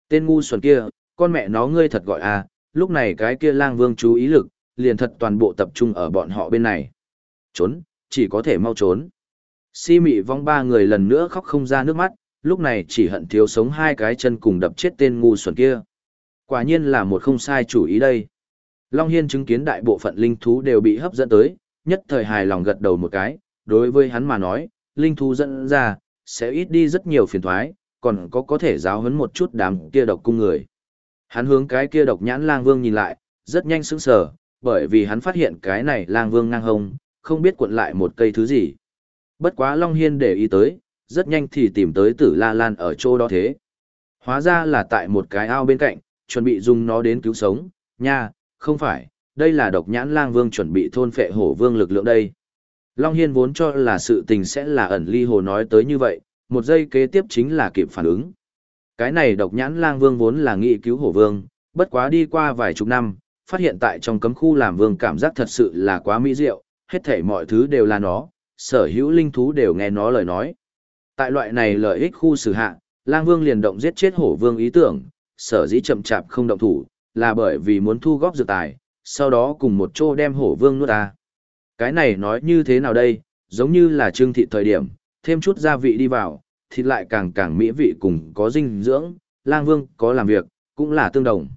Tên ngu xuẩn kia, con mẹ nó ngươi thật gọi à, lúc này cái kia lang vương chú ý lực, liền thật toàn bộ tập trung ở bọn họ bên này. Trốn, chỉ có thể mau trốn. Si mị vong ba người lần nữa khóc không ra nước mắt, lúc này chỉ hận thiếu sống hai cái chân cùng đập chết tên ngu xuẩn kia. Quả nhiên là một không sai chủ ý đây. Long Hiên chứng kiến đại bộ phận linh thú đều bị hấp dẫn tới, nhất thời hài lòng gật đầu một cái, đối với hắn mà nói, linh thú dẫn ra, sẽ ít đi rất nhiều phiền thoái, còn có có thể giáo hấn một chút đám kia độc cung người. Hắn hướng cái kia độc nhãn lang vương nhìn lại, rất nhanh sững sờ, bởi vì hắn phát hiện cái này lang vương ngang hông, không biết cuộn lại một cây thứ gì. Bất quá Long Hiên để ý tới, rất nhanh thì tìm tới tử la lan ở chỗ đó thế. Hóa ra là tại một cái ao bên cạnh, chuẩn bị dùng nó đến cứu sống, nha, không phải, đây là độc nhãn lang vương chuẩn bị thôn phệ hổ vương lực lượng đây. Long Hiên vốn cho là sự tình sẽ là ẩn ly hồ nói tới như vậy, một giây kế tiếp chính là kịp phản ứng. Cái này độc nhãn lang vương vốn là nghị cứu hổ vương, bất quá đi qua vài chục năm, phát hiện tại trong cấm khu làm vương cảm giác thật sự là quá mỹ diệu, hết thảy mọi thứ đều là nó, sở hữu linh thú đều nghe nó lời nói. Tại loại này lợi ích khu xử hạ, lang vương liền động giết chết hổ vương ý tưởng, sở dĩ chậm chạp không động thủ, là bởi vì muốn thu góp dược tài, sau đó cùng một chỗ đem hổ vương nuốt ta. Cái này nói như thế nào đây, giống như là trương thị thời điểm, thêm chút gia vị đi vào, thịt lại càng càng mỹ vị cùng có dinh dưỡng, lang vương có làm việc, cũng là tương đồng.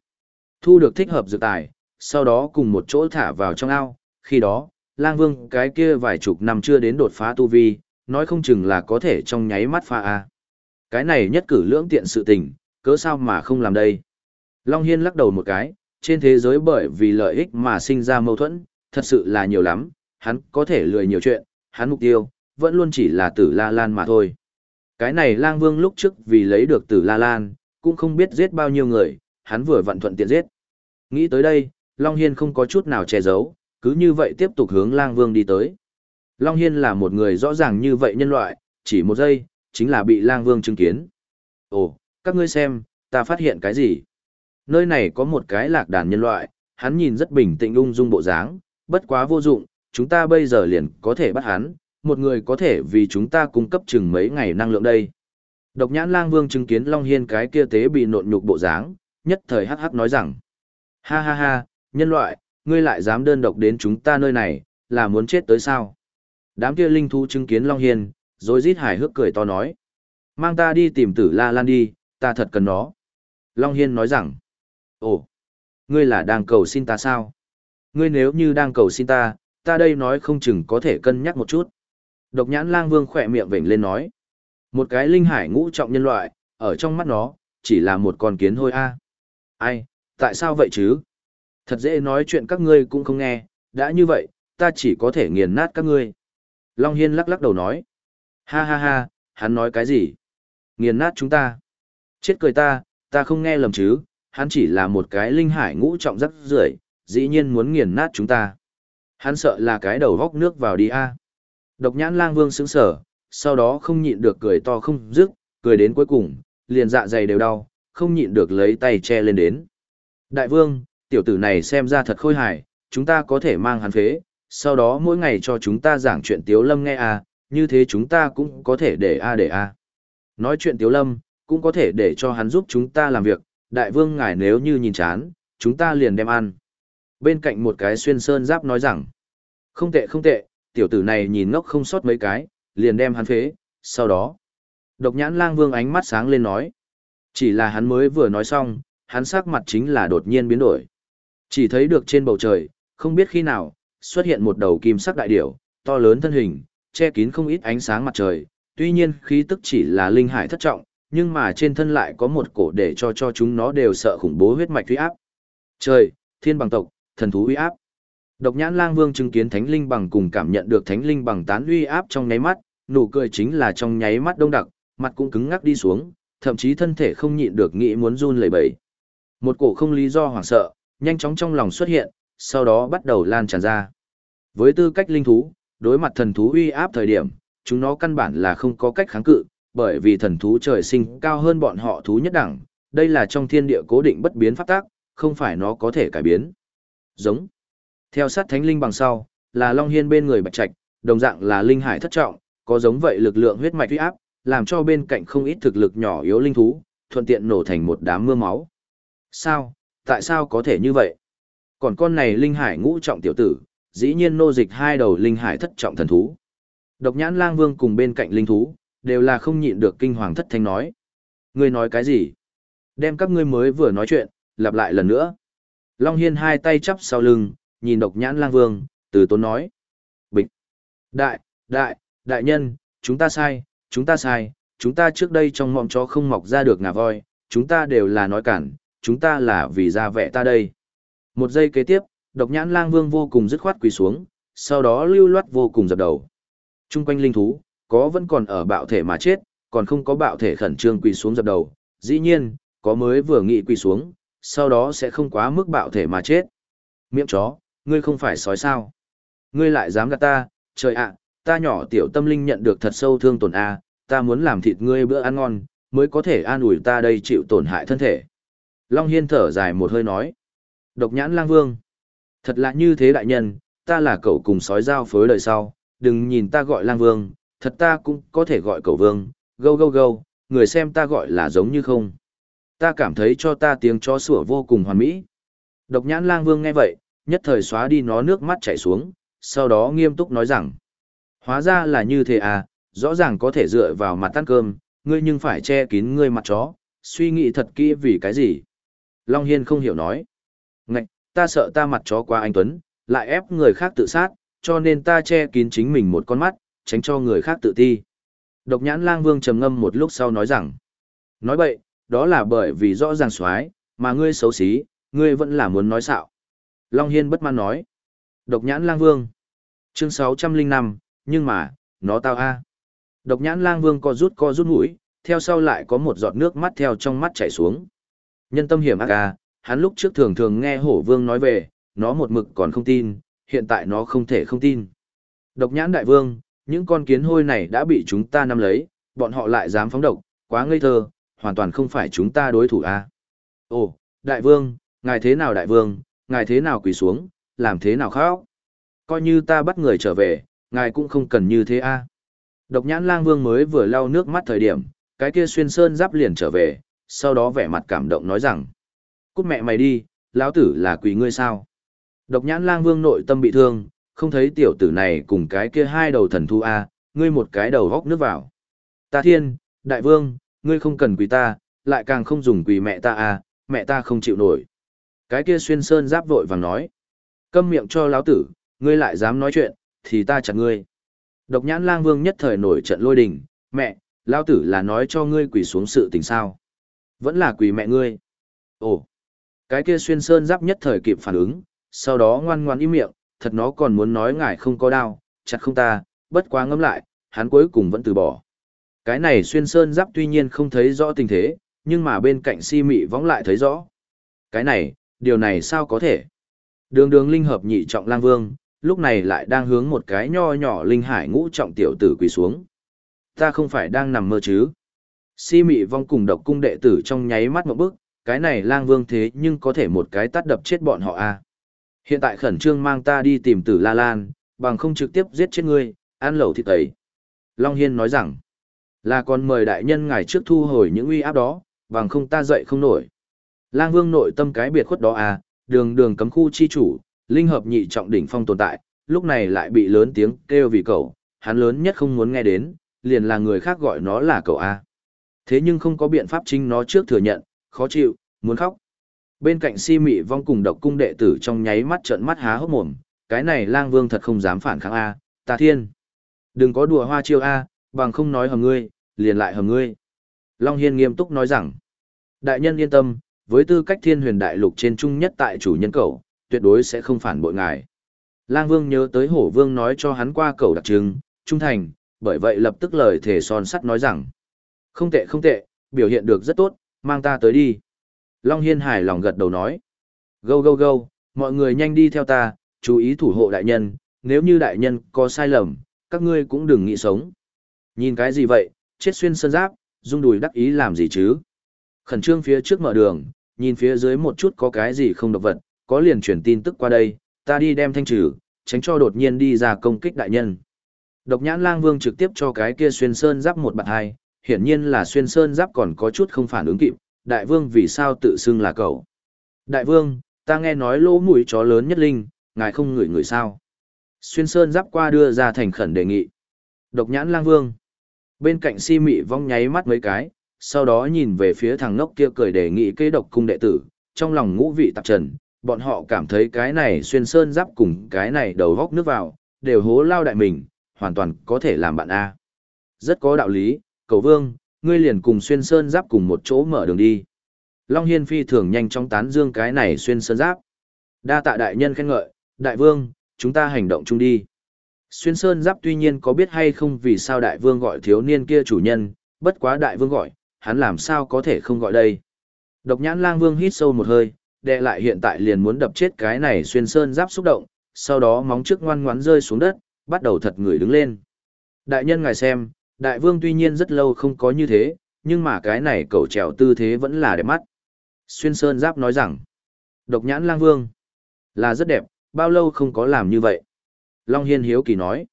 Thu được thích hợp dược tài, sau đó cùng một chỗ thả vào trong ao, khi đó, lang vương cái kia vài chục năm chưa đến đột phá tu vi, nói không chừng là có thể trong nháy mắt pha a. Cái này nhất cử lưỡng tiện sự tình, cớ sao mà không làm đây. Long Hiên lắc đầu một cái, trên thế giới bởi vì lợi ích mà sinh ra mâu thuẫn, thật sự là nhiều lắm, hắn có thể lười nhiều chuyện, hắn mục tiêu, vẫn luôn chỉ là tử La Lan mà thôi. Cái này lang vương lúc trước vì lấy được tử La Lan, cũng không biết giết bao nhiêu người, hắn vừa vận thuận tiện giết. Nghĩ tới đây, Long Hiên không có chút nào che giấu, cứ như vậy tiếp tục hướng lang vương đi tới. Long Hiên là một người rõ ràng như vậy nhân loại, chỉ một giây, chính là bị lang vương chứng kiến. Ồ, các ngươi xem, ta phát hiện cái gì? Nơi này có một cái lạc đàn nhân loại, hắn nhìn rất bình tĩnh ung dung bộ dáng, bất quá vô dụng, chúng ta bây giờ liền có thể bắt hắn, một người có thể vì chúng ta cung cấp chừng mấy ngày năng lượng đây. Độc nhãn lang vương chứng kiến Long Hiên cái kia tế bị nộn nhục bộ dáng, nhất thời hắc hắc nói rằng, ha ha ha, nhân loại, ngươi lại dám đơn độc đến chúng ta nơi này, là muốn chết tới sao? Đám kia linh thú chứng kiến Long Hiên, rồi rít hài hước cười to nói. Mang ta đi tìm tử La Lan đi, ta thật cần nó. Long Hiên nói rằng, ồ, ngươi là đang cầu xin ta sao? Ngươi nếu như đang cầu xin ta, ta đây nói không chừng có thể cân nhắc một chút. Độc nhãn lang vương khỏe miệng vểnh lên nói. Một cái linh hải ngũ trọng nhân loại, ở trong mắt nó, chỉ là một con kiến hôi a. Ai, tại sao vậy chứ? Thật dễ nói chuyện các ngươi cũng không nghe, đã như vậy, ta chỉ có thể nghiền nát các ngươi. Long Hiên lắc lắc đầu nói. Ha ha ha, hắn nói cái gì? Nghiền nát chúng ta. Chết cười ta, ta không nghe lầm chứ, hắn chỉ là một cái linh hải ngũ trọng rắc rưởi dĩ nhiên muốn nghiền nát chúng ta. Hắn sợ là cái đầu góc nước vào đi a. Độc nhãn lang vương sững sở, sau đó không nhịn được cười to không dứt, cười đến cuối cùng, liền dạ dày đều đau, không nhịn được lấy tay che lên đến. Đại vương, tiểu tử này xem ra thật khôi hài, chúng ta có thể mang hắn phế, sau đó mỗi ngày cho chúng ta giảng chuyện Tiếu Lâm nghe à, như thế chúng ta cũng có thể để a để a. Nói chuyện Tiếu Lâm, cũng có thể để cho hắn giúp chúng ta làm việc, đại vương ngài nếu như nhìn chán, chúng ta liền đem ăn. Bên cạnh một cái xuyên sơn giáp nói rằng, không tệ không tệ, tiểu tử này nhìn ngốc không sót mấy cái, liền đem hắn phế, sau đó. Độc nhãn lang vương ánh mắt sáng lên nói. Chỉ là hắn mới vừa nói xong, hắn sắc mặt chính là đột nhiên biến đổi. Chỉ thấy được trên bầu trời, không biết khi nào, xuất hiện một đầu kim sắc đại điểu, to lớn thân hình, che kín không ít ánh sáng mặt trời, tuy nhiên khí tức chỉ là linh hải thất trọng, nhưng mà trên thân lại có một cổ để cho cho chúng nó đều sợ khủng bố huyết mạch uy áp. Trời, thiên bằng tộc, thần thú uy áp. Độc nhãn lang vương chứng kiến thánh linh bằng cùng cảm nhận được thánh linh bằng tán uy áp trong nháy mắt, nụ cười chính là trong nháy mắt đông đặc, mặt cũng cứng ngắc đi xuống, thậm chí thân thể không nhịn được nghĩ muốn run lẩy bẩy. Một cổ không lý do hoảng sợ, nhanh chóng trong lòng xuất hiện, sau đó bắt đầu lan tràn ra. Với tư cách linh thú, đối mặt thần thú uy áp thời điểm, chúng nó căn bản là không có cách kháng cự, bởi vì thần thú trời sinh cao hơn bọn họ thú nhất đẳng, đây là trong thiên địa cố định bất biến pháp tác, không phải nó có thể cải biến. Giống. Theo sát thánh linh bằng sau, là Long Hiên bên người Bạch Trạch, đồng dạng là linh hải thất trọng, có giống vậy lực lượng huyết mạch uy áp, làm cho bên cạnh không ít thực lực nhỏ yếu linh thú, thuận tiện nổ thành một đám mưa máu. Sao? Tại sao có thể như vậy? Còn con này linh hải ngũ trọng tiểu tử, dĩ nhiên nô dịch hai đầu linh hải thất trọng thần thú. Độc nhãn lang vương cùng bên cạnh linh thú, đều là không nhịn được kinh hoàng thất thanh nói. Ngươi nói cái gì? Đem các ngươi mới vừa nói chuyện, lặp lại lần nữa. Long Hiên hai tay chắp sau lưng, nhìn độc nhãn lang vương, từ tốn nói. Bịch! Đại, đại, đại nhân, chúng ta sai, chúng ta sai, chúng ta trước đây trong mọng chó không mọc ra được ngà voi, chúng ta đều là nói cản, chúng ta là vì ra vẻ ta đây. Một giây kế tiếp, độc nhãn lang vương vô cùng dứt khoát quỳ xuống, sau đó lưu loát vô cùng dập đầu. Trung quanh linh thú, có vẫn còn ở bạo thể mà chết, còn không có bạo thể khẩn trương quỳ xuống dập đầu. Dĩ nhiên, có mới vừa nghị quỳ xuống, sau đó sẽ không quá mức bạo thể mà chết. Miệng chó, ngươi không phải sói sao. Ngươi lại dám gạt ta, trời ạ, ta nhỏ tiểu tâm linh nhận được thật sâu thương tổn A, ta muốn làm thịt ngươi bữa ăn ngon, mới có thể an ủi ta đây chịu tổn hại thân thể. Long Hiên thở dài một hơi nói. Độc nhãn lang vương. Thật là như thế đại nhân, ta là cậu cùng sói giao phối đời sau, đừng nhìn ta gọi lang vương, thật ta cũng có thể gọi cậu vương, gâu gâu gâu, người xem ta gọi là giống như không. Ta cảm thấy cho ta tiếng chó sủa vô cùng hoàn mỹ. Độc nhãn lang vương nghe vậy, nhất thời xóa đi nó nước mắt chảy xuống, sau đó nghiêm túc nói rằng. Hóa ra là như thế à, rõ ràng có thể dựa vào mặt ăn cơm, ngươi nhưng phải che kín ngươi mặt chó, suy nghĩ thật kỹ vì cái gì. Long Hiên không hiểu nói. Ngạch, ta sợ ta mặt chó qua anh Tuấn, lại ép người khác tự sát, cho nên ta che kín chính mình một con mắt, tránh cho người khác tự ti. Độc nhãn lang vương trầm ngâm một lúc sau nói rằng, nói bậy, đó là bởi vì rõ ràng xoái, mà ngươi xấu xí, ngươi vẫn là muốn nói xạo. Long Hiên bất mãn nói, độc nhãn lang vương, chương 605, nhưng mà, nó tao a Độc nhãn lang vương co rút co rút mũi, theo sau lại có một giọt nước mắt theo trong mắt chảy xuống. Nhân tâm hiểm ác a, hắn lúc trước thường thường nghe hổ vương nói về, nó một mực còn không tin, hiện tại nó không thể không tin. Độc nhãn đại vương, những con kiến hôi này đã bị chúng ta nắm lấy, bọn họ lại dám phóng độc, quá ngây thơ, hoàn toàn không phải chúng ta đối thủ a. Ồ, đại vương, ngài thế nào đại vương, ngài thế nào quỳ xuống, làm thế nào khóc? Coi như ta bắt người trở về, ngài cũng không cần như thế a. Độc nhãn lang vương mới vừa lau nước mắt thời điểm, cái kia xuyên sơn giáp liền trở về, sau đó vẻ mặt cảm động nói rằng. Cút mẹ mày đi, lão tử là quỷ ngươi sao? Độc nhãn lang vương nội tâm bị thương, không thấy tiểu tử này cùng cái kia hai đầu thần thu A, ngươi một cái đầu góc nước vào. Ta thiên, đại vương, ngươi không cần quỳ ta, lại càng không dùng quỳ mẹ ta A, mẹ ta không chịu nổi. Cái kia xuyên sơn giáp vội vàng nói. Câm miệng cho lão tử, ngươi lại dám nói chuyện, thì ta chặt ngươi. Độc nhãn lang vương nhất thời nổi trận lôi đình, mẹ, lão tử là nói cho ngươi quỳ xuống sự tình sao. Vẫn là quỳ mẹ ngươi. Ồ, cái kia xuyên sơn giáp nhất thời kịp phản ứng, sau đó ngoan ngoan im miệng, thật nó còn muốn nói ngài không có đau, chặt không ta, bất quá ngẫm lại, hắn cuối cùng vẫn từ bỏ. Cái này xuyên sơn giáp tuy nhiên không thấy rõ tình thế, nhưng mà bên cạnh si mị võng lại thấy rõ. Cái này, điều này sao có thể? Đường đường linh hợp nhị trọng lang vương, lúc này lại đang hướng một cái nho nhỏ linh hải ngũ trọng tiểu tử quỳ xuống. Ta không phải đang nằm mơ chứ? Si mị vong cùng độc cung đệ tử trong nháy mắt một bước, cái này lang vương thế nhưng có thể một cái tắt đập chết bọn họ a à. Hiện tại khẩn trương mang ta đi tìm tử La Lan, bằng không trực tiếp giết chết ngươi, ăn lẩu thịt tẩy. Long Hiên nói rằng, là còn mời đại nhân ngài trước thu hồi những uy áp đó, bằng không ta dậy không nổi. Lang Vương nội tâm cái biệt khuất đó à, đường đường cấm khu chi chủ, linh hợp nhị trọng đỉnh phong tồn tại, lúc này lại bị lớn tiếng kêu vì cậu, hắn lớn nhất không muốn nghe đến, liền là người khác gọi nó là cậu A. Thế nhưng không có biện pháp chính nó trước thừa nhận, khó chịu, muốn khóc. Bên cạnh si mị vong cùng độc cung đệ tử trong nháy mắt trợn mắt há hốc mồm, cái này lang vương thật không dám phản kháng A, ta thiên. Đừng có đùa hoa chiêu A, bằng không nói hầm ngươi, liền lại hầm ngươi. Long Hiên nghiêm túc nói rằng, đại nhân yên tâm, với tư cách thiên huyền đại lục trên trung nhất tại chủ nhân cầu, tuyệt đối sẽ không phản bội ngài. Lang Vương nhớ tới hổ vương nói cho hắn qua cầu đặc trưng, trung thành, bởi vậy lập tức lời thể son sắt nói rằng, không tệ không tệ, biểu hiện được rất tốt, mang ta tới đi. Long Hiên hài lòng gật đầu nói. Gâu gâu gâu, mọi người nhanh đi theo ta, chú ý thủ hộ đại nhân, nếu như đại nhân có sai lầm, các ngươi cũng đừng nghĩ sống. Nhìn cái gì vậy, chết xuyên sơn giáp, rung đùi đắc ý làm gì chứ? Khẩn trương phía trước mở đường, nhìn phía dưới một chút có cái gì không độc vật, có liền chuyển tin tức qua đây, ta đi đem thanh trừ, tránh cho đột nhiên đi ra công kích đại nhân. Độc nhãn lang vương trực tiếp cho cái kia xuyên sơn giáp một bạt hai, hiển nhiên là xuyên sơn giáp còn có chút không phản ứng kịp, đại vương vì sao tự xưng là cậu. Đại vương, ta nghe nói lỗ mũi chó lớn nhất linh, ngài không ngửi người sao. Xuyên sơn giáp qua đưa ra thành khẩn đề nghị. Độc nhãn lang vương. Bên cạnh si mị vong nháy mắt mấy cái, sau đó nhìn về phía thằng ngốc kia cười đề nghị kế độc cung đệ tử, trong lòng ngũ vị tạp trần, bọn họ cảm thấy cái này xuyên sơn giáp cùng cái này đầu góc nước vào, đều hố lao đại mình, hoàn toàn có thể làm bạn A. Rất có đạo lý, cầu vương, ngươi liền cùng xuyên sơn giáp cùng một chỗ mở đường đi. Long Hiên phi thường nhanh chóng tán dương cái này xuyên sơn giáp. Đa tạ đại nhân khen ngợi, đại vương, chúng ta hành động chung đi. Xuyên sơn giáp tuy nhiên có biết hay không vì sao đại vương gọi thiếu niên kia chủ nhân, bất quá đại vương gọi, hắn làm sao có thể không gọi đây. Độc nhãn lang vương hít sâu một hơi, đệ lại hiện tại liền muốn đập chết cái này xuyên sơn giáp xúc động, sau đó móng trước ngoan ngoắn rơi xuống đất, bắt đầu thật người đứng lên. Đại nhân ngài xem, đại vương tuy nhiên rất lâu không có như thế, nhưng mà cái này cẩu trèo tư thế vẫn là đẹp mắt. Xuyên sơn giáp nói rằng, độc nhãn lang vương, là rất đẹp, bao lâu không có làm như vậy. Long Hiên hiếu kỳ nói,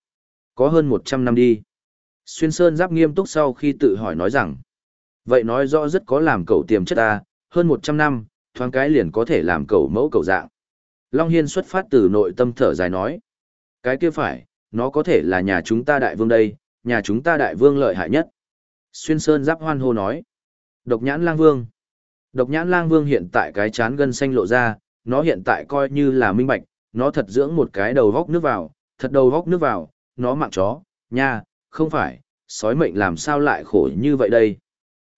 có hơn 100 năm đi. Xuyên sơn giáp nghiêm túc sau khi tự hỏi nói rằng, vậy nói rõ rất có làm cậu tiềm chất ta, hơn 100 năm, thoáng cái liền có thể làm cậu mẫu cậu dạng. Long Hiên xuất phát từ nội tâm thở dài nói, cái kia phải, nó có thể là nhà chúng ta đại vương đây, nhà chúng ta đại vương lợi hại nhất. Xuyên Sơn giáp hoan hô nói. Độc nhãn lang vương. Độc nhãn lang vương hiện tại cái chán gân xanh lộ ra, nó hiện tại coi như là minh bạch, nó thật dưỡng một cái đầu góc nước vào, thật đầu góc nước vào, nó mạng chó, nha, không phải, sói mệnh làm sao lại khổ như vậy đây.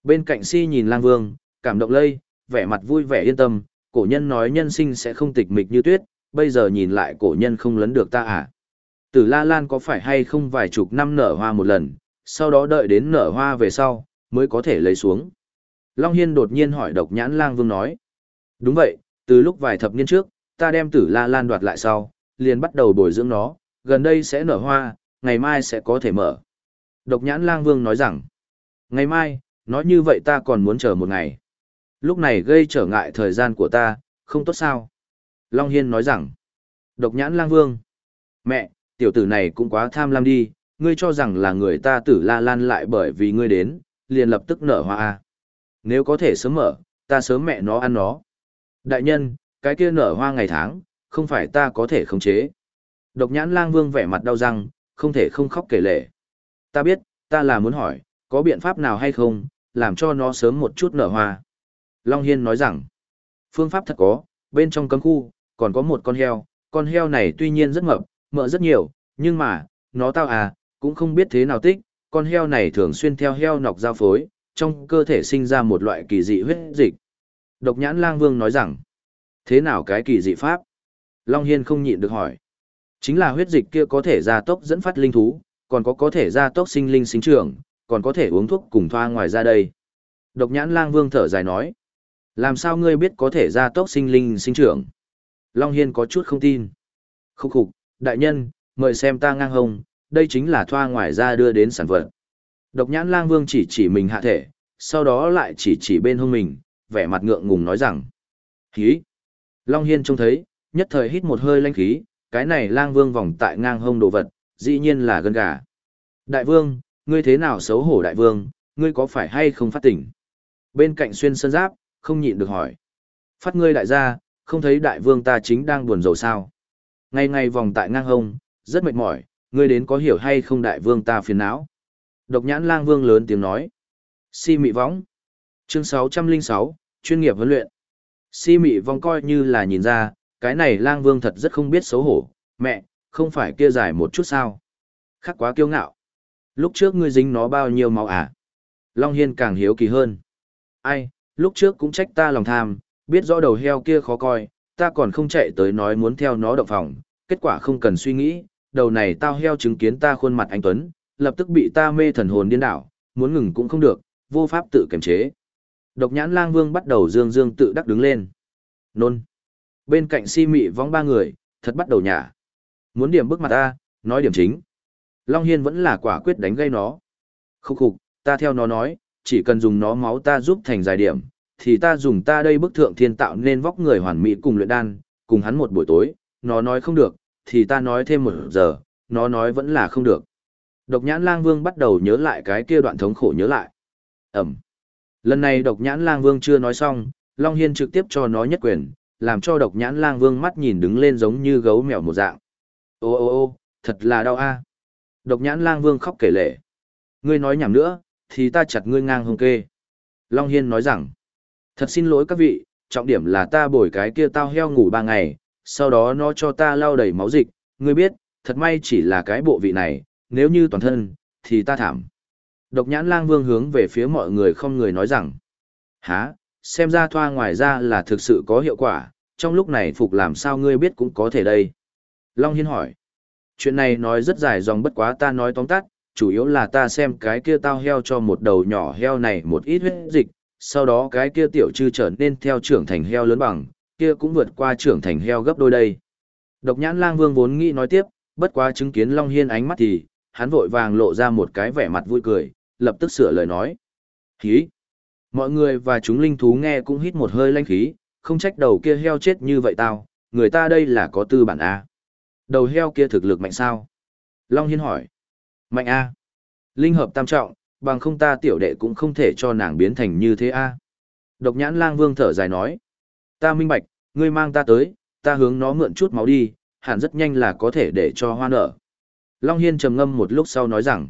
Bên cạnh si nhìn lang vương, cảm động lây, vẻ mặt vui vẻ yên tâm, cổ nhân nói nhân sinh sẽ không tịch mịch như tuyết, bây giờ nhìn lại cổ nhân không lấn được ta à. Tử La Lan có phải hay không vài chục năm nở hoa một lần, sau đó đợi đến nở hoa về sau, mới có thể lấy xuống. Long Hiên đột nhiên hỏi độc nhãn lang vương nói. Đúng vậy, từ lúc vài thập niên trước, ta đem tử La Lan đoạt lại sau, liền bắt đầu bồi dưỡng nó, gần đây sẽ nở hoa, ngày mai sẽ có thể mở. Độc nhãn lang vương nói rằng, ngày mai, nói như vậy ta còn muốn chờ một ngày. Lúc này gây trở ngại thời gian của ta, không tốt sao? Long Hiên nói rằng, độc nhãn lang vương, mẹ, tiểu tử này cũng quá tham lam đi, ngươi cho rằng là người ta tử la lan lại bởi vì ngươi đến, liền lập tức nở hoa. À? Nếu có thể sớm mở, ta sớm mẹ nó ăn nó. Đại nhân, cái kia nở hoa ngày tháng, không phải ta có thể khống chế. Độc nhãn lang vương vẻ mặt đau răng, không thể không khóc kể lệ. Ta biết, ta là muốn hỏi, có biện pháp nào hay không, làm cho nó sớm một chút nở hoa. Long Hiên nói rằng, phương pháp thật có, bên trong cấm khu, còn có một con heo, con heo này tuy nhiên rất mập, mỡ rất nhiều, nhưng mà, nó tao à, cũng không biết thế nào tích, con heo này thường xuyên theo heo nọc giao phối, trong cơ thể sinh ra một loại kỳ dị huyết dịch. Độc nhãn lang vương nói rằng, thế nào cái kỳ dị pháp? Long Hiên không nhịn được hỏi. Chính là huyết dịch kia có thể ra tốc dẫn phát linh thú, còn có có thể ra tốc sinh linh sinh trưởng, còn có thể uống thuốc cùng thoa ngoài ra đây. Độc nhãn lang vương thở dài nói. Làm sao ngươi biết có thể gia tốc sinh linh sinh trưởng? Long Hiên có chút không tin. Khúc khục, đại nhân, mời xem ta ngang hông, đây chính là thoa ngoài ra đưa đến sản vật. Độc nhãn lang vương chỉ chỉ mình hạ thể, sau đó lại chỉ chỉ bên hông mình, vẻ mặt ngượng ngùng nói rằng. khí. Long Hiên trông thấy, nhất thời hít một hơi lanh khí, cái này lang vương vòng tại ngang hông đồ vật, dĩ nhiên là gân gà. Đại vương, ngươi thế nào xấu hổ đại vương, ngươi có phải hay không phát tỉnh? Bên cạnh xuyên sơn giáp, không nhịn được hỏi. Phát ngươi đại gia, không thấy đại vương ta chính đang buồn rầu sao? Ngày ngày vòng tại ngang hông, rất mệt mỏi, ngươi đến có hiểu hay không đại vương ta phiền não? Độc nhãn lang vương lớn tiếng nói. Si mị võng. Chương 606, chuyên nghiệp huấn luyện. Si mị vong coi như là nhìn ra, cái này lang vương thật rất không biết xấu hổ, mẹ, không phải kia dài một chút sao. Khắc quá kiêu ngạo. Lúc trước ngươi dính nó bao nhiêu máu à? Long Hiên càng hiếu kỳ hơn. Ai, lúc trước cũng trách ta lòng tham, biết rõ đầu heo kia khó coi, ta còn không chạy tới nói muốn theo nó động phòng, kết quả không cần suy nghĩ, đầu này tao heo chứng kiến ta khuôn mặt anh Tuấn, lập tức bị ta mê thần hồn điên đảo, muốn ngừng cũng không được, vô pháp tự kiềm chế. Độc nhãn lang vương bắt đầu dương dương tự đắc đứng lên. Nôn. Bên cạnh si mị vong ba người, thật bắt đầu nhả. Muốn điểm bức mặt ta, nói điểm chính. Long Hiên vẫn là quả quyết đánh gây nó. Khúc khục, ta theo nó nói, chỉ cần dùng nó máu ta giúp thành dài điểm, thì ta dùng ta đây bức thượng thiên tạo nên vóc người hoàn mỹ cùng luyện đan, cùng hắn một buổi tối, nó nói không được, thì ta nói thêm một giờ, nó nói vẫn là không được. Độc nhãn lang vương bắt đầu nhớ lại cái kia đoạn thống khổ nhớ lại. Ẩm. Lần này độc nhãn lang vương chưa nói xong, Long Hiên trực tiếp cho nó nhất quyền, làm cho độc nhãn lang vương mắt nhìn đứng lên giống như gấu mèo một dạng. Ô ô ô, thật là đau a. Độc nhãn lang vương khóc kể lệ. Ngươi nói nhảm nữa, thì ta chặt ngươi ngang hông kê. Long Hiên nói rằng, thật xin lỗi các vị, trọng điểm là ta bồi cái kia tao heo ngủ ba ngày, sau đó nó cho ta lau đầy máu dịch, ngươi biết, thật may chỉ là cái bộ vị này, nếu như toàn thân, thì ta thảm. Độc nhãn lang vương hướng về phía mọi người không người nói rằng, há, xem ra thoa ngoài ra là thực sự có hiệu quả, trong lúc này phục làm sao ngươi biết cũng có thể đây. Long Hiên hỏi, chuyện này nói rất dài dòng bất quá ta nói tóm tắt, chủ yếu là ta xem cái kia tao heo cho một đầu nhỏ heo này một ít huyết dịch, sau đó cái kia tiểu chư trở nên theo trưởng thành heo lớn bằng, kia cũng vượt qua trưởng thành heo gấp đôi đây. Độc nhãn lang vương vốn nghĩ nói tiếp, bất quá chứng kiến Long Hiên ánh mắt thì, hắn vội vàng lộ ra một cái vẻ mặt vui cười, lập tức sửa lời nói. Hí! Mọi người và chúng linh thú nghe cũng hít một hơi lanh khí, không trách đầu kia heo chết như vậy tao, người ta đây là có tư bản A. Đầu heo kia thực lực mạnh sao? Long Hiên hỏi. Mạnh A. Linh hợp tam trọng, bằng không ta tiểu đệ cũng không thể cho nàng biến thành như thế A. Độc nhãn lang vương thở dài nói. Ta minh bạch, ngươi mang ta tới, ta hướng nó mượn chút máu đi, hẳn rất nhanh là có thể để cho hoa nở. Long Hiên trầm ngâm một lúc sau nói rằng.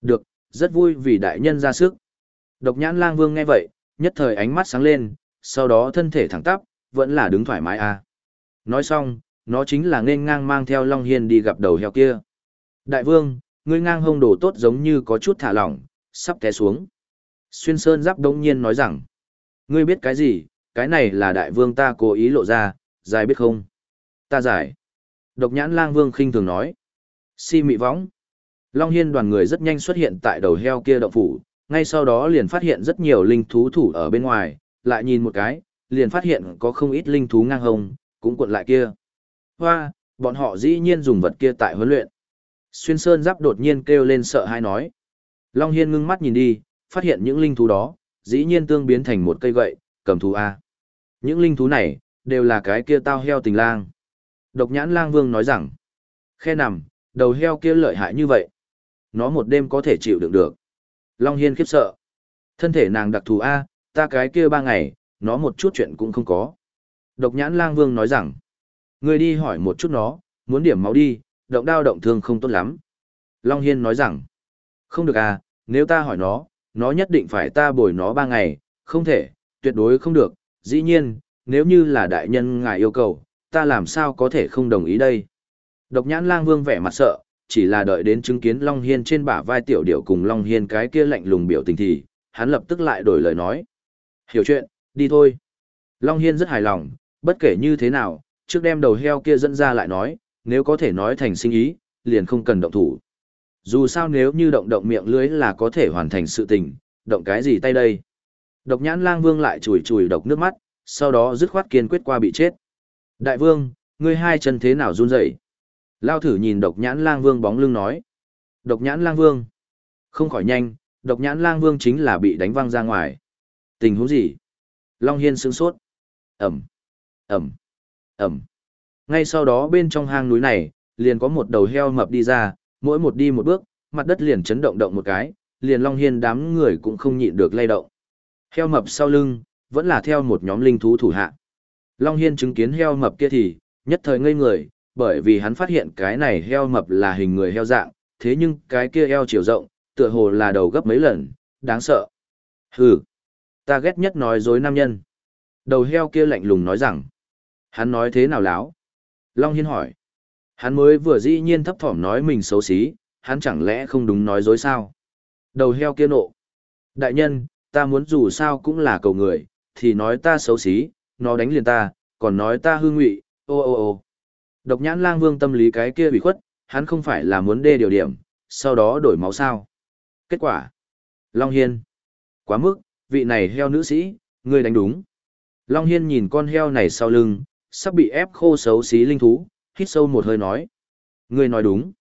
Được, rất vui vì đại nhân ra sức. Độc nhãn lang vương nghe vậy, nhất thời ánh mắt sáng lên, sau đó thân thể thẳng tắp, vẫn là đứng thoải mái a. Nói xong, nó chính là nên ngang mang theo Long Hiên đi gặp đầu heo kia. Đại vương, ngươi ngang hông đồ tốt giống như có chút thả lỏng, sắp té xuống. Xuyên Sơn Giáp đông nhiên nói rằng, ngươi biết cái gì, cái này là đại vương ta cố ý lộ ra, dài biết không? Ta giải. Độc nhãn lang vương khinh thường nói. Si mị võng. Long Hiên đoàn người rất nhanh xuất hiện tại đầu heo kia động phủ, ngay sau đó liền phát hiện rất nhiều linh thú thủ ở bên ngoài, lại nhìn một cái, liền phát hiện có không ít linh thú ngang hông, cũng cuộn lại kia. Hoa, bọn họ dĩ nhiên dùng vật kia tại huấn luyện. Xuyên Sơn Giáp đột nhiên kêu lên sợ hãi nói. Long Hiên ngưng mắt nhìn đi, phát hiện những linh thú đó, dĩ nhiên tương biến thành một cây gậy, cầm thú A. Những linh thú này, đều là cái kia tao heo tình lang. Độc nhãn lang vương nói rằng, khe nằm, đầu heo kia lợi hại như vậy. Nó một đêm có thể chịu đựng được. Long Hiên khiếp sợ. Thân thể nàng đặc thù A, ta cái kia ba ngày, nó một chút chuyện cũng không có. Độc nhãn lang vương nói rằng, người đi hỏi một chút nó, muốn điểm máu đi, động đao động thương không tốt lắm. Long Hiên nói rằng, không được à, nếu ta hỏi nó, nó nhất định phải ta bồi nó ba ngày, không thể, tuyệt đối không được, dĩ nhiên, nếu như là đại nhân ngài yêu cầu, ta làm sao có thể không đồng ý đây. Độc nhãn lang vương vẻ mặt sợ, chỉ là đợi đến chứng kiến Long Hiên trên bả vai tiểu điểu cùng Long Hiên cái kia lạnh lùng biểu tình thì, hắn lập tức lại đổi lời nói. Hiểu chuyện, đi thôi. Long Hiên rất hài lòng, bất kể như thế nào, trước đem đầu heo kia dẫn ra lại nói, nếu có thể nói thành sinh ý, liền không cần động thủ. Dù sao nếu như động động miệng lưới là có thể hoàn thành sự tình, động cái gì tay đây. Độc nhãn lang vương lại chùi chùi độc nước mắt, sau đó dứt khoát kiên quyết qua bị chết. Đại vương, ngươi hai chân thế nào run rẩy? Lao thử nhìn độc nhãn lang vương bóng lưng nói. Độc nhãn lang vương. Không khỏi nhanh, độc nhãn lang vương chính là bị đánh văng ra ngoài. Tình huống gì? Long Hiên sướng sốt. Ẩm, Ẩm, Ẩm. Ngay sau đó bên trong hang núi này, liền có một đầu heo mập đi ra, mỗi một đi một bước, mặt đất liền chấn động động một cái, liền Long Hiên đám người cũng không nhịn được lay động. Heo mập sau lưng, vẫn là theo một nhóm linh thú thủ hạ. Long Hiên chứng kiến heo mập kia thì, nhất thời ngây người, bởi vì hắn phát hiện cái này heo mập là hình người heo dạng, thế nhưng cái kia heo chiều rộng, tựa hồ là đầu gấp mấy lần, đáng sợ. Hừ, ta ghét nhất nói dối nam nhân. Đầu heo kia lạnh lùng nói rằng, hắn nói thế nào láo? Long Hiên hỏi, hắn mới vừa dĩ nhiên thấp thỏm nói mình xấu xí, hắn chẳng lẽ không đúng nói dối sao? Đầu heo kia nộ. Đại nhân, ta muốn dù sao cũng là cầu người, thì nói ta xấu xí, nó đánh liền ta, còn nói ta hư ngụy, ô ô ô. Độc nhãn lang vương tâm lý cái kia bị khuất, hắn không phải là muốn đê điều điểm, sau đó đổi máu sao. Kết quả. Long Hiên. Quá mức, vị này heo nữ sĩ, ngươi đánh đúng. Long Hiên nhìn con heo này sau lưng, sắp bị ép khô xấu xí linh thú, hít sâu một hơi nói. Ngươi nói đúng.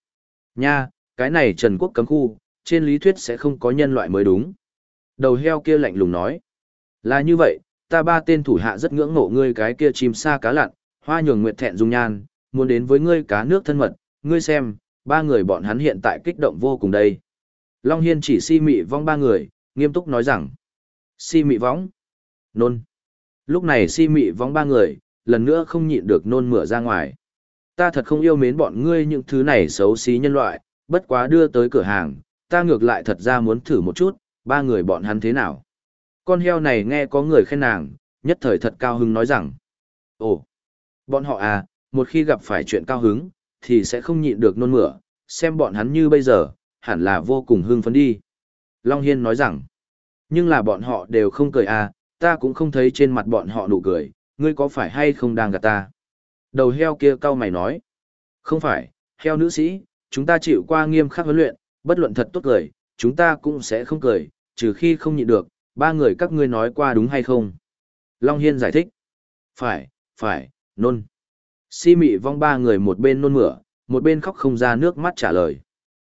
Nha, cái này Trần Quốc cấm khu, trên lý thuyết sẽ không có nhân loại mới đúng. Đầu heo kia lạnh lùng nói. Là như vậy, ta ba tên thủ hạ rất ngưỡng mộ ngươi cái kia chim sa cá lặn, hoa nhường nguyệt thẹn dung nhan, muốn đến với ngươi cá nước thân mật, ngươi xem, ba người bọn hắn hiện tại kích động vô cùng đây. Long Hiên chỉ si mị vong ba người, nghiêm túc nói rằng, si mị vong, nôn. Lúc này si mị vong ba người, lần nữa không nhịn được nôn mửa ra ngoài. Ta thật không yêu mến bọn ngươi những thứ này xấu xí nhân loại, bất quá đưa tới cửa hàng, ta ngược lại thật ra muốn thử một chút, ba người bọn hắn thế nào. Con heo này nghe có người khen nàng, nhất thời thật cao hứng nói rằng, ồ, bọn họ à, một khi gặp phải chuyện cao hứng, thì sẽ không nhịn được nôn mửa, xem bọn hắn như bây giờ, hẳn là vô cùng hưng phấn đi. Long Hiên nói rằng, nhưng là bọn họ đều không cười à, ta cũng không thấy trên mặt bọn họ nụ cười, ngươi có phải hay không đang gạt ta? Đầu heo kia cau mày nói, không phải, heo nữ sĩ, chúng ta chịu qua nghiêm khắc huấn luyện, bất luận thật tốt cười, chúng ta cũng sẽ không cười, trừ khi không nhịn được, ba người các ngươi nói qua đúng hay không? Long Hiên giải thích, phải, phải, nôn. Si mị vong ba người một bên nôn mửa, một bên khóc không ra nước mắt trả lời.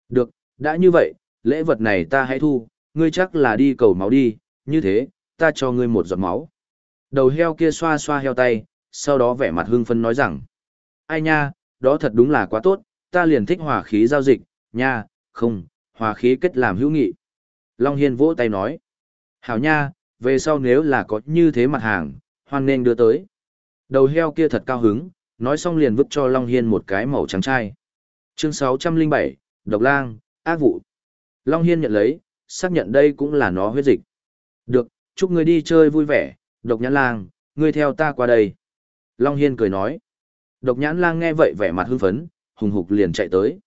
Được, đã như vậy, lễ vật này ta hãy thu, ngươi chắc là đi cầu máu đi, như thế, ta cho ngươi một giọt máu. Đầu heo kia xoa xoa heo tay, sau đó vẻ mặt hưng phấn nói rằng, ai nha, đó thật đúng là quá tốt, ta liền thích hòa khí giao dịch, nha, không, hòa khí kết làm hữu nghị. Long Hiên vỗ tay nói, hảo nha, về sau nếu là có như thế mặt hàng, hoan nên đưa tới. Đầu heo kia thật cao hứng, nói xong liền vứt cho Long Hiên một cái màu trắng chai. Chương 607, Độc Lang, ác vụ. Long Hiên nhận lấy, xác nhận đây cũng là nó huyết dịch. Được, chúc người đi chơi vui vẻ, Độc Nhãn Lang, ngươi theo ta qua đây. Long Hiên cười nói. Độc nhãn lang nghe vậy vẻ mặt hưng phấn, hùng hục liền chạy tới.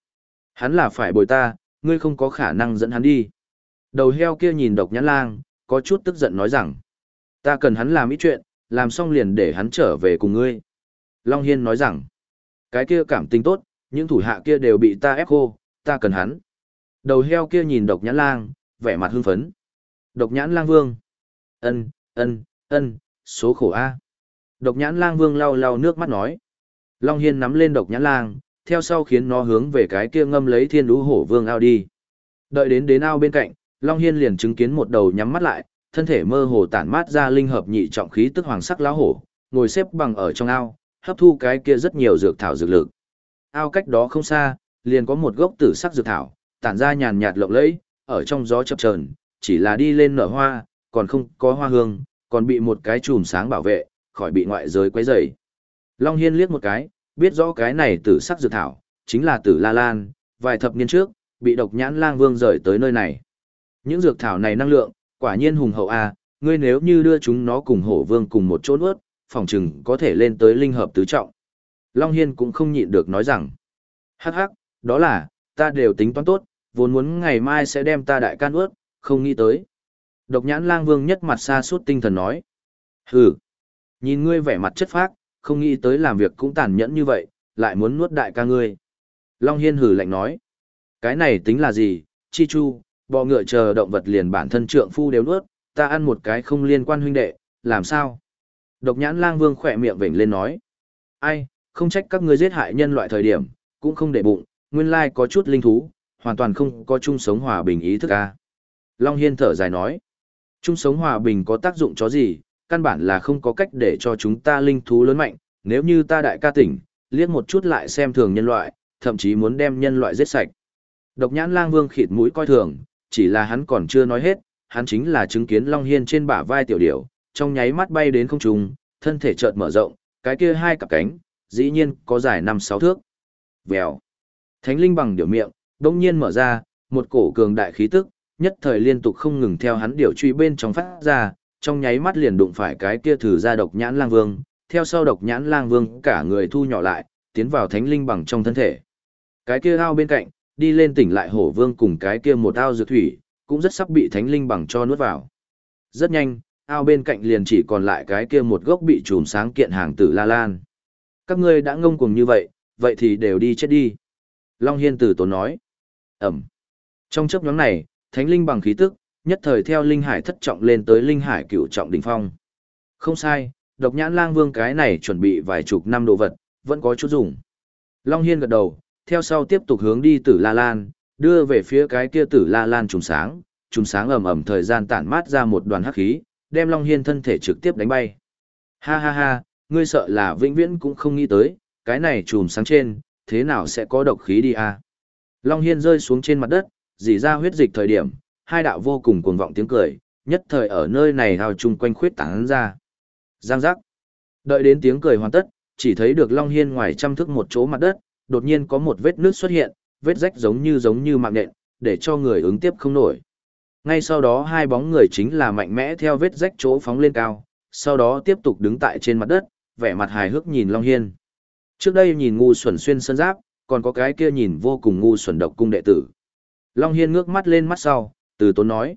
Hắn là phải bồi ta, ngươi không có khả năng dẫn hắn đi. Đầu heo kia nhìn độc nhãn lang, có chút tức giận nói rằng. Ta cần hắn làm ít chuyện, làm xong liền để hắn trở về cùng ngươi. Long Hiên nói rằng, cái kia cảm tình tốt, những thủ hạ kia đều bị ta ép khô, ta cần hắn. Đầu heo kia nhìn độc nhãn lang, vẻ mặt hưng phấn. Độc nhãn lang vương. ân ân ân số khổ A. Độc nhãn lang vương lau lau nước mắt nói. Long Hiên nắm lên độc nhãn lang, theo sau khiến nó hướng về cái kia ngâm lấy thiên lũ hổ vương ao đi. Đợi đến đến ao bên cạnh, Long Hiên liền chứng kiến một đầu nhắm mắt lại, thân thể mơ hồ tản mát ra linh hợp nhị trọng khí tức hoàng sắc lão hổ, ngồi xếp bằng ở trong ao, hấp thu cái kia rất nhiều dược thảo dược lực. Ao cách đó không xa, liền có một gốc tử sắc dược thảo, tản ra nhàn nhạt lộng lẫy, ở trong gió chập chờn, chỉ là đi lên nở hoa, còn không có hoa hương, còn bị một cái chùm sáng bảo vệ, khỏi bị ngoại giới quấy rầy. Long Hiên liếc một cái, biết rõ cái này tử sắc dược thảo, chính là tử La Lan, vài thập niên trước, bị độc nhãn lang vương rời tới nơi này. Những dược thảo này năng lượng, quả nhiên hùng hậu a, ngươi nếu như đưa chúng nó cùng hổ vương cùng một chỗ nuốt, phòng chừng có thể lên tới linh hợp tứ trọng. Long Hiên cũng không nhịn được nói rằng, hắc hắc, đó là, ta đều tính toán tốt, vốn muốn ngày mai sẽ đem ta đại can ướt, không nghĩ tới. Độc nhãn lang vương nhất mặt xa suốt tinh thần nói. Hừ, nhìn ngươi vẻ mặt chất phác, không nghĩ tới làm việc cũng tàn nhẫn như vậy, lại muốn nuốt đại ca ngươi. Long Hiên hử lạnh nói. Cái này tính là gì, chi chu, bò ngựa chờ động vật liền bản thân trượng phu đều nuốt, ta ăn một cái không liên quan huynh đệ, làm sao? Độc nhãn lang vương khỏe miệng vểnh lên nói. Ai, không trách các ngươi giết hại nhân loại thời điểm, cũng không để bụng, nguyên lai có chút linh thú, hoàn toàn không có chung sống hòa bình ý thức ca. Long Hiên thở dài nói. Chung sống hòa bình có tác dụng cho gì, căn bản là không có cách để cho chúng ta linh thú lớn mạnh, nếu như ta đại ca tỉnh, liếc một chút lại xem thường nhân loại, thậm chí muốn đem nhân loại giết sạch. Độc nhãn lang vương khịt mũi coi thường, chỉ là hắn còn chưa nói hết, hắn chính là chứng kiến Long Hiên trên bả vai tiểu điểu, trong nháy mắt bay đến không trung, thân thể chợt mở rộng, cái kia hai cặp cánh, dĩ nhiên có dài 5-6 thước. Vèo. Thánh linh bằng điểu miệng, đông nhiên mở ra, một cổ cường đại khí tức, nhất thời liên tục không ngừng theo hắn điều truy bên trong phát ra, trong nháy mắt liền đụng phải cái kia thử ra độc nhãn lang vương, theo sau độc nhãn lang vương cả người thu nhỏ lại, tiến vào thánh linh bằng trong thân thể. Cái kia ao bên cạnh, đi lên tỉnh lại hổ vương cùng cái kia một ao dược thủy, cũng rất sắp bị thánh linh bằng cho nuốt vào. Rất nhanh, ao bên cạnh liền chỉ còn lại cái kia một gốc bị trùm sáng kiện hàng tử La Lan. Các ngươi đã ngông cuồng như vậy, vậy thì đều đi chết đi. Long Hiên tử tốn nói. Ẩm. Trong chấp nhóm này, thánh linh bằng khí tức, nhất thời theo linh hải thất trọng lên tới linh hải cửu trọng đỉnh phong. Không sai, độc nhãn lang vương cái này chuẩn bị vài chục năm đồ vật, vẫn có chút dùng. Long Hiên gật đầu, theo sau tiếp tục hướng đi tử La Lan, đưa về phía cái kia tử La Lan trùng sáng, trùng sáng ầm ầm thời gian tản mát ra một đoàn hắc khí, đem Long Hiên thân thể trực tiếp đánh bay. Ha ha ha, ngươi sợ là vĩnh viễn cũng không nghĩ tới, cái này trùm sáng trên, thế nào sẽ có độc khí đi à? Long Hiên rơi xuống trên mặt đất, dì ra huyết dịch thời điểm, hai đạo vô cùng cuồng vọng tiếng cười, nhất thời ở nơi này hào chung quanh khuyết tán ra. Giang giác. Đợi đến tiếng cười hoàn tất, chỉ thấy được Long Hiên ngoài trăm thước một chỗ mặt đất, đột nhiên có một vết nước xuất hiện, vết rách giống như giống như mạng nện, để cho người ứng tiếp không nổi. Ngay sau đó hai bóng người chính là mạnh mẽ theo vết rách chỗ phóng lên cao, sau đó tiếp tục đứng tại trên mặt đất, vẻ mặt hài hước nhìn Long Hiên. Trước đây nhìn ngu xuẩn xuyên sân giáp, còn có cái kia nhìn vô cùng ngu xuẩn độc cung đệ tử. Long Hiên ngước mắt lên mắt sau, từ tốn nói.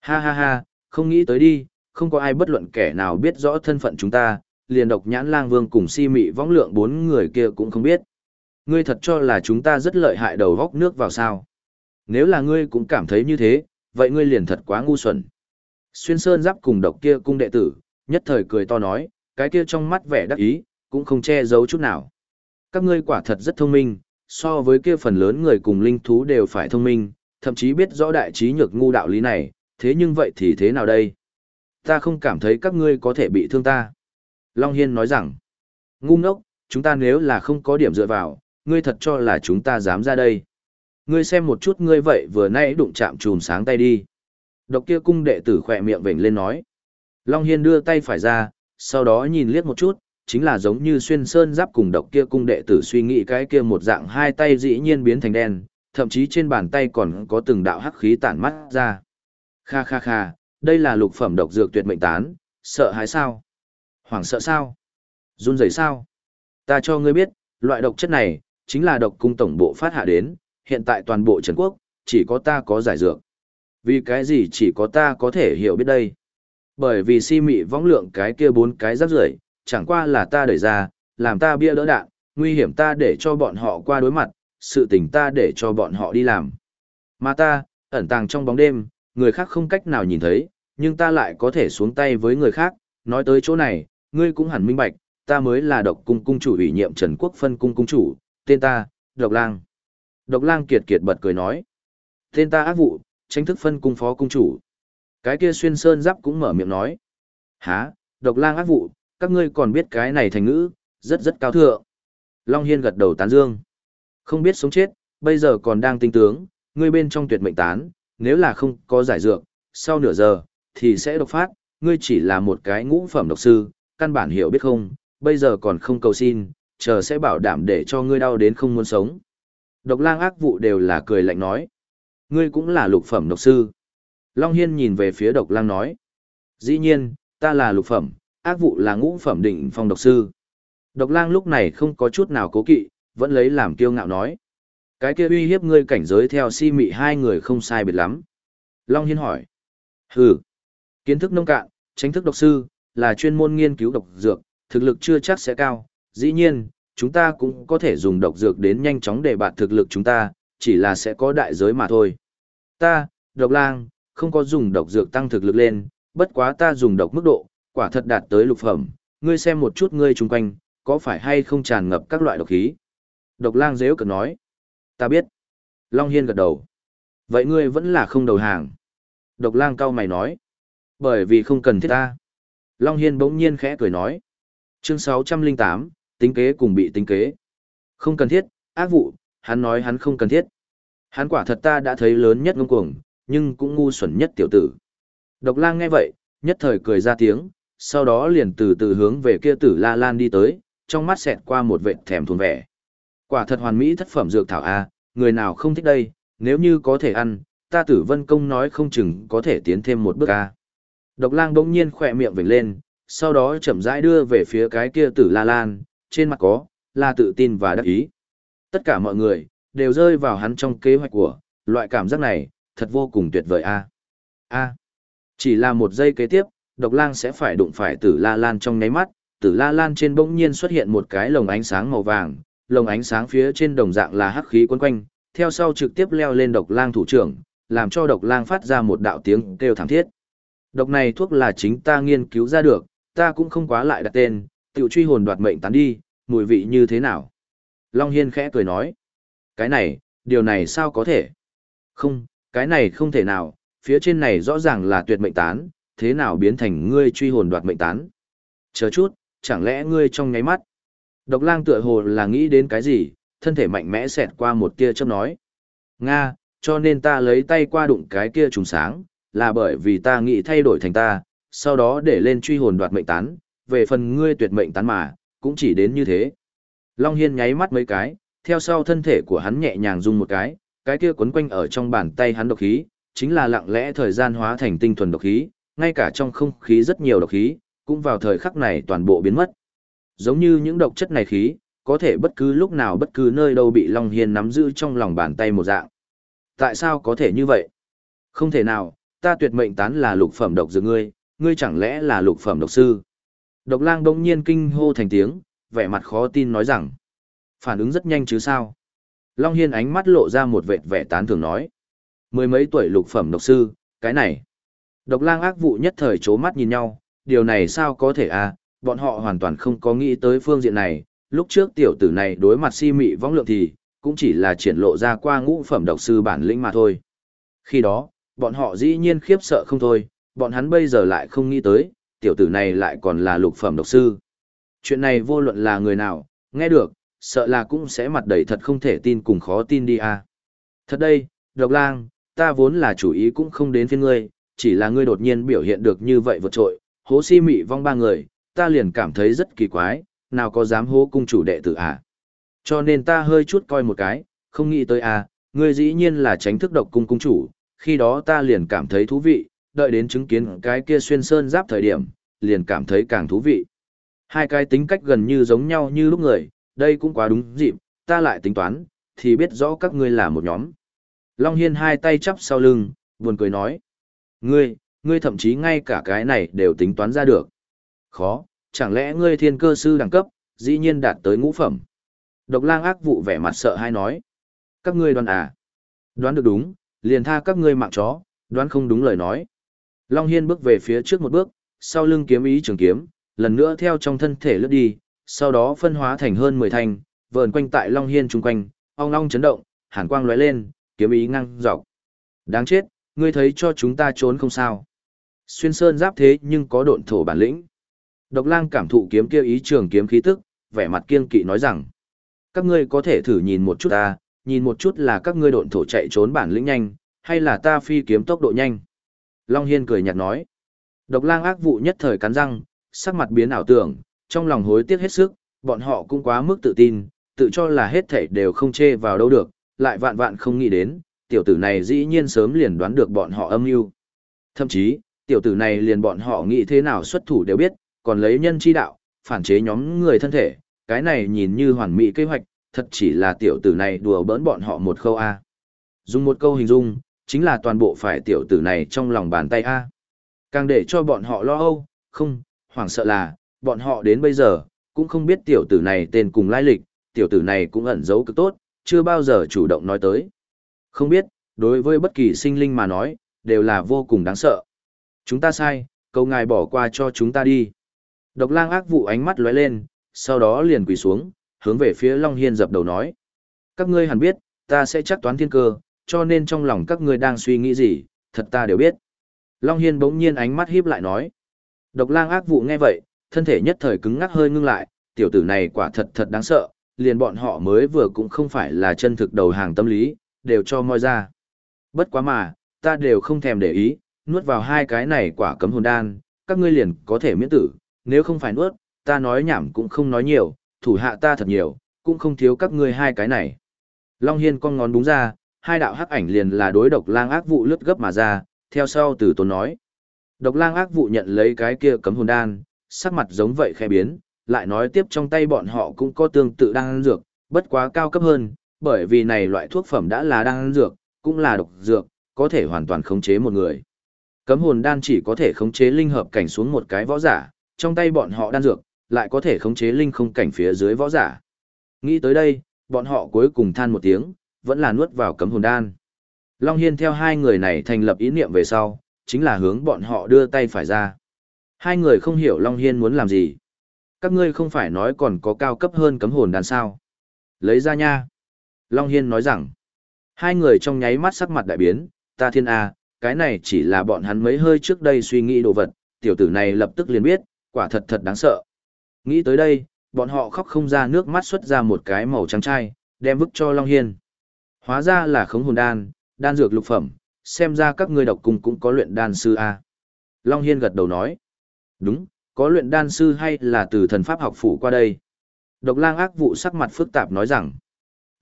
Ha ha ha, không nghĩ tới đi, không có ai bất luận kẻ nào biết rõ thân phận chúng ta, liền độc nhãn lang vương cùng si mị võng lượng bốn người kia cũng không biết. Ngươi thật cho là chúng ta rất lợi hại đầu góc nước vào sao. Nếu là ngươi cũng cảm thấy như thế, vậy ngươi liền thật quá ngu xuẩn. Xuyên sơn giáp cùng độc kia cung đệ tử, nhất thời cười to nói, cái kia trong mắt vẻ đắc ý, cũng không che giấu chút nào. Các ngươi quả thật rất thông minh, so với kia phần lớn người cùng linh thú đều phải thông minh, thậm chí biết rõ đại trí nhược ngu đạo lý này, thế nhưng vậy thì thế nào đây? Ta không cảm thấy các ngươi có thể bị thương ta. Long Hiên nói rằng, ngu ngốc, chúng ta nếu là không có điểm dựa vào, ngươi thật cho là chúng ta dám ra đây. Ngươi xem một chút ngươi vậy vừa nãy đụng chạm chùm sáng tay đi. Độc kia cung đệ tử khỏe miệng vểnh lên nói. Long Hiên đưa tay phải ra, sau đó nhìn liếc một chút, chính là giống như xuyên sơn giáp cùng độc kia cung đệ tử suy nghĩ cái kia một dạng hai tay dĩ nhiên biến thành đen, thậm chí trên bàn tay còn có từng đạo hắc khí tản mắt ra. Kha kha kha, đây là lục phẩm độc dược tuyệt mệnh tán, sợ hãi sao? Hoảng sợ sao? Run rẩy sao? Ta cho ngươi biết, loại độc chất này, chính là độc cung tổng bộ phát hạ đến, hiện tại toàn bộ Trần Quốc, chỉ có ta có giải dược. Vì cái gì chỉ có ta có thể hiểu biết đây? Bởi vì si mị võng lượng cái kia bốn cái rác rưởi chẳng qua là ta đẩy ra, làm ta bia đỡ đạn, nguy hiểm ta để cho bọn họ qua đối mặt, sự tình ta để cho bọn họ đi làm. Mà ta, ẩn tàng trong bóng đêm, người khác không cách nào nhìn thấy, nhưng ta lại có thể xuống tay với người khác, nói tới chỗ này, ngươi cũng hẳn minh bạch, ta mới là độc cung cung chủ ủy nhiệm Trần Quốc phân cung cung chủ, tên ta, Độc Lang. Độc Lang kiệt kiệt bật cười nói, tên ta ác vụ, tranh thức phân cung phó cung chủ. Cái kia xuyên sơn giáp cũng mở miệng nói, há, Độc Lang ác vụ, các ngươi còn biết cái này thành ngữ, rất rất cao thượng. Long Hiên gật đầu tán dương. Không biết sống chết, bây giờ còn đang tinh tướng, ngươi bên trong tuyệt mệnh tán, nếu là không có giải dược, sau nửa giờ, thì sẽ độc phát, ngươi chỉ là một cái ngũ phẩm độc sư, căn bản hiểu biết không, bây giờ còn không cầu xin, chờ sẽ bảo đảm để cho ngươi đau đến không muốn sống. Độc lang ác vụ đều là cười lạnh nói. Ngươi cũng là lục phẩm độc sư. Long Hiên nhìn về phía độc lang nói. Dĩ nhiên, ta là lục phẩm, ác vụ là ngũ phẩm đỉnh phong độc sư. Độc lang lúc này không có chút nào cố kỵ, vẫn lấy làm kiêu ngạo nói. Cái kia uy hiếp ngươi cảnh giới theo si mị hai người không sai biệt lắm. Long Hiên hỏi. Hừ. Kiến thức nông cạn, tránh thức độc sư, là chuyên môn nghiên cứu độc dược, thực lực chưa chắc sẽ cao. Dĩ nhiên, chúng ta cũng có thể dùng độc dược đến nhanh chóng để bạt thực lực chúng ta, chỉ là sẽ có đại giới mà thôi. Ta, độc lang, không có dùng độc dược tăng thực lực lên, bất quá ta dùng độc mức độ, quả thật đạt tới lục phẩm, ngươi xem một chút ngươi chung quanh, có phải hay không tràn ngập các loại độc khí. Độc lang dễ cực nói. Ta biết. Long Hiên gật đầu. Vậy ngươi vẫn là không đầu hàng. Độc lang cao mày nói. Bởi vì không cần thiết ta. Long Hiên bỗng nhiên khẽ cười nói. Chương 608, tính kế cùng bị tính kế. Không cần thiết, ác vụ, hắn nói hắn không cần thiết. Hắn quả thật ta đã thấy lớn nhất ngông cuồng, nhưng cũng ngu xuẩn nhất tiểu tử. Độc lang nghe vậy, nhất thời cười ra tiếng, sau đó liền từ từ hướng về kia tử la lan đi tới, trong mắt xẹt qua một vệt thèm thuồng vẻ. Quả thật hoàn mỹ thất phẩm dược thảo A, người nào không thích đây, nếu như có thể ăn, ta tử vân công nói không chừng có thể tiến thêm một bước A. Độc lang bỗng nhiên khỏe miệng vểnh lên, sau đó chậm rãi đưa về phía cái kia tử la lan, trên mặt có, là tự tin và đắc ý. Tất cả mọi người, đều rơi vào hắn trong kế hoạch của, loại cảm giác này, thật vô cùng tuyệt vời a. A. Chỉ là một giây kế tiếp, độc lang sẽ phải đụng phải tử la lan trong nháy mắt, tử la lan trên bỗng nhiên xuất hiện một cái lồng ánh sáng màu vàng, lồng ánh sáng phía trên đồng dạng là hắc khí quấn quanh, theo sau trực tiếp leo lên độc lang thủ trưởng, làm cho độc lang phát ra một đạo tiếng kêu thảm thiết. Độc này thuốc là chính ta nghiên cứu ra được, ta cũng không quá lại đặt tên, tiểu truy hồn đoạt mệnh tán đi, mùi vị như thế nào? Long Hiên khẽ cười nói. Cái này, điều này sao có thể? Không, cái này không thể nào, phía trên này rõ ràng là tuyệt mệnh tán, thế nào biến thành ngươi truy hồn đoạt mệnh tán? Chờ chút, chẳng lẽ ngươi trong nháy mắt? Độc lang tựa hồ là nghĩ đến cái gì, thân thể mạnh mẽ xẹt qua một tia chớp nói. Nga, cho nên ta lấy tay qua đụng cái kia trùng sáng, là bởi vì ta nghĩ thay đổi thành ta, sau đó để lên truy hồn đoạt mệnh tán, về phần ngươi tuyệt mệnh tán mà, cũng chỉ đến như thế. Long Hiên nháy mắt mấy cái, theo sau thân thể của hắn nhẹ nhàng rung một cái, cái kia quấn quanh ở trong bàn tay hắn độc khí, chính là lặng lẽ thời gian hóa thành tinh thuần độc khí, ngay cả trong không khí rất nhiều độc khí, cũng vào thời khắc này toàn bộ biến mất. Giống như những độc chất này khí, có thể bất cứ lúc nào bất cứ nơi đâu bị Long Hiên nắm giữ trong lòng bàn tay một dạng. Tại sao có thể như vậy? Không thể nào, ta tuyệt mệnh tán là lục phẩm độc dược ngươi, ngươi chẳng lẽ là lục phẩm độc sư? Độc lang đông nhiên kinh hô thành tiếng, vẻ mặt khó tin nói rằng. Phản ứng rất nhanh chứ sao? Long Hiên ánh mắt lộ ra một vệt vẻ tán thường nói. Mười mấy tuổi lục phẩm độc sư, cái này. Độc lang ác vụ nhất thời chố mắt nhìn nhau, điều này sao có thể à, bọn họ hoàn toàn không có nghĩ tới phương diện này, lúc trước tiểu tử này đối mặt si mị vong lượng thì, cũng chỉ là triển lộ ra qua ngũ phẩm độc sư bản lĩnh mà thôi. Khi đó, bọn họ dĩ nhiên khiếp sợ không thôi, bọn hắn bây giờ lại không nghĩ tới, tiểu tử này lại còn là lục phẩm độc sư. Chuyện này vô luận là người nào, nghe được, sợ là cũng sẽ mặt đầy thật không thể tin cùng khó tin đi à. Thật đây, độc lang, ta vốn là chủ ý cũng không đến phiên ngươi, chỉ là ngươi đột nhiên biểu hiện được như vậy vượt trội, hố si mị vong ba người, ta liền cảm thấy rất kỳ quái, nào có dám hố cung chủ đệ tử à. Cho nên ta hơi chút coi một cái, không nghĩ tới à, ngươi dĩ nhiên là tránh thức độc cung cung chủ, khi đó ta liền cảm thấy thú vị, đợi đến chứng kiến cái kia xuyên sơn giáp thời điểm, liền cảm thấy càng thú vị. Hai cái tính cách gần như giống nhau như lúc người, đây cũng quá đúng dịp, ta lại tính toán, thì biết rõ các ngươi là một nhóm. Long Hiên hai tay chắp sau lưng, buồn cười nói. Ngươi, ngươi thậm chí ngay cả cái này đều tính toán ra được. Khó, chẳng lẽ ngươi thiên cơ sư đẳng cấp, dĩ nhiên đạt tới ngũ phẩm. Độc lang ác vụ vẻ mặt sợ hay nói. Các ngươi đoán à? Đoán được đúng, liền tha các ngươi mạng chó, đoán không đúng lời nói. Long Hiên bước về phía trước một bước, sau lưng kiếm ý trường kiếm, lần nữa theo trong thân thể lướt đi, sau đó phân hóa thành hơn 10 thanh, vờn quanh tại Long Hiên chung quanh, ong long chấn động, hàn quang lóe lên, kiếm ý ngăng dọc. Đáng chết, ngươi thấy cho chúng ta trốn không sao. Xuyên sơn giáp thế nhưng có độn thổ bản lĩnh. Độc lang cảm thụ kiếm kia ý trường kiếm khí tức, vẻ mặt kiên kỵ nói rằng, các ngươi có thể thử nhìn một chút ta, nhìn một chút là các ngươi độn thổ chạy trốn bản lĩnh nhanh, hay là ta phi kiếm tốc độ nhanh. Long Hiên cười nhạt nói, độc lang ác vụ nhất thời cắn răng, sắc mặt biến ảo tưởng, trong lòng hối tiếc hết sức, bọn họ cũng quá mức tự tin, tự cho là hết thảy đều không chê vào đâu được, lại vạn vạn không nghĩ đến, tiểu tử này dĩ nhiên sớm liền đoán được bọn họ âm mưu. Thậm chí, tiểu tử này liền bọn họ nghĩ thế nào xuất thủ đều biết, còn lấy nhân chi đạo, phản chế nhóm người thân thể, cái này nhìn như hoàn mỹ kế hoạch, thật chỉ là tiểu tử này đùa bỡn bọn họ một khâu A. Dùng một câu hình dung, chính là toàn bộ phải tiểu tử này trong lòng bàn tay A. Càng để cho bọn họ lo âu, không, hoảng sợ là, bọn họ đến bây giờ, cũng không biết tiểu tử này tên cùng lai lịch, tiểu tử này cũng ẩn giấu cực tốt, chưa bao giờ chủ động nói tới. Không biết, đối với bất kỳ sinh linh mà nói, đều là vô cùng đáng sợ. Chúng ta sai, cầu ngài bỏ qua cho chúng ta đi. Độc lang ác vụ ánh mắt lóe lên, sau đó liền quỳ xuống, hướng về phía Long Hiên dập đầu nói. Các ngươi hẳn biết, ta sẽ chắc toán thiên cơ, cho nên trong lòng các ngươi đang suy nghĩ gì, thật ta đều biết. Long Hiên bỗng nhiên ánh mắt híp lại nói. Độc lang ác vụ nghe vậy, thân thể nhất thời cứng ngắc hơi ngưng lại, tiểu tử này quả thật thật đáng sợ, liền bọn họ mới vừa cũng không phải là chân thực đầu hàng tâm lý, đều cho moi ra. Bất quá mà, ta đều không thèm để ý, nuốt vào hai cái này quả cấm hồn đan, các ngươi liền có thể miễn tử, nếu không phải nuốt, ta nói nhảm cũng không nói nhiều, thủ hạ ta thật nhiều, cũng không thiếu các ngươi hai cái này. Long Hiên con ngón đúng ra, hai đạo hắc ảnh liền là đối độc lang ác vụ lướt gấp mà ra, theo sau từ tốn nói. Độc lang ác vụ nhận lấy cái kia cấm hồn đan, sắc mặt giống vậy khẽ biến, lại nói tiếp trong tay bọn họ cũng có tương tự đan dược, bất quá cao cấp hơn, bởi vì này loại thuốc phẩm đã là đan dược, cũng là độc dược, có thể hoàn toàn khống chế một người. Cấm hồn đan chỉ có thể khống chế linh hợp cảnh xuống một cái võ giả, trong tay bọn họ đan dược, lại có thể khống chế linh không cảnh phía dưới võ giả. Nghĩ tới đây, bọn họ cuối cùng than một tiếng, vẫn là nuốt vào cấm hồn đan. Long Hiên theo hai người này thành lập ý niệm về sau, chính là hướng bọn họ đưa tay phải ra. Hai người không hiểu Long Hiên muốn làm gì. Các ngươi không phải nói còn có cao cấp hơn cấm hồn đan sao. Lấy ra nha. Long Hiên nói rằng, hai người trong nháy mắt sắc mặt đại biến, ta thiên A, cái này chỉ là bọn hắn mấy hơi trước đây suy nghĩ đồ vật, tiểu tử này lập tức liền biết, quả thật thật đáng sợ. Nghĩ tới đây, bọn họ khóc không ra nước mắt xuất ra một cái màu trắng chai, đem vứt cho Long Hiên. Hóa ra là khống hồn đan, đan dược lục phẩm, xem ra các ngươi độc cùng cũng có luyện đan sư A. Long Hiên gật đầu nói. Đúng, có luyện đan sư hay là từ thần pháp học phủ qua đây. Độc lang ác vụ sắc mặt phức tạp nói rằng.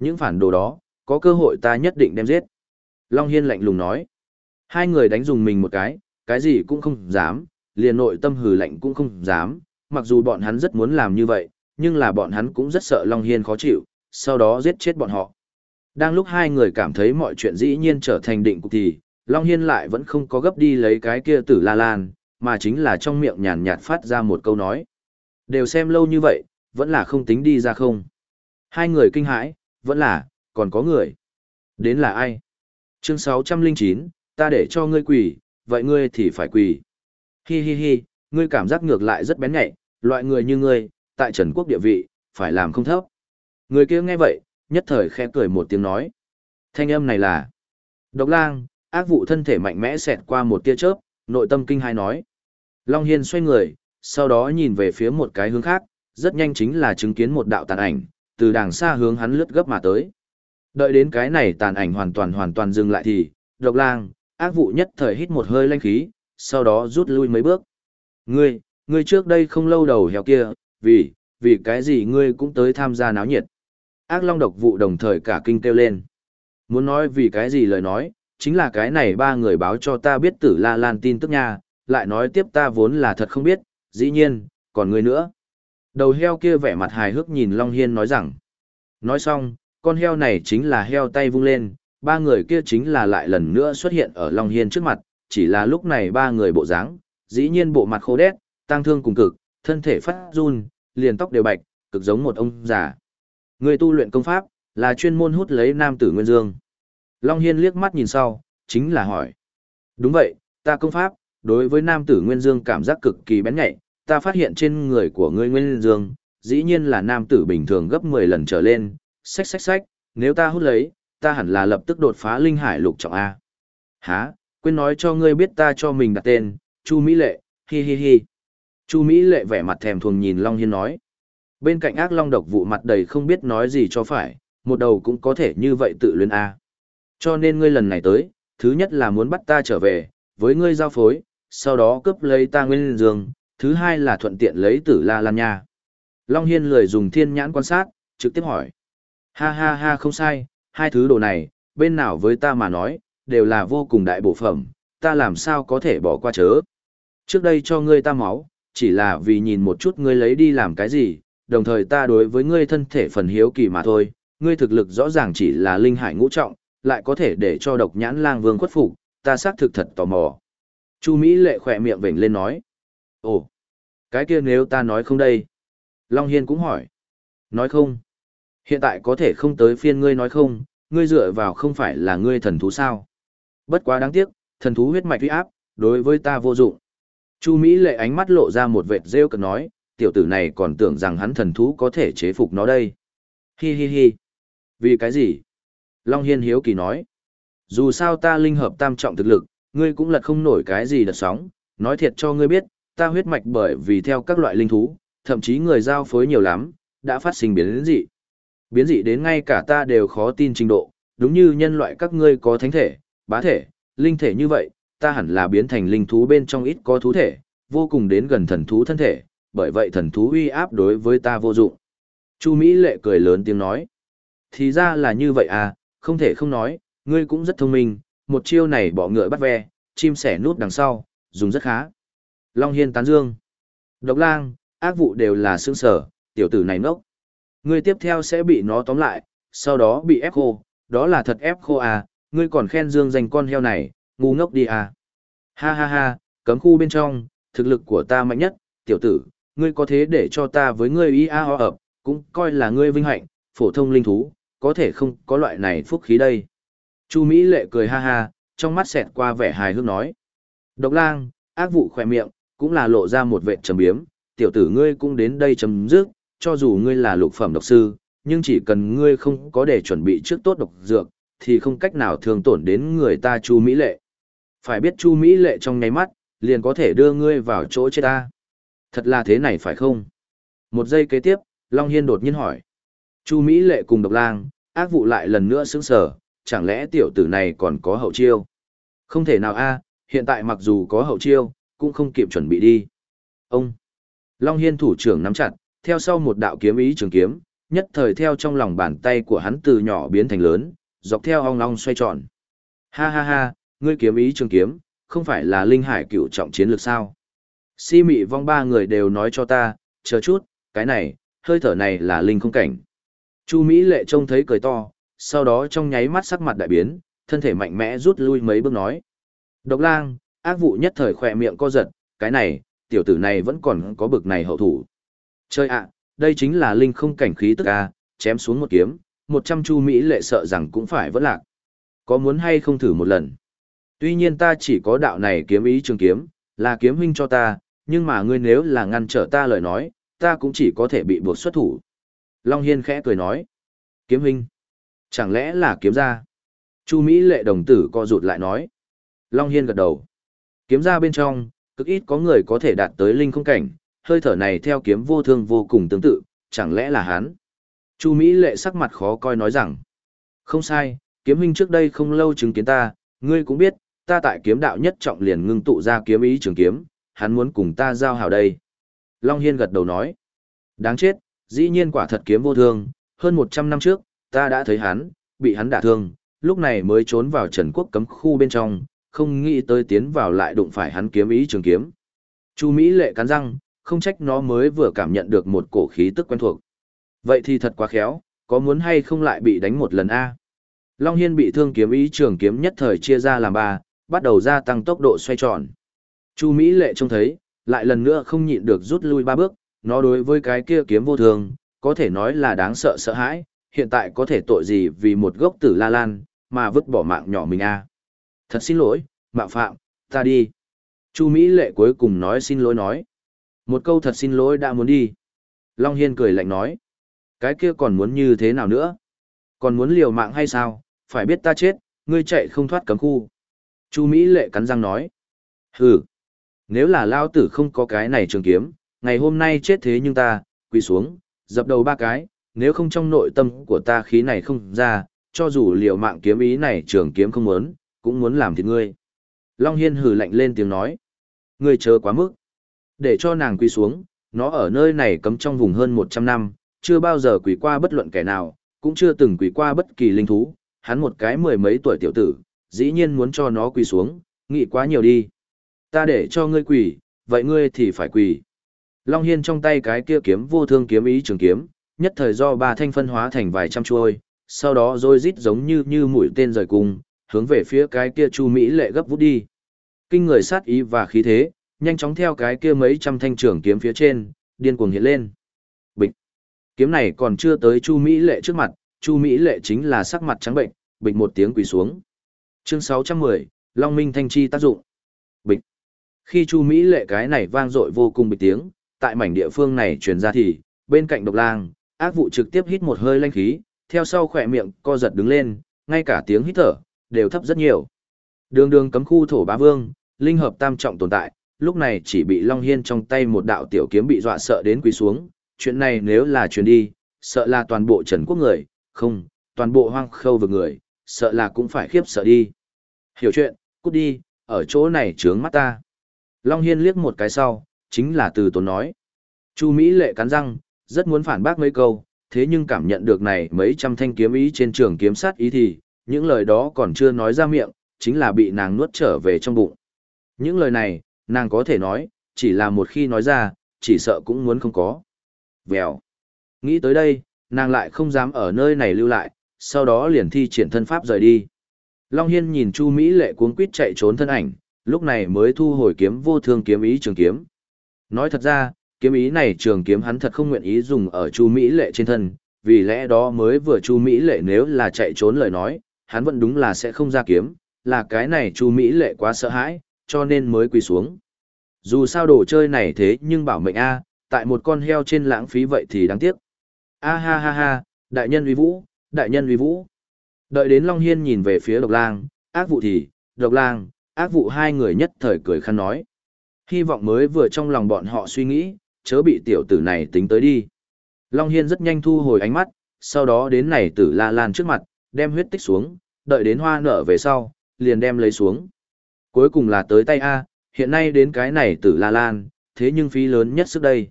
Những phản đồ đó, có cơ hội ta nhất định đem giết. Long Hiên lạnh lùng nói. Hai người đánh dùng mình một cái, cái gì cũng không dám, liền nội tâm hừ lạnh cũng không dám, mặc dù bọn hắn rất muốn làm như vậy, nhưng là bọn hắn cũng rất sợ Long Hiên khó chịu, sau đó giết chết bọn họ. Đang lúc hai người cảm thấy mọi chuyện dĩ nhiên trở thành định cục thì, Long Hiên lại vẫn không có gấp đi lấy cái kia tử la lan, mà chính là trong miệng nhàn nhạt phát ra một câu nói. Đều xem lâu như vậy, vẫn là không tính đi ra không. Hai người kinh hãi, vẫn là, còn có người. Đến là ai? Chương 609, ta để cho ngươi quỳ, vậy ngươi thì phải quỳ. Hi hi hi, ngươi cảm giác ngược lại rất bén nhạy, loại người như ngươi, tại Trần Quốc địa vị, phải làm không thấp. Người kia nghe vậy, nhất thời khẽ cười một tiếng nói. Thanh âm này là Độc lang, ác vụ thân thể mạnh mẽ xẹt qua một tia chớp, nội tâm kinh hai nói. Long Hiên xoay người, sau đó nhìn về phía một cái hướng khác, rất nhanh chính là chứng kiến một đạo tàn ảnh, từ đàng xa hướng hắn lướt gấp mà tới. Đợi đến cái này tàn ảnh hoàn toàn hoàn toàn dừng lại thì, độc lang, ác vụ nhất thời hít một hơi lanh khí, sau đó rút lui mấy bước. Ngươi, ngươi trước đây không lâu đầu heo kia, vì, vì cái gì ngươi cũng tới tham gia náo nhiệt. Ác long độc vụ đồng thời cả kinh kêu lên. Muốn nói vì cái gì lời nói, chính là cái này ba người báo cho ta biết tử la lan tin tức nha, lại nói tiếp ta vốn là thật không biết, dĩ nhiên, còn ngươi nữa. Đầu heo kia vẻ mặt hài hước nhìn Long Hiên nói rằng. Nói xong, con heo này chính là heo tay vung lên, ba người kia chính là lại lần nữa xuất hiện ở Long Hiên trước mặt, chỉ là lúc này ba người bộ dáng, dĩ nhiên bộ mặt khô đét, tăng thương cùng cực, thân thể phát run, liền tóc đều bạch, cực giống một ông già. Người tu luyện công pháp, là chuyên môn hút lấy nam tử Nguyên Dương. Long Hiên liếc mắt nhìn sau, chính là hỏi. Đúng vậy, ta công pháp, đối với nam tử Nguyên Dương cảm giác cực kỳ bén nhạy, ta phát hiện trên người của ngươi Nguyên Dương, dĩ nhiên là nam tử bình thường gấp 10 lần trở lên, xách xách xách, nếu ta hút lấy, ta hẳn là lập tức đột phá linh hải lục trọng A. Hả, quên nói cho ngươi biết ta cho mình đặt tên, Chu Mỹ Lệ, hi hi hi. Chu Mỹ Lệ vẻ mặt thèm thuồng nhìn Long Hiên nói. Bên cạnh ác long độc vụ mặt đầy không biết nói gì cho phải, một đầu cũng có thể như vậy tự luyến A. Cho nên ngươi lần này tới, thứ nhất là muốn bắt ta trở về, với ngươi giao phối, sau đó cướp lấy ta nguyên dương, thứ hai là thuận tiện lấy tử la lan nha. Long Hiên lười dùng thiên nhãn quan sát, trực tiếp hỏi. Ha ha ha không sai, hai thứ đồ này, bên nào với ta mà nói, đều là vô cùng đại bổ phẩm, ta làm sao có thể bỏ qua chớ. Trước đây cho ngươi ta máu, chỉ là vì nhìn một chút ngươi lấy đi làm cái gì, đồng thời ta đối với ngươi thân thể phần hiếu kỳ mà thôi, ngươi thực lực rõ ràng chỉ là linh hải ngũ trọng, lại có thể để cho độc nhãn lang vương khuất phục, ta xác thực thật tò mò. Chu Mỹ lệ khỏe miệng vểnh lên nói. Ồ, cái kia nếu ta nói không đây? Long Hiên cũng hỏi. Nói không. Hiện tại có thể không tới phiên ngươi nói không, ngươi dựa vào không phải là ngươi thần thú sao. Bất quá đáng tiếc, thần thú huyết mạch uy áp, đối với ta vô dụng. Chu Mỹ lệ ánh mắt lộ ra một vệt rêu cực nói, tiểu tử này còn tưởng rằng hắn thần thú có thể chế phục nó đây. Hi hi hi. Vì cái gì? Long Hiên hiếu kỳ nói. Dù sao ta linh hợp tam trọng thực lực, ngươi cũng lật không nổi cái gì đợt sóng, nói thiệt cho ngươi biết, ta huyết mạch bởi vì theo các loại linh thú, thậm chí người giao phối nhiều lắm, đã phát sinh biến dị. Biến dị đến ngay cả ta đều khó tin trình độ, đúng như nhân loại các ngươi có thánh thể, bá thể, linh thể như vậy, ta hẳn là biến thành linh thú bên trong ít có thú thể, vô cùng đến gần thần thú thân thể, bởi vậy thần thú uy áp đối với ta vô dụng. Chu Mỹ lệ cười lớn tiếng nói. Thì ra là như vậy à, không thể không nói, ngươi cũng rất thông minh, một chiêu này bỏ ngựa bắt ve, chim sẻ nút đằng sau, dùng rất khá. Long Hiên tán dương. Độc lang, ác vụ đều là xương sở, tiểu tử này ngốc. Ngươi tiếp theo sẽ bị nó tóm lại, sau đó bị ép khô, đó là thật ép khô à, ngươi còn khen dương dành con heo này, ngu ngốc đi à. Ha ha ha, cấm khu bên trong, thực lực của ta mạnh nhất, tiểu tử, ngươi có thế để cho ta với ngươi ý a ho ập, cũng coi là ngươi vinh hạnh, phổ thông linh thú, có thể không có loại này phúc khí đây. Chu Mỹ lệ cười ha ha, trong mắt xẹt qua vẻ hài hước nói. Độc lang, ác vụ khỏe miệng, cũng là lộ ra một vệ trầm biếm, tiểu tử ngươi cũng đến đây chấm dứt, cho dù ngươi là lục phẩm độc sư, nhưng chỉ cần ngươi không có để chuẩn bị trước tốt độc dược, thì không cách nào thường tổn đến người ta Chu Mỹ lệ. Phải biết Chu Mỹ lệ trong nháy mắt, liền có thể đưa ngươi vào chỗ chết ta. Thật là thế này phải không? Một giây kế tiếp, Long Hiên đột nhiên hỏi. Chu Mỹ lệ cùng độc lang, ác vụ lại lần nữa sững sờ, chẳng lẽ tiểu tử này còn có hậu chiêu? Không thể nào a, hiện tại mặc dù có hậu chiêu, cũng không kịp chuẩn bị đi. Ông! Long Hiên thủ trưởng nắm chặt, theo sau một đạo kiếm ý trường kiếm, nhất thời theo trong lòng bàn tay của hắn từ nhỏ biến thành lớn, dọc theo ong long xoay tròn. Ha ha ha, ngươi kiếm ý trường kiếm, không phải là linh hải cựu trọng chiến lược sao? Si mị vong ba người đều nói cho ta, chờ chút, cái này, hơi thở này là linh không cảnh. Chu Mỹ lệ trông thấy cười to, sau đó trong nháy mắt sắc mặt đại biến, thân thể mạnh mẽ rút lui mấy bước nói. Độc lang, ác vụ nhất thời khỏe miệng co giật, cái này, tiểu tử này vẫn còn có bực này hậu thủ. Chơi ạ, đây chính là linh không cảnh khí tức a, chém xuống một kiếm, một trăm chu Mỹ lệ sợ rằng cũng phải vẫn lạc. Có muốn hay không thử một lần? Tuy nhiên ta chỉ có đạo này kiếm ý trường kiếm, là kiếm huynh cho ta, nhưng mà ngươi nếu là ngăn trở ta lời nói, ta cũng chỉ có thể bị buộc xuất thủ. Long Hiên khẽ cười nói. Kiếm huynh. Chẳng lẽ là kiếm gia? Chu Mỹ lệ đồng tử co rụt lại nói. Long Hiên gật đầu. Kiếm ra bên trong, cực ít có người có thể đạt tới linh không cảnh, hơi thở này theo kiếm vô thương vô cùng tương tự, chẳng lẽ là hắn? Chu Mỹ lệ sắc mặt khó coi nói rằng. Không sai, kiếm huynh trước đây không lâu chứng kiến ta, ngươi cũng biết, ta tại kiếm đạo nhất trọng liền ngưng tụ ra kiếm ý trường kiếm, hắn muốn cùng ta giao hảo đây. Long Hiên gật đầu nói. Đáng chết, dĩ nhiên quả thật kiếm vô thương, hơn 100 năm trước, ta đã thấy hắn, bị hắn đả thương, lúc này mới trốn vào Trần Quốc cấm khu bên trong, không nghĩ tới tiến vào lại đụng phải hắn kiếm ý trường kiếm. Chu Mỹ lệ cắn răng, không trách nó mới vừa cảm nhận được một cổ khí tức quen thuộc. Vậy thì thật quá khéo, có muốn hay không lại bị đánh một lần a? Long Hiên bị thương kiếm ý trường kiếm nhất thời chia ra làm ba, bắt đầu gia tăng tốc độ xoay tròn. Chu Mỹ lệ trông thấy, lại lần nữa không nhịn được rút lui ba bước, nó đối với cái kia kiếm vô thường, có thể nói là đáng sợ sợ hãi, hiện tại có thể tội gì vì một gốc tử la lan, mà vứt bỏ mạng nhỏ mình a Thật xin lỗi, mạo phạm, ta đi. Chu Mỹ lệ cuối cùng nói xin lỗi nói. Một câu thật xin lỗi đã muốn đi. Long Hiên cười lạnh nói. Cái kia còn muốn như thế nào nữa? Còn muốn liều mạng hay sao? Phải biết ta chết, ngươi chạy không thoát cấm khu. Chu Mỹ lệ cắn răng nói. Hừ, nếu là lao tử không có cái này trường kiếm, ngày hôm nay chết thế nhưng ta, quỳ xuống, dập đầu ba cái, nếu không trong nội tâm của ta khí này không ra, cho dù liều mạng kiếm ý này trường kiếm không muốn, cũng muốn làm thịt ngươi. Long Hiên hừ lạnh lên tiếng nói. Ngươi chờ quá mức. Để cho nàng quỳ xuống, nó ở nơi này cấm trong vùng hơn 100 năm, chưa bao giờ quỳ qua bất luận kẻ nào, cũng chưa từng quỳ qua bất kỳ linh thú, hắn một cái mười mấy tuổi tiểu tử, dĩ nhiên muốn cho nó quỳ xuống, nghĩ quá nhiều đi. Ta để cho ngươi quỳ, vậy ngươi thì phải quỳ. Long Hiên trong tay cái kia kiếm vô thương kiếm ý trường kiếm, nhất thời do ba thanh phân hóa thành vài trăm chuôi, sau đó rồi rít giống như như mũi tên rời cung, hướng về phía cái kia Chu Mỹ lệ gấp vút đi. Kinh người sát ý và khí thế, nhanh chóng theo cái kia mấy trăm thanh trường kiếm phía trên, điên cuồng hiện lên. Bịch. Kiếm này còn chưa tới Chu Mỹ lệ trước mặt, Chu Mỹ lệ chính là sắc mặt trắng bệnh, bịch một tiếng quỳ xuống. Chương 610, Long Minh Thanh Chi tác dụng. Bịch. Khi Chu Mỹ lệ cái này vang dội vô cùng bịch tiếng, tại mảnh địa phương này truyền ra thì, bên cạnh độc lang, ác vụ trực tiếp hít một hơi lanh khí, theo sau khỏe miệng co giật đứng lên, ngay cả tiếng hít thở, đều thấp rất nhiều. Đường đường cấm khu thổ bá vương, linh hợp tam trọng tồn tại, lúc này chỉ bị Long Hiên trong tay một đạo tiểu kiếm bị dọa sợ đến quỳ xuống, chuyện này nếu là truyền đi, sợ là toàn bộ Trần Quốc người, không, toàn bộ hoang khâu vực người, sợ là cũng phải khiếp sợ đi. Hiểu chuyện, cút đi, ở chỗ này trướng mắt ta. Long Hiên liếc một cái sau, chính là từ tốn nói. Chu Mỹ lệ cắn răng, rất muốn phản bác mấy câu, thế nhưng cảm nhận được này mấy trăm thanh kiếm ý trên trường kiếm sát ý thì, những lời đó còn chưa nói ra miệng, chính là bị nàng nuốt trở về trong bụng. Những lời này, nàng có thể nói, chỉ là một khi nói ra, chỉ sợ cũng muốn không có. Vèo. Nghĩ tới đây, nàng lại không dám ở nơi này lưu lại, sau đó liền thi triển thân pháp rời đi. Long Hiên nhìn Chu Mỹ lệ cuống quýt chạy trốn thân ảnh, lúc này mới thu hồi kiếm vô thương kiếm ý trường kiếm. Nói thật ra, kiếm ý này trường kiếm hắn thật không nguyện ý dùng ở Chu Mỹ lệ trên thân, vì lẽ đó mới vừa Chu Mỹ lệ nếu là chạy trốn lời nói, hắn vẫn đúng là sẽ không ra kiếm, là cái này Chu Mỹ lệ quá sợ hãi, cho nên mới quỳ xuống. Dù sao đồ chơi này thế nhưng bảo mệnh a, tại một con heo trên lãng phí vậy thì đáng tiếc. A ha ha ha, đại nhân uy vũ, đại nhân uy vũ. Đợi đến Long Hiên nhìn về phía độc lang, ác vụ thì, độc lang, ác vụ hai người nhất thời cười khăn nói. Hy vọng mới vừa trong lòng bọn họ suy nghĩ, chớ bị tiểu tử này tính tới đi. Long Hiên rất nhanh thu hồi ánh mắt, sau đó đến này tử la lan trước mặt, đem huyết tích xuống, đợi đến hoa nở về sau, liền đem lấy xuống. Cuối cùng là tới tay A, hiện nay đến cái này tử la lan, thế nhưng phí lớn nhất sức đây.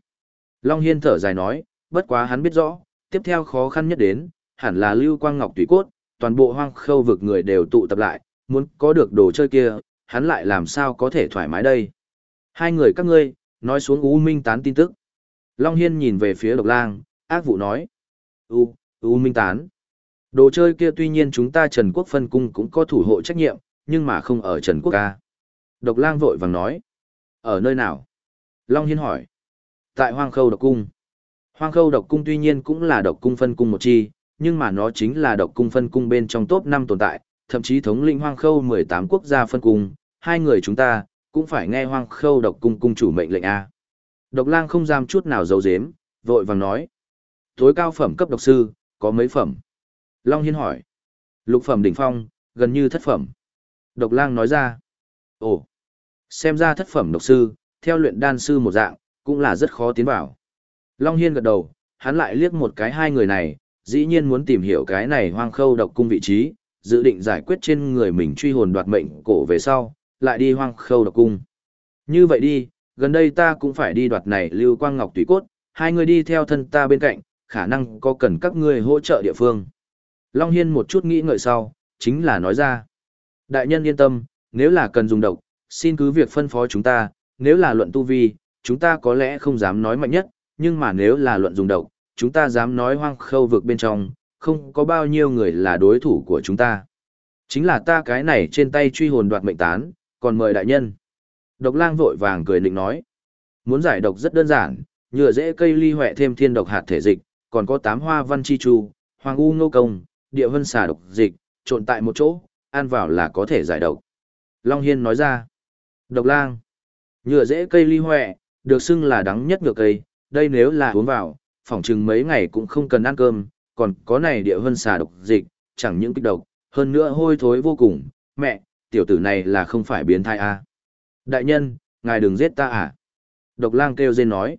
Long Hiên thở dài nói, bất quá hắn biết rõ, tiếp theo khó khăn nhất đến, hẳn là lưu quang ngọc tùy cốt, toàn bộ hoang khâu vực người đều tụ tập lại, muốn có được đồ chơi kia, hắn lại làm sao có thể thoải mái đây. Hai người các ngươi, nói xuống U Minh tán tin tức. Long Hiên nhìn về phía độc lang, ác vụ nói. U, U Minh tán. Đồ chơi kia tuy nhiên chúng ta Trần Quốc phân cung cũng có thủ hộ trách nhiệm, nhưng mà không ở Trần Quốc ca. Độc lang vội vàng nói. Ở nơi nào? Long Hiên hỏi. Tại Hoang Khâu Độc Cung. Hoang Khâu Độc Cung tuy nhiên cũng là độc cung phân cung một chi, nhưng mà nó chính là độc cung phân cung bên trong top 5 tồn tại, thậm chí thống lĩnh Hoang Khâu 18 quốc gia phân cung, hai người chúng ta cũng phải nghe Hoang Khâu Độc Cung cung chủ mệnh lệnh a. Độc Lang không dám chút nào giấu giếm, vội vàng nói: "Tối cao phẩm cấp độc sư, có mấy phẩm?" Long Hiên hỏi: "Lục phẩm đỉnh phong, gần như thất phẩm." Độc Lang nói ra: "Ồ, xem ra thất phẩm độc sư, theo luyện đan sư một dạng, cũng là rất khó tiến vào." Long Hiên gật đầu, hắn lại liếc một cái hai người này, dĩ nhiên muốn tìm hiểu cái này hoang khâu độc cung vị trí, dự định giải quyết trên người mình truy hồn đoạt mệnh cổ về sau, lại đi hoang khâu độc cung. Như vậy đi, gần đây ta cũng phải đi đoạt này lưu quang ngọc tùy cốt, hai người đi theo thân ta bên cạnh, khả năng có cần các ngươi hỗ trợ địa phương. Long Hiên một chút nghĩ ngợi sau, chính là nói ra. Đại nhân yên tâm, nếu là cần dùng độc, xin cứ việc phân phó chúng ta, nếu là luận tu vi, chúng ta có lẽ không dám nói mạnh nhất, nhưng mà nếu là luận dùng độc, chúng ta dám nói hoang khâu vực bên trong, không có bao nhiêu người là đối thủ của chúng ta. Chính là ta cái này trên tay truy hồn đoạt mệnh tán, còn mời đại nhân. Độc lang vội vàng cười định nói. Muốn giải độc rất đơn giản, nhựa dễ cây ly hoẹ thêm thiên độc hạt thể dịch, còn có tám hoa văn chi chu, hoàng u ngô công, địa vân xà độc dịch, trộn tại một chỗ, ăn vào là có thể giải độc. Long Hiên nói ra. Độc lang. Nhựa dễ cây ly hoẹ, được xưng là đắng nhất nhựa cây, đây nếu là uống vào, phỏng chừng mấy ngày cũng không cần ăn cơm, còn có này địa vân xà độc dịch, chẳng những kích độc, hơn nữa hôi thối vô cùng, mẹ, tiểu tử này là không phải biến thai à. Đại nhân, ngài đừng giết ta à. Độc lang kêu dên nói.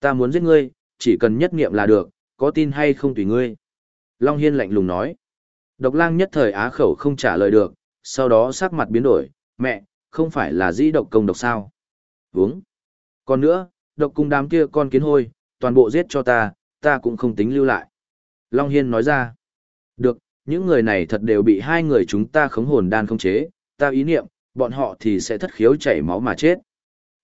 Ta muốn giết ngươi, chỉ cần nhất nghiệm là được, có tin hay không tùy ngươi. Long Hiên lạnh lùng nói. Độc lang nhất thời á khẩu không trả lời được, sau đó sắc mặt biến đổi, mẹ, không phải là dĩ độc công độc sao. Vúng. Còn nữa, độc cung đám kia con kiến hôi, toàn bộ giết cho ta, ta cũng không tính lưu lại. Long Hiên nói ra. Được, những người này thật đều bị hai người chúng ta khống hồn đan không chế, ta ý niệm, bọn họ thì sẽ thất khiếu chảy máu mà chết.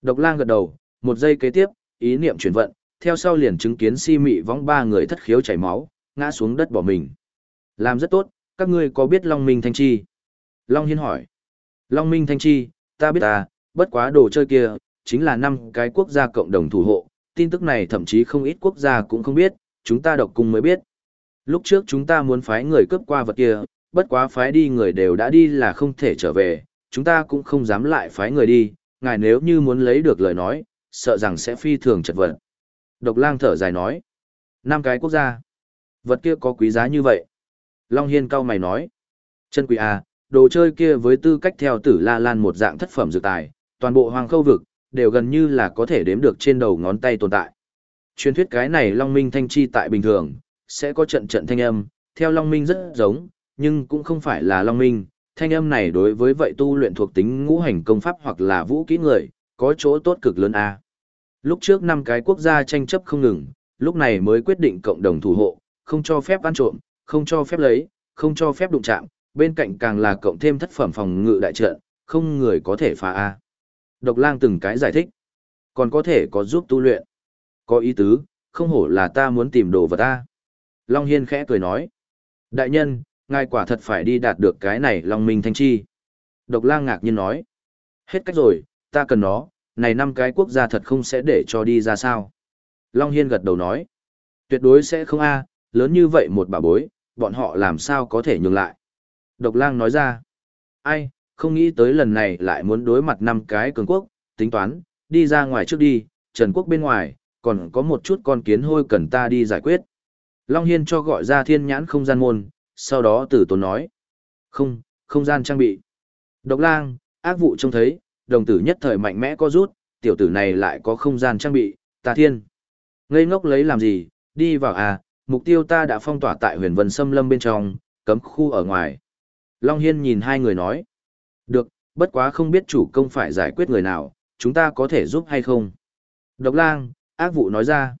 Độc lang gật đầu, một giây kế tiếp, ý niệm chuyển vận, theo sau liền chứng kiến si mị vong ba người thất khiếu chảy máu, ngã xuống đất bỏ mình. Làm rất tốt, các ngươi có biết Long Minh Thanh Chi? Long Hiên hỏi. Long Minh Thanh Chi, ta biết ta, bất quá đồ chơi kia, chính là năm cái quốc gia cộng đồng thủ hộ, tin tức này thậm chí không ít quốc gia cũng không biết, chúng ta độc cung mới biết. Lúc trước chúng ta muốn phái người cướp qua vật kia, bất quá phái đi người đều đã đi là không thể trở về, chúng ta cũng không dám lại phái người đi, ngài nếu như muốn lấy được lời nói, sợ rằng sẽ phi thường chật vật. Độc lang thở dài nói, năm cái quốc gia, vật kia có quý giá như vậy. Long Hiên cao mày nói, chân quý à, đồ chơi kia với tư cách theo tử la lan một dạng thất phẩm dược tài, toàn bộ hoàng khâu vực, đều gần như là có thể đếm được trên đầu ngón tay tồn tại. Truyền thuyết cái này Long Minh Thanh Chi tại bình thường, sẽ có trận trận thanh âm, theo Long Minh rất giống, nhưng cũng không phải là Long Minh. Thanh âm này đối với vậy tu luyện thuộc tính ngũ hành công pháp hoặc là vũ kỹ người, có chỗ tốt cực lớn a. Lúc trước năm cái quốc gia tranh chấp không ngừng, lúc này mới quyết định cộng đồng thủ hộ, không cho phép ăn trộm, không cho phép lấy, không cho phép đụng chạm, bên cạnh càng là cộng thêm thất phẩm phòng ngự đại trận, không người có thể phá a. Độc lang từng cái giải thích, còn có thể có giúp tu luyện. Có ý tứ, không hổ là ta muốn tìm đồ vật ta. Long Hiên khẽ cười nói. Đại nhân, ngài quả thật phải đi đạt được cái này Long Minh Thanh Chi. Độc lang ngạc nhiên nói. Hết cách rồi, ta cần nó, này năm cái quốc gia thật không sẽ để cho đi ra sao. Long Hiên gật đầu nói. Tuyệt đối sẽ không a lớn như vậy một bà bối, bọn họ làm sao có thể nhường lại. Độc lang nói ra. Ai, không nghĩ tới lần này lại muốn đối mặt năm cái cường quốc, tính toán, đi ra ngoài trước đi, Trần Quốc bên ngoài, còn có một chút con kiến hôi cần ta đi giải quyết. Long Hiên cho gọi ra thiên nhãn không gian môn, sau đó tử tốn nói. Không, không gian trang bị. Độc lang, ác vụ trông thấy, đồng tử nhất thời mạnh mẽ có rút, tiểu tử này lại có không gian trang bị, ta thiên. Ngây ngốc lấy làm gì, đi vào à, mục tiêu ta đã phong tỏa tại huyền vân xâm lâm bên trong, cấm khu ở ngoài. Long Hiên nhìn hai người nói. Được, bất quá không biết chủ công phải giải quyết người nào, chúng ta có thể giúp hay không. Độc lang, ác vụ nói ra.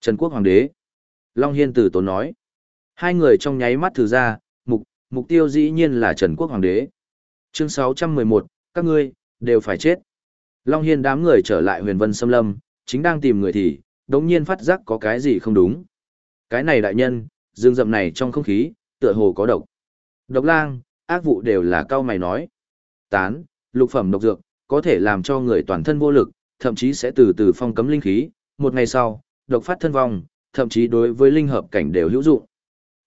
Trần Quốc Hoàng đế. Long Hiên từ tốn nói. Hai người trong nháy mắt thử ra, mục, mục tiêu dĩ nhiên là Trần Quốc Hoàng đế. Chương 611, các ngươi, đều phải chết. Long Hiên đám người trở lại huyền vân xâm lâm, chính đang tìm người thì, đống nhiên phát giác có cái gì không đúng. Cái này đại nhân, dương rậm này trong không khí, tựa hồ có độc. Độc lang, ác vụ đều là cao mày nói. Tán, lục phẩm độc dược, có thể làm cho người toàn thân vô lực, thậm chí sẽ từ từ phong cấm linh khí, một ngày sau, độc phát thân vong, thậm chí đối với linh hợp cảnh đều hữu dụng.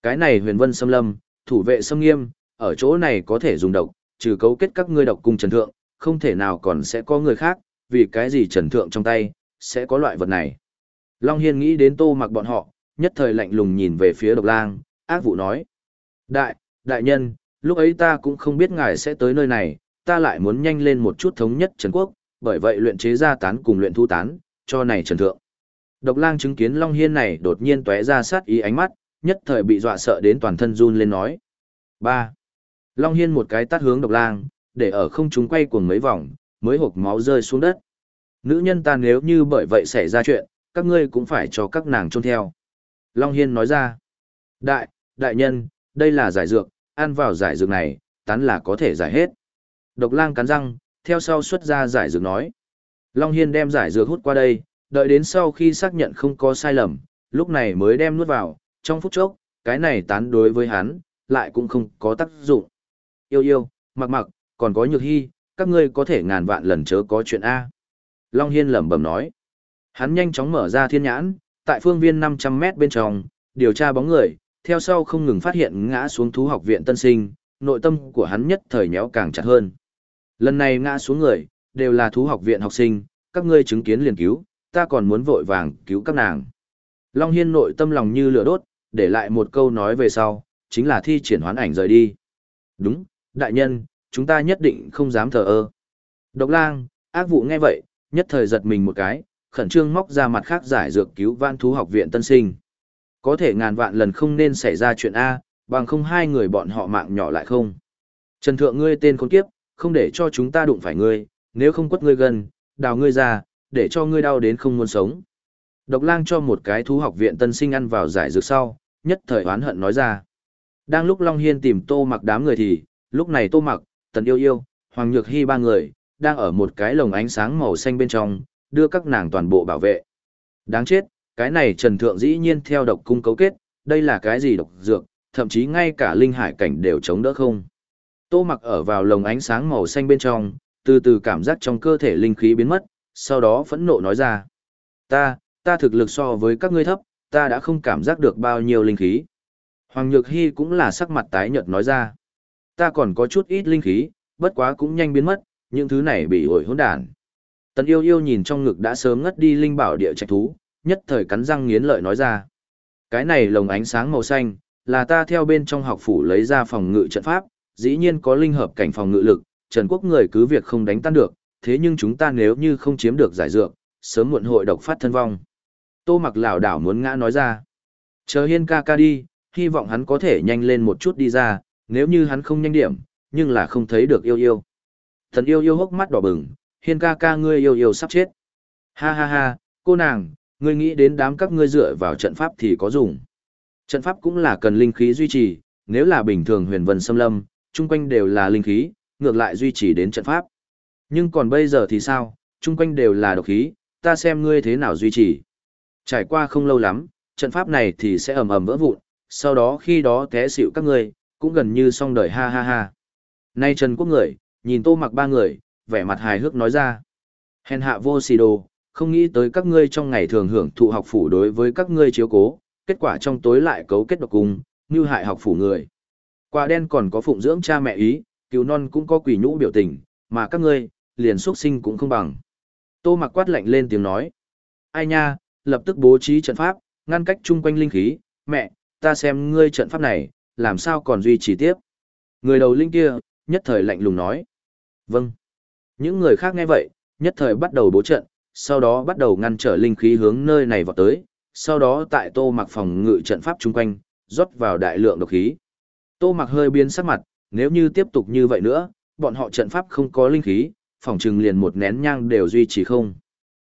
Cái này huyền vân xâm lâm, thủ vệ xâm nghiêm, ở chỗ này có thể dùng độc, trừ cấu kết các ngươi độc cung trần thượng, không thể nào còn sẽ có người khác, vì cái gì trần thượng trong tay, sẽ có loại vật này. Long Hiên nghĩ đến tô mặc bọn họ, nhất thời lạnh lùng nhìn về phía độc lang, ác vụ nói. Đại, đại nhân, lúc ấy ta cũng không biết ngài sẽ tới nơi này, ta lại muốn nhanh lên một chút thống nhất Trần Quốc, bởi vậy luyện chế ra tán cùng luyện thu tán, cho này Trần Thượng. Độc lang chứng kiến Long Hiên này đột nhiên tué ra sát ý ánh mắt, nhất thời bị dọa sợ đến toàn thân run lên nói. 3. Long Hiên một cái tát hướng độc lang, để ở không chúng quay cuồng mấy vòng, mới hộp máu rơi xuống đất. Nữ nhân ta nếu như bởi vậy xảy ra chuyện, các ngươi cũng phải cho các nàng trôn theo. Long Hiên nói ra. Đại, đại nhân, đây là giải dược, ăn vào giải dược này, tán là có thể giải hết. Độc lang cắn răng, theo sau xuất ra giải dược nói. Long Hiên đem giải dược hút qua đây, đợi đến sau khi xác nhận không có sai lầm, lúc này mới đem nuốt vào, trong phút chốc, cái này tán đối với hắn, lại cũng không có tác dụng. Yêu yêu, mặc mặc, còn có nhược hy, các ngươi có thể ngàn vạn lần chớ có chuyện A. Long Hiên lẩm bẩm nói. Hắn nhanh chóng mở ra thiên nhãn, tại phương viên 500 mét bên trong, điều tra bóng người, theo sau không ngừng phát hiện ngã xuống thú học viện tân sinh, nội tâm của hắn nhất thời nhéo càng chặt hơn. Lần này ngã xuống người, đều là thú học viện học sinh, các ngươi chứng kiến liền cứu, ta còn muốn vội vàng cứu các nàng. Long Hiên nội tâm lòng như lửa đốt, để lại một câu nói về sau, chính là thi triển hoán ảnh rời đi. Đúng, đại nhân, chúng ta nhất định không dám thờ ơ. Độc lang, ác vụ nghe vậy, nhất thời giật mình một cái, khẩn trương móc ra mặt khác giải dược cứu vãn thú học viện tân sinh. Có thể ngàn vạn lần không nên xảy ra chuyện A, bằng không hai người bọn họ mạng nhỏ lại không. Trần thượng ngươi tên con kiếp, không để cho chúng ta đụng phải ngươi, nếu không quất ngươi gần, đào ngươi ra, để cho ngươi đau đến không muốn sống. Độc lang cho một cái thú học viện tân sinh ăn vào giải dược sau, nhất thời oán hận nói ra. Đang lúc Long Hiên tìm tô mặc đám người thì, lúc này tô mặc, tần yêu yêu, hoàng nhược hy ba người, đang ở một cái lồng ánh sáng màu xanh bên trong, đưa các nàng toàn bộ bảo vệ. Đáng chết, cái này Trần Thượng dĩ nhiên theo độc cung cấu kết, đây là cái gì độc dược, thậm chí ngay cả linh hải cảnh đều chống đỡ không. Tô mặc ở vào lồng ánh sáng màu xanh bên trong, từ từ cảm giác trong cơ thể linh khí biến mất, sau đó phẫn nộ nói ra. Ta, ta thực lực so với các ngươi thấp, ta đã không cảm giác được bao nhiêu linh khí. Hoàng Nhược Hy cũng là sắc mặt tái nhợt nói ra. Ta còn có chút ít linh khí, bất quá cũng nhanh biến mất, những thứ này bị ổi hỗn đản. Tần yêu yêu nhìn trong ngực đã sớm ngất đi linh bảo địa trạch thú, nhất thời cắn răng nghiến lợi nói ra. Cái này lồng ánh sáng màu xanh, là ta theo bên trong học phủ lấy ra phòng ngự trận pháp, dĩ nhiên có linh hợp cảnh phòng ngự lực, Trần Quốc người cứ việc không đánh tan được, thế nhưng chúng ta nếu như không chiếm được giải dược, sớm muộn hội độc phát thân vong. Tô mặc lảo đảo muốn ngã nói ra. Chờ hiên ca ca đi, hy vọng hắn có thể nhanh lên một chút đi ra, nếu như hắn không nhanh điểm, nhưng là không thấy được yêu yêu. Thần yêu yêu hốc mắt đỏ bừng, hiên ca ca ngươi yêu yêu sắp chết. Ha ha ha, cô nàng, ngươi nghĩ đến đám các ngươi dựa vào trận pháp thì có dùng. Trận pháp cũng là cần linh khí duy trì, nếu là bình thường huyền vân xâm lâm, chung quanh đều là linh khí, ngược lại duy trì đến trận pháp. Nhưng còn bây giờ thì sao, chung quanh đều là độc khí, ta xem ngươi thế nào duy trì. Trải qua không lâu lắm, trận pháp này thì sẽ ầm ầm vỡ vụn, sau đó khi đó té xịu các ngươi, cũng gần như xong đời ha ha ha. Nay Trần Quốc người, nhìn tô mặc ba người, vẻ mặt hài hước nói ra. Hèn hạ vô xì đồ, không nghĩ tới các ngươi trong ngày thường hưởng thụ học phủ đối với các ngươi chiếu cố, kết quả trong tối lại cấu kết độc cung, như hại học phủ người. Quả đen còn có phụng dưỡng cha mẹ ý, cứu non cũng có quỷ nhũ biểu tình, mà các ngươi, liền xuất sinh cũng không bằng. Tô mặc quát lạnh lên tiếng nói. Ai nha, lập tức bố trí trận pháp, ngăn cách chung quanh linh khí, mẹ, ta xem ngươi trận pháp này, làm sao còn duy trì tiếp. Người đầu linh kia, nhất thời lạnh lùng nói. Vâng. Những người khác nghe vậy, nhất thời bắt đầu bố trận, sau đó bắt đầu ngăn trở linh khí hướng nơi này vào tới, sau đó tại tô mặc phòng ngự trận pháp chung quanh, rót vào đại lượng độc khí. Tô mặc hơi biến sắc mặt, nếu như tiếp tục như vậy nữa, bọn họ trận pháp không có linh khí, phòng trừng liền một nén nhang đều duy trì không.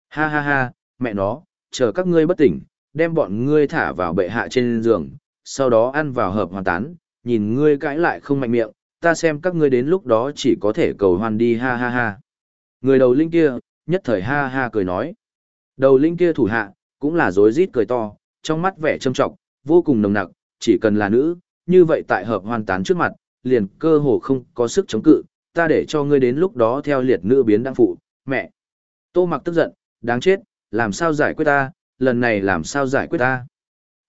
Ha ha ha, mẹ nó, chờ các ngươi bất tỉnh, đem bọn ngươi thả vào bệ hạ trên giường, sau đó ăn vào hợp hoàn tán, nhìn ngươi cãi lại không mạnh miệng, ta xem các ngươi đến lúc đó chỉ có thể cầu hoan đi ha ha ha. Người đầu linh kia, nhất thời ha ha cười nói. Đầu linh kia thủ hạ, cũng là rối rít cười to, trong mắt vẻ trâm trọng, vô cùng nồng nặc, chỉ cần là nữ, như vậy tại hợp hoàn tán trước mặt, liền cơ hồ không có sức chống cự, ta để cho ngươi đến lúc đó theo liệt nữ biến đăng phụ, mẹ. Tô mặc tức giận, đáng chết, làm sao giải quyết ta, lần này làm sao giải quyết ta.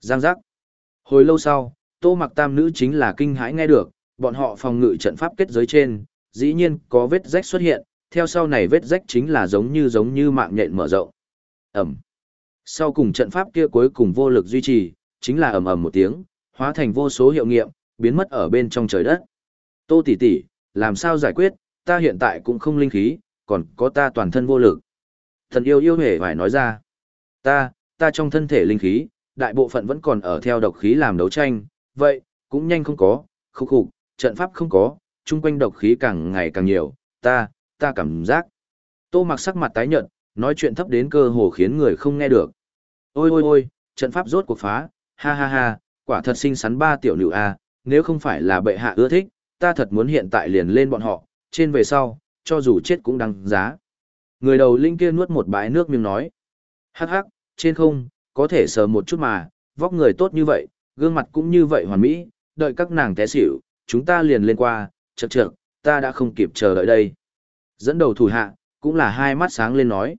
Giang giác. Hồi lâu sau, tô mặc tam nữ chính là kinh hãi nghe được, bọn họ phòng ngự trận pháp kết giới trên, dĩ nhiên có vết rách xuất hiện, theo sau này vết rách chính là giống như giống như mạng nhện mở rộng. Ẩm. Sau cùng trận pháp kia cuối cùng vô lực duy trì, chính là ầm ầm một tiếng, hóa thành vô số hiệu nghiệm, biến mất ở bên trong trời đất. Tô tỷ tỷ, làm sao giải quyết, ta hiện tại cũng không linh khí, còn có ta toàn thân vô lực. Thần yêu yêu hề phải nói ra. Ta, ta trong thân thể linh khí, đại bộ phận vẫn còn ở theo độc khí làm đấu tranh, vậy, cũng nhanh không có, khúc khục, trận pháp không có, chung quanh độc khí càng ngày càng nhiều, ta, ta cảm giác. Tô mặc sắc mặt tái nhợt, nói chuyện thấp đến cơ hồ khiến người không nghe được. Ôi ôi ôi, trận pháp rốt cuộc phá, ha ha ha, quả thật xinh xắn ba tiểu nữ a, nếu không phải là bệ hạ ưa thích, ta thật muốn hiện tại liền lên bọn họ, trên về sau, cho dù chết cũng đăng giá. Người đầu linh kia nuốt một bãi nước miếng nói. Hắc hắc, trên không, có thể sờ một chút mà, vóc người tốt như vậy, gương mặt cũng như vậy hoàn mỹ, đợi các nàng té xỉu, chúng ta liền lên qua, chật chật, ta đã không kịp chờ đợi đây. Dẫn đầu thủ hạ, cũng là hai mắt sáng lên nói.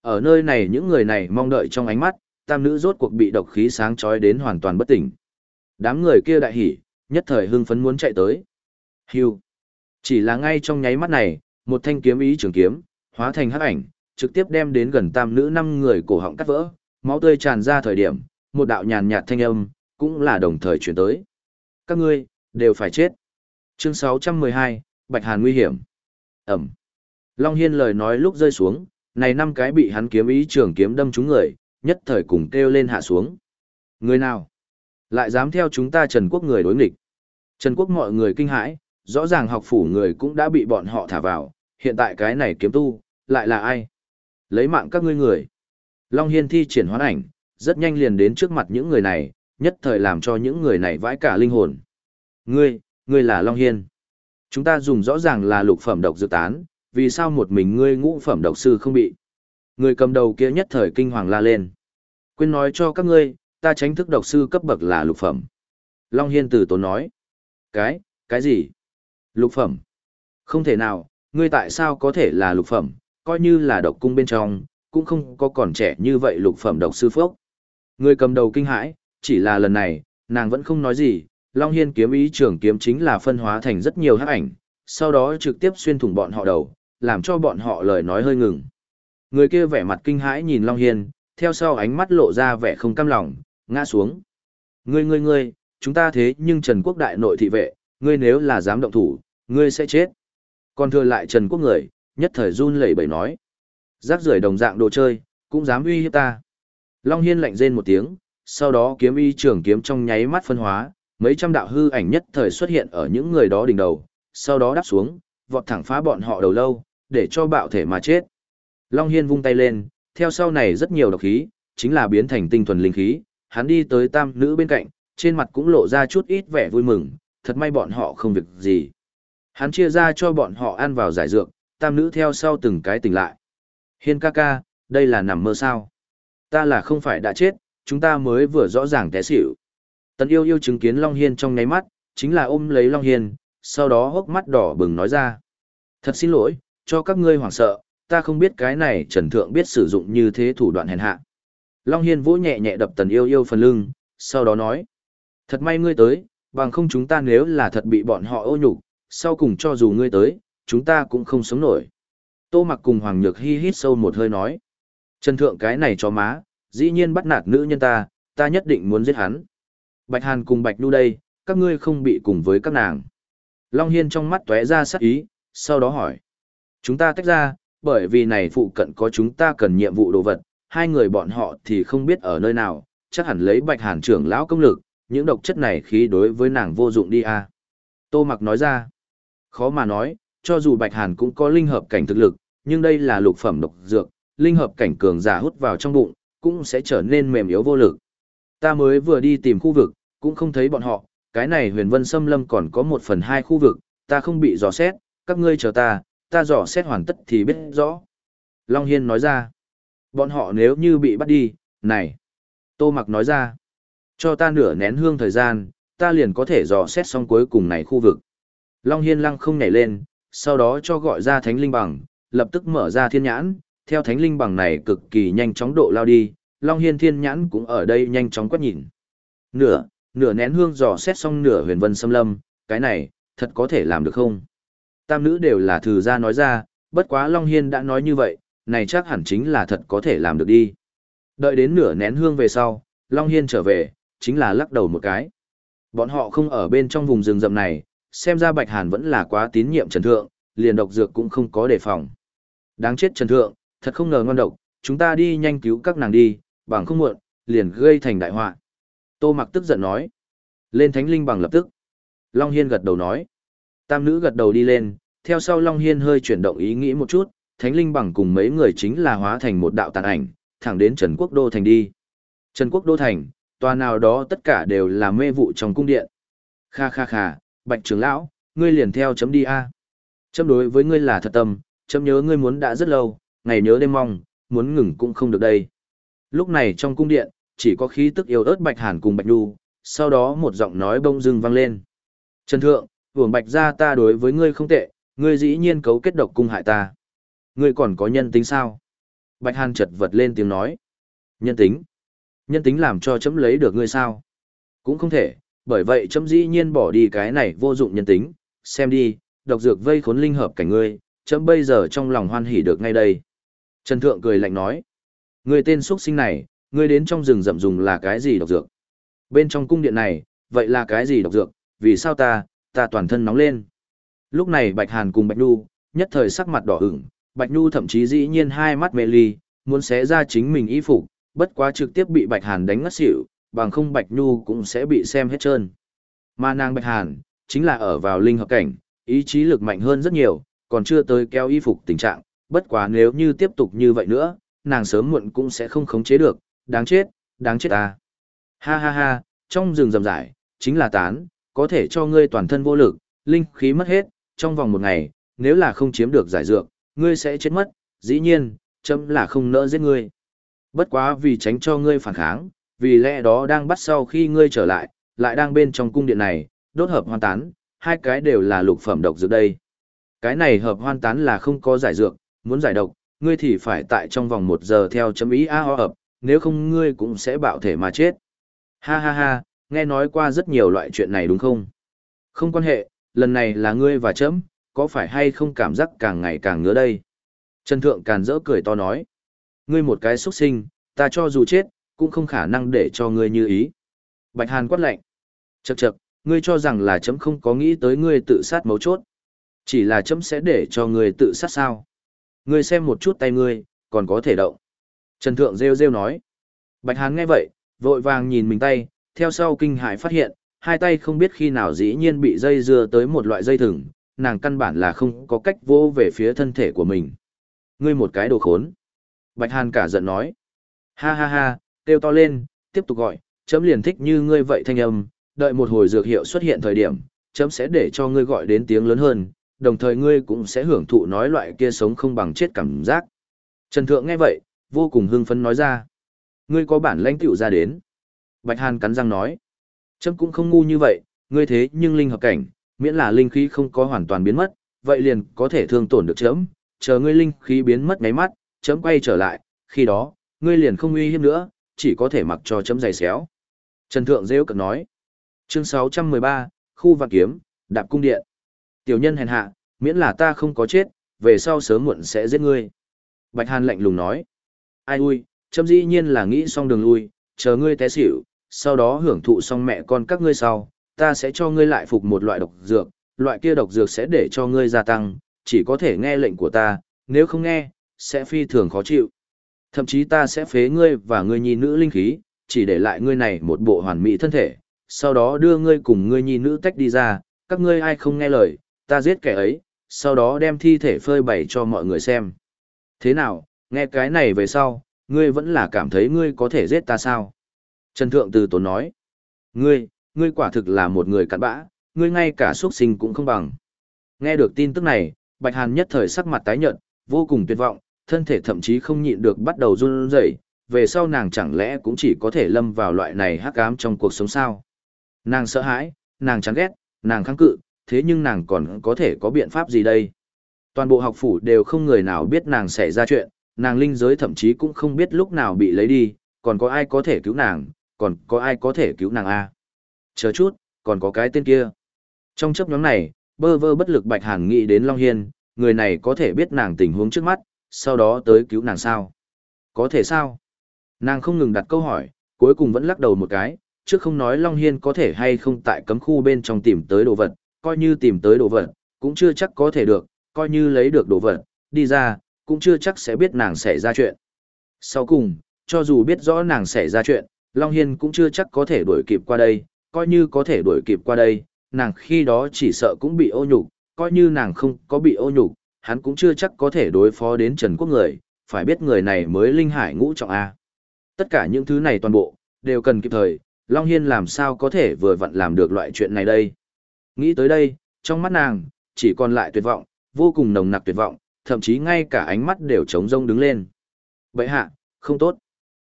Ở nơi này những người này mong đợi trong ánh mắt, tam nữ rốt cuộc bị độc khí sáng chói đến hoàn toàn bất tỉnh. Đám người kia đại hỉ, nhất thời hưng phấn muốn chạy tới. Hưu. Chỉ là ngay trong nháy mắt này, một thanh kiếm ý trường kiếm, hóa thành hắc ảnh, trực tiếp đem đến gần tam nữ năm người cổ họng cắt vỡ, máu tươi tràn ra thời điểm, một đạo nhàn nhạt thanh âm, cũng là đồng thời chuyển tới. Các ngươi, đều phải chết. Chương 612, Bạch Hàn nguy hiểm. Ẩm. Long Hiên lời nói lúc rơi xuống, này năm cái bị hắn kiếm ý trường kiếm đâm trúng người, nhất thời cùng kêu lên hạ xuống. Người nào? Lại dám theo chúng ta Trần Quốc người đối nghịch. Trần Quốc mọi người kinh hãi, rõ ràng học phủ người cũng đã bị bọn họ thả vào, hiện tại cái này kiếm tu, lại là ai? Lấy mạng các ngươi người. Long Hiên thi triển hoán ảnh, rất nhanh liền đến trước mặt những người này, nhất thời làm cho những người này vãi cả linh hồn. Ngươi, ngươi là Long Hiên. Chúng ta dùng rõ ràng là lục phẩm độc dược tán, vì sao một mình ngươi ngũ phẩm độc sư không bị? Người cầm đầu kia nhất thời kinh hoàng la lên. Quên nói cho các ngươi, ta tránh thức độc sư cấp bậc là lục phẩm. Long Hiên từ tốn nói. Cái, cái gì? Lục phẩm. Không thể nào, ngươi tại sao có thể là lục phẩm, coi như là độc cung bên trong, cũng không có còn trẻ như vậy lục phẩm độc sư phốc. Người cầm đầu kinh hãi, chỉ là lần này, nàng vẫn không nói gì, Long Hiên kiếm ý trưởng kiếm chính là phân hóa thành rất nhiều hắc ảnh, sau đó trực tiếp xuyên thủng bọn họ đầu, làm cho bọn họ lời nói hơi ngừng. Người kia vẻ mặt kinh hãi nhìn Long Hiên, theo sau ánh mắt lộ ra vẻ không cam lòng, ngã xuống. Ngươi ngươi ngươi, chúng ta thế nhưng Trần Quốc đại nội thị vệ, ngươi nếu là dám động thủ, ngươi sẽ chết. Còn thừa lại Trần Quốc người, nhất thời run lẩy bẩy nói. Rác rưởi đồng dạng đồ chơi, cũng dám uy hiếp ta. Long Hiên lạnh rên một tiếng, sau đó kiếm y trưởng kiếm trong nháy mắt phân hóa, mấy trăm đạo hư ảnh nhất thời xuất hiện ở những người đó đỉnh đầu, sau đó đáp xuống, vọt thẳng phá bọn họ đầu lâu, để cho bạo thể mà chết. Long Hiên vung tay lên, theo sau này rất nhiều độc khí, chính là biến thành tinh thuần linh khí, hắn đi tới tam nữ bên cạnh, trên mặt cũng lộ ra chút ít vẻ vui mừng, thật may bọn họ không việc gì. Hắn chia ra cho bọn họ ăn vào giải dược, tam nữ theo sau từng cái tỉnh lại. Hiên ca ca, đây là nằm mơ sao? Ta là không phải đã chết, chúng ta mới vừa rõ ràng té xỉu. Tần yêu yêu chứng kiến Long Hiên trong ngáy mắt, chính là ôm lấy Long Hiên, sau đó hốc mắt đỏ bừng nói ra. Thật xin lỗi, cho các ngươi hoảng sợ, ta không biết cái này Trần Thượng biết sử dụng như thế thủ đoạn hèn hạ. Long Hiên vỗ nhẹ nhẹ đập tần yêu yêu phần lưng, sau đó nói. Thật may ngươi tới, bằng không chúng ta nếu là thật bị bọn họ ô nhục, sau cùng cho dù ngươi tới, chúng ta cũng không sống nổi. Tô mặc cùng Hoàng Nhược hi hít sâu một hơi nói. Trần Thượng cái này cho má, dĩ nhiên bắt nạt nữ nhân ta, ta nhất định muốn giết hắn. Bạch Hàn cùng Bạch Nhu đây, các ngươi không bị cùng với các nàng. Long Hiên trong mắt tué ra sắc ý, sau đó hỏi. Chúng ta tách ra, bởi vì này phụ cận có chúng ta cần nhiệm vụ đồ vật, hai người bọn họ thì không biết ở nơi nào, chắc hẳn lấy Bạch Hàn trưởng lão công lực, những độc chất này khí đối với nàng vô dụng đi à. Tô Mặc nói ra. Khó mà nói, cho dù Bạch Hàn cũng có linh hợp cảnh thực lực, nhưng đây là lục phẩm độc dược, linh hợp cảnh cường giả hút vào trong bụng, cũng sẽ trở nên mềm yếu vô lực. Ta mới vừa đi tìm khu vực, cũng không thấy bọn họ, cái này huyền vân xâm lâm còn có một phần hai khu vực, ta không bị dò xét, các ngươi chờ ta, ta dò xét hoàn tất thì biết rõ. Long Hiên nói ra, bọn họ nếu như bị bắt đi, này. Tô Mặc nói ra, cho ta nửa nén hương thời gian, ta liền có thể dò xét xong cuối cùng này khu vực. Long Hiên lăng không nhảy lên, sau đó cho gọi ra thánh linh bằng, lập tức mở ra thiên nhãn, theo thánh linh bằng này cực kỳ nhanh chóng độ lao đi, Long Hiên thiên nhãn cũng ở đây nhanh chóng quét nhìn. Nửa, nửa nén hương dò xét xong nửa huyền vân xâm lâm, cái này, thật có thể làm được không? Tam nữ đều là thử ra nói ra, bất quá Long Hiên đã nói như vậy, này chắc hẳn chính là thật có thể làm được đi. Đợi đến nửa nén hương về sau, Long Hiên trở về, chính là lắc đầu một cái. Bọn họ không ở bên trong vùng rừng rậm này, xem ra Bạch Hàn vẫn là quá tín nhiệm Trần Thượng, liền độc dược cũng không có đề phòng. Đáng chết Trần Thượng, thật không ngờ ngon độc, chúng ta đi nhanh cứu các nàng đi, bằng không muộn, liền gây thành đại họa. Tô Mặc tức giận nói. Lên Thánh Linh bằng lập tức. Long Hiên gật đầu nói. Tam nữ gật đầu đi lên, theo sau Long Hiên hơi chuyển động ý nghĩ một chút, Thánh Linh bằng cùng mấy người chính là hóa thành một đạo tàn ảnh, thẳng đến Trần Quốc Đô Thành đi. Trần Quốc Đô Thành, tòa nào đó tất cả đều là mê vụ trong cung điện. Kha kha kha, Bạch trưởng lão, ngươi liền theo chấm đi a. Chấm đối với ngươi là thật tâm, chấm nhớ ngươi muốn đã rất lâu, ngày nhớ đêm mong, muốn ngừng cũng không được đây. Lúc này trong cung điện, chỉ có khí tức yêu ớt Bạch Hàn cùng Bạch Nhu, sau đó một giọng nói bông dưng vang lên. Trần Thượng, hưởng Bạch gia ta đối với ngươi không tệ, ngươi dĩ nhiên cấu kết độc cung hại ta. Ngươi còn có nhân tính sao? Bạch Hàn chật vật lên tiếng nói. Nhân tính? Nhân tính làm cho chấm lấy được ngươi sao? Cũng không thể, bởi vậy chấm dĩ nhiên bỏ đi cái này vô dụng nhân tính, xem đi, độc dược vây khốn linh hợp cảnh ngươi, chấm bây giờ trong lòng hoan hỉ được ngay đây. Trần Thượng cười lạnh nói, người tên xuất sinh này, ngươi đến trong rừng rậm dùng là cái gì độc dược? Bên trong cung điện này, vậy là cái gì độc dược, vì sao ta, ta toàn thân nóng lên? Lúc này Bạch Hàn cùng Bạch Nhu, nhất thời sắc mặt đỏ ửng, Bạch Nhu thậm chí dĩ nhiên hai mắt mê ly, muốn xé ra chính mình y phục, bất quá trực tiếp bị Bạch Hàn đánh ngất xỉu, bằng không Bạch Nhu cũng sẽ bị xem hết trơn. Mà nàng Bạch Hàn, chính là ở vào linh hợp cảnh, ý chí lực mạnh hơn rất nhiều, còn chưa tới kéo y phục tình trạng, bất quá nếu như tiếp tục như vậy nữa, nàng sớm muộn cũng sẽ không khống chế được, đáng chết, đáng chết ta. Ha ha ha, trong rừng rầm rải, chính là tán, có thể cho ngươi toàn thân vô lực, linh khí mất hết, trong vòng một ngày, nếu là không chiếm được giải dược, ngươi sẽ chết mất, dĩ nhiên, chấm là không nỡ giết ngươi. Bất quá vì tránh cho ngươi phản kháng, vì lẽ đó đang bắt sau khi ngươi trở lại, lại đang bên trong cung điện này, đốt hợp hoan tán, hai cái đều là lục phẩm độc dược đây. Cái này hợp hoan tán là không có giải dược, muốn giải độc, ngươi thì phải tại trong vòng một giờ theo chấm ý A ho hợp, nếu không ngươi cũng sẽ bạo thể mà chết. Ha ha ha, nghe nói qua rất nhiều loại chuyện này đúng không? Không quan hệ, lần này là ngươi và chấm, có phải hay không cảm giác càng ngày càng ngứa đây? Trần Thượng Càn rỡ cười to nói. Ngươi một cái xuất sinh, ta cho dù chết, cũng không khả năng để cho ngươi như ý. Bạch Hàn quát lạnh. Chậc chậc, ngươi cho rằng là chấm không có nghĩ tới ngươi tự sát mấu chốt. Chỉ là chấm sẽ để cho ngươi tự sát sao. Ngươi xem một chút tay ngươi, còn có thể động. Trần Thượng rêu rêu nói. Bạch Hán nghe vậy, vội vàng nhìn mình tay, theo sau kinh hải phát hiện, hai tay không biết khi nào dĩ nhiên bị dây dưa tới một loại dây thừng, nàng căn bản là không có cách vô về phía thân thể của mình. Ngươi một cái đồ khốn. Bạch Hàn cả giận nói. Ha ha ha, kêu to lên, tiếp tục gọi, chấm liền thích như ngươi vậy thanh âm, đợi một hồi dược hiệu xuất hiện thời điểm, chấm sẽ để cho ngươi gọi đến tiếng lớn hơn, đồng thời ngươi cũng sẽ hưởng thụ nói loại kia sống không bằng chết cảm giác. Trần Thượng nghe vậy, vô cùng hưng phấn nói ra. Ngươi có bản lãnh tiểu ra đến. Bạch Hàn cắn răng nói. Chấm cũng không ngu như vậy, ngươi thế nhưng linh hợp cảnh, miễn là linh khí không có hoàn toàn biến mất, vậy liền có thể thương tổn được chấm, chờ ngươi linh khí biến mất ngáy mắt, chấm quay trở lại, khi đó, ngươi liền không uy hiếp nữa, chỉ có thể mặc cho chấm giày xéo. Trần Thượng rêu cực nói. Chương 613, Khu Vạn Kiếm, Đạp Cung Điện. Tiểu nhân hèn hạ, miễn là ta không có chết, về sau sớm muộn sẽ giết ngươi. Bạch Hàn lạnh lùng nói. Ai ui, chấm dĩ nhiên là nghĩ xong đường lui, chờ ngươi té xỉu, sau đó hưởng thụ xong mẹ con các ngươi sau, ta sẽ cho ngươi lại phục một loại độc dược, loại kia độc dược sẽ để cho ngươi gia tăng, chỉ có thể nghe lệnh của ta, nếu không nghe, sẽ phi thường khó chịu. Thậm chí ta sẽ phế ngươi và ngươi nhi nữ linh khí, chỉ để lại ngươi này một bộ hoàn mỹ thân thể, sau đó đưa ngươi cùng ngươi nhi nữ tách đi ra, các ngươi ai không nghe lời, ta giết kẻ ấy, sau đó đem thi thể phơi bày cho mọi người xem. Thế nào, nghe cái này về sau, ngươi vẫn là cảm thấy ngươi có thể giết ta sao? Trần Thượng Từ Tốn nói, ngươi, ngươi quả thực là một người cặn bã, ngươi ngay cả xuất sinh cũng không bằng. Nghe được tin tức này, Bạch Hàn nhất thời sắc mặt tái nhợt, vô cùng tuyệt vọng, thân thể thậm chí không nhịn được bắt đầu run rẩy, về sau nàng chẳng lẽ cũng chỉ có thể lâm vào loại này hắc ám trong cuộc sống sao? Nàng sợ hãi, nàng chán ghét, nàng kháng cự, thế nhưng nàng còn có thể có biện pháp gì đây? Toàn bộ học phủ đều không người nào biết nàng xảy ra chuyện, nàng linh giới thậm chí cũng không biết lúc nào bị lấy đi, còn có ai có thể cứu nàng, còn có ai có thể cứu nàng a? Chờ chút, còn có cái tên kia. Trong chấp nhóm này, bơ vơ bất lực Bạch Hàn nghĩ đến Long Hiên, người này có thể biết nàng tình huống trước mắt, sau đó tới cứu nàng sao? Có thể sao? Nàng không ngừng đặt câu hỏi, cuối cùng vẫn lắc đầu một cái, trước không nói Long Hiên có thể hay không tại cấm khu bên trong tìm tới đồ vật, coi như tìm tới đồ vật, cũng chưa chắc có thể được, coi như lấy được đồ vật, đi ra, cũng chưa chắc sẽ biết nàng xảy ra chuyện. Sau cùng, cho dù biết rõ nàng xảy ra chuyện, Long Hiên cũng chưa chắc có thể đuổi kịp qua đây, coi như có thể đuổi kịp qua đây, nàng khi đó chỉ sợ cũng bị ô nhục, coi như nàng không có bị ô nhục, hắn cũng chưa chắc có thể đối phó đến Trần Quốc người, phải biết người này mới linh hải ngũ trọng A. Tất cả những thứ này toàn bộ, đều cần kịp thời, Long Hiên làm sao có thể vừa vặn làm được loại chuyện này đây. Nghĩ tới đây, trong mắt nàng, chỉ còn lại tuyệt vọng, vô cùng nồng nặc tuyệt vọng, thậm chí ngay cả ánh mắt đều trống rông đứng lên. Bệ hạ, không tốt.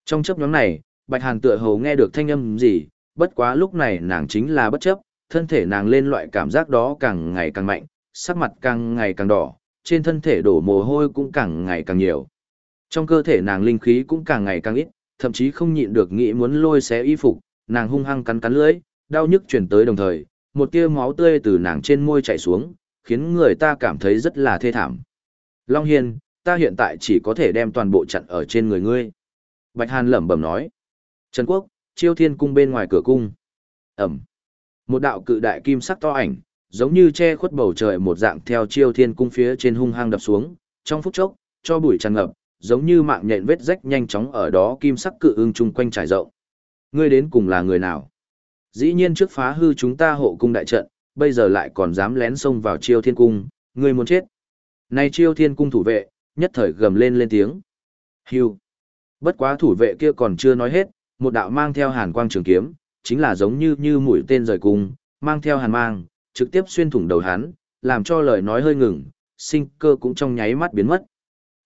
Trong chấp nhóm này, Bạch Hàn tựa hồ nghe được thanh âm gì, bất quá lúc này nàng chính là bất chấp, thân thể nàng lên loại cảm giác đó càng ngày càng mạnh, sắc mặt càng ngày càng đỏ, trên thân thể đổ mồ hôi cũng càng ngày càng nhiều. Trong cơ thể nàng linh khí cũng càng ngày càng ít, thậm chí không nhịn được nghĩ muốn lôi xé y phục, nàng hung hăng cắn cắn lưỡi, đau nhức chuyển tới đồng thời, một tia máu tươi từ nàng trên môi chảy xuống, khiến người ta cảm thấy rất là thê thảm. Long Hiên, ta hiện tại chỉ có thể đem toàn bộ chặn ở trên người ngươi. Bạch Hàn lẩm bẩm nói. Trần Quốc, chiêu thiên cung bên ngoài cửa cung. Ẩm. Một đạo cự đại kim sắc to ảnh, giống như che khuất bầu trời một dạng theo chiêu thiên cung phía trên hung hăng đập xuống, trong phút chốc, cho bụi tràn ngập, giống như mạng nhện vết rách nhanh chóng ở đó kim sắc cự ưng chung quanh trải rộng. Ngươi đến cùng là người nào? Dĩ nhiên trước phá hư chúng ta hộ cung đại trận, bây giờ lại còn dám lén xông vào chiêu thiên cung, ngươi muốn chết nay chiêu thiên cung thủ vệ, nhất thời gầm lên lên tiếng. Hưu. Bất quá thủ vệ kia còn chưa nói hết, một đạo mang theo hàn quang trường kiếm, chính là giống như như mũi tên rời cung, mang theo hàn mang, trực tiếp xuyên thủng đầu hắn, làm cho lời nói hơi ngừng, sinh cơ cũng trong nháy mắt biến mất.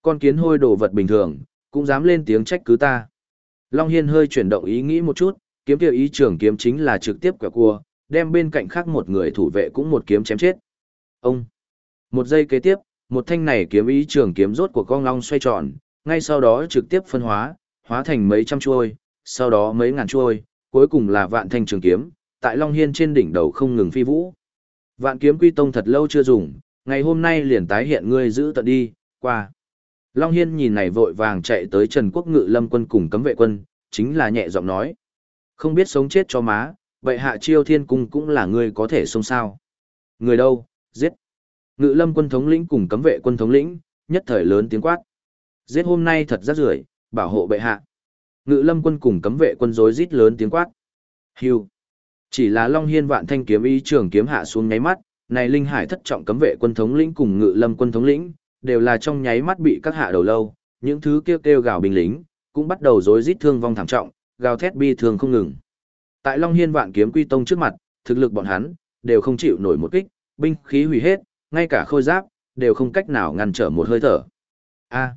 Con kiến hôi đồ vật bình thường, cũng dám lên tiếng trách cứ ta. Long Hiên hơi chuyển động ý nghĩ một chút, kiếm kia ý trưởng kiếm chính là trực tiếp quẹo cua, đem bên cạnh khác một người thủ vệ cũng một kiếm chém chết. Ông! Một giây kế tiếp, một thanh này kiếm ý trường kiếm rốt của con long xoay tròn, ngay sau đó trực tiếp phân hóa, hóa thành mấy trăm chuôi, sau đó mấy ngàn chuôi, cuối cùng là vạn thanh trường kiếm, tại Long Hiên trên đỉnh đầu không ngừng phi vũ. Vạn kiếm quy tông thật lâu chưa dùng, ngày hôm nay liền tái hiện ngươi giữ tận đi, qua. Long Hiên nhìn này vội vàng chạy tới Trần Quốc Ngự Lâm quân cùng cấm vệ quân, chính là nhẹ giọng nói. Không biết sống chết cho má, vậy hạ chiêu thiên cung cũng là người có thể sống sao. Người đâu, giết. Ngự Lâm quân thống lĩnh cùng cấm vệ quân thống lĩnh, nhất thời lớn tiếng quát. Giết hôm nay thật rắc rưởi bảo hộ bệ hạ. Ngự Lâm quân cùng cấm vệ quân rối rít lớn tiếng quát. Hưu. Chỉ là Long Hiên vạn thanh kiếm ý trường kiếm hạ xuống nháy mắt, này linh hải thất trọng cấm vệ quân thống lĩnh cùng ngự lâm quân thống lĩnh, đều là trong nháy mắt bị các hạ đầu lâu, những thứ kêu kêu gào binh lính, cũng bắt đầu rối rít thương vong thảm trọng, gào thét bi thường không ngừng. Tại Long Hiên vạn kiếm quy tông trước mặt, thực lực bọn hắn đều không chịu nổi một kích, binh khí hủy hết, ngay cả khôi giáp đều không cách nào ngăn trở một hơi thở. A.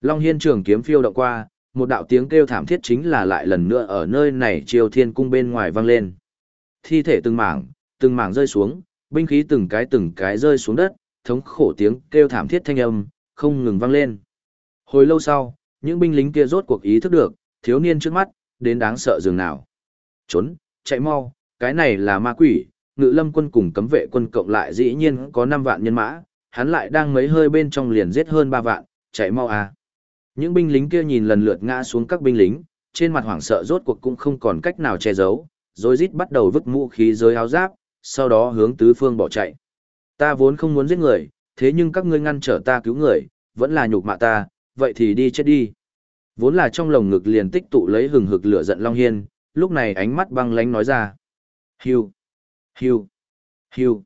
Long Hiên trường kiếm phiêu động qua, một đạo tiếng kêu thảm thiết chính là lại lần nữa ở nơi này Triều Thiên cung bên ngoài vang lên. Thi thể từng mảng, từng mảng rơi xuống, binh khí từng cái từng cái rơi xuống đất, thống khổ tiếng kêu thảm thiết thanh âm, không ngừng vang lên. Hồi lâu sau, những binh lính kia rốt cuộc ý thức được, thiếu niên trước mắt, đến đáng sợ dường nào. Trốn, chạy mau, cái này là ma quỷ, ngự lâm quân cùng cấm vệ quân cộng lại dĩ nhiên có 5 vạn nhân mã, hắn lại đang mấy hơi bên trong liền giết hơn 3 vạn, chạy mau à. Những binh lính kia nhìn lần lượt ngã xuống các binh lính, trên mặt hoảng sợ rốt cuộc cũng không còn cách nào che giấu, rồi rít bắt đầu vứt vũ khí dưới áo giáp, sau đó hướng tứ phương bỏ chạy. Ta vốn không muốn giết người, thế nhưng các ngươi ngăn trở ta cứu người, vẫn là nhục mạ ta, vậy thì đi chết đi. Vốn là trong lồng ngực liền tích tụ lấy hừng hực lửa giận Long Hiên, lúc này ánh mắt băng lánh nói ra. Hiu, hiu, hiu.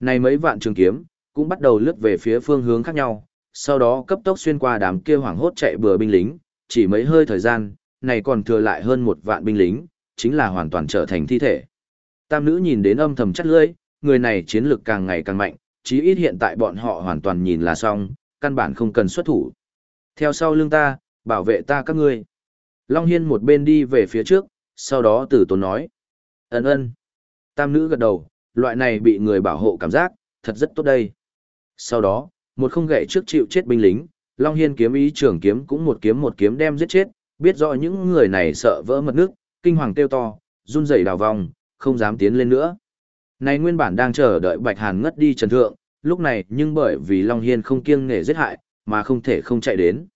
Này mấy vạn trường kiếm, cũng bắt đầu lướt về phía phương hướng khác nhau, sau đó cấp tốc xuyên qua đám kia hoảng hốt chạy bừa binh lính, chỉ mấy hơi thời gian, này còn thừa lại hơn một vạn binh lính, chính là hoàn toàn trở thành thi thể. Tam nữ nhìn đến âm thầm chắt lưỡi, người này chiến lực càng ngày càng mạnh, chí ít hiện tại bọn họ hoàn toàn nhìn là xong, căn bản không cần xuất thủ. Theo sau lưng ta, bảo vệ ta các ngươi. Long Hiên một bên đi về phía trước, sau đó tử tốn nói. Ấn ơn. Tam nữ gật đầu, loại này bị người bảo hộ cảm giác, thật rất tốt đây. Sau đó, một không gậy trước chịu chết binh lính, Long Hiên kiếm ý trưởng kiếm cũng một kiếm một kiếm đem giết chết, biết rõ những người này sợ vỡ mật nước, kinh hoàng kêu to, run rẩy đào vòng, không dám tiến lên nữa. Này nguyên bản đang chờ đợi Bạch Hàn ngất đi trần thượng, lúc này nhưng bởi vì Long Hiên không kiêng nể giết hại, mà không thể không chạy đến.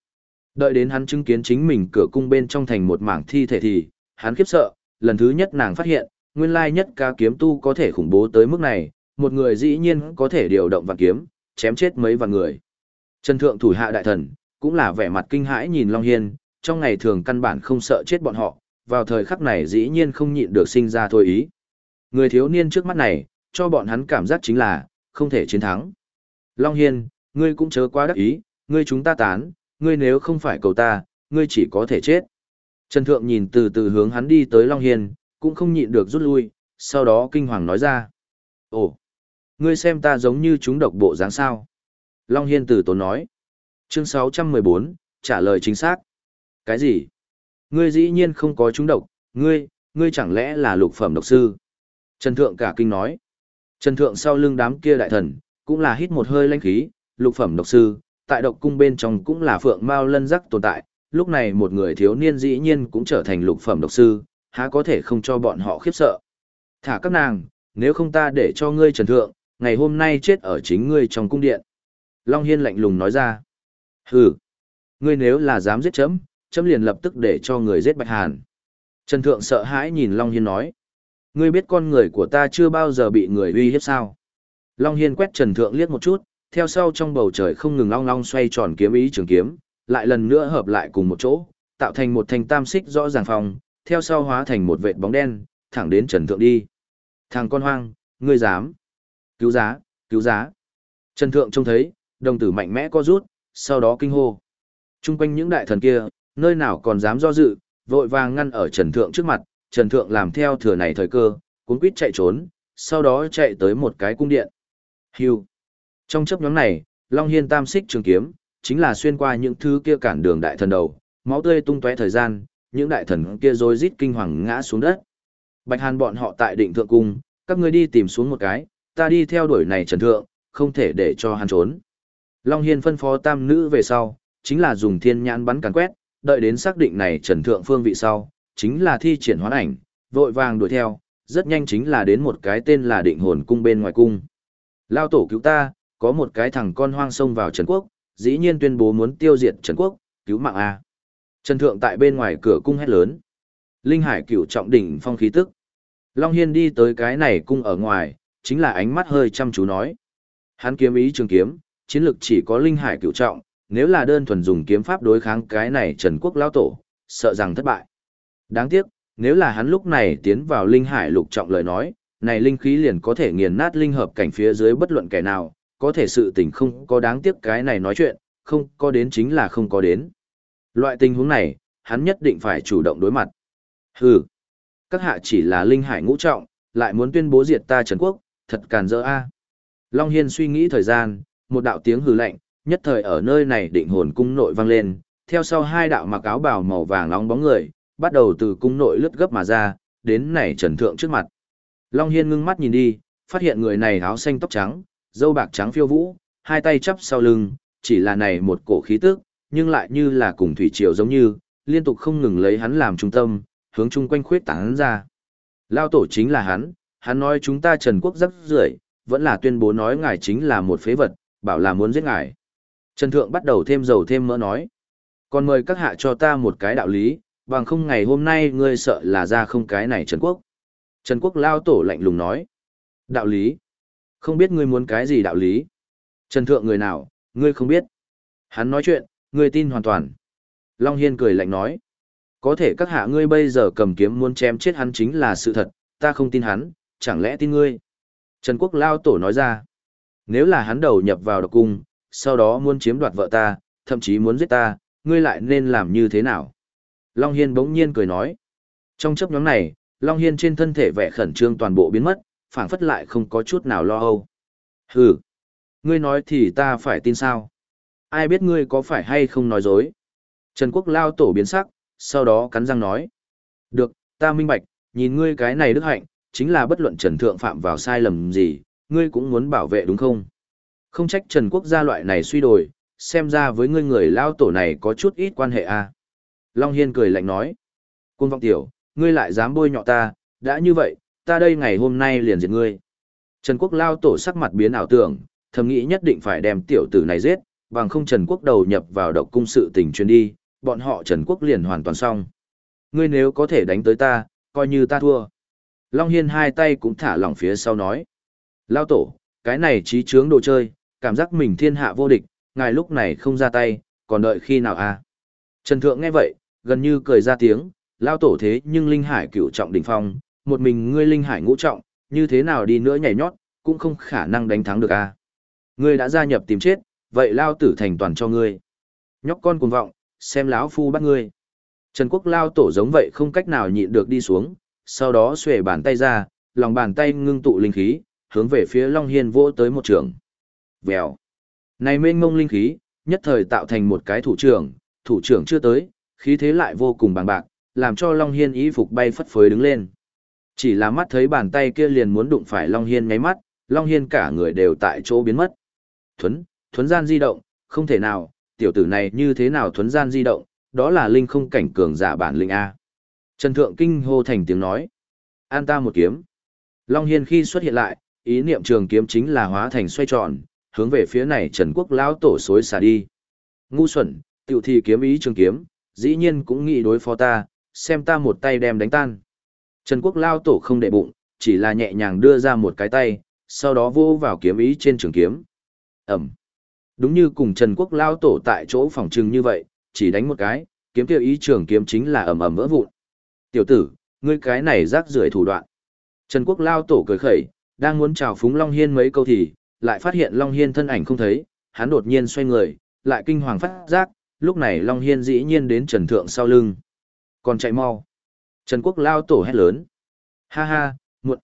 Đợi đến hắn chứng kiến chính mình cửa cung bên trong thành một mảng thi thể thì, hắn khiếp sợ, lần thứ nhất nàng phát hiện, nguyên lai nhất ca kiếm tu có thể khủng bố tới mức này, một người dĩ nhiên có thể điều động vạn kiếm, chém chết mấy vạn người. Trần thượng thủ hạ đại thần, cũng là vẻ mặt kinh hãi nhìn Long Hiên, trong ngày thường căn bản không sợ chết bọn họ, vào thời khắc này dĩ nhiên không nhịn được sinh ra thôi ý. Người thiếu niên trước mắt này, cho bọn hắn cảm giác chính là, không thể chiến thắng. Long Hiên, ngươi cũng chớ quá đắc ý, ngươi chúng ta tán, ngươi nếu không phải cầu ta, ngươi chỉ có thể chết. Trần Thượng nhìn từ từ hướng hắn đi tới Long Hiên, cũng không nhịn được rút lui, sau đó kinh hoàng nói ra. Ồ, ngươi xem ta giống như chúng độc bộ dáng sao. Long Hiên Tử tốn nói. Chương 614, trả lời chính xác. Cái gì? Ngươi dĩ nhiên không có chúng độc, ngươi, ngươi chẳng lẽ là lục phẩm độc sư? Trần Thượng cả kinh nói. Trần Thượng sau lưng đám kia đại thần, cũng là hít một hơi lanh khí, lục phẩm độc sư, tại độc cung bên trong cũng là phượng mao lân rắc tồn tại, lúc này một người thiếu niên dĩ nhiên cũng trở thành lục phẩm độc sư, há có thể không cho bọn họ khiếp sợ. Thả các nàng, nếu không ta để cho ngươi trần thượng, ngày hôm nay chết ở chính ngươi trong cung điện. Long Hiên lạnh lùng nói ra. Hừ, ngươi nếu là dám giết chấm, chấm liền lập tức để cho người giết Bạch Hàn. Trần Thượng sợ hãi nhìn Long Hiên nói. Ngươi biết con người của ta chưa bao giờ bị người uy hiếp sao? Long Hiên quét Trần Thượng liếc một chút, theo sau trong bầu trời không ngừng long long xoay tròn kiếm ý trường kiếm, lại lần nữa hợp lại cùng một chỗ, tạo thành một thanh tam xích rõ ràng phòng, theo sau hóa thành một vệt bóng đen, thẳng đến Trần Thượng đi. Thằng con hoang, ngươi dám. Cứu giá, cứu giá. Trần Thượng trông thấy, đồng tử mạnh mẽ co rút, sau đó kinh hô. Trung quanh những đại thần kia, nơi nào còn dám do dự, vội vàng ngăn ở Trần Thượng trước mặt, Trần Thượng làm theo thừa này thời cơ, cuốn quýt chạy trốn, sau đó chạy tới một cái cung điện. Hưu. Trong chấp nhóm này, Long Hiên tam xích trường kiếm, chính là xuyên qua những thứ kia cản đường đại thần đầu, máu tươi tung tóe thời gian, những đại thần kia rồi rít kinh hoàng ngã xuống đất. Bạch Hàn bọn họ tại định thượng cung, các ngươi đi tìm xuống một cái, ta đi theo đuổi này trần thượng, không thể để cho hắn trốn. Long Hiên phân phó tam nữ về sau, chính là dùng thiên nhãn bắn càn quét, đợi đến xác định này trần thượng phương vị sau, chính là thi triển hoán ảnh, vội vàng đuổi theo, rất nhanh chính là đến một cái tên là định hồn cung bên ngoài cung. Lao tổ cứu ta, có một cái thằng con hoang xông vào Trần Quốc, dĩ nhiên tuyên bố muốn tiêu diệt Trần Quốc, cứu mạng A. Trần Thượng tại bên ngoài cửa cung hét lớn. Linh Hải cửu trọng đỉnh phong khí tức. Long Hiên đi tới cái này cung ở ngoài, chính là ánh mắt hơi chăm chú nói. Hắn kiếm ý trường kiếm, chiến lực chỉ có Linh Hải cửu trọng, nếu là đơn thuần dùng kiếm pháp đối kháng cái này Trần Quốc lao tổ, sợ rằng thất bại. Đáng tiếc, nếu là hắn lúc này tiến vào Linh Hải lục trọng lời nói, này linh khí liền có thể nghiền nát linh hợp cảnh phía dưới bất luận kẻ nào, có thể sự tình không có đáng tiếc cái này nói chuyện, không có đến chính là không có đến. Loại tình huống này, hắn nhất định phải chủ động đối mặt. Hừ, các hạ chỉ là linh hải ngũ trọng, lại muốn tuyên bố diệt ta Trần Quốc, thật càn dỡ a. Long Hiên suy nghĩ thời gian, một đạo tiếng hừ lạnh, nhất thời ở nơi này định hồn cung nội vang lên, theo sau hai đạo mặc áo bào màu vàng nóng bóng người, bắt đầu từ cung nội lướt gấp mà ra, đến này Trần Thượng trước mặt. Long Hiên ngưng mắt nhìn đi, phát hiện người này áo xanh tóc trắng, dâu bạc trắng phiêu vũ, hai tay chắp sau lưng, chỉ là này một cổ khí tức, nhưng lại như là cùng thủy triều giống như, liên tục không ngừng lấy hắn làm trung tâm, hướng chung quanh khuyết tán ra. Lao tổ chính là hắn, hắn nói chúng ta Trần Quốc rất rưởi, vẫn là tuyên bố nói ngài chính là một phế vật, bảo là muốn giết ngài. Trần Thượng bắt đầu thêm dầu thêm mỡ nói. Còn mời các hạ cho ta một cái đạo lý, bằng không ngày hôm nay ngươi sợ là ra không cái này Trần Quốc. Trần Quốc Lao tổ lạnh lùng nói. Đạo lý. Không biết ngươi muốn cái gì đạo lý. Trần Thượng người nào, ngươi không biết. Hắn nói chuyện, ngươi tin hoàn toàn. Long Hiên cười lạnh nói. Có thể các hạ ngươi bây giờ cầm kiếm muốn chém chết hắn chính là sự thật, ta không tin hắn, chẳng lẽ tin ngươi. Trần Quốc Lao Tổ nói ra. Nếu là hắn đầu nhập vào độc cung, sau đó muốn chiếm đoạt vợ ta, thậm chí muốn giết ta, ngươi lại nên làm như thế nào? Long Hiên bỗng nhiên cười nói. Trong chấp nhóm này, Long Hiên trên thân thể vẻ khẩn trương toàn bộ biến mất, phảng phất lại không có chút nào lo âu. Hừ, ngươi nói thì ta phải tin sao? Ai biết ngươi có phải hay không nói dối? Trần Quốc lao tổ biến sắc, sau đó cắn răng nói. Được, ta minh bạch, nhìn ngươi cái này đức hạnh, chính là bất luận Trần Thượng phạm vào sai lầm gì, ngươi cũng muốn bảo vệ đúng không? Không trách Trần Quốc gia loại này suy đồi, xem ra với ngươi người lao tổ này có chút ít quan hệ à. Long Hiên cười lạnh nói. Cung vọng tiểu, ngươi lại dám bôi nhọ ta, đã như vậy, ta đây ngày hôm nay liền diệt ngươi. Trần Quốc lao tổ sắc mặt biến ảo tưởng, thầm nghĩ nhất định phải đem tiểu tử này giết, bằng không Trần Quốc đầu nhập vào độc cung sự tình chuyên đi, bọn họ Trần Quốc liền hoàn toàn xong. Ngươi nếu có thể đánh tới ta, coi như ta thua. Long Hiên hai tay cũng thả lỏng phía sau nói. Lao tổ, cái này trí chướng đồ chơi, cảm giác mình thiên hạ vô địch, ngài lúc này không ra tay, còn đợi khi nào à? Trần Thượng nghe vậy, gần như cười ra tiếng, lao tổ thế nhưng Linh Hải cửu trọng đỉnh phong, một mình ngươi Linh Hải ngũ trọng, như thế nào đi nữa nhảy nhót, cũng không khả năng đánh thắng được a. À? Ngươi đã gia nhập tìm chết, vậy lao tử thành toàn cho ngươi. Nhóc con cuồng vọng, xem lão phu bắt ngươi. Trần Quốc lao tổ giống vậy không cách nào nhịn được đi xuống, sau đó xuề bàn tay ra, lòng bàn tay ngưng tụ linh khí, hướng về phía Long Hiên vỗ tới một trường. Vèo. Này mênh mông linh khí, nhất thời tạo thành một cái thủ trưởng, thủ trưởng chưa tới, khí thế lại vô cùng bằng bạc, làm cho Long Hiên ý phục bay phất phới đứng lên. Chỉ là mắt thấy bàn tay kia liền muốn đụng phải Long Hiên ngáy mắt, Long Hiên cả người đều tại chỗ biến mất. Thuấn, thuấn gian di động, không thể nào, tiểu tử này như thế nào thuấn gian di động, đó là linh không cảnh cường giả bản linh A. Trần Thượng Kinh hô thành tiếng nói. An ta một kiếm. Long Hiên khi xuất hiện lại, ý niệm trường kiếm chính là hóa thành xoay tròn, hướng về phía này Trần Quốc lão tổ xối xả đi. Ngu xuẩn, tiểu thì kiếm ý trường kiếm, dĩ nhiên cũng nghĩ đối phó ta, xem ta một tay đem đánh tan. Trần Quốc lão tổ không để bụng, chỉ là nhẹ nhàng đưa ra một cái tay, sau đó vô vào kiếm ý trên trường kiếm. Ẩm. Đúng như cùng Trần Quốc lão tổ tại chỗ phòng trừng như vậy, chỉ đánh một cái, kiếm tiêu ý trường kiếm chính là ầm ầm vỡ vụn. Tiểu tử, ngươi cái này rác rưởi thủ đoạn. Trần Quốc lão tổ cười khẩy, đang muốn chào phúng Long Hiên mấy câu thì, lại phát hiện Long Hiên thân ảnh không thấy, hắn đột nhiên xoay người, lại kinh hoàng phát giác, lúc này Long Hiên dĩ nhiên đến Trần Thượng sau lưng. Còn chạy mau. Trần Quốc lao tổ hét lớn. Ha ha, muộn.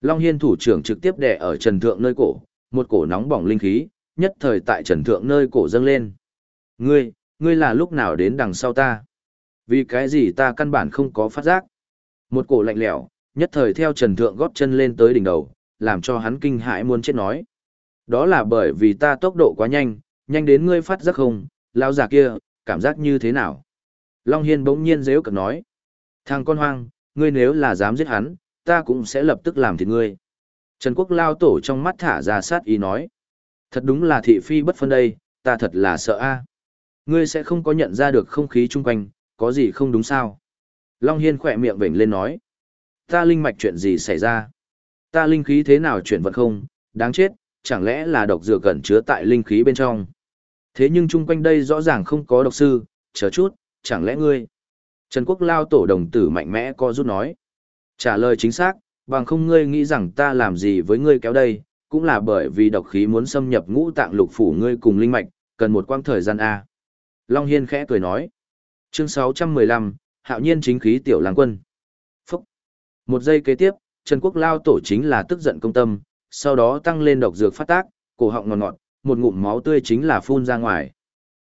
Long Hiên thủ trưởng trực tiếp đè ở Trần Thượng nơi cổ, một cổ nóng bỏng linh khí, nhất thời tại Trần Thượng nơi cổ dâng lên. Ngươi, ngươi là lúc nào đến đằng sau ta? Vì cái gì ta căn bản không có phát giác? Một cổ lạnh lẽo, nhất thời theo Trần Thượng góp chân lên tới đỉnh đầu, làm cho hắn kinh hãi muốn chết nói. Đó là bởi vì ta tốc độ quá nhanh, nhanh đến ngươi phát giác không, lao già kia, cảm giác như thế nào? Long Hiên bỗng nhiên dễ cực nói. Thằng con hoang, ngươi nếu là dám giết hắn, ta cũng sẽ lập tức làm thịt ngươi. Trần Quốc lao tổ trong mắt thả ra sát ý nói. Thật đúng là thị phi bất phân đây, ta thật là sợ a. Ngươi sẽ không có nhận ra được không khí chung quanh, có gì không đúng sao? Long Hiên khỏe miệng vểnh lên nói. Ta linh mạch chuyện gì xảy ra? Ta linh khí thế nào chuyển vật không? Đáng chết, chẳng lẽ là độc dược gần chứa tại linh khí bên trong. Thế nhưng chung quanh đây rõ ràng không có độc sư, chờ chút, chẳng lẽ ngươi? Trần Quốc Lao tổ đồng tử mạnh mẽ co rút nói. Trả lời chính xác, bằng không ngươi nghĩ rằng ta làm gì với ngươi kéo đây, cũng là bởi vì độc khí muốn xâm nhập ngũ tạng lục phủ ngươi cùng linh mạch, cần một quãng thời gian A. Long Hiên khẽ cười nói. Chương 615, Hạo nhiên chính khí tiểu lang quân. Phúc. Một giây kế tiếp, Trần Quốc Lao tổ chính là tức giận công tâm, sau đó tăng lên độc dược phát tác, cổ họng ngọt ngọt, một ngụm máu tươi chính là phun ra ngoài.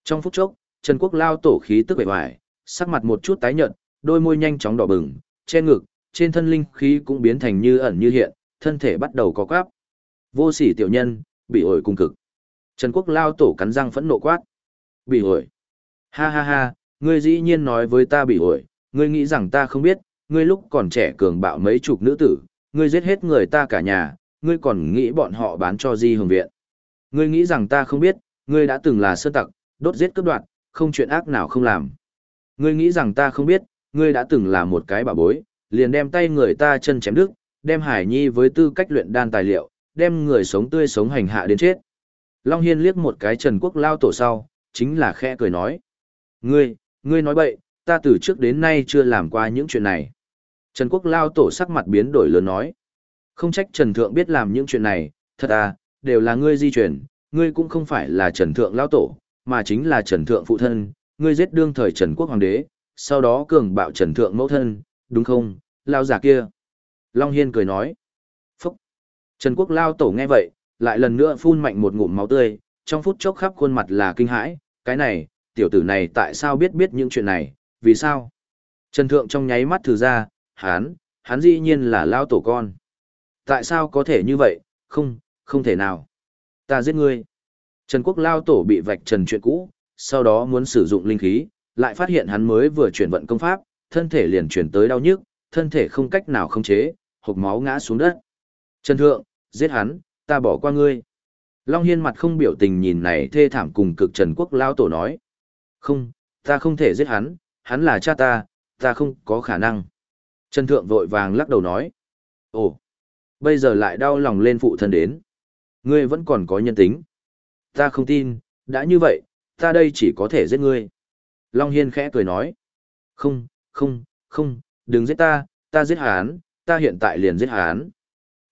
Trong phút chốc, Trần Quốc lao tổ khí tức bề ngoài, sắc mặt một chút tái nhợt, đôi môi nhanh chóng đỏ bừng, che ngực, trên thân linh khí cũng biến thành như ẩn như hiện, thân thể bắt đầu có quáp. Vô sỉ tiểu nhân, bị ổi cung cực. Trần Quốc lao tổ cắn răng phẫn nộ quát. Bị ổi. Ha ha ha, ngươi dĩ nhiên nói với ta bị ổi, ngươi nghĩ rằng ta không biết, ngươi lúc còn trẻ cường bạo mấy chục nữ tử, ngươi giết hết người ta cả nhà, ngươi còn nghĩ bọn họ bán cho di hồng viện. Ngươi nghĩ rằng ta không biết, ngươi đã từng là sơ tặc, đốt giết cướp đoạt, không chuyện ác nào không làm. Ngươi nghĩ rằng ta không biết, ngươi đã từng là một cái bà bối, liền đem tay người ta chân chém đứt, đem Hải Nhi với tư cách luyện đan tài liệu, đem người sống tươi sống hành hạ đến chết. Long Hiên liếc một cái Trần Quốc lao tổ sau, chính là khẽ cười nói. Ngươi, ngươi nói bậy, ta từ trước đến nay chưa làm qua những chuyện này. Trần Quốc lao tổ sắc mặt biến đổi lớn nói. Không trách Trần Thượng biết làm những chuyện này, thật à, đều là ngươi di chuyển, ngươi cũng không phải là Trần Thượng lão tổ, mà chính là Trần Thượng phụ thân, ngươi giết đương thời Trần Quốc hoàng đế, sau đó cường bạo Trần Thượng mẫu thân, đúng không, lao giả kia. Long Hiên cười nói. Trần Quốc lao tổ nghe vậy, lại lần nữa phun mạnh một ngụm máu tươi, trong phút chốc khắp khuôn mặt là kinh hãi, cái này, tiểu tử này tại sao biết biết những chuyện này, vì sao? Trần Thượng trong nháy mắt thử ra, hắn, hắn dĩ nhiên là lao tổ con. Tại sao có thể như vậy, không, không thể nào. Ta giết ngươi. Trần Quốc Lao Tổ bị vạch trần chuyện cũ, sau đó muốn sử dụng linh khí, lại phát hiện hắn mới vừa chuyển vận công pháp, thân thể liền chuyển tới đau nhức, thân thể không cách nào khống chế, hộc máu ngã xuống đất. Trần Thượng, giết hắn, ta bỏ qua ngươi. Long Hiên mặt không biểu tình nhìn này thê thảm cùng cực Trần Quốc Lao Tổ nói. Không, ta không thể giết hắn, hắn là cha ta, ta không có khả năng. Trần Thượng vội vàng lắc đầu nói. Ồ, bây giờ lại đau lòng lên phụ thân đến. Ngươi vẫn còn có nhân tính. Ta không tin, đã như vậy, ta đây chỉ có thể giết ngươi. Long Hiên khẽ cười nói. Không, không, không, đừng giết ta, ta giết hắn, ta hiện tại liền giết hắn.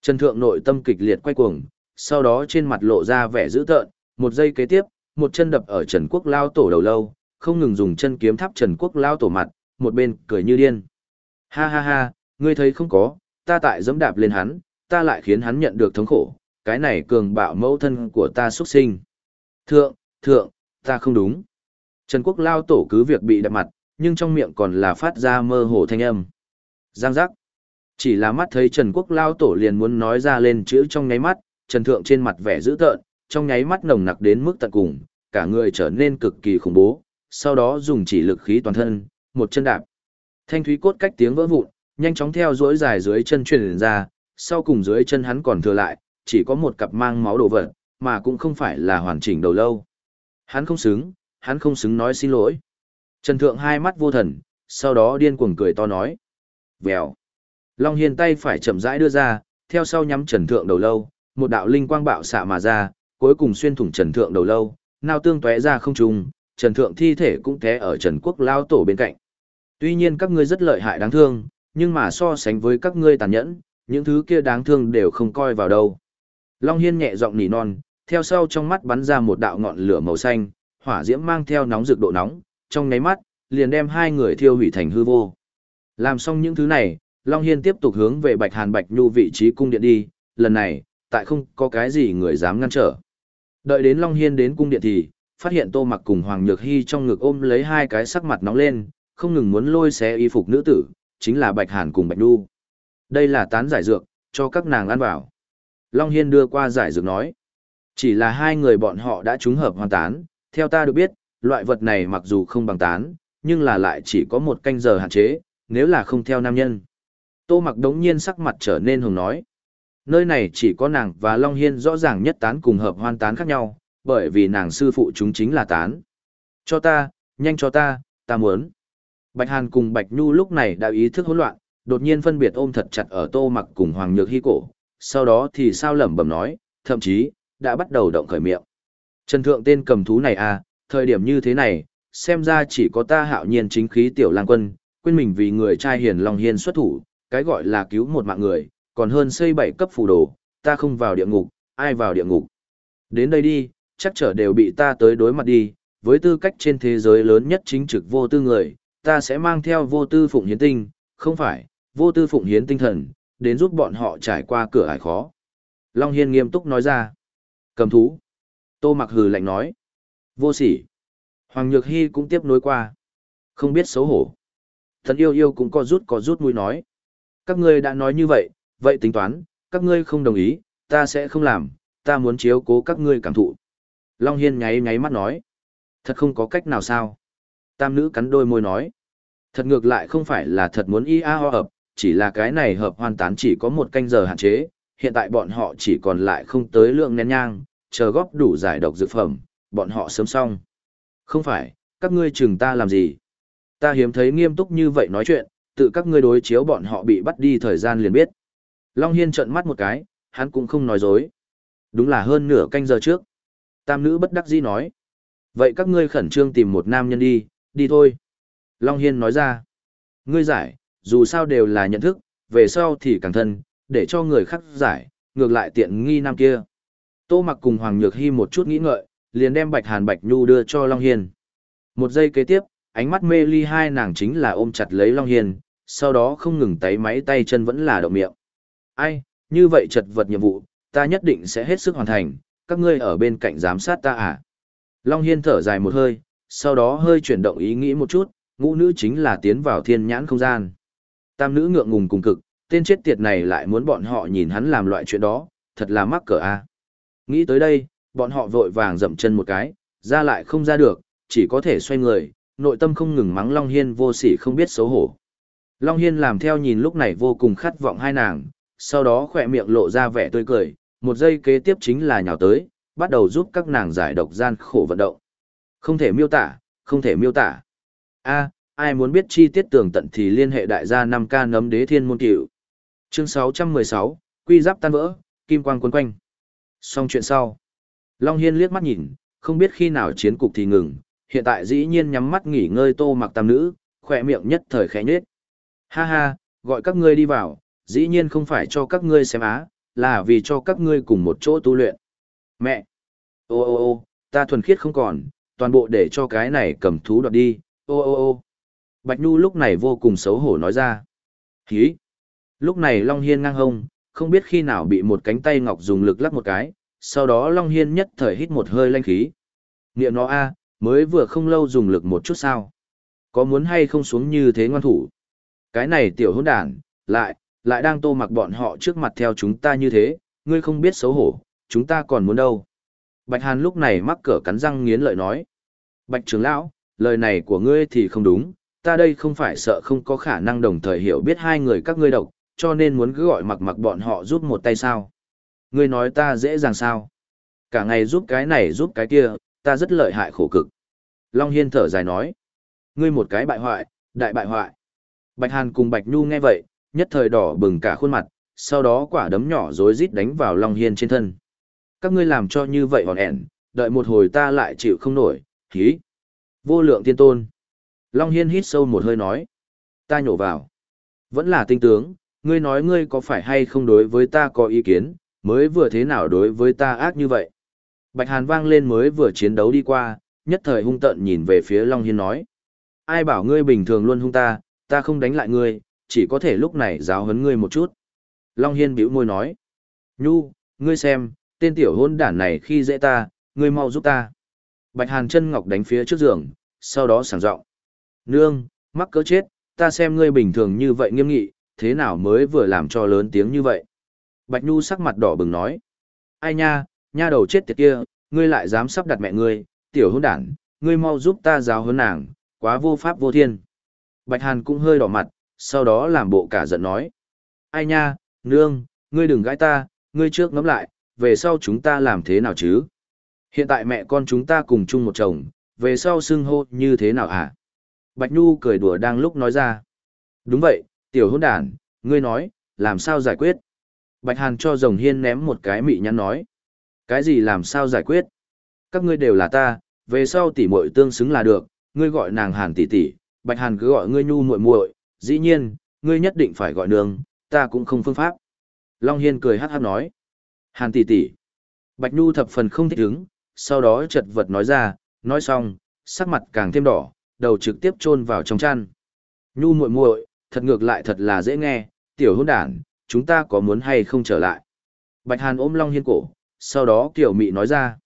Trần Thượng nội tâm kịch liệt quay cuồng, sau đó trên mặt lộ ra vẻ dữ tợn, một giây kế tiếp, một chân đập ở Trần Quốc lao tổ đầu lâu, không ngừng dùng chân kiếm thắp Trần Quốc lao tổ mặt, một bên cười như điên. Ha ha ha, ngươi thấy không có, ta tại giẫm đạp lên hắn, ta lại khiến hắn nhận được thống khổ, cái này cường bạo mẫu thân của ta xuất sinh. Thượng, thượng, ta không đúng. Trần Quốc lao tổ cứ việc bị đập mặt, nhưng trong miệng còn là phát ra mơ hồ thanh âm. Giang giác. Chỉ là mắt thấy Trần Quốc lao tổ liền muốn nói ra lên chữ trong nháy mắt, Trần Thượng trên mặt vẻ dữ tợn, trong nháy mắt nồng nặc đến mức tận cùng, cả người trở nên cực kỳ khủng bố, sau đó dùng chỉ lực khí toàn thân, một chân đạp. Thanh thúy cốt cách tiếng vỡ vụn, nhanh chóng theo dỗi dài dưới chân truyền ra, sau cùng dưới chân hắn còn thừa lại, chỉ có một cặp mang máu đồ vật, mà cũng không phải là hoàn chỉnh đầu lâu. Hắn không xứng, hắn không xứng nói xin lỗi. Trần Thượng hai mắt vô thần, sau đó điên cuồng cười to nói. Vèo. Long Hiên tay phải chậm rãi đưa ra, theo sau nhắm Trần Thượng đầu lâu, một đạo linh quang bạo xạ mà ra, cuối cùng xuyên thủng Trần Thượng đầu lâu, nào tương tóe ra không trùng, Trần Thượng thi thể cũng té ở Trần Quốc lao tổ bên cạnh. Tuy nhiên các ngươi rất lợi hại đáng thương, nhưng mà so sánh với các ngươi tàn nhẫn, những thứ kia đáng thương đều không coi vào đâu. Long Hiên nhẹ giọng nỉ non, theo sau trong mắt bắn ra một đạo ngọn lửa màu xanh, hỏa diễm mang theo nóng rực độ nóng, trong nháy mắt, liền đem hai người thiêu hủy thành hư vô. Làm xong những thứ này, Long Hiên tiếp tục hướng về Bạch Hàn Bạch Nhu vị trí cung điện đi, lần này, tại không có cái gì người dám ngăn trở. Đợi đến Long Hiên đến cung điện thì, phát hiện Tô Mặc cùng Hoàng Nhược Hy trong ngực ôm lấy hai cái sắc mặt nóng lên, không ngừng muốn lôi xé y phục nữ tử, chính là Bạch Hàn cùng Bạch Nhu. Đây là tán giải dược, cho các nàng ăn vào. Long Hiên đưa qua giải dược nói. Chỉ là hai người bọn họ đã trúng hợp hoàn tán, theo ta được biết, loại vật này mặc dù không bằng tán, nhưng là lại chỉ có một canh giờ hạn chế, nếu là không theo nam nhân. Tô mặc đống nhiên sắc mặt trở nên hùng nói. Nơi này chỉ có nàng và Long Hiên rõ ràng nhất tán cùng hợp hoan tán khác nhau, bởi vì nàng sư phụ chúng chính là tán. Cho ta, nhanh cho ta, ta muốn. Bạch Hàn cùng Bạch Nhu lúc này đã ý thức hỗn loạn, đột nhiên phân biệt ôm thật chặt ở tô mặc cùng Hoàng Nhược Hy cổ, sau đó thì sao lẩm bẩm nói, thậm chí, đã bắt đầu động khởi miệng. Trần Thượng tên cầm thú này à, thời điểm như thế này, xem ra chỉ có ta hạo nhiên chính khí tiểu lang quân, quên mình vì người trai hiền Long Hiên xuất thủ, cái gọi là cứu một mạng người, còn hơn xây bảy cấp phù đồ, ta không vào địa ngục, ai vào địa ngục. Đến đây đi, chắc trở đều bị ta tới đối mặt đi, với tư cách trên thế giới lớn nhất chính trực vô tư người, ta sẽ mang theo vô tư phụng hiến tinh, không phải, vô tư phụng hiến tinh thần, đến giúp bọn họ trải qua cửa ải khó. Long Hiên nghiêm túc nói ra. Cầm thú. Tô mặc hừ lạnh nói. Vô sỉ. Hoàng Nhược Hy cũng tiếp nối qua. Không biết xấu hổ. Thần yêu yêu cũng có rút có rút mũi nói. Các ngươi đã nói như vậy, vậy tính toán, các ngươi không đồng ý, ta sẽ không làm, ta muốn chiếu cố các ngươi cảm thụ. Long Hiên nháy nháy mắt nói. Thật không có cách nào sao. Tam nữ cắn đôi môi nói. Thật ngược lại không phải là thật muốn y a ho hợp, chỉ là cái này hợp hoàn tán chỉ có một canh giờ hạn chế, hiện tại bọn họ chỉ còn lại không tới lượng nén nhang, chờ góp đủ giải độc dược phẩm, bọn họ sớm xong. Không phải, các ngươi chừng ta làm gì? Ta hiếm thấy nghiêm túc như vậy nói chuyện, tự các ngươi đối chiếu bọn họ bị bắt đi thời gian liền biết. Long Hiên trợn mắt một cái, hắn cũng không nói dối. Đúng là hơn nửa canh giờ trước. Tam nữ bất đắc dĩ nói. Vậy các ngươi khẩn trương tìm một nam nhân đi, đi thôi. Long Hiên nói ra. Ngươi giải, dù sao đều là nhận thức, về sau thì càng thân, để cho người khác giải, ngược lại tiện nghi nam kia. Tô mặc cùng Hoàng Nhược Hy một chút nghĩ ngợi, liền đem Bạch Hàn Bạch Nhu đưa cho Long Hiên. Một giây kế tiếp, ánh mắt mê ly hai nàng chính là ôm chặt lấy Long Hiên, sau đó không ngừng tay máy tay chân vẫn là động miệng. Ai, như vậy chật vật nhiệm vụ, ta nhất định sẽ hết sức hoàn thành, các ngươi ở bên cạnh giám sát ta à. Long Hiên thở dài một hơi, sau đó hơi chuyển động ý nghĩ một chút, ngũ nữ chính là tiến vào thiên nhãn không gian. Tam nữ ngượng ngùng cùng cực, tên chết tiệt này lại muốn bọn họ nhìn hắn làm loại chuyện đó, thật là mắc cỡ a. Nghĩ tới đây, bọn họ vội vàng dậm chân một cái, ra lại không ra được, chỉ có thể xoay người, nội tâm không ngừng mắng Long Hiên vô sỉ không biết xấu hổ. Long Hiên làm theo nhìn lúc này vô cùng khát vọng hai nàng, sau đó khỏe miệng lộ ra vẻ tươi cười, một giây kế tiếp chính là nhào tới, bắt đầu giúp các nàng giải độc gian khổ vận động. Không thể miêu tả, không thể miêu tả. a ai muốn biết chi tiết tường tận thì liên hệ đại gia 5K nấm đế thiên môn cửu. Chương 616, Quy giáp tan vỡ, kim quang quấn quanh. Xong chuyện sau. Long Hiên liếc mắt nhìn, không biết khi nào chiến cục thì ngừng, hiện tại dĩ nhiên nhắm mắt nghỉ ngơi tô mặc tam nữ, khỏe miệng nhất thời khẽ nhết. Ha ha, gọi các ngươi đi vào, dĩ nhiên không phải cho các ngươi xem á, là vì cho các ngươi cùng một chỗ tu luyện. Mẹ! Ô ô ô, ta thuần khiết không còn, toàn bộ để cho cái này cầm thú đoạt đi, ô ô ô. Bạch Nhu lúc này vô cùng xấu hổ nói ra. Hí! Lúc này Long Hiên ngang hông, không biết khi nào bị một cánh tay ngọc dùng lực lắc một cái, sau đó Long Hiên nhất thời hít một hơi lanh khí. Niệm nó a, mới vừa không lâu dùng lực một chút sao. Có muốn hay không xuống như thế ngoan thủ. Cái này tiểu hôn đản, lại, lại đang tô mặc bọn họ trước mặt theo chúng ta như thế, ngươi không biết xấu hổ, chúng ta còn muốn đâu. Bạch Hàn lúc này mắc cỡ cắn răng nghiến lợi nói. Bạch trưởng lão, lời này của ngươi thì không đúng, ta đây không phải sợ không có khả năng đồng thời hiểu biết hai người các ngươi độc, cho nên muốn cứ gọi mặc mặc bọn họ giúp một tay sao. Ngươi nói ta dễ dàng sao? Cả ngày giúp cái này giúp cái kia, ta rất lợi hại khổ cực. Long Hiên thở dài nói. Ngươi một cái bại hoại, đại bại hoại. Bạch Hàn cùng Bạch Nhu nghe vậy, nhất thời đỏ bừng cả khuôn mặt, sau đó quả đấm nhỏ rối rít đánh vào Long Hiên trên thân. Các ngươi làm cho như vậy hòn ẻn, đợi một hồi ta lại chịu không nổi, hí. Vô lượng tiên tôn. Long Hiên hít sâu một hơi nói. Ta nhổ vào. Vẫn là tinh tướng, ngươi nói ngươi có phải hay không đối với ta có ý kiến, mới vừa thế nào đối với ta ác như vậy. Bạch Hàn vang lên mới vừa chiến đấu đi qua, nhất thời hung tận nhìn về phía Long Hiên nói. Ai bảo ngươi bình thường luôn hung ta, ta không đánh lại ngươi, chỉ có thể lúc này giáo huấn ngươi một chút. Long Hiên bĩu môi nói. Nhu, ngươi xem, tên tiểu hôn đản này khi dễ ta, ngươi mau giúp ta. Bạch Hàn chân ngọc đánh phía trước giường, sau đó sảng giọng Nương, mắc cỡ chết, ta xem ngươi bình thường như vậy nghiêm nghị, thế nào mới vừa làm cho lớn tiếng như vậy. Bạch Nhu sắc mặt đỏ bừng nói. Ai nha, nha đầu chết tiệt kia, ngươi lại dám sắp đặt mẹ ngươi, tiểu hôn đản, ngươi mau giúp ta giáo huấn nàng, quá vô pháp vô thiên. Bạch Hàn cũng hơi đỏ mặt, sau đó làm bộ cả giận nói. Ai nha, nương, ngươi đừng gãi ta, ngươi trước ngắm lại, về sau chúng ta làm thế nào chứ? Hiện tại mẹ con chúng ta cùng chung một chồng, về sau xưng hô như thế nào hả? Bạch Nhu cười đùa đang lúc nói ra. Đúng vậy, tiểu hôn đàn, ngươi nói, làm sao giải quyết? Bạch Hàn cho rồng hiên ném một cái mị nhắn nói. Cái gì làm sao giải quyết? Các ngươi đều là ta, về sau tỷ muội tương xứng là được, ngươi gọi nàng Hàn tỷ tỷ, Bạch Hàn cứ gọi ngươi Nhu muội muội, dĩ nhiên, ngươi nhất định phải gọi nương, ta cũng không phương pháp. Long Hiên cười hát hát nói. Hàn tỷ tỷ. Bạch Nhu thập phần không thích ứng, sau đó chật vật nói ra, nói xong, sắc mặt càng thêm đỏ, đầu trực tiếp chôn vào trong chăn. Nhu muội muội, thật ngược lại thật là dễ nghe, tiểu hôn đản, chúng ta có muốn hay không trở lại. Bạch Hàn ôm Long Hiên cổ, sau đó tiểu mị nói ra.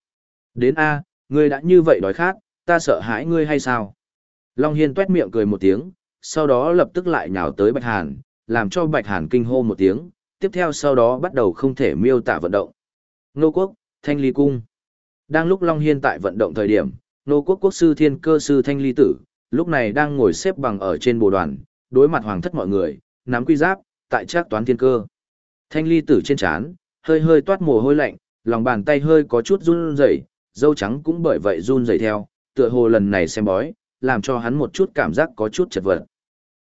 Đến A, ngươi đã như vậy đói khát, ta sợ hãi ngươi hay sao? Long Hiên tuét miệng cười một tiếng, sau đó lập tức lại nhào tới Bạch Hàn, làm cho Bạch Hàn kinh hô một tiếng, tiếp theo sau đó bắt đầu không thể miêu tả vận động. Nô quốc, Thanh Ly Cung. Đang lúc Long Hiên tại vận động thời điểm, nô quốc quốc sư thiên cơ sư Thanh Ly Tử, lúc này đang ngồi xếp bằng ở trên bồ đoàn, đối mặt hoàng thất mọi người, nắm quy giáp, tại trác toán thiên cơ. Thanh Ly Tử trên chán, hơi hơi toát mồ hôi lạnh, lòng bàn tay hơi có chút run rẩy, dâu trắng cũng bởi vậy run rẩy theo, tựa hồ lần này xem bói, làm cho hắn một chút cảm giác có chút chật vật.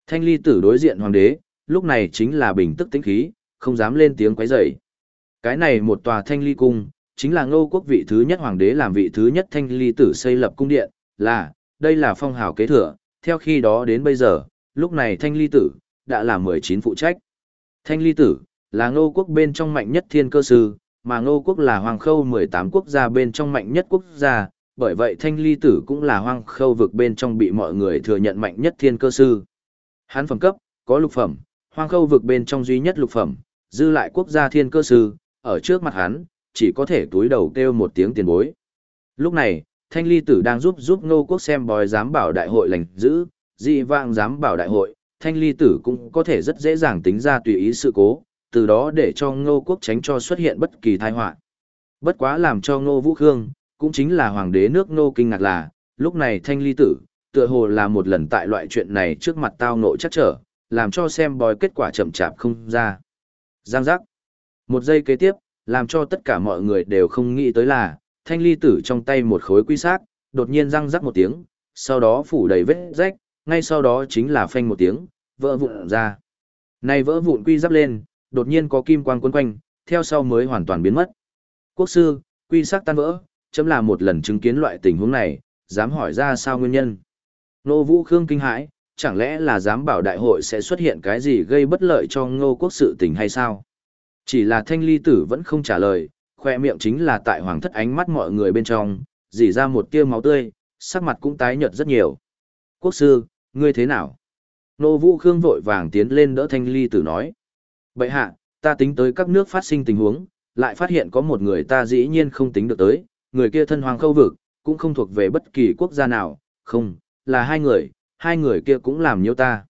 Thanh ly tử đối diện hoàng đế, lúc này chính là bình tức tĩnh khí, không dám lên tiếng quấy rầy. Cái này một tòa thanh ly cung, chính là ngô quốc vị thứ nhất hoàng đế làm vị thứ nhất thanh ly tử xây lập cung điện, là, đây là phong hào kế thừa, theo khi đó đến bây giờ, lúc này thanh ly tử, đã là 19 phụ trách. Thanh ly tử, là ngô quốc bên trong mạnh nhất thiên cơ sư, mà ngô quốc là hoàng khâu 18 quốc gia bên trong mạnh nhất quốc gia, bởi vậy thanh ly tử cũng là hoang khâu vực bên trong bị mọi người thừa nhận mạnh nhất thiên cơ sư. Hắn phẩm cấp, có lục phẩm, hoang khâu vực bên trong duy nhất lục phẩm, dư lại quốc gia thiên cơ sư, ở trước mặt hắn, chỉ có thể túi đầu kêu một tiếng tiền bối. Lúc này, thanh ly tử đang giúp giúp ngô quốc xem bói giám bảo đại hội lành giữ, dị vang giám bảo đại hội, thanh ly tử cũng có thể rất dễ dàng tính ra tùy ý sự cố, từ đó để cho ngô quốc tránh cho xuất hiện bất kỳ tai họa. Bất quá làm cho ngô vũ khương, cũng chính là hoàng đế nước ngô kinh ngạc là, lúc này thanh ly tử, tựa hồ là một lần tại loại chuyện này trước mặt tao ngộ chắc trở, làm cho xem bói kết quả chậm chạp không ra. Giang giác. Một giây kế tiếp, làm cho tất cả mọi người đều không nghĩ tới là, thanh ly tử trong tay một khối quy sát, đột nhiên răng rắc một tiếng, sau đó phủ đầy vết rách, ngay sau đó chính là phanh một tiếng, vỡ vụn ra. Này vỡ vụn quy giáp lên, đột nhiên có kim quang quấn quanh, theo sau mới hoàn toàn biến mất. Quốc sư, quy sắc tan vỡ, chấm là một lần chứng kiến loại tình huống này, dám hỏi ra sao nguyên nhân. Nô Vũ Khương kinh hãi, chẳng lẽ là dám bảo đại hội sẽ xuất hiện cái gì gây bất lợi cho ngô quốc sự tình hay sao? Chỉ là thanh ly tử vẫn không trả lời, khoe miệng chính là tại hoàng thất ánh mắt mọi người bên trong, dỉ ra một tia máu tươi, sắc mặt cũng tái nhợt rất nhiều. Quốc sư, ngươi thế nào? Nô Vũ Khương vội vàng tiến lên đỡ thanh ly tử nói. Bậy hạ, ta tính tới các nước phát sinh tình huống, lại phát hiện có một người ta dĩ nhiên không tính được tới, người kia thân hoàng khâu vực, cũng không thuộc về bất kỳ quốc gia nào, không, là hai người, hai người kia cũng làm nhiêu ta.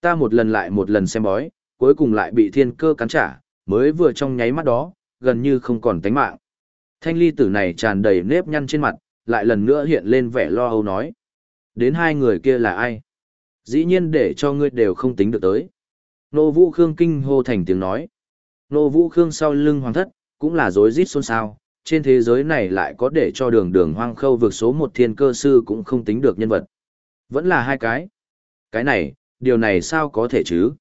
Ta một lần lại một lần xem bói, cuối cùng lại bị thiên cơ cắn trả, mới vừa trong nháy mắt đó, gần như không còn tánh mạng. Thanh ly tử này tràn đầy nếp nhăn trên mặt, lại lần nữa hiện lên vẻ lo âu nói. Đến hai người kia là ai? Dĩ nhiên để cho ngươi đều không tính được tới. Nô Vũ Khương kinh hô thành tiếng nói. Nô Vũ Khương sau lưng hoàng thất, cũng là rối rít xôn xao. Trên thế giới này lại có để cho đường đường hoang khâu vượt số một thiên cơ sư cũng không tính được nhân vật. Vẫn là hai cái. Cái này, điều này sao có thể chứ?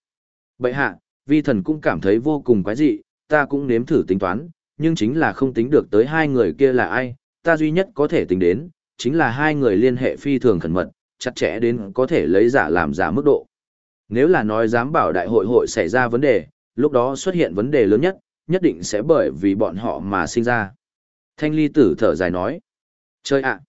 Bậy hạ, vi thần cũng cảm thấy vô cùng quái dị, ta cũng nếm thử tính toán, nhưng chính là không tính được tới hai người kia là ai, ta duy nhất có thể tính đến, chính là hai người liên hệ phi thường khẩn mật, chặt chẽ đến có thể lấy giả làm giả mức độ. Nếu là nói dám bảo đại hội hội xảy ra vấn đề, lúc đó xuất hiện vấn đề lớn nhất, nhất định sẽ bởi vì bọn họ mà sinh ra. Thanh ly tử thở dài nói. Chơi ạ!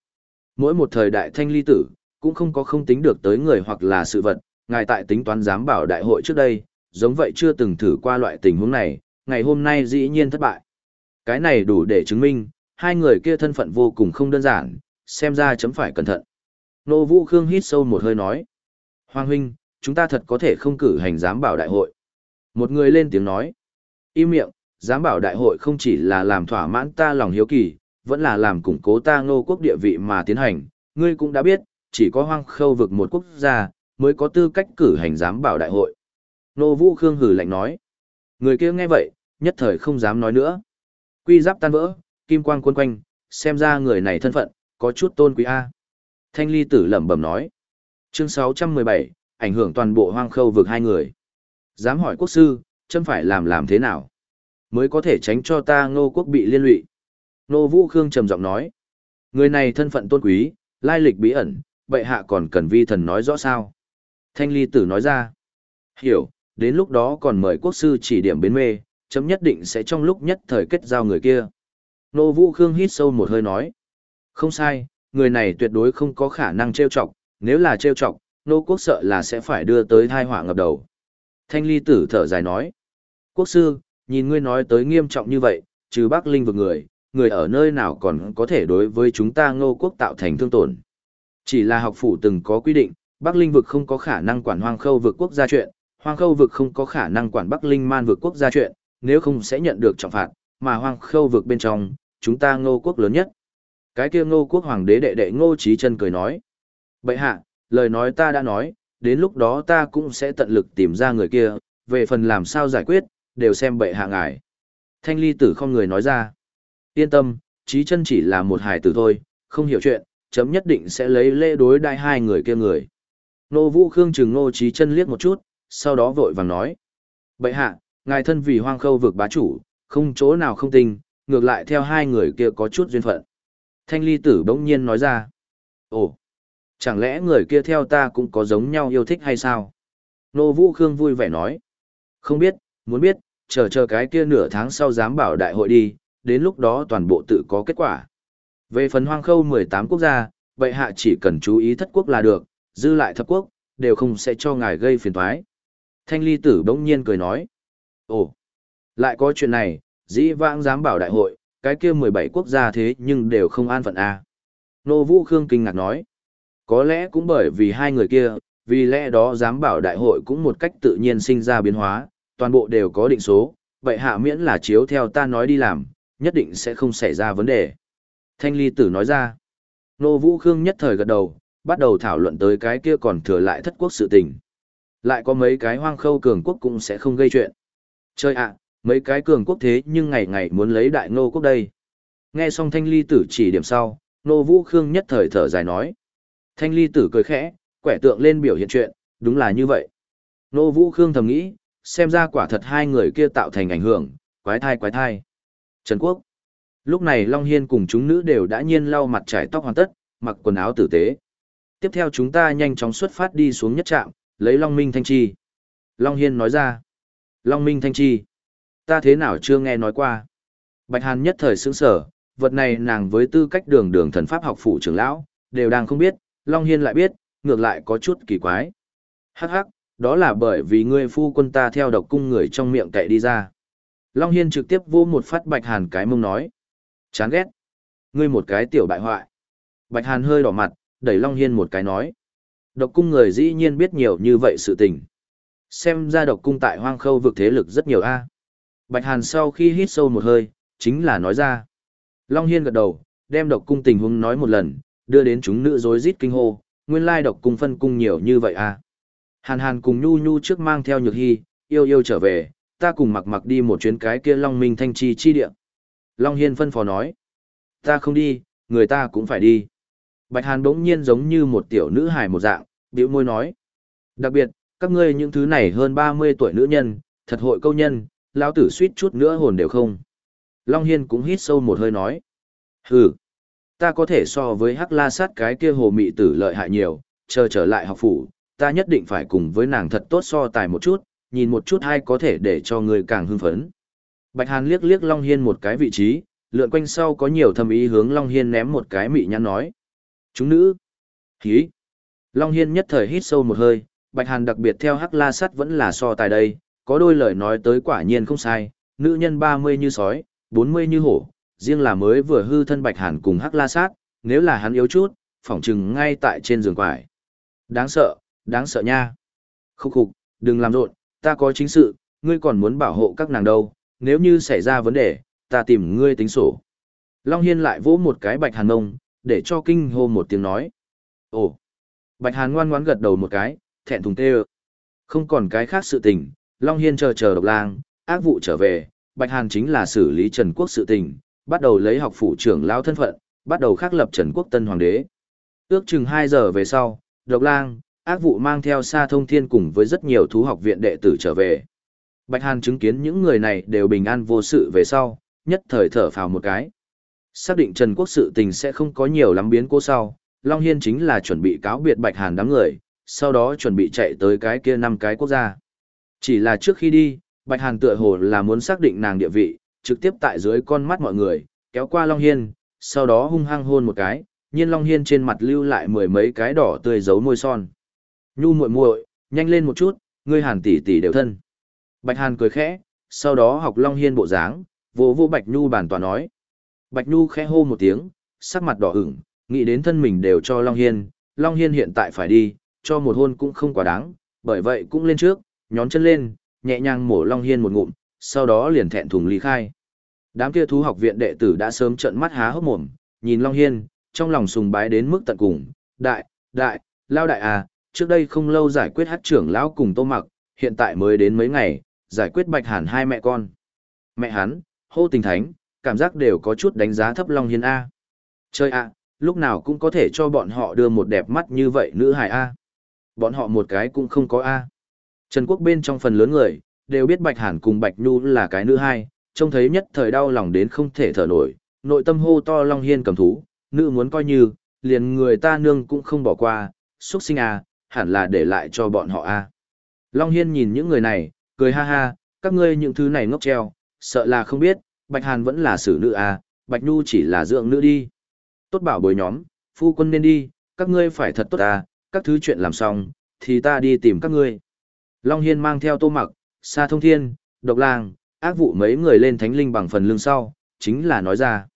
mỗi một thời đại thanh ly tử, cũng không có không tính được tới người hoặc là sự vật, ngài tại tính toán dám bảo đại hội trước đây, giống vậy chưa từng thử qua loại tình huống này, ngày hôm nay dĩ nhiên thất bại. Cái này đủ để chứng minh, hai người kia thân phận vô cùng không đơn giản, xem ra chấm phải cẩn thận. Nô Vũ Khương hít sâu một hơi nói. Hoàng huynh, chúng ta thật có thể không cử hành giám bảo đại hội. Một người lên tiếng nói. Im miệng, giám bảo đại hội không chỉ là làm thỏa mãn ta lòng hiếu kỳ, vẫn là làm củng cố ta ngô quốc địa vị mà tiến hành. Ngươi cũng đã biết, chỉ có hoang khâu vực một quốc gia, mới có tư cách cử hành giám bảo đại hội. Nô Vũ Khương hử lạnh nói. Người kia nghe vậy, nhất thời không dám nói nữa. Quy giáp tan vỡ, kim quang cuốn quanh, xem ra người này thân phận, có chút tôn quý A. Thanh ly tử lẩm bẩm nói. Chương 617, ảnh hưởng toàn bộ hoang khâu vực hai người. Dám hỏi quốc sư, chân phải làm làm thế nào? Mới có thể tránh cho ta ngô quốc bị liên lụy. Nô Vũ Khương trầm giọng nói. Người này thân phận tôn quý, lai lịch bí ẩn, bệ hạ còn cần vi thần nói rõ sao? Thanh ly tử nói ra. Hiểu, đến lúc đó còn mời quốc sư chỉ điểm bến mê, chấm nhất định sẽ trong lúc nhất thời kết giao người kia. Nô Vũ Khương hít sâu một hơi nói. Không sai, người này tuyệt đối không có khả năng trêu chọc, nếu là trêu chọc, nô quốc sợ là sẽ phải đưa tới thai họa ngập đầu. Thanh ly tử thở dài nói. Quốc sư, nhìn ngươi nói tới nghiêm trọng như vậy, trừ Bắc Linh vực người, người ở nơi nào còn có thể đối với chúng ta ngô quốc tạo thành thương tổn. Chỉ là học phủ từng có quy định, Bắc Linh vực không có khả năng quản hoang khâu vực quốc gia chuyện, hoang khâu vực không có khả năng quản Bắc Linh man vực quốc gia chuyện, nếu không sẽ nhận được trọng phạt, mà hoang khâu vực bên trong, chúng ta ngô quốc lớn nhất. Cái kia ngô quốc hoàng đế đệ đệ ngô trí chân cười nói. Bậy hạ, lời nói ta đã nói, đến lúc đó ta cũng sẽ tận lực tìm ra người kia, về phần làm sao giải quyết, đều xem bệ hạ ngài. Thanh ly tử không người nói ra. Yên tâm, trí chân chỉ là một hài tử thôi, không hiểu chuyện, chấm nhất định sẽ lấy lễ đối đai hai người kia người. Nô vũ khương trừng Nô trí chân liếc một chút, sau đó vội vàng nói. Bệ hạ, ngài thân vì hoang khâu vực bá chủ, không chỗ nào không tình, ngược lại theo hai người kia có chút duyên phận. Thanh ly tử bỗng nhiên nói ra. Ồ, chẳng lẽ người kia theo ta cũng có giống nhau yêu thích hay sao? Nô Vũ Khương vui vẻ nói. Không biết, muốn biết, chờ chờ cái kia nửa tháng sau dám bảo đại hội đi, đến lúc đó toàn bộ tự có kết quả. Về phần hoang khâu 18 quốc gia, vậy hạ chỉ cần chú ý thất quốc là được, dư lại thập quốc, đều không sẽ cho ngài gây phiền toái. Thanh ly tử bỗng nhiên cười nói. Ồ, lại có chuyện này, dĩ vãng dám bảo đại hội, cái kia 17 quốc gia thế nhưng đều không an phận a. À. Nô Vũ Khương kinh ngạc nói, có lẽ cũng bởi vì hai người kia, vì lẽ đó dám bảo đại hội cũng một cách tự nhiên sinh ra biến hóa, toàn bộ đều có định số, vậy hạ miễn là chiếu theo ta nói đi làm, nhất định sẽ không xảy ra vấn đề. Thanh ly tử nói ra, Nô Vũ Khương nhất thời gật đầu, bắt đầu thảo luận tới cái kia còn thừa lại thất quốc sự tình. Lại có mấy cái hoang khâu cường quốc cũng sẽ không gây chuyện. Chơi ạ, mấy cái cường quốc thế nhưng ngày ngày muốn lấy đại Ngô quốc đây. Nghe xong thanh ly tử chỉ điểm sau, nô vũ khương nhất thời thở dài nói. Thanh ly tử cười khẽ, quẻ tượng lên biểu hiện chuyện, đúng là như vậy. Nô vũ khương thầm nghĩ, xem ra quả thật hai người kia tạo thành ảnh hưởng, quái thai quái thai. Trần Quốc. Lúc này Long Hiên cùng chúng nữ đều đã nhiên lau mặt trải tóc hoàn tất, mặc quần áo tử tế. Tiếp theo chúng ta nhanh chóng xuất phát đi xuống nhất trạm, lấy Long Minh Thanh Chi. Long Hiên nói ra. Long Minh Thanh Chi ta thế nào chưa nghe nói qua. Bạch Hàn nhất thời sững sở, vật này nàng với tư cách đường đường thần pháp học phủ trưởng lão, đều đang không biết, Long Hiên lại biết, ngược lại có chút kỳ quái. Hắc hắc, đó là bởi vì ngươi phu quân ta theo độc cung người trong miệng cậy đi ra. Long Hiên trực tiếp vô một phát Bạch Hàn cái mông nói. Chán ghét. Ngươi một cái tiểu bại hoại. Bạch Hàn hơi đỏ mặt, đẩy Long Hiên một cái nói. Độc cung người dĩ nhiên biết nhiều như vậy sự tình. Xem ra độc cung tại hoang khâu vực thế lực rất nhiều a. Bạch Hàn sau khi hít sâu một hơi, chính là nói ra. Long Hiên gật đầu, đem độc cung tình huống nói một lần, đưa đến chúng nữ rối rít kinh hô, nguyên lai độc cung phân cung nhiều như vậy à? Hàn Hàn cùng Nhu Nhu trước mang theo Nhược Hy, yêu yêu trở về, ta cùng mặc mặc đi một chuyến cái kia Long Minh Thanh Chi chi địa. Long Hiên phân phó nói, ta không đi, người ta cũng phải đi. Bạch Hàn bỗng nhiên giống như một tiểu nữ hài một dạng, biểu môi nói. Đặc biệt, các ngươi những thứ này hơn 30 tuổi nữ nhân, thật hội câu nhân, lão tử suýt chút nữa hồn đều không. Long Hiên cũng hít sâu một hơi nói. Hừ, ta có thể so với hắc la sát cái kia hồ mị tử lợi hại nhiều, chờ trở lại học phủ, ta nhất định phải cùng với nàng thật tốt so tài một chút, nhìn một chút hay có thể để cho người càng hưng phấn. Bạch Hàn liếc liếc Long Hiên một cái vị trí, lượn quanh sau có nhiều thâm ý hướng Long Hiên ném một cái mị nhắn nói. Chúng nữ. Hí. Long Hiên nhất thời hít sâu một hơi, Bạch Hàn đặc biệt theo Hắc La Sắt vẫn là so tài đây, có đôi lời nói tới quả nhiên không sai, nữ nhân 30 như sói, 40 như hổ, riêng là mới vừa hư thân Bạch Hàn cùng Hắc La Sát, nếu là hắn yếu chút, phỏng chừng ngay tại trên giường quải. Đáng sợ, đáng sợ nha. Khúc khục, đừng làm rộn, ta có chính sự, ngươi còn muốn bảo hộ các nàng đâu, nếu như xảy ra vấn đề, ta tìm ngươi tính sổ. Long Hiên lại vỗ một cái Bạch Hàn ngông, để cho kinh hô một tiếng nói. Ồ! Bạch Hàn ngoan ngoãn gật đầu một cái, thẹn thùng tê ơ. Không còn cái khác sự tình, Long Hiên chờ chờ độc lang, ác vụ trở về, Bạch Hàn chính là xử lý Trần Quốc sự tình, bắt đầu lấy học phủ trưởng lao thân phận, bắt đầu khắc lập Trần Quốc tân hoàng đế. Ước chừng 2 giờ về sau, độc lang, ác vụ mang theo xa thông thiên cùng với rất nhiều thú học viện đệ tử trở về. Bạch Hàn chứng kiến những người này đều bình an vô sự về sau, nhất thời thở phào một cái. Xác định Trần Quốc sự tình sẽ không có nhiều lắm biến cố sau, Long Hiên chính là chuẩn bị cáo biệt Bạch Hàn đám người, sau đó chuẩn bị chạy tới cái kia năm cái quốc gia. Chỉ là trước khi đi, Bạch Hàn tựa hồ là muốn xác định nàng địa vị, trực tiếp tại dưới con mắt mọi người, kéo qua Long Hiên, sau đó hung hăng hôn một cái, nhiên Long Hiên trên mặt lưu lại mười mấy cái đỏ tươi dấu môi son. Nhu muội muội, nhanh lên một chút, ngươi Hàn tỷ tỷ đều thân. Bạch Hàn cười khẽ, sau đó học Long Hiên bộ dáng, vô vô Bạch Nhu bản tòa nói. Bạch Nhu khẽ hô một tiếng, sắc mặt đỏ ửng, nghĩ đến thân mình đều cho Long Hiên, Long Hiên hiện tại phải đi, cho một hôn cũng không quá đáng, bởi vậy cũng lên trước, nhón chân lên, nhẹ nhàng mổ Long Hiên một ngụm, sau đó liền thẹn thùng ly khai. Đám kia thú học viện đệ tử đã sớm trợn mắt há hốc mồm, nhìn Long Hiên, trong lòng sùng bái đến mức tận cùng, đại, đại, lao đại à, trước đây không lâu giải quyết hát trưởng lão cùng tô mặc, hiện tại mới đến mấy ngày, giải quyết bạch hàn hai mẹ con. Mẹ hắn, hô tình thánh, cảm giác đều có chút đánh giá thấp Long Hiên A. Chơi à lúc nào cũng có thể cho bọn họ đưa một đẹp mắt như vậy nữ hài A. Bọn họ một cái cũng không có A. Trần Quốc bên trong phần lớn người, đều biết Bạch Hàn cùng Bạch Nhu là cái nữ hai, trông thấy nhất thời đau lòng đến không thể thở nổi, nội tâm hô to Long Hiên cầm thú, nữ muốn coi như, liền người ta nương cũng không bỏ qua, xuất sinh à, hẳn là để lại cho bọn họ A. Long Hiên nhìn những người này, cười ha ha, các ngươi những thứ này ngốc treo, sợ là không biết, Bạch Hàn vẫn là xử nữ A, Bạch Nhu chỉ là dưỡng nữ đi. Tốt bảo bồi nhóm, phu quân nên đi, các ngươi phải thật tốt à, các thứ chuyện làm xong, thì ta đi tìm các ngươi. Long Hiên mang theo tô mặc, xa Thông Thiên, Độc Lang, ác vụ mấy người lên thánh linh bằng phần lương sau, chính là nói ra.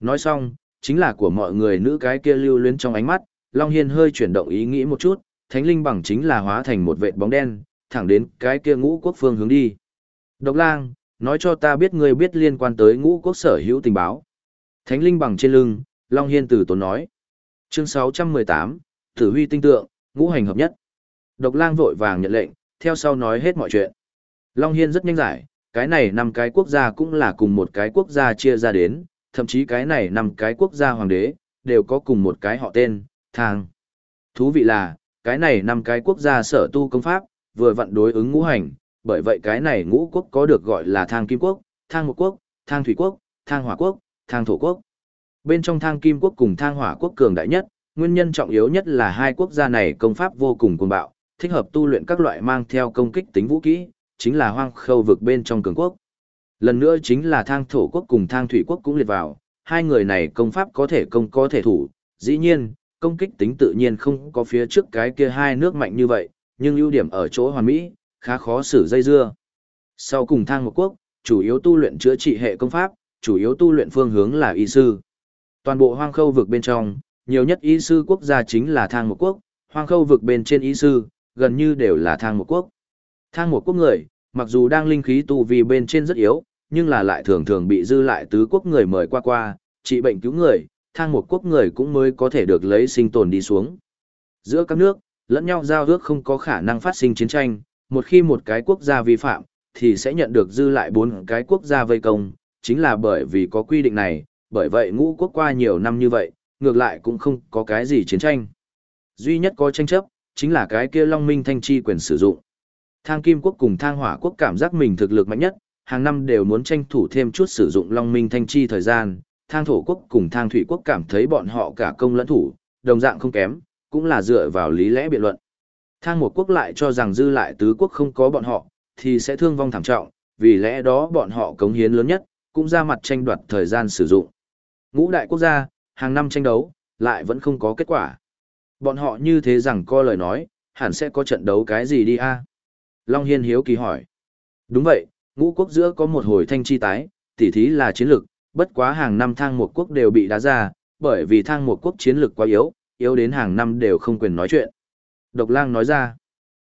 Nói xong, chính là của mọi người nữ cái kia lưu luyến trong ánh mắt, Long Hiên hơi chuyển động ý nghĩ một chút, thánh linh bằng chính là hóa thành một vệt bóng đen, thẳng đến cái kia ngũ quốc phương hướng đi. Độc Lang, nói cho ta biết ngươi biết liên quan tới ngũ quốc sở hữu tình báo. Thánh linh bằng trên lưng, Long Hiên từ tốn nói. Chương 618, Tử huy tinh tượng, ngũ hành hợp nhất. Độc lang vội vàng nhận lệnh, theo sau nói hết mọi chuyện. Long Hiên rất nhanh giải, cái này năm cái quốc gia cũng là cùng một cái quốc gia chia ra đến, thậm chí cái này năm cái quốc gia hoàng đế, đều có cùng một cái họ tên, thang. Thú vị là, cái này năm cái quốc gia sở tu công pháp, vừa vặn đối ứng ngũ hành, bởi vậy cái này ngũ quốc có được gọi là thang kim quốc, thang một quốc, thang thủy quốc, thang hỏa quốc, thang thổ quốc. Bên trong thang kim quốc cùng thang hỏa quốc cường đại nhất, nguyên nhân trọng yếu nhất là hai quốc gia này công pháp vô cùng cuồng bạo, thích hợp tu luyện các loại mang theo công kích tính vũ kỹ, chính là hoang khâu vực bên trong cường quốc. Lần nữa chính là thang thổ quốc cùng thang thủy quốc cũng liệt vào, hai người này công pháp có thể công có thể thủ, dĩ nhiên, công kích tính tự nhiên không có phía trước cái kia hai nước mạnh như vậy, nhưng ưu điểm ở chỗ hoàn mỹ, khá khó xử dây dưa. Sau cùng thang một quốc, chủ yếu tu luyện chữa trị hệ công pháp, chủ yếu tu luyện phương hướng là y sư. Toàn bộ hoang khâu vực bên trong, nhiều nhất y sư quốc gia chính là thang một quốc, hoang khâu vực bên trên y sư, gần như đều là thang một quốc. Thang một quốc người, mặc dù đang linh khí tu vi bên trên rất yếu, nhưng là lại thường thường bị dư lại tứ quốc người mời qua qua, trị bệnh cứu người, thang một quốc người cũng mới có thể được lấy sinh tồn đi xuống. Giữa các nước, lẫn nhau giao ước không có khả năng phát sinh chiến tranh, một khi một cái quốc gia vi phạm, thì sẽ nhận được dư lại bốn cái quốc gia vây công, chính là bởi vì có quy định này, bởi vậy ngũ quốc qua nhiều năm như vậy, ngược lại cũng không có cái gì chiến tranh. Duy nhất có tranh chấp, chính là cái kia Long Minh Thanh Chi quyền sử dụng. Thang Kim Quốc cùng Thang Hỏa Quốc cảm giác mình thực lực mạnh nhất, hàng năm đều muốn tranh thủ thêm chút sử dụng Long Minh Thanh Chi thời gian. Thang Thổ Quốc cùng Thang Thủy Quốc cảm thấy bọn họ cả công lẫn thủ, đồng dạng không kém, cũng là dựa vào lý lẽ biện luận. Thang một quốc lại cho rằng dư lại tứ quốc không có bọn họ, thì sẽ thương vong thảm trọng, vì lẽ đó bọn họ cống hiến lớn nhất, cũng ra mặt tranh đoạt thời gian sử dụng. Ngũ đại quốc gia, hàng năm tranh đấu, lại vẫn không có kết quả. Bọn họ như thế rằng co lời nói, hẳn sẽ có trận đấu cái gì đi a? Long Hiên hiếu kỳ hỏi. Đúng vậy, ngũ quốc giữa có một hồi thanh chi tái, tỉ thí là chiến lược, bất quá hàng năm thang một quốc đều bị đá ra, bởi vì thang một quốc chiến lược quá yếu, yếu đến hàng năm đều không quyền nói chuyện. Độc lang nói ra,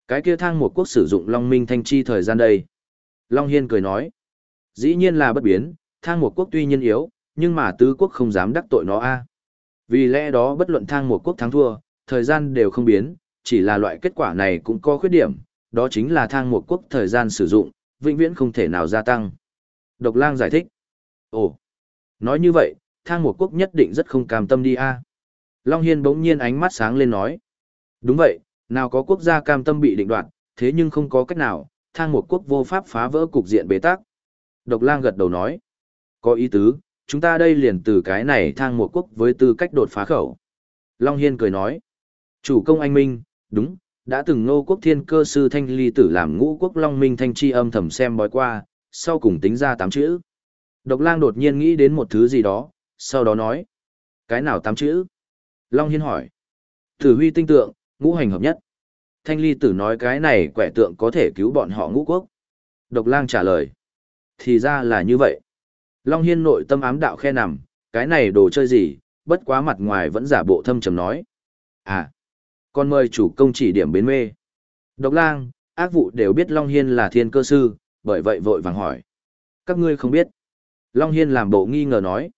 cái kia thang một quốc sử dụng Long Minh Thanh Chi thời gian đây. Long Hiên cười nói, dĩ nhiên là bất biến, thang một quốc tuy nhiên yếu, nhưng mà tứ quốc không dám đắc tội nó a Vì lẽ đó bất luận thang một quốc thắng thua, thời gian đều không biến, chỉ là loại kết quả này cũng có khuyết điểm, đó chính là thang một quốc thời gian sử dụng, vĩnh viễn không thể nào gia tăng. Độc lang giải thích. Ồ, nói như vậy, thang một quốc nhất định rất không cam tâm đi a à. Long Hiên bỗng nhiên ánh mắt sáng lên nói. Đúng vậy, nào có quốc gia cam tâm bị định đoạt, thế nhưng không có cách nào, thang một quốc vô pháp phá vỡ cục diện bế tắc. Độc lang gật đầu nói. Có ý tứ, chúng ta đây liền từ cái này thang một quốc với tư cách đột phá khẩu. Long Hiên cười nói. Chủ công anh Minh, đúng, đã từng ngô quốc thiên cơ sư thanh ly tử làm ngũ quốc Long Minh thanh chi âm thầm xem bói qua, sau cùng tính ra tám chữ. Độc lang đột nhiên nghĩ đến một thứ gì đó, sau đó nói. Cái nào tám chữ? Long Hiên hỏi. Tử huy tinh tượng, ngũ hành hợp nhất. Thanh ly tử nói cái này quẻ tượng có thể cứu bọn họ ngũ quốc. Độc lang trả lời. Thì ra là như vậy. Long Hiên nội tâm ám đạo khe nằm, cái này đồ chơi gì, bất quá mặt ngoài vẫn giả bộ thâm trầm nói. À, con mời chủ công chỉ điểm bến mê. Độc lang, ác vụ đều biết Long Hiên là thiên cơ sư, bởi vậy vội vàng hỏi. Các ngươi không biết. Long Hiên làm bộ nghi ngờ nói.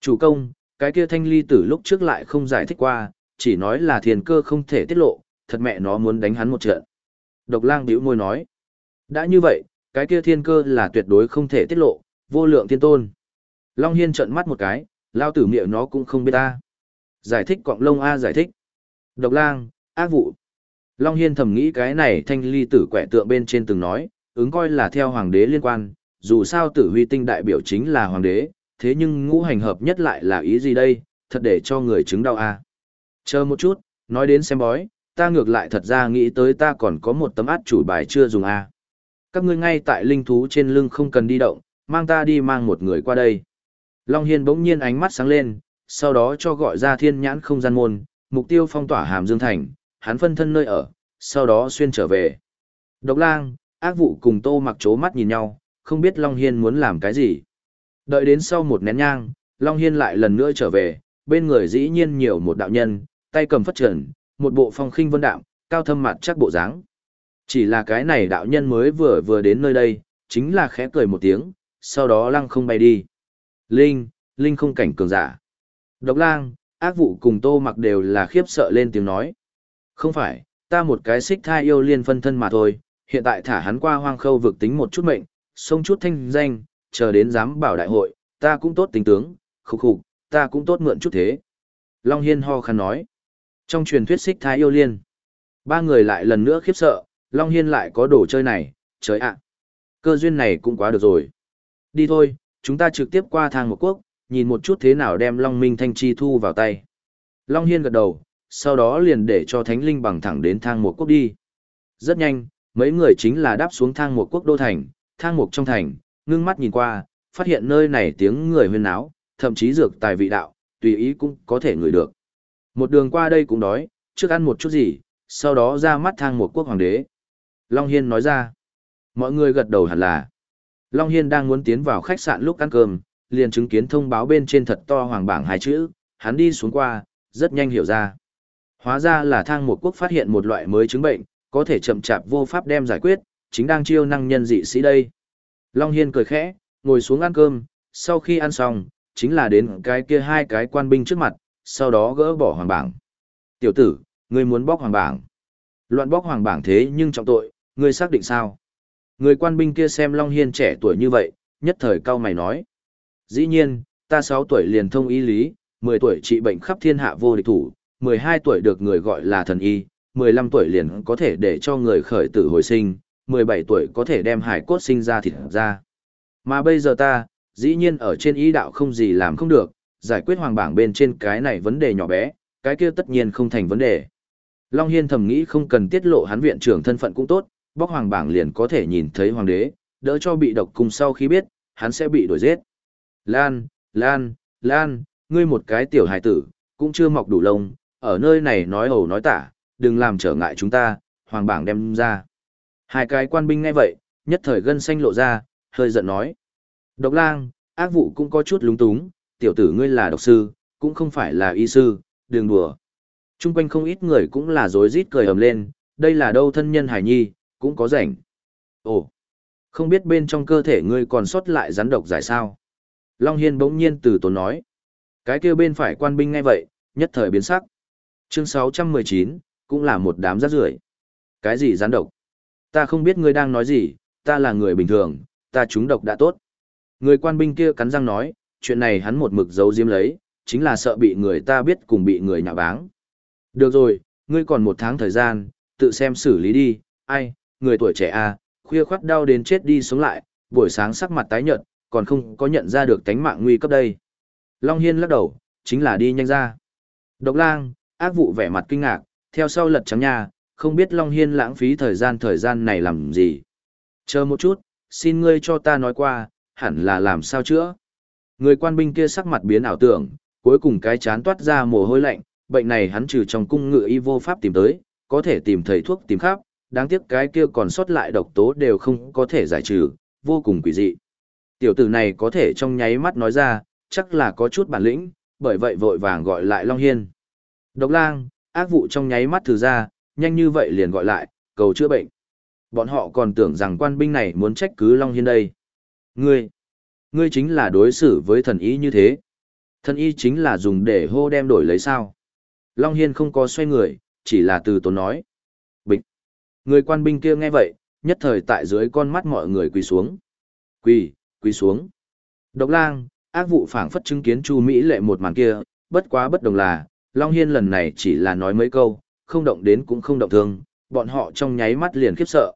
Chủ công, cái kia thanh ly tử lúc trước lại không giải thích qua, chỉ nói là thiên cơ không thể tiết lộ, thật mẹ nó muốn đánh hắn một trận. Độc lang bĩu môi nói. Đã như vậy, cái kia thiên cơ là tuyệt đối không thể tiết lộ, vô lượng thiên tôn. Long Hiên trợn mắt một cái, lao tử miệng nó cũng không biết ta. Giải thích cọng lông A giải thích. Độc lang, ác vụ. Long Hiên thầm nghĩ cái này thanh ly tử quẻ tượng bên trên từng nói, ứng coi là theo hoàng đế liên quan, dù sao tử huy tinh đại biểu chính là hoàng đế, thế nhưng ngũ hành hợp nhất lại là ý gì đây, thật để cho người chứng đau a Chờ một chút, nói đến xem bói, ta ngược lại thật ra nghĩ tới ta còn có một tấm át chủ bài chưa dùng a Các ngươi ngay tại linh thú trên lưng không cần đi động, mang ta đi mang một người qua đây. Long Hiên bỗng nhiên ánh mắt sáng lên, sau đó cho gọi ra thiên nhãn không gian môn, mục tiêu phong tỏa hàm dương thành, hắn phân thân nơi ở, sau đó xuyên trở về. Độc lang, ác vụ cùng tô mặc chố mắt nhìn nhau, không biết Long Hiên muốn làm cái gì. Đợi đến sau một nén nhang, Long Hiên lại lần nữa trở về, bên người dĩ nhiên nhiều một đạo nhân, tay cầm phất trần, một bộ phong khinh vân đạm, cao thâm mặt chắc bộ dáng. Chỉ là cái này đạo nhân mới vừa vừa đến nơi đây, chính là khẽ cười một tiếng, sau đó lăng không bay đi. Linh, Linh không cảnh cường giả. Độc lang, ác vụ cùng tô mặc đều là khiếp sợ lên tiếng nói. Không phải, ta một cái xích thai yêu liên phân thân mà thôi, hiện tại thả hắn qua hoang khâu vực tính một chút mệnh, xông chút thanh danh, chờ đến giám bảo đại hội, ta cũng tốt tính tướng, khục khục, ta cũng tốt mượn chút thế. Long Hiên ho khăn nói. Trong truyền thuyết xích thái yêu liên, ba người lại lần nữa khiếp sợ, Long Hiên lại có đồ chơi này, trời ạ. Cơ duyên này cũng quá được rồi. Đi thôi, chúng ta trực tiếp qua thang một quốc, nhìn một chút thế nào đem Long Minh Thanh Chi thu vào tay. Long Hiên gật đầu, sau đó liền để cho Thánh Linh bằng thẳng đến thang một quốc đi. Rất nhanh, mấy người chính là đáp xuống thang một quốc đô thành, thang một trong thành, ngưng mắt nhìn qua, phát hiện nơi này tiếng người huyên náo, thậm chí dược tài vị đạo, tùy ý cũng có thể ngửi được. Một đường qua đây cũng đói, trước ăn một chút gì, sau đó ra mắt thang một quốc hoàng đế. Long Hiên nói ra, mọi người gật đầu hẳn là. Long Hiên đang muốn tiến vào khách sạn lúc ăn cơm, liền chứng kiến thông báo bên trên thật to hoàng bảng hai chữ, hắn đi xuống qua, rất nhanh hiểu ra. Hóa ra là thang một quốc phát hiện một loại mới chứng bệnh, có thể chậm chạp vô pháp đem giải quyết, chính đang chiêu năng nhân dị sĩ đây. Long Hiên cười khẽ, ngồi xuống ăn cơm, sau khi ăn xong, chính là đến cái kia hai cái quan binh trước mặt, sau đó gỡ bỏ hoàng bảng. Tiểu tử, ngươi muốn bóc hoàng bảng. Loạn bóc hoàng bảng thế nhưng trọng tội, ngươi xác định sao? Người quan binh kia xem Long Hiên trẻ tuổi như vậy, nhất thời cao mày nói. Dĩ nhiên, ta 6 tuổi liền thông y lý, 10 tuổi trị bệnh khắp thiên hạ vô địch thủ, 12 tuổi được người gọi là thần y, 15 tuổi liền có thể để cho người khởi tử hồi sinh, 17 tuổi có thể đem hải cốt sinh ra thịt ra. Mà bây giờ ta, dĩ nhiên ở trên ý đạo không gì làm không được, giải quyết hoàng bảng bên trên cái này vấn đề nhỏ bé, cái kia tất nhiên không thành vấn đề. Long Hiên thầm nghĩ không cần tiết lộ hắn viện trưởng thân phận cũng tốt, bóc hoàng bảng liền có thể nhìn thấy hoàng đế, đỡ cho bị độc cùng sau khi biết, hắn sẽ bị đuổi giết. Lan, Lan, Lan, ngươi một cái tiểu hài tử, cũng chưa mọc đủ lông, ở nơi này nói hầu nói tả, đừng làm trở ngại chúng ta, hoàng bảng đem ra. Hai cái quan binh nghe vậy, nhất thời gân xanh lộ ra, hơi giận nói. Độc lang, ác vụ cũng có chút lúng túng, tiểu tử ngươi là độc sư, cũng không phải là y sư, đừng đùa. Trung quanh không ít người cũng là rối rít cười ầm lên, đây là đâu thân nhân hải nhi, cũng có rảnh. Ồ, không biết bên trong cơ thể ngươi còn sót lại rắn độc giải sao? Long Hiên bỗng nhiên từ tốn nói. Cái kia bên phải quan binh ngay vậy, nhất thời biến sắc. Chương 619, cũng là một đám rác rưởi. Cái gì gián độc? Ta không biết ngươi đang nói gì, ta là người bình thường, ta trúng độc đã tốt. Người quan binh kia cắn răng nói, chuyện này hắn một mực giấu diếm lấy, chính là sợ bị người ta biết cùng bị người nhạ báng. Được rồi, ngươi còn một tháng thời gian, tự xem xử lý đi, ai, người tuổi trẻ à, khuya khoắt đau đến chết đi sống lại, buổi sáng sắc mặt tái nhợt, còn không có nhận ra được tánh mạng nguy cấp đây. Long Hiên lắc đầu, chính là đi nhanh ra. Độc lang, ác vụ vẻ mặt kinh ngạc, theo sau lật trắng nha, không biết Long Hiên lãng phí thời gian thời gian này làm gì. Chờ một chút, xin ngươi cho ta nói qua, hẳn là làm sao chữa. Người quan binh kia sắc mặt biến ảo tưởng, cuối cùng cái chán toát ra mồ hôi lạnh, bệnh này hắn trừ trong cung ngự y vô pháp tìm tới, có thể tìm thầy thuốc tìm khắp, đáng tiếc cái kia còn sót lại độc tố đều không có thể giải trừ, vô cùng quỷ dị. Tiểu tử này có thể trong nháy mắt nói ra, chắc là có chút bản lĩnh, bởi vậy vội vàng gọi lại Long Hiên. Độc lang, ác vụ trong nháy mắt thử ra, nhanh như vậy liền gọi lại, cầu chữa bệnh. Bọn họ còn tưởng rằng quan binh này muốn trách cứ Long Hiên đây. Ngươi, ngươi chính là đối xử với thần ý như thế. Thần y chính là dùng để hô đem đổi lấy sao. Long Hiên không có xoay người, chỉ là từ tốn nói. Bịch. Người quan binh kia nghe vậy, nhất thời tại dưới con mắt mọi người quỳ xuống. Quỳ, quỳ xuống. Độc lang, ác vụ phảng phất chứng kiến Chu Mỹ lệ một màn kia, bất quá bất đồng là, Long Hiên lần này chỉ là nói mấy câu, không động đến cũng không động thương, bọn họ trong nháy mắt liền khiếp sợ.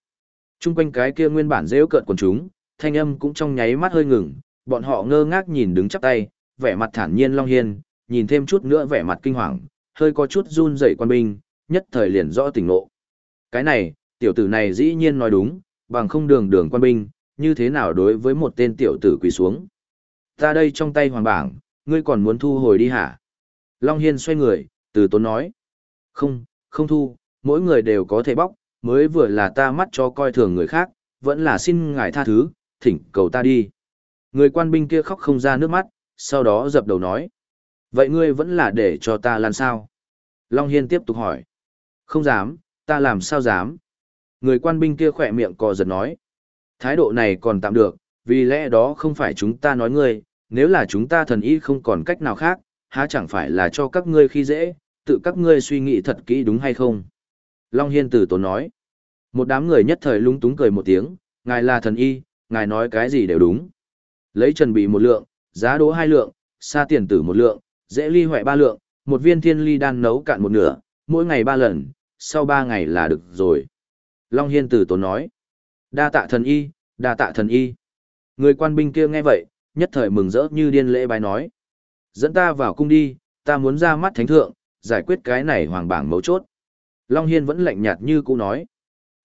Trung quanh cái kia nguyên bản rêu cợt quần chúng, thanh âm cũng trong nháy mắt hơi ngừng, bọn họ ngơ ngác nhìn đứng chắp tay, vẻ mặt thản nhiên Long Hiên, nhìn thêm chút nữa vẻ mặt kinh hoàng, hơi có chút run rẩy quan binh, nhất thời liền rõ tình ngộ. Cái này, tiểu tử này dĩ nhiên nói đúng, bằng không đường đường quan binh, như thế nào đối với một tên tiểu tử quỳ xuống. Ta đây trong tay hoàng bảng, ngươi còn muốn thu hồi đi hả? Long Hiên xoay người, từ tốn nói. Không, không thu, mỗi người đều có thể bóc, mới vừa là ta mắt cho coi thường người khác, vẫn là xin ngài tha thứ, thỉnh cầu ta đi. Người quan binh kia khóc không ra nước mắt, sau đó dập đầu nói. Vậy ngươi vẫn là để cho ta làm sao? Long Hiên tiếp tục hỏi. Không dám, ta làm sao dám? Người quan binh kia khỏe miệng cò giật nói. Thái độ này còn tạm được, vì lẽ đó không phải chúng ta nói ngươi, nếu là chúng ta thần y không còn cách nào khác, há chẳng phải là cho các ngươi khi dễ, tự các ngươi suy nghĩ thật kỹ đúng hay không? Long Hiên tử tốn nói. Một đám người nhất thời lung túng cười một tiếng, ngài là thần y, ngài nói cái gì đều đúng. Lấy trần bị một lượng, giá đỗ hai lượng, xa tiền tử một lượng, dễ ly hoại ba lượng, một viên thiên ly đan nấu cạn một nửa, mỗi ngày ba lần, sau ba ngày là được rồi. Long Hiên tử tốn nói. Đa tạ thần y, đa tạ thần y. Người quan binh kia nghe vậy, nhất thời mừng rỡ như điên lễ bài nói. Dẫn ta vào cung đi, ta muốn ra mắt thánh thượng, giải quyết cái này hoàng bảng mấu chốt. Long Hiên vẫn lạnh nhạt như cũ nói.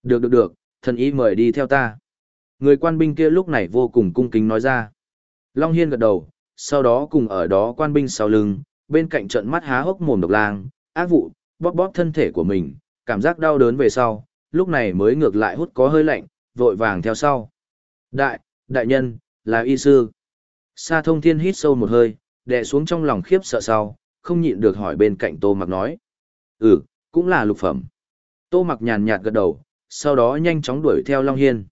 Được được được, thần y mời đi theo ta. Người quan binh kia lúc này vô cùng cung kính nói ra. Long Hiên gật đầu, sau đó cùng ở đó quan binh sau lưng, bên cạnh trận mắt há hốc mồm độc lang, ác vụ, bóp bóp thân thể của mình, cảm giác đau đớn về sau, lúc này mới ngược lại hút có hơi lạnh, vội vàng theo sau. Đại, đại nhân, là y sư. Sa thông thiên hít sâu một hơi, đè xuống trong lòng khiếp sợ sau, không nhịn được hỏi bên cạnh Tô Mặc nói. Ừ, cũng là lục phẩm. Tô Mặc nhàn nhạt gật đầu, sau đó nhanh chóng đuổi theo Long Hiên.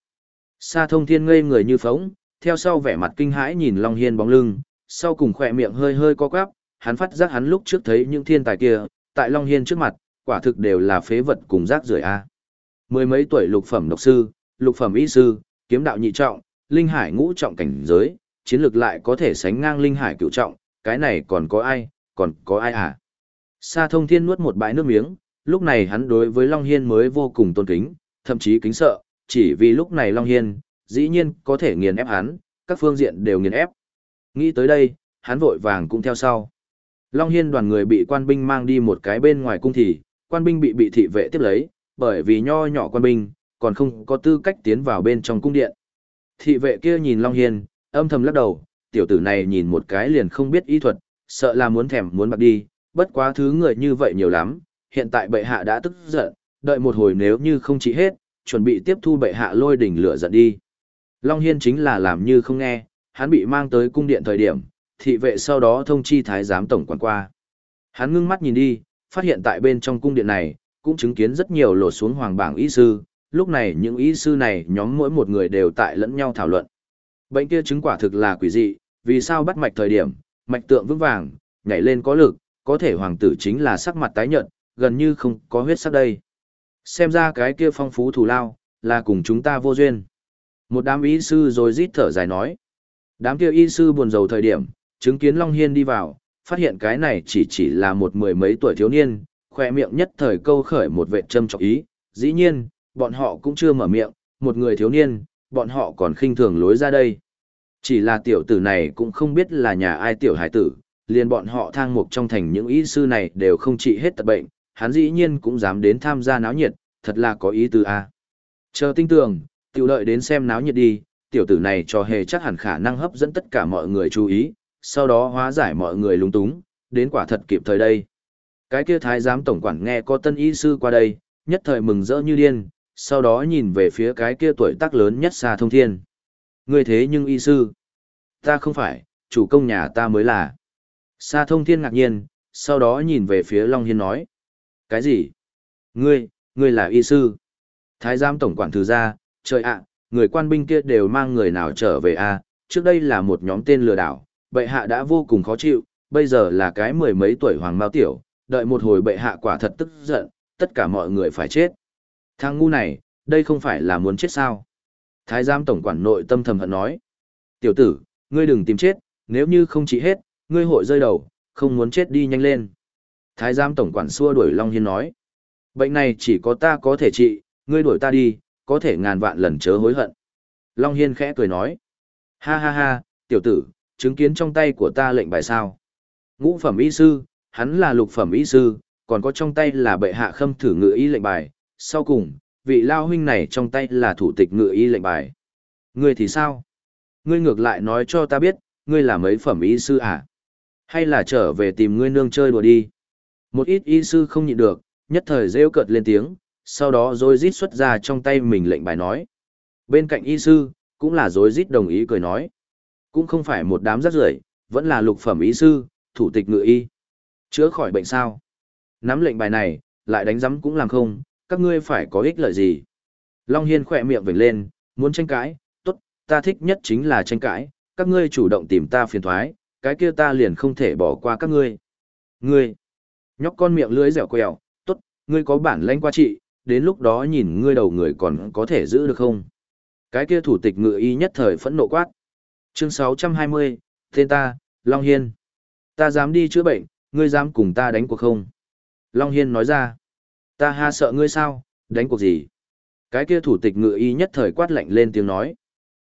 Sa thông thiên ngây người như phóng, theo sau vẻ mặt kinh hãi nhìn Long Hiên bóng lưng, sau cùng khỏe miệng hơi hơi co quắp, hắn phát giác hắn lúc trước thấy những thiên tài kia, tại Long Hiên trước mặt, quả thực đều là phế vật cùng rác rưởi a. Mười mấy tuổi lục phẩm độc sư, lục phẩm y sư, kiếm đạo nhị trọng, linh hải ngũ trọng cảnh giới, chiến lược lại có thể sánh ngang linh hải cửu trọng, cái này còn có ai, còn có ai à? Sa thông thiên nuốt một bãi nước miếng, lúc này hắn đối với Long Hiên mới vô cùng tôn kính, thậm chí kính sợ, chỉ vì lúc này Long Hiên, dĩ nhiên có thể nghiền ép hắn, các phương diện đều nghiền ép. Nghĩ tới đây, hắn vội vàng cũng theo sau. Long Hiên đoàn người bị quan binh mang đi một cái bên ngoài cung thì, quan binh bị bị thị vệ tiếp lấy, bởi vì nho nhỏ quan binh, còn không có tư cách tiến vào bên trong cung điện. Thị vệ kia nhìn Long Hiên, âm thầm lắc đầu, tiểu tử này nhìn một cái liền không biết y thuật, sợ là muốn thèm muốn bạc đi, bất quá thứ người như vậy nhiều lắm, hiện tại bệ hạ đã tức giận, đợi một hồi nếu như không trị hết, chuẩn bị tiếp thu bệ hạ lôi đỉnh lửa giận đi. Long Hiên chính là làm như không nghe, hắn bị mang tới cung điện thời điểm, thị vệ sau đó thông chi thái giám tổng quản qua. Hắn ngưng mắt nhìn đi, phát hiện tại bên trong cung điện này, cũng chứng kiến rất nhiều lột xuống hoàng bảng y sư, lúc này những y sư này nhóm mỗi một người đều tại lẫn nhau thảo luận. Bệnh kia chứng quả thực là quỷ dị, vì sao bắt mạch thời điểm, mạch tượng vững vàng, nhảy lên có lực, có thể hoàng tử chính là sắc mặt tái nhợt, gần như không có huyết sắc đây. Xem ra cái kia phong phú thù lao, là cùng chúng ta vô duyên. Một đám y sư rồi rít thở dài nói. Đám kia y sư buồn rầu thời điểm, chứng kiến Long Hiên đi vào, phát hiện cái này chỉ chỉ là một mười mấy tuổi thiếu niên, khỏe miệng nhất thời câu khởi một vệ châm trọng ý. Dĩ nhiên, bọn họ cũng chưa mở miệng, một người thiếu niên, bọn họ còn khinh thường lối ra đây. Chỉ là tiểu tử này cũng không biết là nhà ai tiểu hải tử, liền bọn họ thang mục trong thành những y sư này đều không trị hết tật bệnh, hắn dĩ nhiên cũng dám đến tham gia náo nhiệt, thật là có ý tứ a. Chờ tinh tường, tiểu lợi đến xem náo nhiệt đi, tiểu tử này cho hề chắc hẳn khả năng hấp dẫn tất cả mọi người chú ý, sau đó hóa giải mọi người lung túng, đến quả thật kịp thời đây. Cái kia thái giám tổng quản nghe có tân y sư qua đây, nhất thời mừng rỡ như điên, sau đó nhìn về phía cái kia tuổi tác lớn nhất xa thông thiên ngươi thế nhưng y sư. Ta không phải, chủ công nhà ta mới là. Sa thông thiên ngạc nhiên, sau đó nhìn về phía Long Hiên nói. Cái gì? Ngươi, ngươi là y sư. Thái giám tổng quản thứ ra, trời ạ, người quan binh kia đều mang người nào trở về a à? trước đây là một nhóm tên lừa đảo, bệ hạ đã vô cùng khó chịu, bây giờ là cái mười mấy tuổi hoàng mao tiểu, đợi một hồi bệ hạ quả thật tức giận, tất cả mọi người phải chết. Thằng ngu này, đây không phải là muốn chết sao? Thái giám tổng quản nội tâm thầm hận nói. Tiểu tử, ngươi đừng tìm chết, nếu như không trị hết, ngươi hội rơi đầu, không muốn chết đi nhanh lên. Thái giám tổng quản xua đuổi Long Hiên nói. Bệnh này chỉ có ta có thể trị, ngươi đuổi ta đi, có thể ngàn vạn lần chớ hối hận. Long Hiên khẽ cười nói. Ha ha ha, tiểu tử, chứng kiến trong tay của ta lệnh bài sao. Ngũ phẩm y sư, hắn là lục phẩm y sư, còn có trong tay là bệ hạ khâm thử ngự y lệnh bài. Sau cùng, vị lao huynh này trong tay là thủ tịch ngự y lệnh bài. Ngươi thì sao? Ngươi ngược lại nói cho ta biết, ngươi là mấy phẩm y sư à? Hay là trở về tìm ngươi nương chơi đùa đi? Một ít y sư không nhịn được, nhất thời rêu cợt lên tiếng, sau đó rồi rít xuất ra trong tay mình lệnh bài nói. Bên cạnh y sư, cũng là rối rít đồng ý cười nói. Cũng không phải một đám rác rưởi vẫn là lục phẩm y sư, thủ tịch ngự y. Chữa khỏi bệnh sao? Nắm lệnh bài này, lại đánh giấm cũng làm không, các ngươi phải có ích lợi gì? Long Hiên khỏe miệng vểnh lên, muốn tranh cãi, tốt, ta thích nhất chính là tranh cãi, các ngươi chủ động tìm ta phiền thoái, cái kia ta liền không thể bỏ qua các ngươi. Ngươi, nhóc con miệng lưới dẻo quẹo, tốt, ngươi có bản lãnh qua trị, đến lúc đó nhìn ngươi đầu người còn có thể giữ được không? Cái kia thủ tịch ngự y nhất thời phẫn nộ quát. Chương 620, tên ta, Long Hiên. Ta dám đi chữa bệnh, ngươi dám cùng ta đánh cuộc không? Long Hiên nói ra. Ta ha sợ ngươi sao, đánh cuộc gì? Cái kia thủ tịch ngự y nhất thời quát lạnh lên tiếng nói.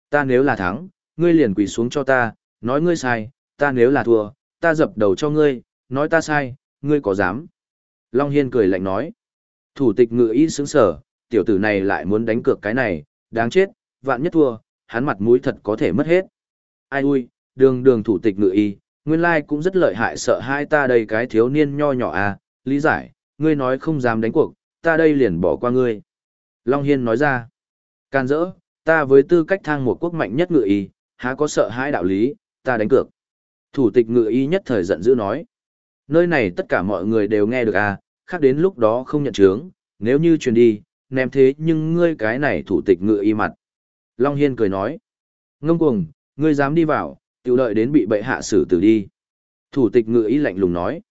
Ta nếu là thắng, ngươi liền quỳ xuống cho ta, nói ngươi sai, ta nếu là thua, ta dập đầu cho ngươi, nói ta sai, ngươi có dám? Long Hiên cười lạnh nói. Thủ tịch ngự y sướng sở, tiểu tử này lại muốn đánh cược cái này, đáng chết, vạn nhất thua, hắn mặt mũi thật có thể mất hết. Ai ui, đường đường thủ tịch ngự y, nguyên lai cũng rất lợi hại sợ hai ta đây cái thiếu niên nho nhỏ à, lý giải, ngươi nói không dám đánh cuộc, ta đây liền bỏ qua ngươi. Long Hiên nói ra, can dỡ, ta với tư cách thang một quốc mạnh nhất ngự y, há có sợ hãi đạo lý, ta đánh cược. Thủ tịch ngự y nhất thời giận dữ nói, Nơi này tất cả mọi người đều nghe được à, khác đến lúc đó không nhận chướng, nếu như truyền đi, ném thế nhưng ngươi cái này thủ tịch ngựa y mặt. Long Hiên cười nói, ngông cuồng, ngươi dám đi vào, tiểu đợi đến bị bệ hạ xử tử đi. Thủ tịch ngựa y lạnh lùng nói,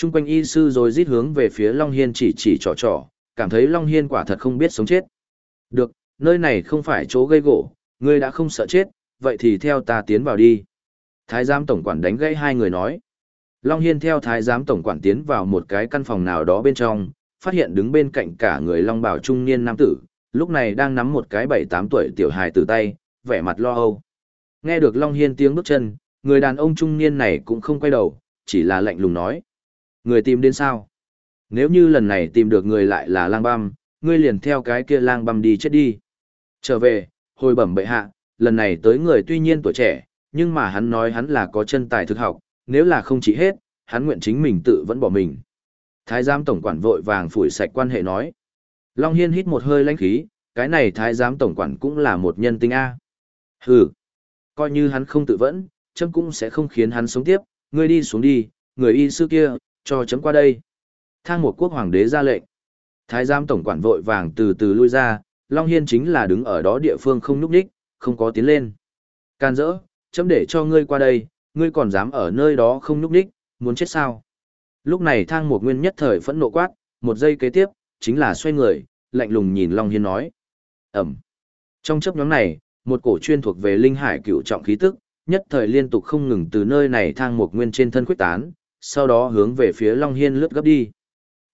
Trung quanh y sư rồi rít hướng về phía Long Hiên chỉ chỉ trò trò, cảm thấy Long Hiên quả thật không biết sống chết. Được, nơi này không phải chỗ gây gỗ, ngươi đã không sợ chết, vậy thì theo ta tiến vào đi. Thái giám tổng quản đánh gãy hai người nói. Long Hiên theo thái giám tổng quản tiến vào một cái căn phòng nào đó bên trong, phát hiện đứng bên cạnh cả người Long Bảo trung niên nam tử, lúc này đang nắm một cái bảy tám tuổi tiểu hài từ tay, vẻ mặt lo âu. Nghe được Long Hiên tiếng bước chân, người đàn ông trung niên này cũng không quay đầu, chỉ là lạnh lùng nói. Người tìm đến sao? Nếu như lần này tìm được người lại là lang băm, ngươi liền theo cái kia lang băm đi chết đi. Trở về, hồi bẩm bệ hạ, lần này tới người tuy nhiên tuổi trẻ, nhưng mà hắn nói hắn là có chân tài thực học, nếu là không chỉ hết, hắn nguyện chính mình tự vẫn bỏ mình. Thái giám tổng quản vội vàng phủi sạch quan hệ nói. Long Hiên hít một hơi lãnh khí, cái này thái giám tổng quản cũng là một nhân tinh A. Hừ, coi như hắn không tự vẫn, chấm cũng sẽ không khiến hắn sống tiếp, ngươi đi xuống đi, người y sư kia, cho chấm qua đây. Thang một quốc hoàng đế ra lệnh. Thái giám tổng quản vội vàng từ từ lui ra, Long Hiên chính là đứng ở đó địa phương không núp đích, không có tiến lên. Can dỡ, chấm để cho ngươi qua đây, ngươi còn dám ở nơi đó không núp đích, muốn chết sao? Lúc này thang một nguyên nhất thời phẫn nộ quát, một giây kế tiếp, chính là xoay người, lạnh lùng nhìn Long Hiên nói. Ẩm. Trong chấp nhóm này, một cổ chuyên thuộc về linh hải cựu trọng khí tức, nhất thời liên tục không ngừng từ nơi này thang một nguyên trên thân khuyết tán, sau đó hướng về phía Long Hiên lướt gấp đi.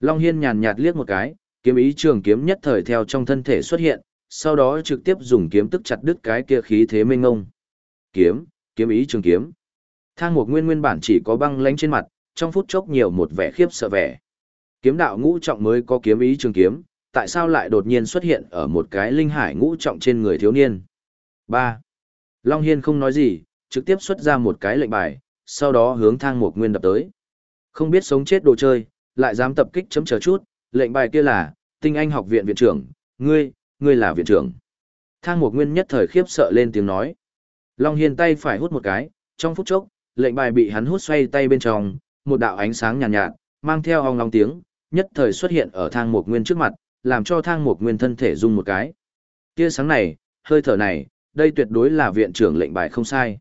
Long Hiên nhàn nhạt liếc một cái, kiếm ý trường kiếm nhất thời theo trong thân thể xuất hiện, sau đó trực tiếp dùng kiếm tức chặt đứt cái kia khí thế mênh ngông. Kiếm, kiếm ý trường kiếm. Thang một nguyên nguyên bản chỉ có băng lánh trên mặt, trong phút chốc nhiều một vẻ khiếp sợ vẻ. Kiếm đạo ngũ trọng mới có kiếm ý trường kiếm, tại sao lại đột nhiên xuất hiện ở một cái linh hải ngũ trọng trên người thiếu niên? 3. Long Hiên không nói gì, trực tiếp xuất ra một cái lệnh bài, sau đó hướng thang một nguyên đập tới. Không biết sống chết đồ chơi, lại dám tập kích chấm chờ chút, lệnh bài kia là, tinh anh học viện viện trưởng, ngươi, ngươi là viện trưởng. Thang một nguyên nhất thời khiếp sợ lên tiếng nói. Long Hiên tay phải hút một cái, trong phút chốc, lệnh bài bị hắn hút xoay tay bên trong, một đạo ánh sáng nhàn nhạt, nhạt, mang theo ong long tiếng, nhất thời xuất hiện ở thang một nguyên trước mặt, làm cho thang một nguyên thân thể rung một cái. Tia sáng này, hơi thở này, đây tuyệt đối là viện trưởng lệnh bài không sai.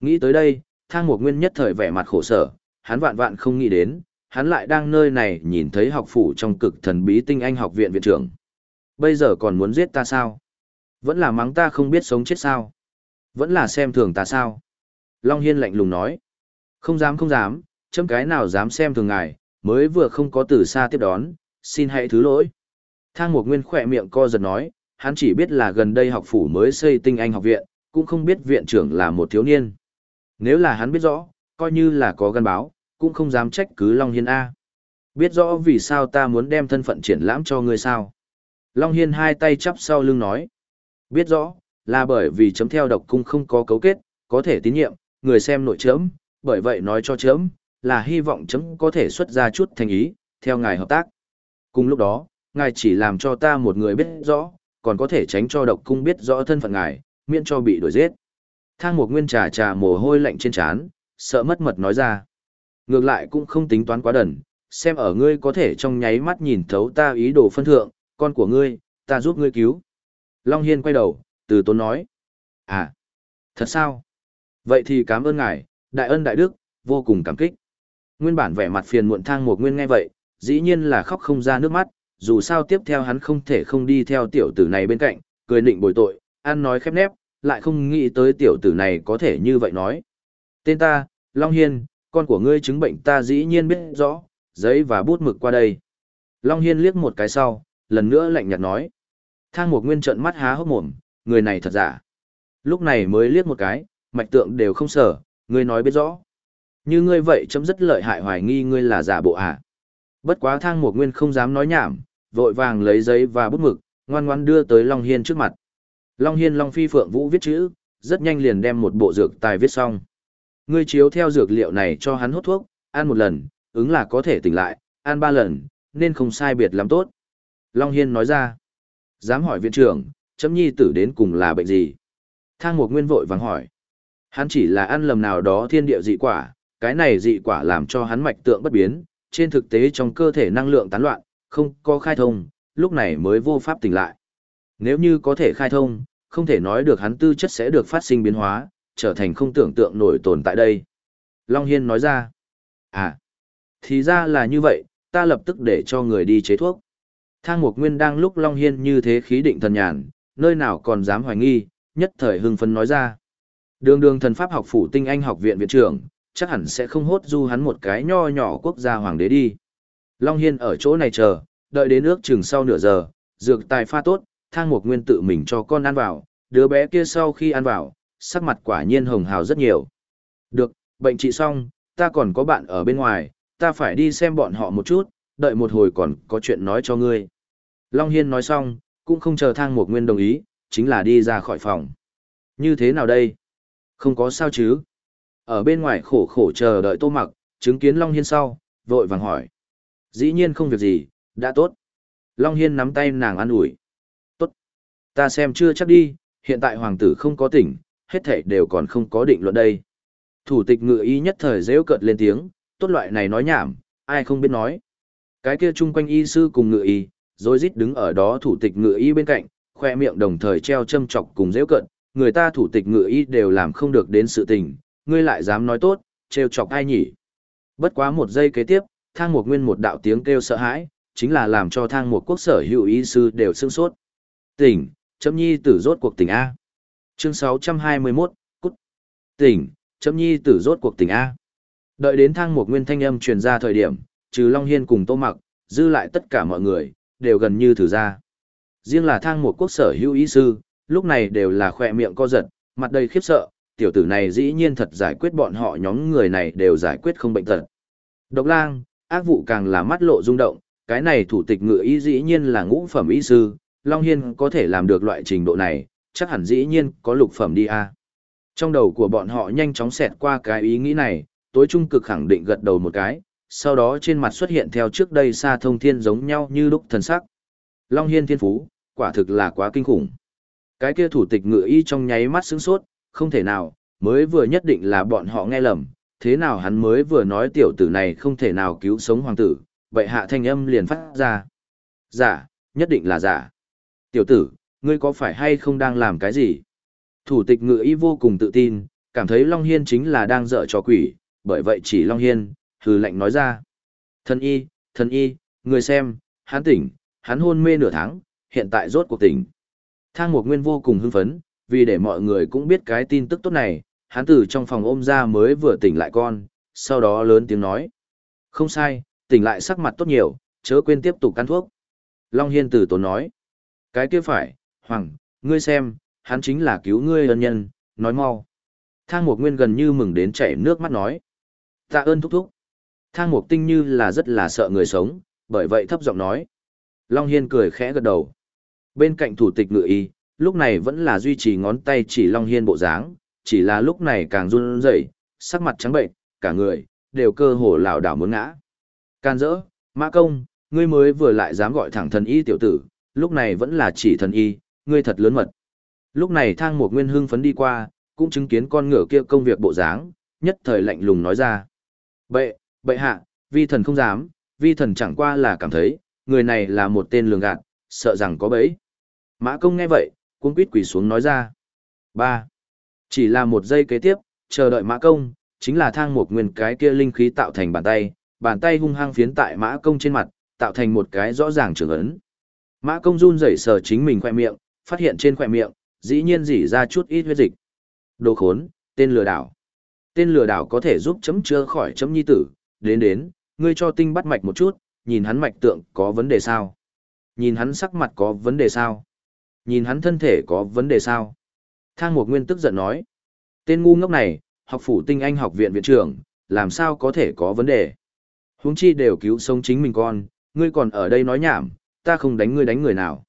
Nghĩ tới đây, thang một nguyên nhất thời vẻ mặt khổ sở, hắn vạn vạn không nghĩ đến, hắn lại đang nơi này nhìn thấy học phủ trong cực thần bí tinh anh học viện viện trưởng. Bây giờ còn muốn giết ta sao? Vẫn là mắng ta không biết sống chết sao? Vẫn là xem thường ta sao? Long Hiên lạnh lùng nói. Không dám không dám, chấm cái nào dám xem thường ngài, mới vừa không có từ xa tiếp đón, xin hãy thứ lỗi. Thang một nguyên khỏe miệng co giật nói, hắn chỉ biết là gần đây học phủ mới xây tinh anh học viện, cũng không biết viện trưởng là một thiếu niên. Nếu là hắn biết rõ, coi như là có gân báo, cũng không dám trách cứ Long Hiên A. Biết rõ vì sao ta muốn đem thân phận triển lãm cho ngươi sao. Long Hiên hai tay chắp sau lưng nói. Biết rõ, là bởi vì chấm theo độc cung không có cấu kết, có thể tín nhiệm, người xem nội chấm, bởi vậy nói cho chấm, là hy vọng chấm có thể xuất ra chút thành ý, theo ngài hợp tác. Cùng lúc đó, ngài chỉ làm cho ta một người biết rõ, còn có thể tránh cho độc cung biết rõ thân phận ngài, miễn cho bị đuổi giết. Thang một nguyên trà trà mồ hôi lạnh trên trán, sợ mất mật nói ra. Ngược lại cũng không tính toán quá đần, xem ở ngươi có thể trong nháy mắt nhìn thấu ta ý đồ phân thượng, con của ngươi, ta giúp ngươi cứu. Long Hiên quay đầu, từ tốn nói. À, thật sao? Vậy thì cảm ơn ngài, đại ân đại đức, vô cùng cảm kích. Nguyên bản vẻ mặt phiền muộn thang một nguyên nghe vậy, dĩ nhiên là khóc không ra nước mắt, dù sao tiếp theo hắn không thể không đi theo tiểu tử này bên cạnh, cười nịnh bồi tội, ăn nói khép nép, lại không nghĩ tới tiểu tử này có thể như vậy nói. Tên ta, Long Hiên, con của ngươi chứng bệnh ta dĩ nhiên biết rõ, giấy và bút mực qua đây. Long Hiên liếc một cái sau, lần nữa lạnh nhạt nói. Thang một nguyên trận mắt há hốc mồm, người này thật giả. Lúc này mới liếc một cái, mạch tượng đều không sở, ngươi nói biết rõ. Như ngươi vậy chấm rất lợi hại hoài nghi ngươi là giả bộ à. Bất quá thang một nguyên không dám nói nhảm, vội vàng lấy giấy và bút mực, ngoan ngoan đưa tới Long Hiên trước mặt. Long Hiên Long Phi Phượng Vũ viết chữ, rất nhanh liền đem một bộ dược tài viết xong. Ngươi chiếu theo dược liệu này cho hắn hút thuốc, ăn một lần, ứng là có thể tỉnh lại, ăn ba lần, nên không sai biệt lắm tốt. Long Hiên nói ra. Dám hỏi viện trưởng, chấm nhi tử đến cùng là bệnh gì? Thang Mục nguyên vội vàng hỏi. Hắn chỉ là ăn lầm nào đó thiên địa dị quả, cái này dị quả làm cho hắn mạch tượng bất biến, trên thực tế trong cơ thể năng lượng tán loạn, không có khai thông, lúc này mới vô pháp tỉnh lại. Nếu như có thể khai thông, không thể nói được hắn tư chất sẽ được phát sinh biến hóa, trở thành không tưởng tượng nổi tồn tại đây. Long Hiên nói ra, à, thì ra là như vậy, ta lập tức để cho người đi chế thuốc. Thang Mục Nguyên đang lúc Long Hiên như thế khí định thần nhàn, nơi nào còn dám hoài nghi, nhất thời hưng phấn nói ra. Đường đường thần pháp học phủ tinh anh học viện viện trưởng, chắc hẳn sẽ không hốt du hắn một cái nho nhỏ quốc gia hoàng đế đi. Long Hiên ở chỗ này chờ, đợi đến ước chừng sau nửa giờ, dược tài pha tốt, thang Mục Nguyên tự mình cho con ăn vào, đứa bé kia sau khi ăn vào, sắc mặt quả nhiên hồng hào rất nhiều. Được, bệnh trị xong, ta còn có bạn ở bên ngoài, ta phải đi xem bọn họ một chút, đợi một hồi còn có chuyện nói cho ngươi. Long Hiên nói xong, cũng không chờ thang một nguyên đồng ý, chính là đi ra khỏi phòng. Như thế nào đây? Không có sao chứ? Ở bên ngoài khổ khổ chờ đợi tô mặc, chứng kiến Long Hiên sau, vội vàng hỏi. Dĩ nhiên không việc gì, đã tốt. Long Hiên nắm tay nàng an ủi. Ta xem chưa chắc đi, hiện tại hoàng tử không có tỉnh, hết thảy đều còn không có định luận đây. Thủ tịch ngự y nhất thời rêu cợt lên tiếng, tốt loại này nói nhảm, ai không biết nói. Cái kia chung quanh y sư cùng ngự y, rồi rít đứng ở đó thủ tịch ngự y bên cạnh, khoe miệng đồng thời treo châm chọc cùng rêu cợt, người ta thủ tịch ngự y đều làm không được đến sự tình, ngươi lại dám nói tốt, trêu chọc ai nhỉ. Bất quá một giây kế tiếp, thang một nguyên một đạo tiếng kêu sợ hãi, chính là làm cho thang một quốc sở hữu y sư đều sưng sốt. Tỉnh, chấm nhi tử rốt cuộc tỉnh A. Chương 621, Cút. Tỉnh, chấm nhi tử rốt cuộc tỉnh A. Đợi đến thang một nguyên thanh âm truyền ra thời điểm, trừ Long Hiên cùng Tô Mặc, dư lại tất cả mọi người, đều gần như thử ra. Riêng là thang một quốc sở hữu ý sư, lúc này đều là khỏe miệng co giật, mặt đầy khiếp sợ, tiểu tử này dĩ nhiên thật giải quyết bọn họ nhóm người này đều giải quyết không bệnh tật. Độc lang, ác vụ càng là mắt lộ rung động, cái này thủ tịch ngự ý dĩ nhiên là ngũ phẩm ý sư, Long Hiên có thể làm được loại trình độ này, chắc hẳn dĩ nhiên có lục phẩm đi a. Trong đầu của bọn họ nhanh chóng xẹt qua cái ý nghĩ này, tối trung cực khẳng định gật đầu một cái, sau đó trên mặt xuất hiện theo trước đây xa thông thiên giống nhau như lúc thần sắc. Long Hiên thiên phú, quả thực là quá kinh khủng. Cái kia thủ tịch ngự y trong nháy mắt sững sốt, không thể nào, mới vừa nhất định là bọn họ nghe lầm, thế nào hắn mới vừa nói tiểu tử này không thể nào cứu sống hoàng tử, vậy hạ thanh âm liền phát ra. Giả, nhất định là giả. Tiểu tử, ngươi có phải hay không đang làm cái gì? Thủ tịch ngự y vô cùng tự tin, cảm thấy Long Hiên chính là đang dở cho quỷ, bởi vậy chỉ Long Hiên, hừ lạnh nói ra. Thần y, thần y, người xem, hắn tỉnh, hắn hôn mê nửa tháng, hiện tại rốt cuộc tỉnh. Thang Mục Nguyên vô cùng hưng phấn, vì để mọi người cũng biết cái tin tức tốt này, hắn từ trong phòng ôm ra mới vừa tỉnh lại con, sau đó lớn tiếng nói. Không sai, tỉnh lại sắc mặt tốt nhiều, chớ quên tiếp tục căn thuốc. Long Hiên từ tốn nói. Cái kia phải, Hoàng, ngươi xem, hắn chính là cứu ngươi ân nhân, nói mau. Thang Mục Nguyên gần như mừng đến chảy nước mắt nói. Tạ ơn thúc thúc. Thang Mục Tinh như là rất là sợ người sống, bởi vậy thấp giọng nói. Long Hiên cười khẽ gật đầu. Bên cạnh thủ tịch ngự y, lúc này vẫn là duy trì ngón tay chỉ Long Hiên bộ dáng, chỉ là lúc này càng run rẩy, sắc mặt trắng bệnh, cả người, đều cơ hồ lảo đảo muốn ngã. Can dỡ, Mã Công, ngươi mới vừa lại dám gọi thẳng thần y tiểu tử, lúc này vẫn là chỉ thần y, ngươi thật lớn mật. Lúc này thang một nguyên hưng phấn đi qua, cũng chứng kiến con ngựa kia công việc bộ dáng, nhất thời lạnh lùng nói ra. Bệ, bệ hạ, vi thần không dám, vi thần chẳng qua là cảm thấy, người này là một tên lường gạt, sợ rằng có bẫy. Mã công nghe vậy, cuống quýt quỳ xuống nói ra. ba Chỉ là một giây kế tiếp, chờ đợi mã công, chính là thang một nguyên cái kia linh khí tạo thành bàn tay, bàn tay hung hăng phiến tại mã công trên mặt, tạo thành một cái rõ ràng trường ấn. Mã công run rẩy sờ chính mình khoe miệng, phát hiện trên khoe miệng, dĩ nhiên dỉ ra chút ít huyết dịch. Đồ khốn, tên lừa đảo. Tên lừa đảo có thể giúp chấm chữa khỏi chấm nhi tử, đến đến, ngươi cho tinh bắt mạch một chút, nhìn hắn mạch tượng có vấn đề sao? Nhìn hắn sắc mặt có vấn đề sao? Nhìn hắn thân thể có vấn đề sao? Thang một Nguyên tức giận nói. Tên ngu ngốc này, học phủ tinh anh học viện viện trưởng, làm sao có thể có vấn đề? Huống chi đều cứu sống chính mình con, ngươi còn ở đây nói nhảm, ta không đánh ngươi đánh người nào.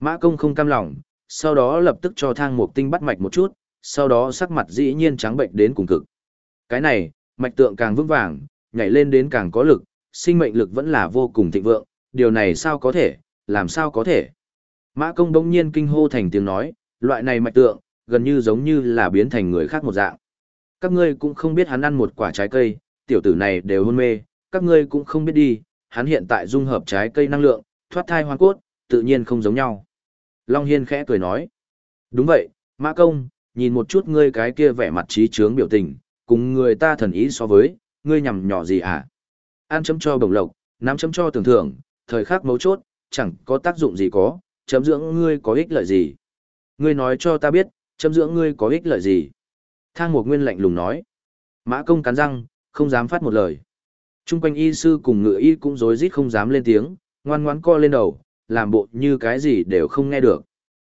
Mã công không cam lòng, sau đó lập tức cho thang mục tinh bắt mạch một chút, sau đó sắc mặt dĩ nhiên trắng bệnh đến cùng cực. Cái này, mạch tượng càng vững vàng, nhảy lên đến càng có lực, sinh mệnh lực vẫn là vô cùng thịnh vượng, điều này sao có thể, làm sao có thể. Mã công đông nhiên kinh hô thành tiếng nói, loại này mạch tượng, gần như giống như là biến thành người khác một dạng. Các ngươi cũng không biết hắn ăn một quả trái cây, tiểu tử này đều hôn mê, các ngươi cũng không biết đi, hắn hiện tại dung hợp trái cây năng lượng, thoát thai hoàn cốt, tự nhiên không giống nhau. Long Hiên khẽ cười nói. Đúng vậy, Mã Công, nhìn một chút ngươi cái kia vẻ mặt trí trướng biểu tình, cùng người ta thần ý so với, ngươi nhằm nhỏ gì à? an chấm cho bổng lộc, nắm chấm cho tưởng thưởng, thời khắc mấu chốt, chẳng có tác dụng gì có, chấm dưỡng ngươi có ích lợi gì? Ngươi nói cho ta biết, chấm dưỡng ngươi có ích lợi gì? Thang một nguyên lạnh lùng nói. Mã công cắn răng, không dám phát một lời. Trung quanh y sư cùng ngựa y cũng rối rít không dám lên tiếng, ngoan ngoãn co lên đầu, làm bộ như cái gì đều không nghe được.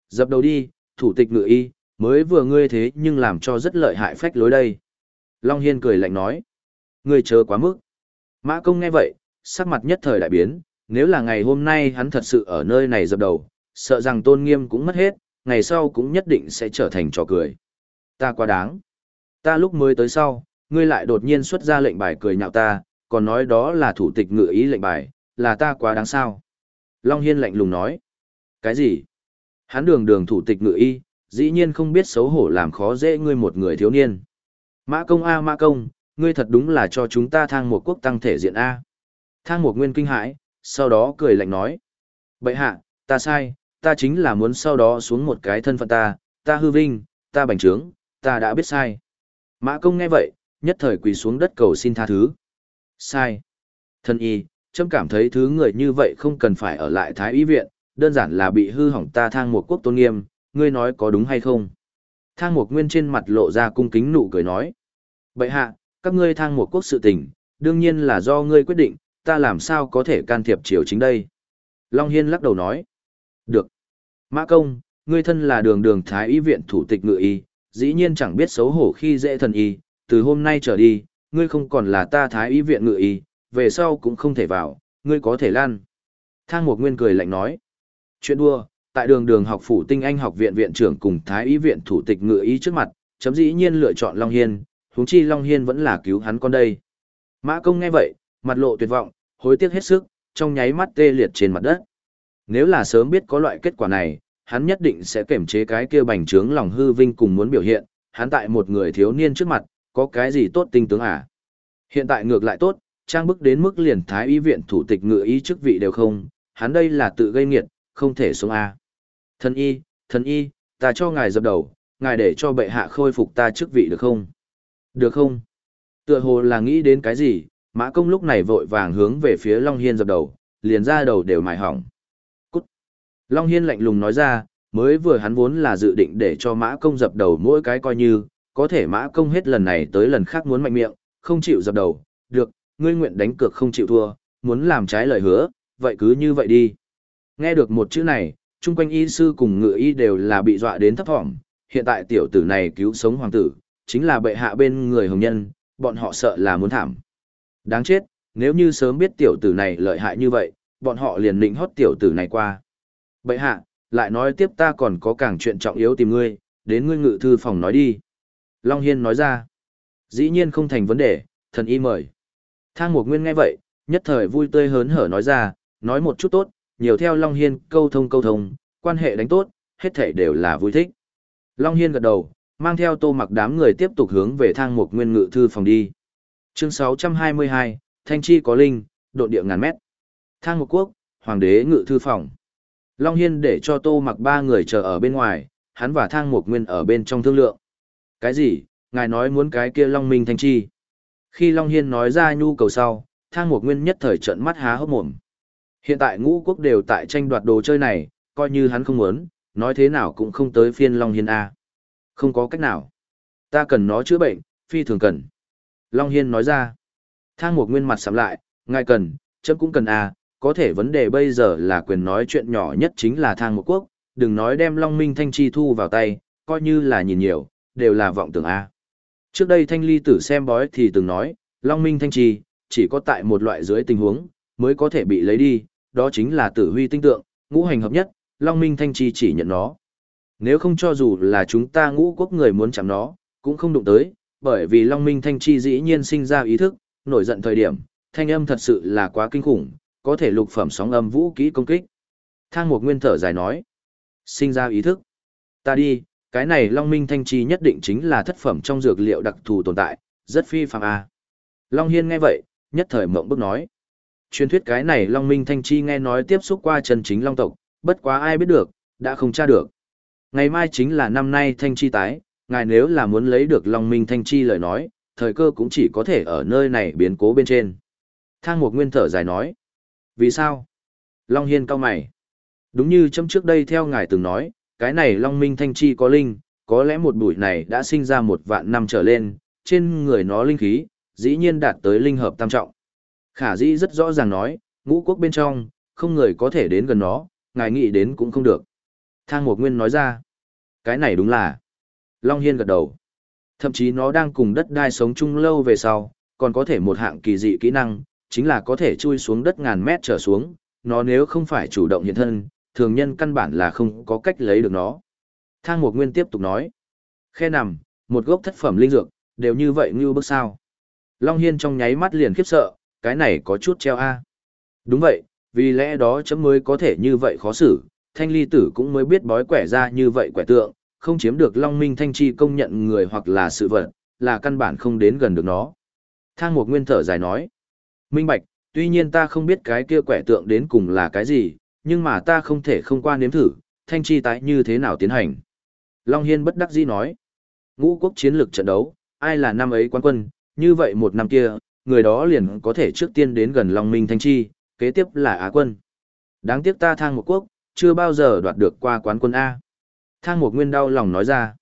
Dập đầu đi, thủ tịch ngựa y, mới vừa ngươi thế nhưng làm cho rất lợi hại phách lối đây. Long Hiên cười lạnh nói. Ngươi chờ quá mức. Mã công nghe vậy, sắc mặt nhất thời đại biến, nếu là ngày hôm nay hắn thật sự ở nơi này dập đầu, sợ rằng tôn nghiêm cũng mất hết, ngày sau cũng nhất định sẽ trở thành trò cười. Ta quá đáng. Ta lúc mới tới sau, ngươi lại đột nhiên xuất ra lệnh bài cười nhạo ta, còn nói đó là thủ tịch ngự ý lệnh bài, là ta quá đáng sao. Long Hiên lạnh lùng nói. Cái gì? Hắn đường đường thủ tịch ngự y, dĩ nhiên không biết xấu hổ làm khó dễ ngươi một người thiếu niên. Mã công A Mã công, ngươi thật đúng là cho chúng ta thang một quốc tăng thể diện A. Thang một nguyên kinh hãi, sau đó cười lạnh nói. Bậy hạ, ta sai, ta chính là muốn sau đó xuống một cái thân phận ta, ta hư vinh, ta bành trướng, ta đã biết sai. Mã công nghe vậy, nhất thời quỳ xuống đất cầu xin tha thứ. Sai. Thân y, trâm cảm thấy thứ người như vậy không cần phải ở lại thái y viện, đơn giản là bị hư hỏng ta thang một quốc tôn nghiêm, ngươi nói có đúng hay không? Thang một nguyên trên mặt lộ ra cung kính nụ cười nói. Bậy hạ, các ngươi thang một quốc sự tình, đương nhiên là do ngươi quyết định, ta làm sao có thể can thiệp triều chính đây. Long Hiên lắc đầu nói. Được. Mã công, ngươi thân là đường đường thái y viện thủ tịch ngự y, dĩ nhiên chẳng biết xấu hổ khi dễ thần y, từ hôm nay trở đi, ngươi không còn là ta thái y viện ngự y, về sau cũng không thể vào, ngươi có thể lan. Thang Mục nguyên cười lạnh nói. Chuyện đua, tại đường đường học phủ tinh anh học viện viện trưởng cùng thái y viện thủ tịch ngựa ý trước mặt, chấm dĩ nhiên lựa chọn Long Hiên, huống chi Long Hiên vẫn là cứu hắn con đây. Mã công nghe vậy, mặt lộ tuyệt vọng, hối tiếc hết sức, trong nháy mắt tê liệt trên mặt đất. Nếu là sớm biết có loại kết quả này, hắn nhất định sẽ kiểm chế cái kia bành trướng lòng hư vinh cùng muốn biểu hiện, hắn tại một người thiếu niên trước mặt, có cái gì tốt tinh tướng à? Hiện tại ngược lại tốt, trang bức đến mức liền thái y viện thủ tịch ngự y chức vị đều không, hắn đây là tự gây nghiệt, không thể sống a. Thần y, thần y, ta cho ngài dập đầu, ngài để cho bệ hạ khôi phục ta chức vị được không? Được không? Tựa hồ là nghĩ đến cái gì, mã công lúc này vội vàng hướng về phía Long Hiên dập đầu, liền ra đầu đều mài hỏng. Cút! Long Hiên lạnh lùng nói ra, mới vừa hắn vốn là dự định để cho mã công dập đầu mỗi cái coi như, có thể mã công hết lần này tới lần khác muốn mạnh miệng, không chịu dập đầu, được, ngươi nguyện đánh cược không chịu thua, muốn làm trái lời hứa, vậy cứ như vậy đi. Nghe được một chữ này, chung quanh y sư cùng ngựa y đều là bị dọa đến thấp thỏm, hiện tại tiểu tử này cứu sống hoàng tử, chính là bệ hạ bên người hồng nhân, bọn họ sợ là muốn thảm. Đáng chết, nếu như sớm biết tiểu tử này lợi hại như vậy, bọn họ liền định hót tiểu tử này qua. Bệ hạ, lại nói tiếp ta còn có càng chuyện trọng yếu tìm ngươi, đến ngươi ngự thư phòng nói đi. Long Hiên nói ra, dĩ nhiên không thành vấn đề, thần y mời. Thang Mục Nguyên nghe vậy, nhất thời vui tươi hớn hở nói ra, nói một chút tốt, nhiều theo Long Hiên câu thông câu thông, quan hệ đánh tốt, hết thể đều là vui thích. Long Hiên gật đầu, mang theo tô mặc đám người tiếp tục hướng về thang Mục Nguyên ngự thư phòng đi. Chương 622, Thanh Chi có linh, độ địa ngàn mét. Thang Mục Quốc, Hoàng đế ngự thư phòng. Long Hiên để cho tô mặc ba người chờ ở bên ngoài, hắn và thang Mục Nguyên ở bên trong thương lượng. Cái gì, ngài nói muốn cái kia Long Minh Thanh Chi? Khi Long Hiên nói ra nhu cầu sau, thang một nguyên nhất thời trận mắt há hốc mồm. Hiện tại ngũ quốc đều tại tranh đoạt đồ chơi này, coi như hắn không muốn, nói thế nào cũng không tới phiên Long Hiên A. Không có cách nào. Ta cần nó chữa bệnh, phi thường cần. Long Hiên nói ra. Thang một nguyên mặt sắm lại, ngài cần, chấm cũng cần A, có thể vấn đề bây giờ là quyền nói chuyện nhỏ nhất chính là thang một quốc, đừng nói đem Long Minh Thanh Chi thu vào tay, coi như là nhìn nhiều, đều là vọng tưởng A. Trước đây thanh ly tử xem bói thì từng nói, Long Minh Thanh Trì, chỉ có tại một loại dưới tình huống, mới có thể bị lấy đi, đó chính là tử huy tinh tượng, ngũ hành hợp nhất, Long Minh Thanh Trì chỉ nhận nó. Nếu không cho dù là chúng ta ngũ quốc người muốn chạm nó, cũng không đụng tới, bởi vì Long Minh Thanh Chi dĩ nhiên sinh ra ý thức, nổi giận thời điểm, thanh âm thật sự là quá kinh khủng, có thể lục phẩm sóng âm vũ kỹ công kích. Thang một nguyên thở dài nói, sinh ra ý thức. Ta đi, cái này Long Minh Thanh Chi nhất định chính là thất phẩm trong dược liệu đặc thù tồn tại, rất phi phàm a. Long Hiên nghe vậy, nhất thời mộng bức nói. Truyền thuyết cái này Long Minh Thanh Chi nghe nói tiếp xúc qua chân chính Long tộc, bất quá ai biết được, đã không tra được. Ngày mai chính là năm nay Thanh Chi tái, ngài nếu là muốn lấy được Long Minh Thanh Chi lời nói, thời cơ cũng chỉ có thể ở nơi này biến cố bên trên. Thang một nguyên thở dài nói. Vì sao? Long Hiên cao mày. Đúng như chấm trước đây theo ngài từng nói, cái này Long Minh Thanh Chi có linh, có lẽ một bụi này đã sinh ra một vạn năm trở lên, trên người nó linh khí, dĩ nhiên đạt tới linh hợp tam trọng. Khả dĩ rất rõ ràng nói, ngũ quốc bên trong, không người có thể đến gần nó, ngài nghĩ đến cũng không được. Thang Mục Nguyên nói ra, cái này đúng là. Long Hiên gật đầu. Thậm chí nó đang cùng đất đai sống chung lâu về sau, còn có thể một hạng kỳ dị kỹ năng, chính là có thể chui xuống đất ngàn mét trở xuống, nó nếu không phải chủ động hiện thân, thường nhân căn bản là không có cách lấy được nó. Thang Mục Nguyên tiếp tục nói, khe nằm, một gốc thất phẩm linh dược, đều như vậy như bước sao. Long Hiên trong nháy mắt liền khiếp sợ, cái này có chút treo a Đúng vậy, vì lẽ đó chấm mới có thể như vậy khó xử, thanh ly tử cũng mới biết bói quẻ ra như vậy quẻ tượng, không chiếm được Long Minh Thanh Chi công nhận người hoặc là sự vật, là căn bản không đến gần được nó. Thang Mục nguyên thở dài nói, Minh Bạch, tuy nhiên ta không biết cái kia quẻ tượng đến cùng là cái gì, nhưng mà ta không thể không qua nếm thử, Thanh Chi tái như thế nào tiến hành. Long Hiên bất đắc dĩ nói, ngũ quốc chiến lược trận đấu, ai là năm ấy quán quân, như vậy một năm kia, người đó liền có thể trước tiên đến gần Long Minh Thanh Chi, kế tiếp là Á quân. Đáng tiếc ta thang một quốc, chưa bao giờ đoạt được qua quán quân A. Thang một nguyên đau lòng nói ra.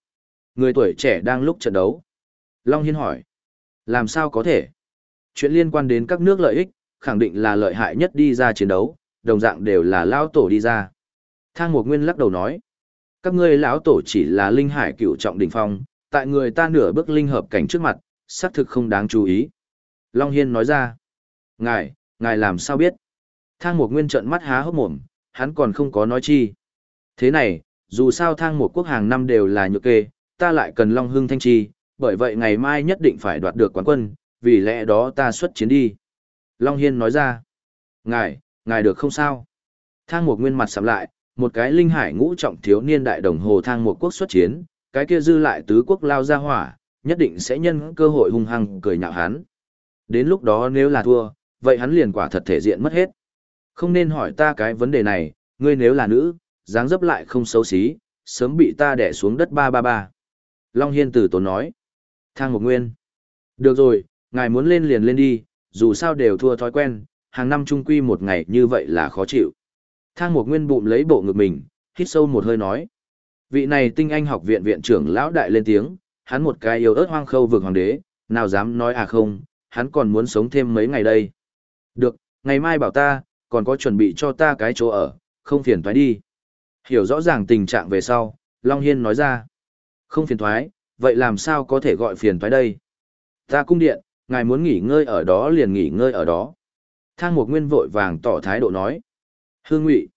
Người tuổi trẻ đang lúc trận đấu. Long Hiên hỏi. Làm sao có thể? Chuyện liên quan đến các nước lợi ích, khẳng định là lợi hại nhất đi ra chiến đấu, đồng dạng đều là lão tổ đi ra. Thang Mục nguyên lắc đầu nói. Các ngươi lão tổ chỉ là linh hải cựu trọng đỉnh phong, tại người ta nửa bước linh hợp cảnh trước mặt, xác thực không đáng chú ý. Long Hiên nói ra. Ngài, ngài làm sao biết? Thang Mục nguyên trận mắt há hốc mồm, hắn còn không có nói chi. Thế này, dù sao thang một quốc hàng năm đều là nhược kê, ta lại cần Long Hưng Thanh Chi, bởi vậy ngày mai nhất định phải đoạt được quán quân, vì lẽ đó ta xuất chiến đi. Long Hiên nói ra. Ngài, ngài được không sao? Thang một nguyên mặt sầm lại, một cái linh hải ngũ trọng thiếu niên đại đồng hồ thang một quốc xuất chiến, cái kia dư lại tứ quốc lao ra hỏa, nhất định sẽ nhân cơ hội hung hăng cười nhạo hắn. Đến lúc đó nếu là thua, vậy hắn liền quả thật thể diện mất hết. Không nên hỏi ta cái vấn đề này, ngươi nếu là nữ, dáng dấp lại không xấu xí, sớm bị ta đẻ xuống đất ba ba ba. Long Hiên tử tốn nói. Thang Mục nguyên. Được rồi, ngài muốn lên liền lên đi, dù sao đều thua thói quen, hàng năm trung quy một ngày như vậy là khó chịu. Thang một nguyên bụng lấy bộ ngực mình, hít sâu một hơi nói. Vị này tinh anh học viện viện trưởng lão đại lên tiếng, hắn một cái yêu ớt hoang khâu vực hoàng đế, nào dám nói à không, hắn còn muốn sống thêm mấy ngày đây. Được, ngày mai bảo ta, còn có chuẩn bị cho ta cái chỗ ở, không phiền thoái đi. Hiểu rõ ràng tình trạng về sau, Long Hiên nói ra. Không phiền thoái, vậy làm sao có thể gọi phiền thoái đây? Ta cung điện, ngài muốn nghỉ ngơi ở đó liền nghỉ ngơi ở đó. Thang một nguyên vội vàng tỏ thái độ nói. Hương ngụy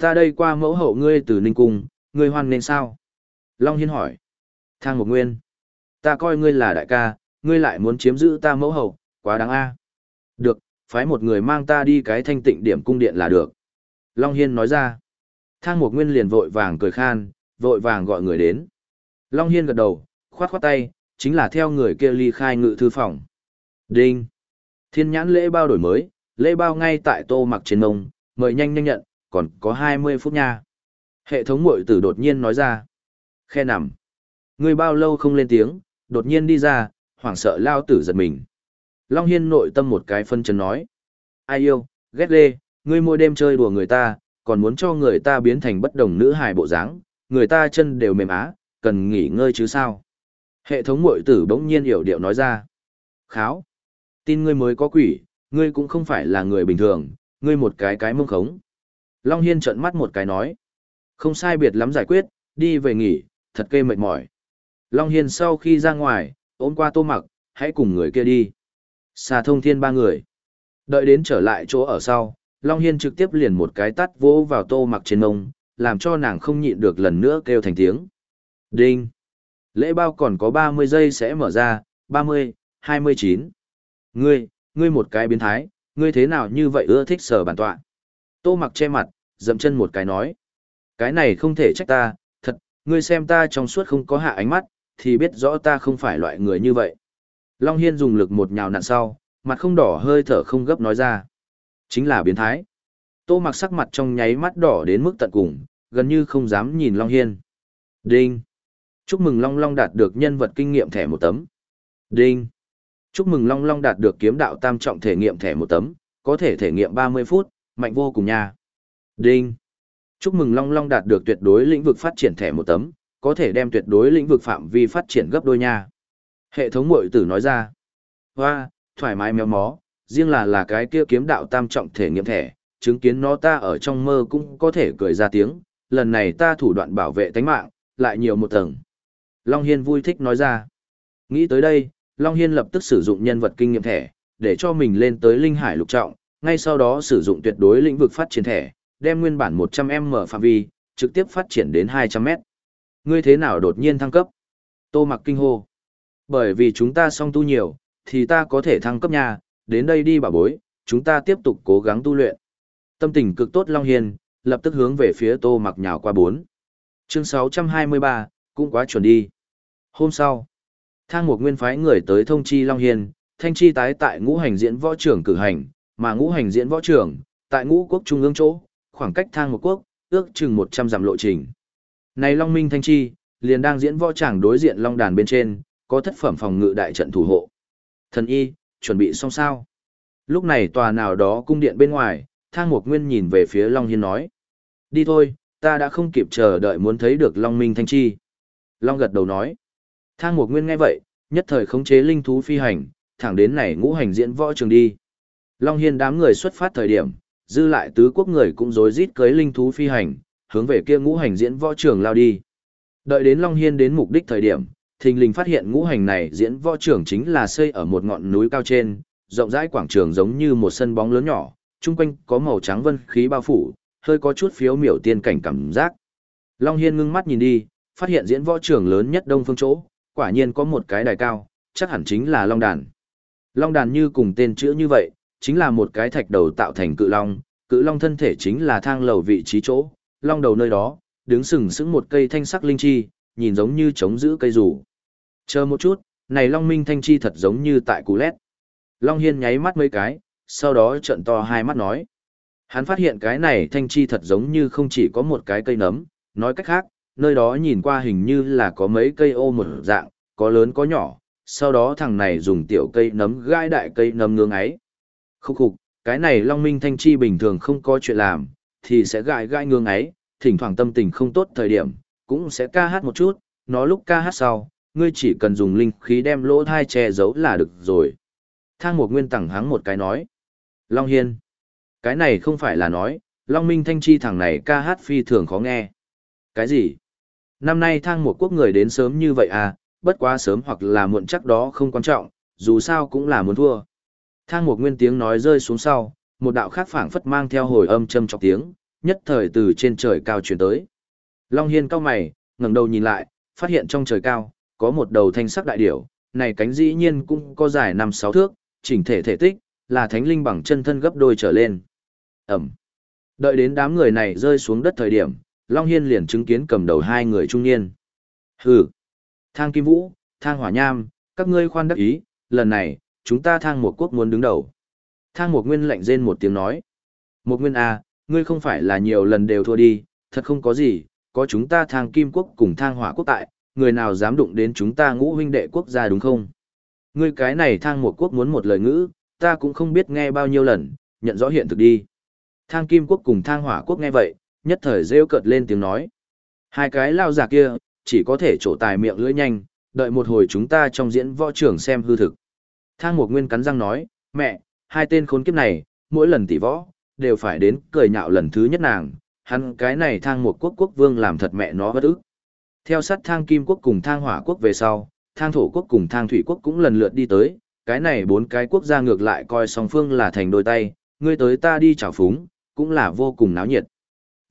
ta đây qua mẫu hậu ngươi từ Ninh Cung, ngươi hoan nên sao? Long Hiên hỏi. Thang một nguyên. Ta coi ngươi là đại ca, ngươi lại muốn chiếm giữ ta mẫu hậu, quá đáng a. Được, phái một người mang ta đi cái thanh tịnh điểm cung điện là được. Long Hiên nói ra. Thang một nguyên liền vội vàng cười khan, vội vàng gọi người đến. Long Hiên gật đầu, khoát khoát tay, chính là theo người kia ly khai ngự thư phòng. Đinh! Thiên nhãn lễ bao đổi mới, lễ bao ngay tại tô mặc trên mông, mời nhanh nhanh nhận, còn có 20 phút nha. Hệ thống mội tử đột nhiên nói ra. Khe nằm. Người bao lâu không lên tiếng, đột nhiên đi ra, hoảng sợ lao tử giật mình. Long Hiên nội tâm một cái phân chân nói. Ai yêu, ghét Lê, ngươi mỗi đêm chơi đùa người ta, còn muốn cho người ta biến thành bất đồng nữ hài bộ dáng, người ta chân đều mềm á, cần nghỉ ngơi chứ sao. Hệ thống mội tử bỗng nhiên hiểu điệu nói ra. Kháo. Tin ngươi mới có quỷ, ngươi cũng không phải là người bình thường, ngươi một cái cái mông khống. Long Hiên trợn mắt một cái nói. Không sai biệt lắm giải quyết, đi về nghỉ, thật kê mệt mỏi. Long Hiên sau khi ra ngoài, ôm qua tô mặc, hãy cùng người kia đi. Xà thông thiên ba người. Đợi đến trở lại chỗ ở sau, Long Hiên trực tiếp liền một cái tắt vỗ vào tô mặc trên ngông, làm cho nàng không nhịn được lần nữa kêu thành tiếng. Đinh! Lễ bao còn có 30 giây sẽ mở ra, 30, 29. Ngươi, ngươi một cái biến thái, ngươi thế nào như vậy ưa thích sở bản tọa. Tô mặc che mặt, dậm chân một cái nói. Cái này không thể trách ta, thật, ngươi xem ta trong suốt không có hạ ánh mắt, thì biết rõ ta không phải loại người như vậy. Long Hiên dùng lực một nhào nặn sau, mặt không đỏ hơi thở không gấp nói ra. Chính là biến thái. Tô mặc sắc mặt trong nháy mắt đỏ đến mức tận cùng, gần như không dám nhìn Long Hiên. Đinh. Chúc mừng Long Long đạt được nhân vật kinh nghiệm thẻ một tấm. Đinh. Chúc mừng Long Long đạt được kiếm đạo tam trọng thể nghiệm thẻ một tấm, có thể thể nghiệm 30 phút, mạnh vô cùng nha. Đinh. Chúc mừng Long Long đạt được tuyệt đối lĩnh vực phát triển thẻ một tấm, có thể đem tuyệt đối lĩnh vực phạm vi phát triển gấp đôi nha. Hệ thống mội tử nói ra. Hoa, thoải mái méo mó, riêng là là cái kia kiếm đạo tam trọng thể nghiệm thẻ, chứng kiến nó ta ở trong mơ cũng có thể cười ra tiếng, lần này ta thủ đoạn bảo vệ tánh mạng, lại nhiều một tầng. Long Hiên vui thích nói ra. Nghĩ tới đây, Long Hiên lập tức sử dụng nhân vật kinh nghiệm thẻ, để cho mình lên tới linh hải lục trọng, ngay sau đó sử dụng tuyệt đối lĩnh vực phát triển thẻ, đem nguyên bản 100m phạm vi, trực tiếp phát triển đến 200m. Ngươi thế nào đột nhiên thăng cấp? Tô mặc kinh hô. Bởi vì chúng ta song tu nhiều, thì ta có thể thăng cấp nhà, đến đây đi bà bối, chúng ta tiếp tục cố gắng tu luyện. Tâm tình cực tốt Long Hiên, lập tức hướng về phía tô mặc nhào qua 4. Chương 623, cũng quá chuẩn đi. Hôm sau, thang một nguyên phái người tới thông chi Long Hiên, thanh chi tái tại ngũ hành diễn võ trưởng cử hành, mà ngũ hành diễn võ trưởng, tại ngũ quốc trung ương chỗ, khoảng cách thang một quốc, ước chừng 100 dặm lộ trình. Này Long Minh Thanh Chi, liền đang diễn võ tràng đối diện Long Đàn bên trên, có thất phẩm phòng ngự đại trận thủ hộ. Thần y, chuẩn bị xong sao? Lúc này tòa nào đó cung điện bên ngoài, thang một nguyên nhìn về phía Long Hiên nói. Đi thôi, ta đã không kịp chờ đợi muốn thấy được Long Minh Thanh Chi. Long gật đầu nói. Thang một nguyên nghe vậy, nhất thời khống chế linh thú phi hành, thẳng đến này ngũ hành diễn võ trường đi. Long Hiên đám người xuất phát thời điểm, dư lại tứ quốc người cũng rối rít cưới linh thú phi hành, hướng về kia ngũ hành diễn võ trường lao đi. Đợi đến Long Hiên đến mục đích thời điểm, thình lình phát hiện ngũ hành này diễn võ trường chính là xây ở một ngọn núi cao trên, rộng rãi quảng trường giống như một sân bóng lớn nhỏ, chung quanh có màu trắng vân khí bao phủ, hơi có chút phiếu miểu tiên cảnh cảm giác. Long Hiên ngưng mắt nhìn đi, phát hiện diễn võ trường lớn nhất đông phương chỗ, quả nhiên có một cái đài cao, chắc hẳn chính là Long Đàn. Long Đàn như cùng tên chữ như vậy, chính là một cái thạch đầu tạo thành cự long, cự long thân thể chính là thang lầu vị trí chỗ, long đầu nơi đó, đứng sừng sững một cây thanh sắc linh chi, nhìn giống như chống giữ cây rủ. Chờ một chút, này long minh thanh chi thật giống như tại cú lét. Long hiên nháy mắt mấy cái, sau đó trận to hai mắt nói. Hắn phát hiện cái này thanh chi thật giống như không chỉ có một cái cây nấm, nói cách khác, nơi đó nhìn qua hình như là có mấy cây ô một dạng, có lớn có nhỏ, sau đó thằng này dùng tiểu cây nấm gai đại cây nấm ngưỡng ấy. Khúc khục, cái này Long Minh Thanh Chi bình thường không có chuyện làm, thì sẽ gãi gãi ngưỡng ấy, thỉnh thoảng tâm tình không tốt thời điểm, cũng sẽ ca hát một chút, nó lúc ca hát sau, ngươi chỉ cần dùng linh khí đem lỗ thai che giấu là được rồi. Thang một nguyên tẳng hắng một cái nói. Long Hiên. Cái này không phải là nói, Long Minh Thanh Chi thằng này ca hát phi thường khó nghe. Cái gì? Năm nay thang một quốc người đến sớm như vậy à, bất quá sớm hoặc là muộn chắc đó không quan trọng, dù sao cũng là muốn thua. Thang một nguyên tiếng nói rơi xuống sau, một đạo khác phảng phất mang theo hồi âm châm chọc tiếng, nhất thời từ trên trời cao truyền tới. Long Hiên cao mày, ngẩng đầu nhìn lại, phát hiện trong trời cao, có một đầu thanh sắc đại điểu, này cánh dĩ nhiên cũng có dài 5-6 thước, chỉnh thể thể tích, là thánh linh bằng chân thân gấp đôi trở lên. Ẩm. Đợi đến đám người này rơi xuống đất thời điểm, Long Hiên liền chứng kiến cầm đầu hai người trung niên. Hừ. Thang Kim Vũ, Thang Hỏa Nham, các ngươi khoan đắc ý, lần này, chúng ta thang một quốc muốn đứng đầu. Thang một nguyên lạnh rên một tiếng nói. Một nguyên A, à, ngươi không phải là nhiều lần đều thua đi, thật không có gì, có chúng ta thang kim quốc cùng thang hỏa quốc tại, người nào dám đụng đến chúng ta ngũ huynh đệ quốc gia đúng không? Ngươi cái này thang một quốc muốn một lời ngữ, ta cũng không biết nghe bao nhiêu lần, nhận rõ hiện thực đi. Thang kim quốc cùng thang hỏa quốc nghe vậy, nhất thời rêu cợt lên tiếng nói. Hai cái lao giả kia, chỉ có thể trổ tài miệng lưỡi nhanh, đợi một hồi chúng ta trong diễn võ trưởng xem hư thực. Thang Mục Nguyên cắn răng nói, mẹ, hai tên khốn kiếp này, mỗi lần tỷ võ, đều phải đến cười nhạo lần thứ nhất nàng, hắn cái này thang Mục Quốc quốc vương làm thật mẹ nó bất ức. Theo sát thang Kim Quốc cùng thang Hỏa Quốc về sau, thang Thổ Quốc cùng thang Thủy Quốc cũng lần lượt đi tới, cái này bốn cái quốc gia ngược lại coi song phương là thành đôi tay, ngươi tới ta đi chào phúng, cũng là vô cùng náo nhiệt.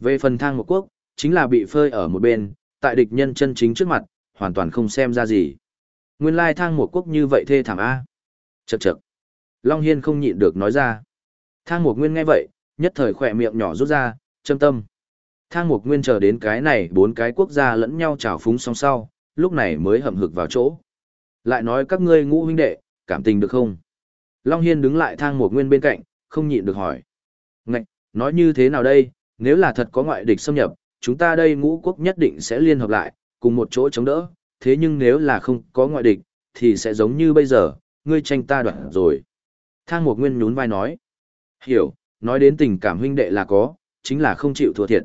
Về phần thang một Quốc, chính là bị phơi ở một bên, tại địch nhân chân chính trước mặt, hoàn toàn không xem ra gì. Nguyên lai thang một Quốc như vậy thê thảm A. Chậc chậc. Long Hiên không nhịn được nói ra. Thang một nguyên nghe vậy, nhất thời khỏe miệng nhỏ rút ra, châm tâm. Thang Mục Nguyên chờ đến cái này bốn cái quốc gia lẫn nhau trào phúng song sau, lúc này mới hậm hực vào chỗ. Lại nói các ngươi ngũ huynh đệ, cảm tình được không? Long Hiên đứng lại Thang Mục Nguyên bên cạnh, không nhịn được hỏi. Ngạch, nói như thế nào đây, nếu là thật có ngoại địch xâm nhập, chúng ta đây ngũ quốc nhất định sẽ liên hợp lại, cùng một chỗ chống đỡ, thế nhưng nếu là không có ngoại địch, thì sẽ giống như bây giờ, ngươi tranh ta đoạt rồi. Thang Mục Nguyên nhún vai nói. Hiểu, nói đến tình cảm huynh đệ là có, chính là không chịu thua thiệt.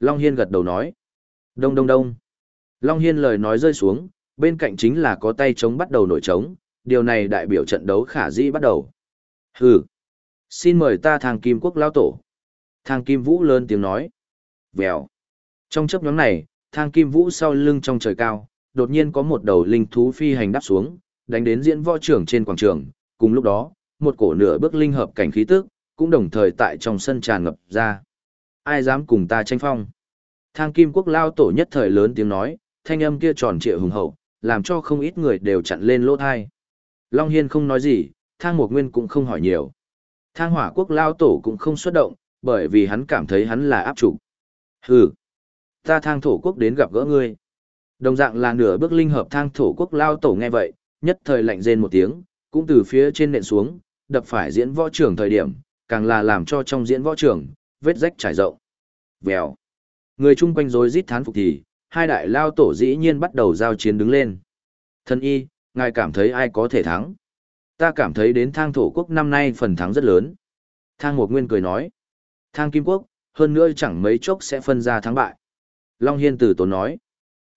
Long Hiên gật đầu nói. Đông đông đông. Long Hiên lời nói rơi xuống, bên cạnh chính là có tay chống bắt đầu nổi trống, điều này đại biểu trận đấu khả dĩ bắt đầu. Hừ. Xin mời ta thằng kim quốc lao tổ. Thang kim vũ lớn tiếng nói. Vèo. Trong chấp nhóm này, thang kim vũ sau lưng trong trời cao, đột nhiên có một đầu linh thú phi hành đáp xuống, đánh đến diễn võ trưởng trên quảng trường. Cùng lúc đó, một cổ nửa bước linh hợp cảnh khí tức, cũng đồng thời tại trong sân tràn ngập ra. Ai dám cùng ta tranh phong? Thang kim quốc lao tổ nhất thời lớn tiếng nói, thanh âm kia tròn trịa hùng hậu, làm cho không ít người đều chặn lên lỗ thai. Long Hiên không nói gì, thang Mục nguyên cũng không hỏi nhiều. Thang hỏa quốc lao tổ cũng không xuất động, bởi vì hắn cảm thấy hắn là áp chủ. Hừ, ta thang thổ quốc đến gặp gỡ ngươi. Đồng dạng là nửa bước linh hợp thang thổ quốc lao tổ nghe vậy, nhất thời lạnh rên một tiếng, cũng từ phía trên nện xuống, đập phải diễn võ trưởng thời điểm, càng là làm cho trong diễn võ trưởng, vết rách trải rộng. Vèo. Người chung quanh rối rít thán phục thì, hai đại lao tổ dĩ nhiên bắt đầu giao chiến đứng lên. Thân y, ngài cảm thấy ai có thể thắng? Ta cảm thấy đến thang thổ quốc năm nay phần thắng rất lớn. Thang một nguyên cười nói. Thang kim quốc, hơn nữa chẳng mấy chốc sẽ phân ra thắng bại. Long Hiên từ tốn nói.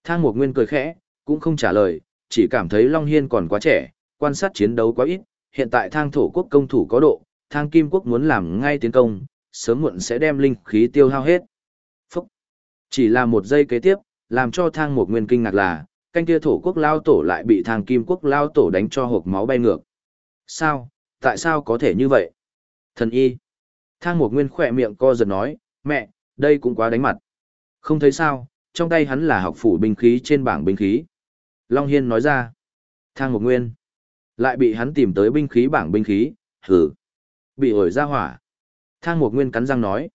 Thang một nguyên cười khẽ, cũng không trả lời, chỉ cảm thấy Long Hiên còn quá trẻ, quan sát chiến đấu quá ít. Hiện tại thang thổ quốc công thủ có độ, thang kim quốc muốn làm ngay tiến công, sớm muộn sẽ đem linh khí tiêu hao hết. Phúc! Chỉ là một giây kế tiếp, làm cho thang một nguyên kinh ngạc là, canh kia thổ quốc lao tổ lại bị thang kim quốc lao tổ đánh cho hộp máu bay ngược. Sao? Tại sao có thể như vậy? Thần y! Thang một nguyên khỏe miệng co giật nói, mẹ, đây cũng quá đánh mặt. Không thấy sao, trong tay hắn là học phủ binh khí trên bảng binh khí. Long Hiên nói ra, thang một nguyên, lại bị hắn tìm tới binh khí bảng binh khí, hử, bị ổi ra hỏa. Thang một nguyên cắn răng nói,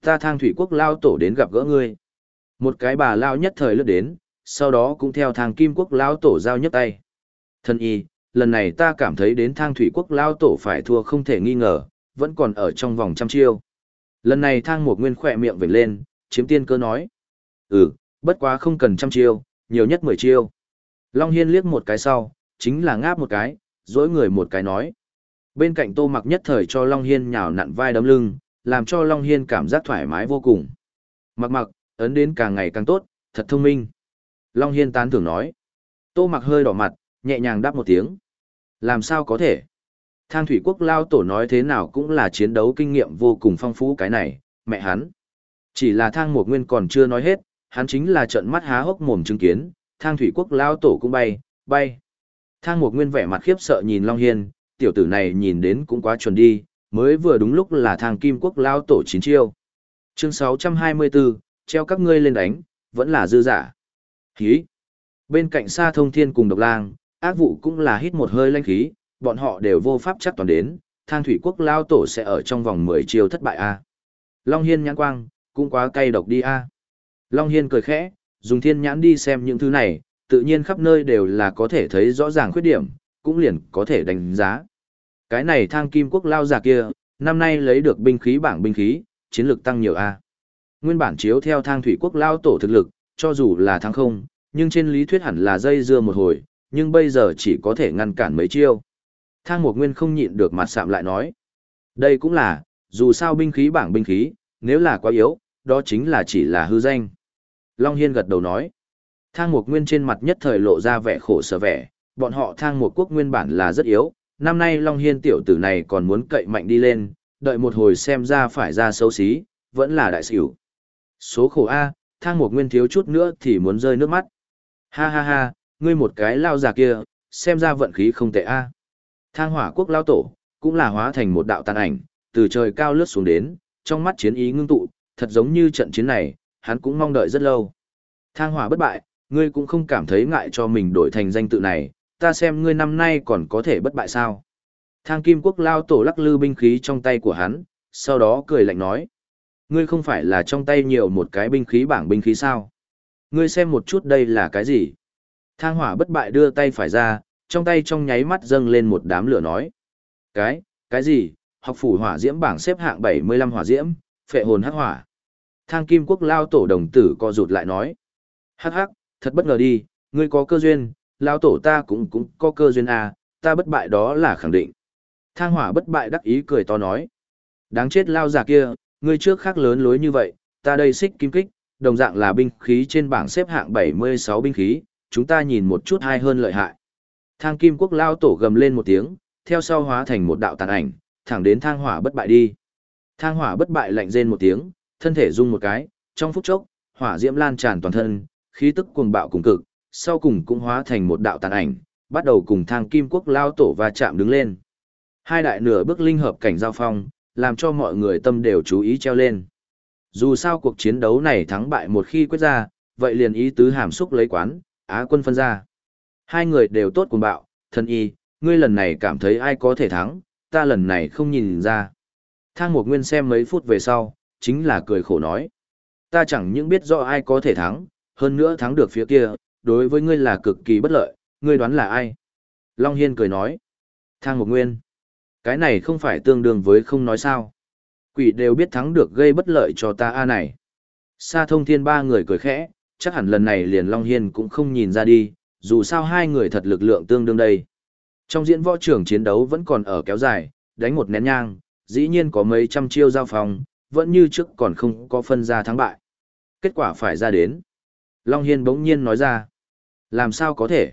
ta thang thủy quốc lao tổ đến gặp gỡ ngươi. Một cái bà lao nhất thời lướt đến, sau đó cũng theo thang kim quốc lao tổ giao nhất tay. Thân y, lần này ta cảm thấy đến thang thủy quốc lao tổ phải thua không thể nghi ngờ, vẫn còn ở trong vòng trăm chiêu. Lần này thang một nguyên khỏe miệng vểnh lên, chiếm tiên cơ nói. Ừ, bất quá không cần trăm chiêu, nhiều nhất mười chiêu. Long Hiên liếc một cái sau, chính là ngáp một cái, dối người một cái nói. Bên cạnh tô mặc nhất thời cho Long Hiên nhào nặn vai đấm lưng, làm cho Long Hiên cảm giác thoải mái vô cùng. Mặc mặc, ấn đến càng ngày càng tốt, thật thông minh. Long Hiên tán thưởng nói. Tô mặc hơi đỏ mặt, nhẹ nhàng đáp một tiếng. Làm sao có thể? Thang thủy quốc lao tổ nói thế nào cũng là chiến đấu kinh nghiệm vô cùng phong phú cái này, mẹ hắn. Chỉ là thang một nguyên còn chưa nói hết, hắn chính là trận mắt há hốc mồm chứng kiến, thang thủy quốc lao tổ cũng bay, bay. Thang một nguyên vẻ mặt khiếp sợ nhìn Long Hiên, tiểu tử này nhìn đến cũng quá chuẩn đi, mới vừa đúng lúc là thang kim quốc lao tổ chín chiêu. Chương 624, treo các ngươi lên đánh, vẫn là dư giả. Khí. Bên cạnh xa thông thiên cùng độc lang, ác vụ cũng là hít một hơi lanh khí, bọn họ đều vô pháp chắc toàn đến, thang thủy quốc lao tổ sẽ ở trong vòng 10 chiêu thất bại a. Long Hiên nhãn quang, cũng quá cay độc đi a. Long Hiên cười khẽ, dùng thiên nhãn đi xem những thứ này, tự nhiên khắp nơi đều là có thể thấy rõ ràng khuyết điểm, cũng liền có thể đánh giá. Cái này thang kim quốc lao già kia, năm nay lấy được binh khí bảng binh khí, chiến lược tăng nhiều a. Nguyên bản chiếu theo thang thủy quốc lao tổ thực lực, cho dù là thắng không, nhưng trên lý thuyết hẳn là dây dưa một hồi, nhưng bây giờ chỉ có thể ngăn cản mấy chiêu. Thang Mục nguyên không nhịn được mặt sạm lại nói. Đây cũng là, dù sao binh khí bảng binh khí, nếu là quá yếu, đó chính là chỉ là hư danh. Long Hiên gật đầu nói. Thang Mục nguyên trên mặt nhất thời lộ ra vẻ khổ sở vẻ, bọn họ thang Mục quốc nguyên bản là rất yếu, năm nay Long Hiên tiểu tử này còn muốn cậy mạnh đi lên, đợi một hồi xem ra phải ra xấu xí, vẫn là đại xỉu. Số khổ A, thang Mục nguyên thiếu chút nữa thì muốn rơi nước mắt. Ha ha ha, ngươi một cái lao già kia, xem ra vận khí không tệ A. Thang hỏa quốc lao tổ, cũng là hóa thành một đạo tàn ảnh, từ trời cao lướt xuống đến, trong mắt chiến ý ngưng tụ, thật giống như trận chiến này, hắn cũng mong đợi rất lâu. Thang hỏa bất bại, ngươi cũng không cảm thấy ngại cho mình đổi thành danh tự này, ta xem ngươi năm nay còn có thể bất bại sao. Thang kim quốc lao tổ lắc lư binh khí trong tay của hắn, sau đó cười lạnh nói. Ngươi không phải là trong tay nhiều một cái binh khí bảng binh khí sao? Ngươi xem một chút đây là cái gì? Thang hỏa bất bại đưa tay phải ra, trong tay trong nháy mắt dâng lên một đám lửa nói. Cái, cái gì? Học phủ hỏa diễm bảng xếp hạng 75 hỏa diễm, phệ hồn hắc hỏa. Thang kim quốc lao tổ đồng tử co rụt lại nói. Hắc hắc, thật bất ngờ đi, ngươi có cơ duyên, lao tổ ta cũng cũng có cơ duyên à, ta bất bại đó là khẳng định. Thang hỏa bất bại đắc ý cười to nói. Đáng chết lao già kia, ngươi trước khác lớn lối như vậy, ta đây xích kim kích, đồng dạng là binh khí trên bảng xếp hạng 76 binh khí, chúng ta nhìn một chút hay hơn lợi hại. Thang kim quốc lao tổ gầm lên một tiếng, theo sau hóa thành một đạo tàn ảnh, thẳng đến thang hỏa bất bại đi. Thang hỏa bất bại lạnh rên một tiếng, thân thể rung một cái, trong phút chốc, hỏa diễm lan tràn toàn thân, khí tức cuồng bạo cùng cực, sau cùng cũng hóa thành một đạo tàn ảnh, bắt đầu cùng thang kim quốc lao tổ và chạm đứng lên. Hai đại nửa bước linh hợp cảnh giao phong, làm cho mọi người tâm đều chú ý treo lên. Dù sao cuộc chiến đấu này thắng bại một khi quyết ra, vậy liền ý tứ hàm xúc lấy quán, Á quân phân ra. Hai người đều tốt cùng bạo, thân y, ngươi lần này cảm thấy ai có thể thắng, ta lần này không nhìn ra. Thang một nguyên xem mấy phút về sau, chính là cười khổ nói. Ta chẳng những biết rõ ai có thể thắng, hơn nữa thắng được phía kia, đối với ngươi là cực kỳ bất lợi, ngươi đoán là ai? Long Hiên cười nói. Thang một nguyên. Cái này không phải tương đương với không nói sao. Quỷ đều biết thắng được gây bất lợi cho ta a này. Sa thông thiên ba người cười khẽ, chắc hẳn lần này liền Long Hiên cũng không nhìn ra đi, dù sao hai người thật lực lượng tương đương đây. Trong diễn võ trường chiến đấu vẫn còn ở kéo dài, đánh một nén nhang, dĩ nhiên có mấy trăm chiêu giao phòng, vẫn như trước còn không có phân ra thắng bại. Kết quả phải ra đến. Long Hiên bỗng nhiên nói ra. Làm sao có thể?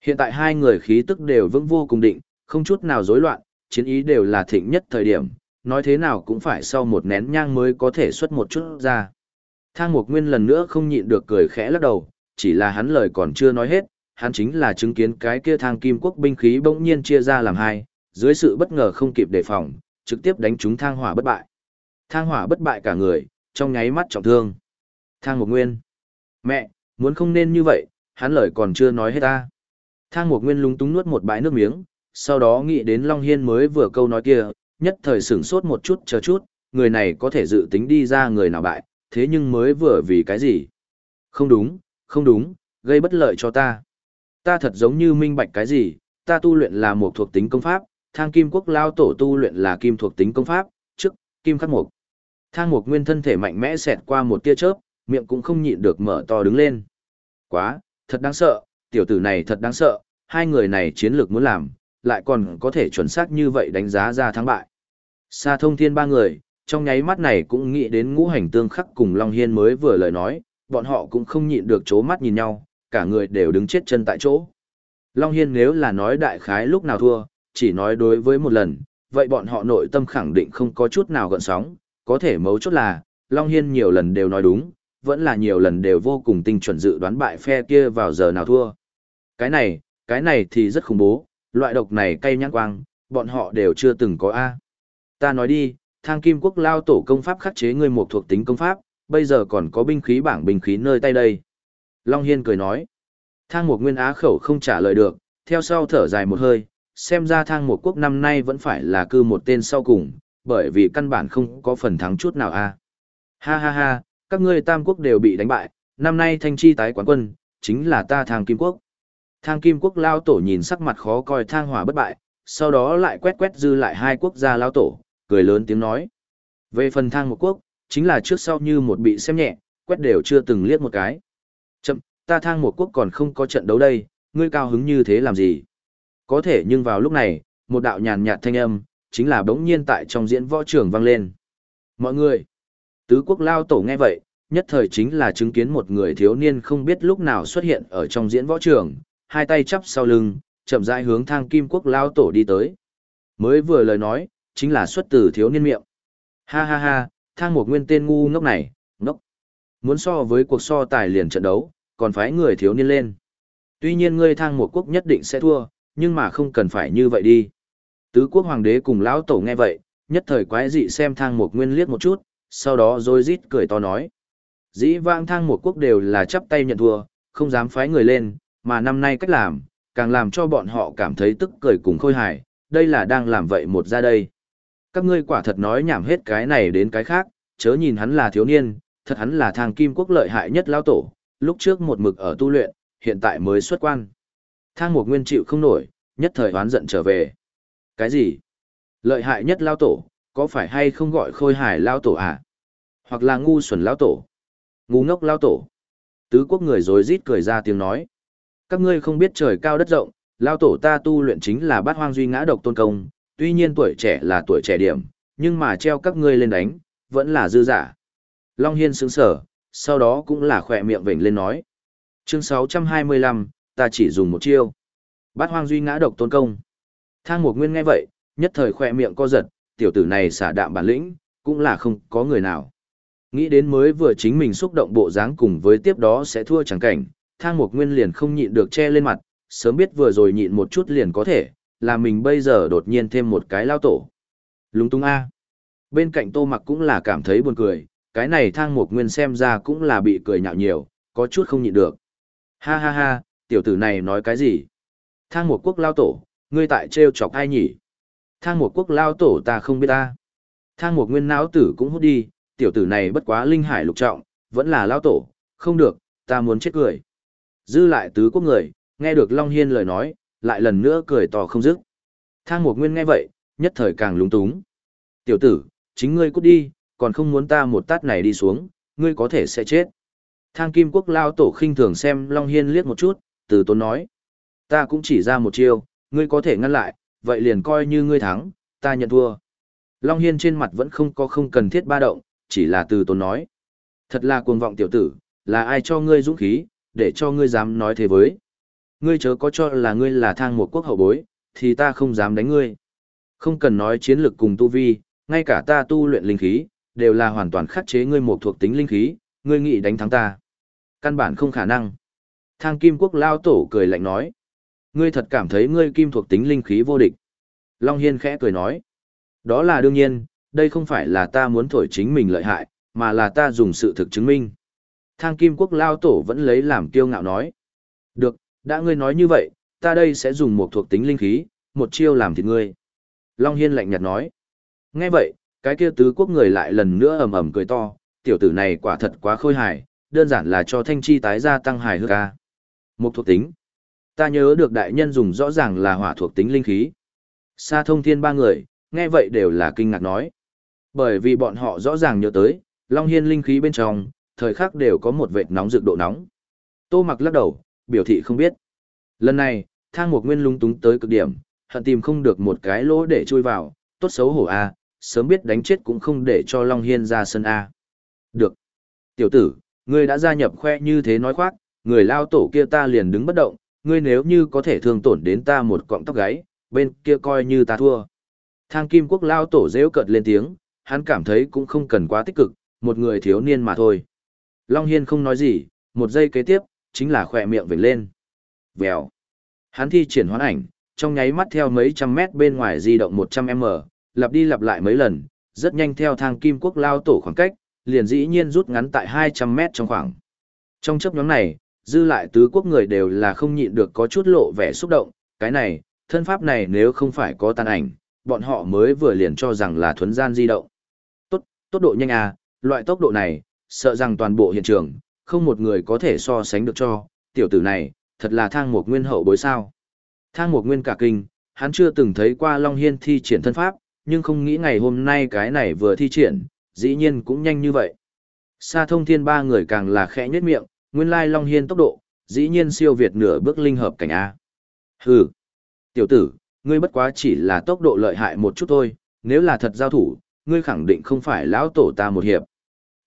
Hiện tại hai người khí tức đều vững vô cùng định, không chút nào rối loạn, chiến ý đều là thịnh nhất thời điểm, nói thế nào cũng phải sau một nén nhang mới có thể xuất một chút ra. Thang Mục Nguyên lần nữa không nhịn được cười khẽ lắc đầu, chỉ là hắn lời còn chưa nói hết, hắn chính là chứng kiến cái kia thang kim quốc binh khí bỗng nhiên chia ra làm hai, dưới sự bất ngờ không kịp đề phòng, trực tiếp đánh trúng thang hỏa bất bại. Thang hỏa bất bại cả người, trong nháy mắt trọng thương. Thang Mục Nguyên. Mẹ, muốn không nên như vậy, hắn lời còn chưa nói hết ta. Thang Mục Nguyên lúng túng nuốt một bãi nước miếng, sau đó nghĩ đến Long Hiên mới vừa câu nói kia, nhất thời sửng sốt một chút chờ chút, người này có thể dự tính đi ra người nào bại, thế nhưng mới vừa vì cái gì? Không đúng, không đúng, gây bất lợi cho ta. Ta thật giống như minh bạch cái gì, ta tu luyện là một thuộc tính công pháp, thang kim quốc lao tổ tu luyện là kim thuộc tính công pháp, trước, kim khắc mục. Thang mục nguyên thân thể mạnh mẽ xẹt qua một tia chớp, miệng cũng không nhịn được mở to đứng lên. Quá, thật đáng sợ, tiểu tử này thật đáng sợ, hai người này chiến lược muốn làm, lại còn có thể chuẩn xác như vậy đánh giá ra thắng bại. Sa thông thiên ba người, trong nháy mắt này cũng nghĩ đến ngũ hành tương khắc cùng Long Hiên mới vừa lời nói, bọn họ cũng không nhịn được chố mắt nhìn nhau, cả người đều đứng chết chân tại chỗ. Long Hiên nếu là nói đại khái lúc nào thua, chỉ nói đối với một lần, vậy bọn họ nội tâm khẳng định không có chút nào gợn sóng, có thể mấu chốt là, Long Hiên nhiều lần đều nói đúng, vẫn là nhiều lần đều vô cùng tinh chuẩn dự đoán bại phe kia vào giờ nào thua. Cái này, cái này thì rất khủng bố, loại độc này cay nhãn quang, bọn họ đều chưa từng có A. Ta nói đi, thang kim quốc lao tổ công pháp khắc chế người một thuộc tính công pháp, bây giờ còn có binh khí bảng binh khí nơi tay đây. Long Hiên cười nói. Thang một nguyên á khẩu không trả lời được, theo sau thở dài một hơi, xem ra thang một quốc năm nay vẫn phải là cư một tên sau cùng, bởi vì căn bản không có phần thắng chút nào a. Ha ha ha, các ngươi tam quốc đều bị đánh bại, năm nay thanh chi tái quán quân, chính là ta thang kim quốc. Thang kim quốc lao tổ nhìn sắc mặt khó coi thang hỏa bất bại, sau đó lại quét quét dư lại hai quốc gia lao tổ, cười lớn tiếng nói. Về phần thang một quốc, chính là trước sau như một bị xem nhẹ, quét đều chưa từng liếc một cái. Ta thang một quốc còn không có trận đấu đây, ngươi cao hứng như thế làm gì? Có thể nhưng vào lúc này, một đạo nhàn nhạt thanh âm, chính là bỗng nhiên tại trong diễn võ trường vang lên. Mọi người, tứ quốc lao tổ nghe vậy, nhất thời chính là chứng kiến một người thiếu niên không biết lúc nào xuất hiện ở trong diễn võ trường, hai tay chắp sau lưng, chậm rãi hướng thang kim quốc lao tổ đi tới. Mới vừa lời nói, chính là xuất từ thiếu niên miệng. Ha ha ha, thang một nguyên tên ngu ngốc này, ngốc. Muốn so với cuộc so tài liền trận đấu, còn phái người thiếu niên lên. Tuy nhiên ngươi thang một quốc nhất định sẽ thua, nhưng mà không cần phải như vậy đi. Tứ quốc hoàng đế cùng lão tổ nghe vậy, nhất thời quái dị xem thang một nguyên liếc một chút, sau đó rồi rít cười to nói. Dĩ vãng thang một quốc đều là chắp tay nhận thua, không dám phái người lên, mà năm nay cách làm, càng làm cho bọn họ cảm thấy tức cười cùng khôi hài, đây là đang làm vậy một ra đây. Các ngươi quả thật nói nhảm hết cái này đến cái khác, chớ nhìn hắn là thiếu niên, thật hắn là thang kim quốc lợi hại nhất lão tổ, lúc trước một mực ở tu luyện, hiện tại mới xuất quan. Thang một nguyên chịu không nổi, nhất thời oán giận trở về. Cái gì? Lợi hại nhất lao tổ, có phải hay không gọi khôi hải lao tổ à? Hoặc là ngu xuẩn lao tổ? Ngu ngốc lao tổ? Tứ quốc người rối rít cười ra tiếng nói. Các ngươi không biết trời cao đất rộng, lao tổ ta tu luyện chính là bát hoang duy ngã độc tôn công, tuy nhiên tuổi trẻ là tuổi trẻ điểm, nhưng mà treo các ngươi lên đánh, vẫn là dư giả. Long Hiên sững sở, sau đó cũng là khỏe miệng vểnh lên nói. Chương 625, ta chỉ dùng một chiêu. Bát hoang duy ngã độc tôn công. Thang một nguyên nghe vậy, nhất thời khỏe miệng co giật, tiểu tử này xả đạm bản lĩnh, cũng là không có người nào. Nghĩ đến mới vừa chính mình xúc động bộ dáng cùng với tiếp đó sẽ thua chẳng cảnh, thang một nguyên liền không nhịn được che lên mặt, sớm biết vừa rồi nhịn một chút liền có thể, là mình bây giờ đột nhiên thêm một cái lao tổ. Lúng tung A. Bên cạnh tô mặc cũng là cảm thấy buồn cười, cái này thang Mục nguyên xem ra cũng là bị cười nhạo nhiều, có chút không nhịn được. Ha ha ha, tiểu tử này nói cái gì? Thang Mục quốc lao tổ, ngươi tại trêu chọc ai nhỉ? Thang Mục quốc lao tổ ta không biết ta. Thang Mục nguyên não tử cũng hút đi, tiểu tử này bất quá linh hải lục trọng, vẫn là lao tổ, không được, ta muốn chết cười. Dư lại tứ quốc người, nghe được Long Hiên lời nói, lại lần nữa cười to không dứt. Thang Mục nguyên nghe vậy, nhất thời càng lúng túng. Tiểu tử, chính ngươi cút đi, còn không muốn ta một tát này đi xuống, ngươi có thể sẽ chết. Thang Kim Quốc lao tổ khinh thường xem Long Hiên liếc một chút, từ tốn nói. Ta cũng chỉ ra một chiêu, ngươi có thể ngăn lại, vậy liền coi như ngươi thắng, ta nhận thua. Long Hiên trên mặt vẫn không có không cần thiết ba động, chỉ là từ tốn nói. Thật là cuồng vọng tiểu tử, là ai cho ngươi dũng khí, để cho ngươi dám nói thế với. Ngươi chớ có cho là ngươi là thang một quốc hậu bối, thì ta không dám đánh ngươi. Không cần nói chiến lược cùng tu vi, ngay cả ta tu luyện linh khí, đều là hoàn toàn khắc chế ngươi một thuộc tính linh khí, ngươi nghĩ đánh thắng ta. Căn bản không khả năng. Thang Kim Quốc lao tổ cười lạnh nói. Ngươi thật cảm thấy ngươi kim thuộc tính linh khí vô địch. Long Hiên khẽ cười nói. Đó là đương nhiên, đây không phải là ta muốn thổi chính mình lợi hại, mà là ta dùng sự thực chứng minh. Thang Kim Quốc lao tổ vẫn lấy làm kiêu ngạo nói. Được, đã ngươi nói như vậy, ta đây sẽ dùng một thuộc tính linh khí, một chiêu làm thịt ngươi. Long Hiên lạnh nhạt nói. Nghe vậy, cái kia tứ quốc người lại lần nữa ầm ầm cười to, tiểu tử này quả thật quá khôi hài, đơn giản là cho thanh chi tái gia tăng hài hước ca. Một thuộc tính. Ta nhớ được đại nhân dùng rõ ràng là hỏa thuộc tính linh khí. Sa thông thiên ba người, nghe vậy đều là kinh ngạc nói. Bởi vì bọn họ rõ ràng nhớ tới, Long Hiên linh khí bên trong, thời khắc đều có một vệt nóng rực độ nóng. Tô mặc lắc đầu, biểu thị không biết. Lần này, thang một nguyên lung túng tới cực điểm, hận tìm không được một cái lỗ để chui vào, tốt xấu hổ a sớm biết đánh chết cũng không để cho Long Hiên ra sân A. Được. Tiểu tử, ngươi đã gia nhập khoe như thế nói khoác, người lao tổ kia ta liền đứng bất động, ngươi nếu như có thể thương tổn đến ta một cọng tóc gáy, bên kia coi như ta thua. Thang Kim Quốc lao tổ rêu cợt lên tiếng, hắn cảm thấy cũng không cần quá tích cực, một người thiếu niên mà thôi. Long Hiên không nói gì, một giây kế tiếp, chính là khỏe miệng vểnh lên. Vèo. Hắn thi triển hoán ảnh, trong nháy mắt theo mấy trăm mét bên ngoài di động 100m, lặp đi lặp lại mấy lần, rất nhanh theo thang kim quốc lao tổ khoảng cách, liền dĩ nhiên rút ngắn tại 200 mét trong khoảng. Trong chấp nhóm này, dư lại tứ quốc người đều là không nhịn được có chút lộ vẻ xúc động, cái này, thân pháp này nếu không phải có tàn ảnh, bọn họ mới vừa liền cho rằng là thuấn gian di động. Tốt, tốc độ nhanh à, loại tốc độ này, sợ rằng toàn bộ hiện trường, không một người có thể so sánh được cho, tiểu tử này, thật là thang một nguyên hậu bối sao. Thang một nguyên cả kinh, hắn chưa từng thấy qua Long Hiên thi triển thân pháp, nhưng không nghĩ ngày hôm nay cái này vừa thi triển, dĩ nhiên cũng nhanh như vậy. Sa thông thiên ba người càng là khẽ nhếch miệng, nguyên lai Long Hiên tốc độ, dĩ nhiên siêu việt nửa bước linh hợp cảnh A. Hừ, tiểu tử, ngươi bất quá chỉ là tốc độ lợi hại một chút thôi, nếu là thật giao thủ, ngươi khẳng định không phải lão tổ ta một hiệp.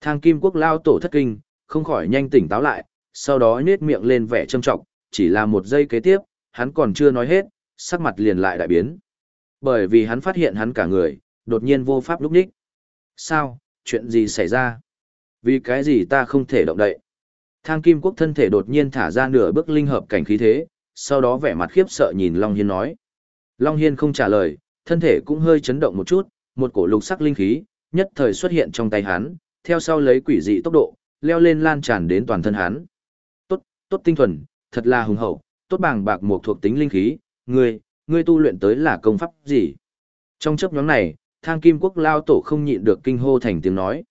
Thang kim quốc lao tổ thất kinh, không khỏi nhanh tỉnh táo lại, sau đó nết miệng lên vẻ trâm trọng, chỉ là một giây kế tiếp, hắn còn chưa nói hết, sắc mặt liền lại đại biến. Bởi vì hắn phát hiện hắn cả người, đột nhiên vô pháp lúc ních. Sao, chuyện gì xảy ra? Vì cái gì ta không thể động đậy? Thang Kim Quốc thân thể đột nhiên thả ra nửa bước linh hợp cảnh khí thế, sau đó vẻ mặt khiếp sợ nhìn Long Hiên nói. Long Hiên không trả lời, thân thể cũng hơi chấn động một chút, một cổ lục sắc linh khí, nhất thời xuất hiện trong tay hắn, theo sau lấy quỷ dị tốc độ, leo lên lan tràn đến toàn thân hắn. Tốt, tốt tinh thuần, thật là hùng hậu, tốt bàng bạc một thuộc tính linh khí, người ngươi tu luyện tới là công pháp gì? Trong chấp nhóm này, thang kim quốc lao tổ không nhịn được kinh hô thành tiếng nói.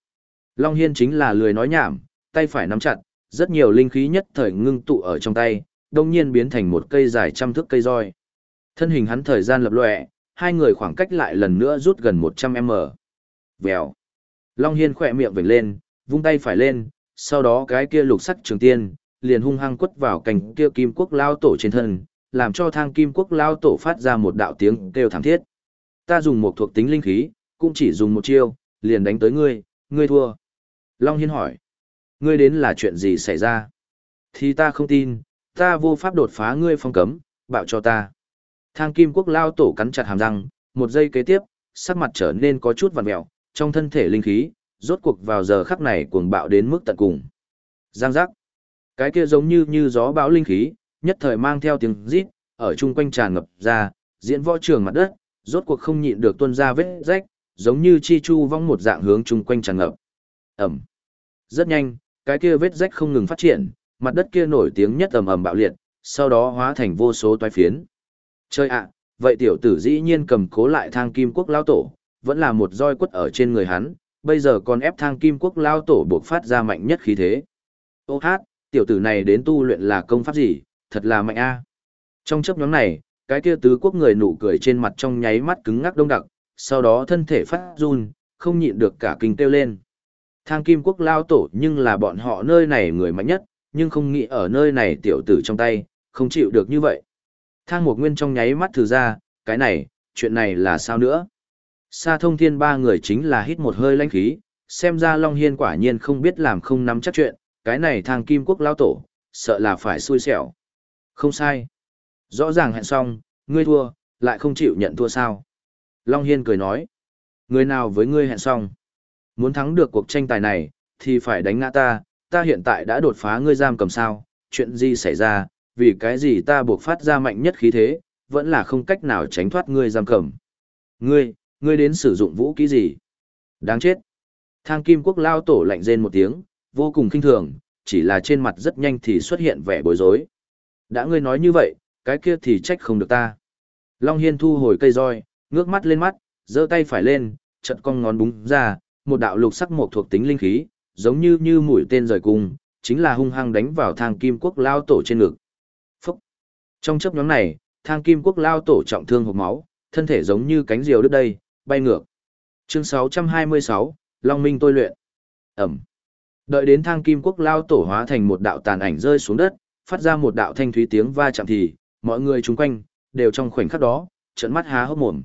Long Hiên chính là lười nói nhảm, tay phải nắm chặt, rất nhiều linh khí nhất thời ngưng tụ ở trong tay, đồng nhiên biến thành một cây dài trăm thước cây roi. Thân hình hắn thời gian lập lòe, hai người khoảng cách lại lần nữa rút gần 100m. Vèo. Long Hiên khỏe miệng vểnh lên, vung tay phải lên, sau đó cái kia lục sắc trường tiên, liền hung hăng quất vào cành kia kim quốc lao tổ trên thân, làm cho thang kim quốc lao tổ phát ra một đạo tiếng kêu thảm thiết. Ta dùng một thuộc tính linh khí, cũng chỉ dùng một chiêu, liền đánh tới ngươi, ngươi thua. Long Hiên hỏi, ngươi đến là chuyện gì xảy ra? Thì ta không tin, ta vô pháp đột phá ngươi phong cấm, bạo cho ta. Thang kim quốc lao tổ cắn chặt hàm răng, một giây kế tiếp, sắc mặt trở nên có chút vằn mẹo, trong thân thể linh khí, rốt cuộc vào giờ khắc này cuồng bạo đến mức tận cùng. Giang giác. Cái kia giống như như gió bão linh khí, nhất thời mang theo tiếng rít, ở chung quanh tràn ngập ra, diễn võ trường mặt đất, rốt cuộc không nhịn được tuôn ra vết rách, giống như chi chu vong một dạng hướng chung quanh tràn ngập. Ẩm. Rất nhanh, cái kia vết rách không ngừng phát triển, mặt đất kia nổi tiếng nhất ầm ầm bạo liệt, sau đó hóa thành vô số toái phiến. Chơi ạ, vậy tiểu tử dĩ nhiên cầm cố lại thang kim quốc lao tổ, vẫn là một roi quất ở trên người hắn, bây giờ còn ép thang kim quốc lao tổ buộc phát ra mạnh nhất khí thế. Ô hát, tiểu tử này đến tu luyện là công pháp gì, thật là mạnh a. Trong chấp nhóm này, cái kia tứ quốc người nụ cười trên mặt trong nháy mắt cứng ngắc đông đặc, sau đó thân thể phát run, không nhịn được cả kinh kêu lên. Thang kim quốc lao tổ nhưng là bọn họ nơi này người mạnh nhất, nhưng không nghĩ ở nơi này tiểu tử trong tay, không chịu được như vậy. Thang một nguyên trong nháy mắt thử ra, cái này, chuyện này là sao nữa? Sa thông thiên ba người chính là hít một hơi lãnh khí, xem ra Long Hiên quả nhiên không biết làm không nắm chắc chuyện, cái này thang kim quốc lao tổ, sợ là phải xui xẻo. Không sai. Rõ ràng hẹn xong, ngươi thua, lại không chịu nhận thua sao. Long Hiên cười nói. Người nào với ngươi hẹn xong? Muốn thắng được cuộc tranh tài này, thì phải đánh ngã ta, ta hiện tại đã đột phá ngươi giam cầm sao, chuyện gì xảy ra, vì cái gì ta buộc phát ra mạnh nhất khí thế, vẫn là không cách nào tránh thoát ngươi giam cầm. Ngươi, ngươi đến sử dụng vũ khí gì? Đáng chết. Thang kim quốc lao tổ lạnh rên một tiếng, vô cùng kinh thường, chỉ là trên mặt rất nhanh thì xuất hiện vẻ bối rối. Đã ngươi nói như vậy, cái kia thì trách không được ta. Long Hiên thu hồi cây roi, ngước mắt lên mắt, giơ tay phải lên, chật cong ngón búng ra, một đạo lục sắc một thuộc tính linh khí, giống như như mũi tên rời cung, chính là hung hăng đánh vào thang kim quốc lao tổ trên ngực. Phúc! Trong chấp nhóm này, thang kim quốc lao tổ trọng thương hộp máu, thân thể giống như cánh diều đứt đây, bay ngược. Chương 626, Long Minh tôi luyện. Ẩm. Đợi đến thang kim quốc lao tổ hóa thành một đạo tàn ảnh rơi xuống đất, phát ra một đạo thanh thúy tiếng va chạm thì, mọi người chung quanh, đều trong khoảnh khắc đó, trận mắt há hốc mồm.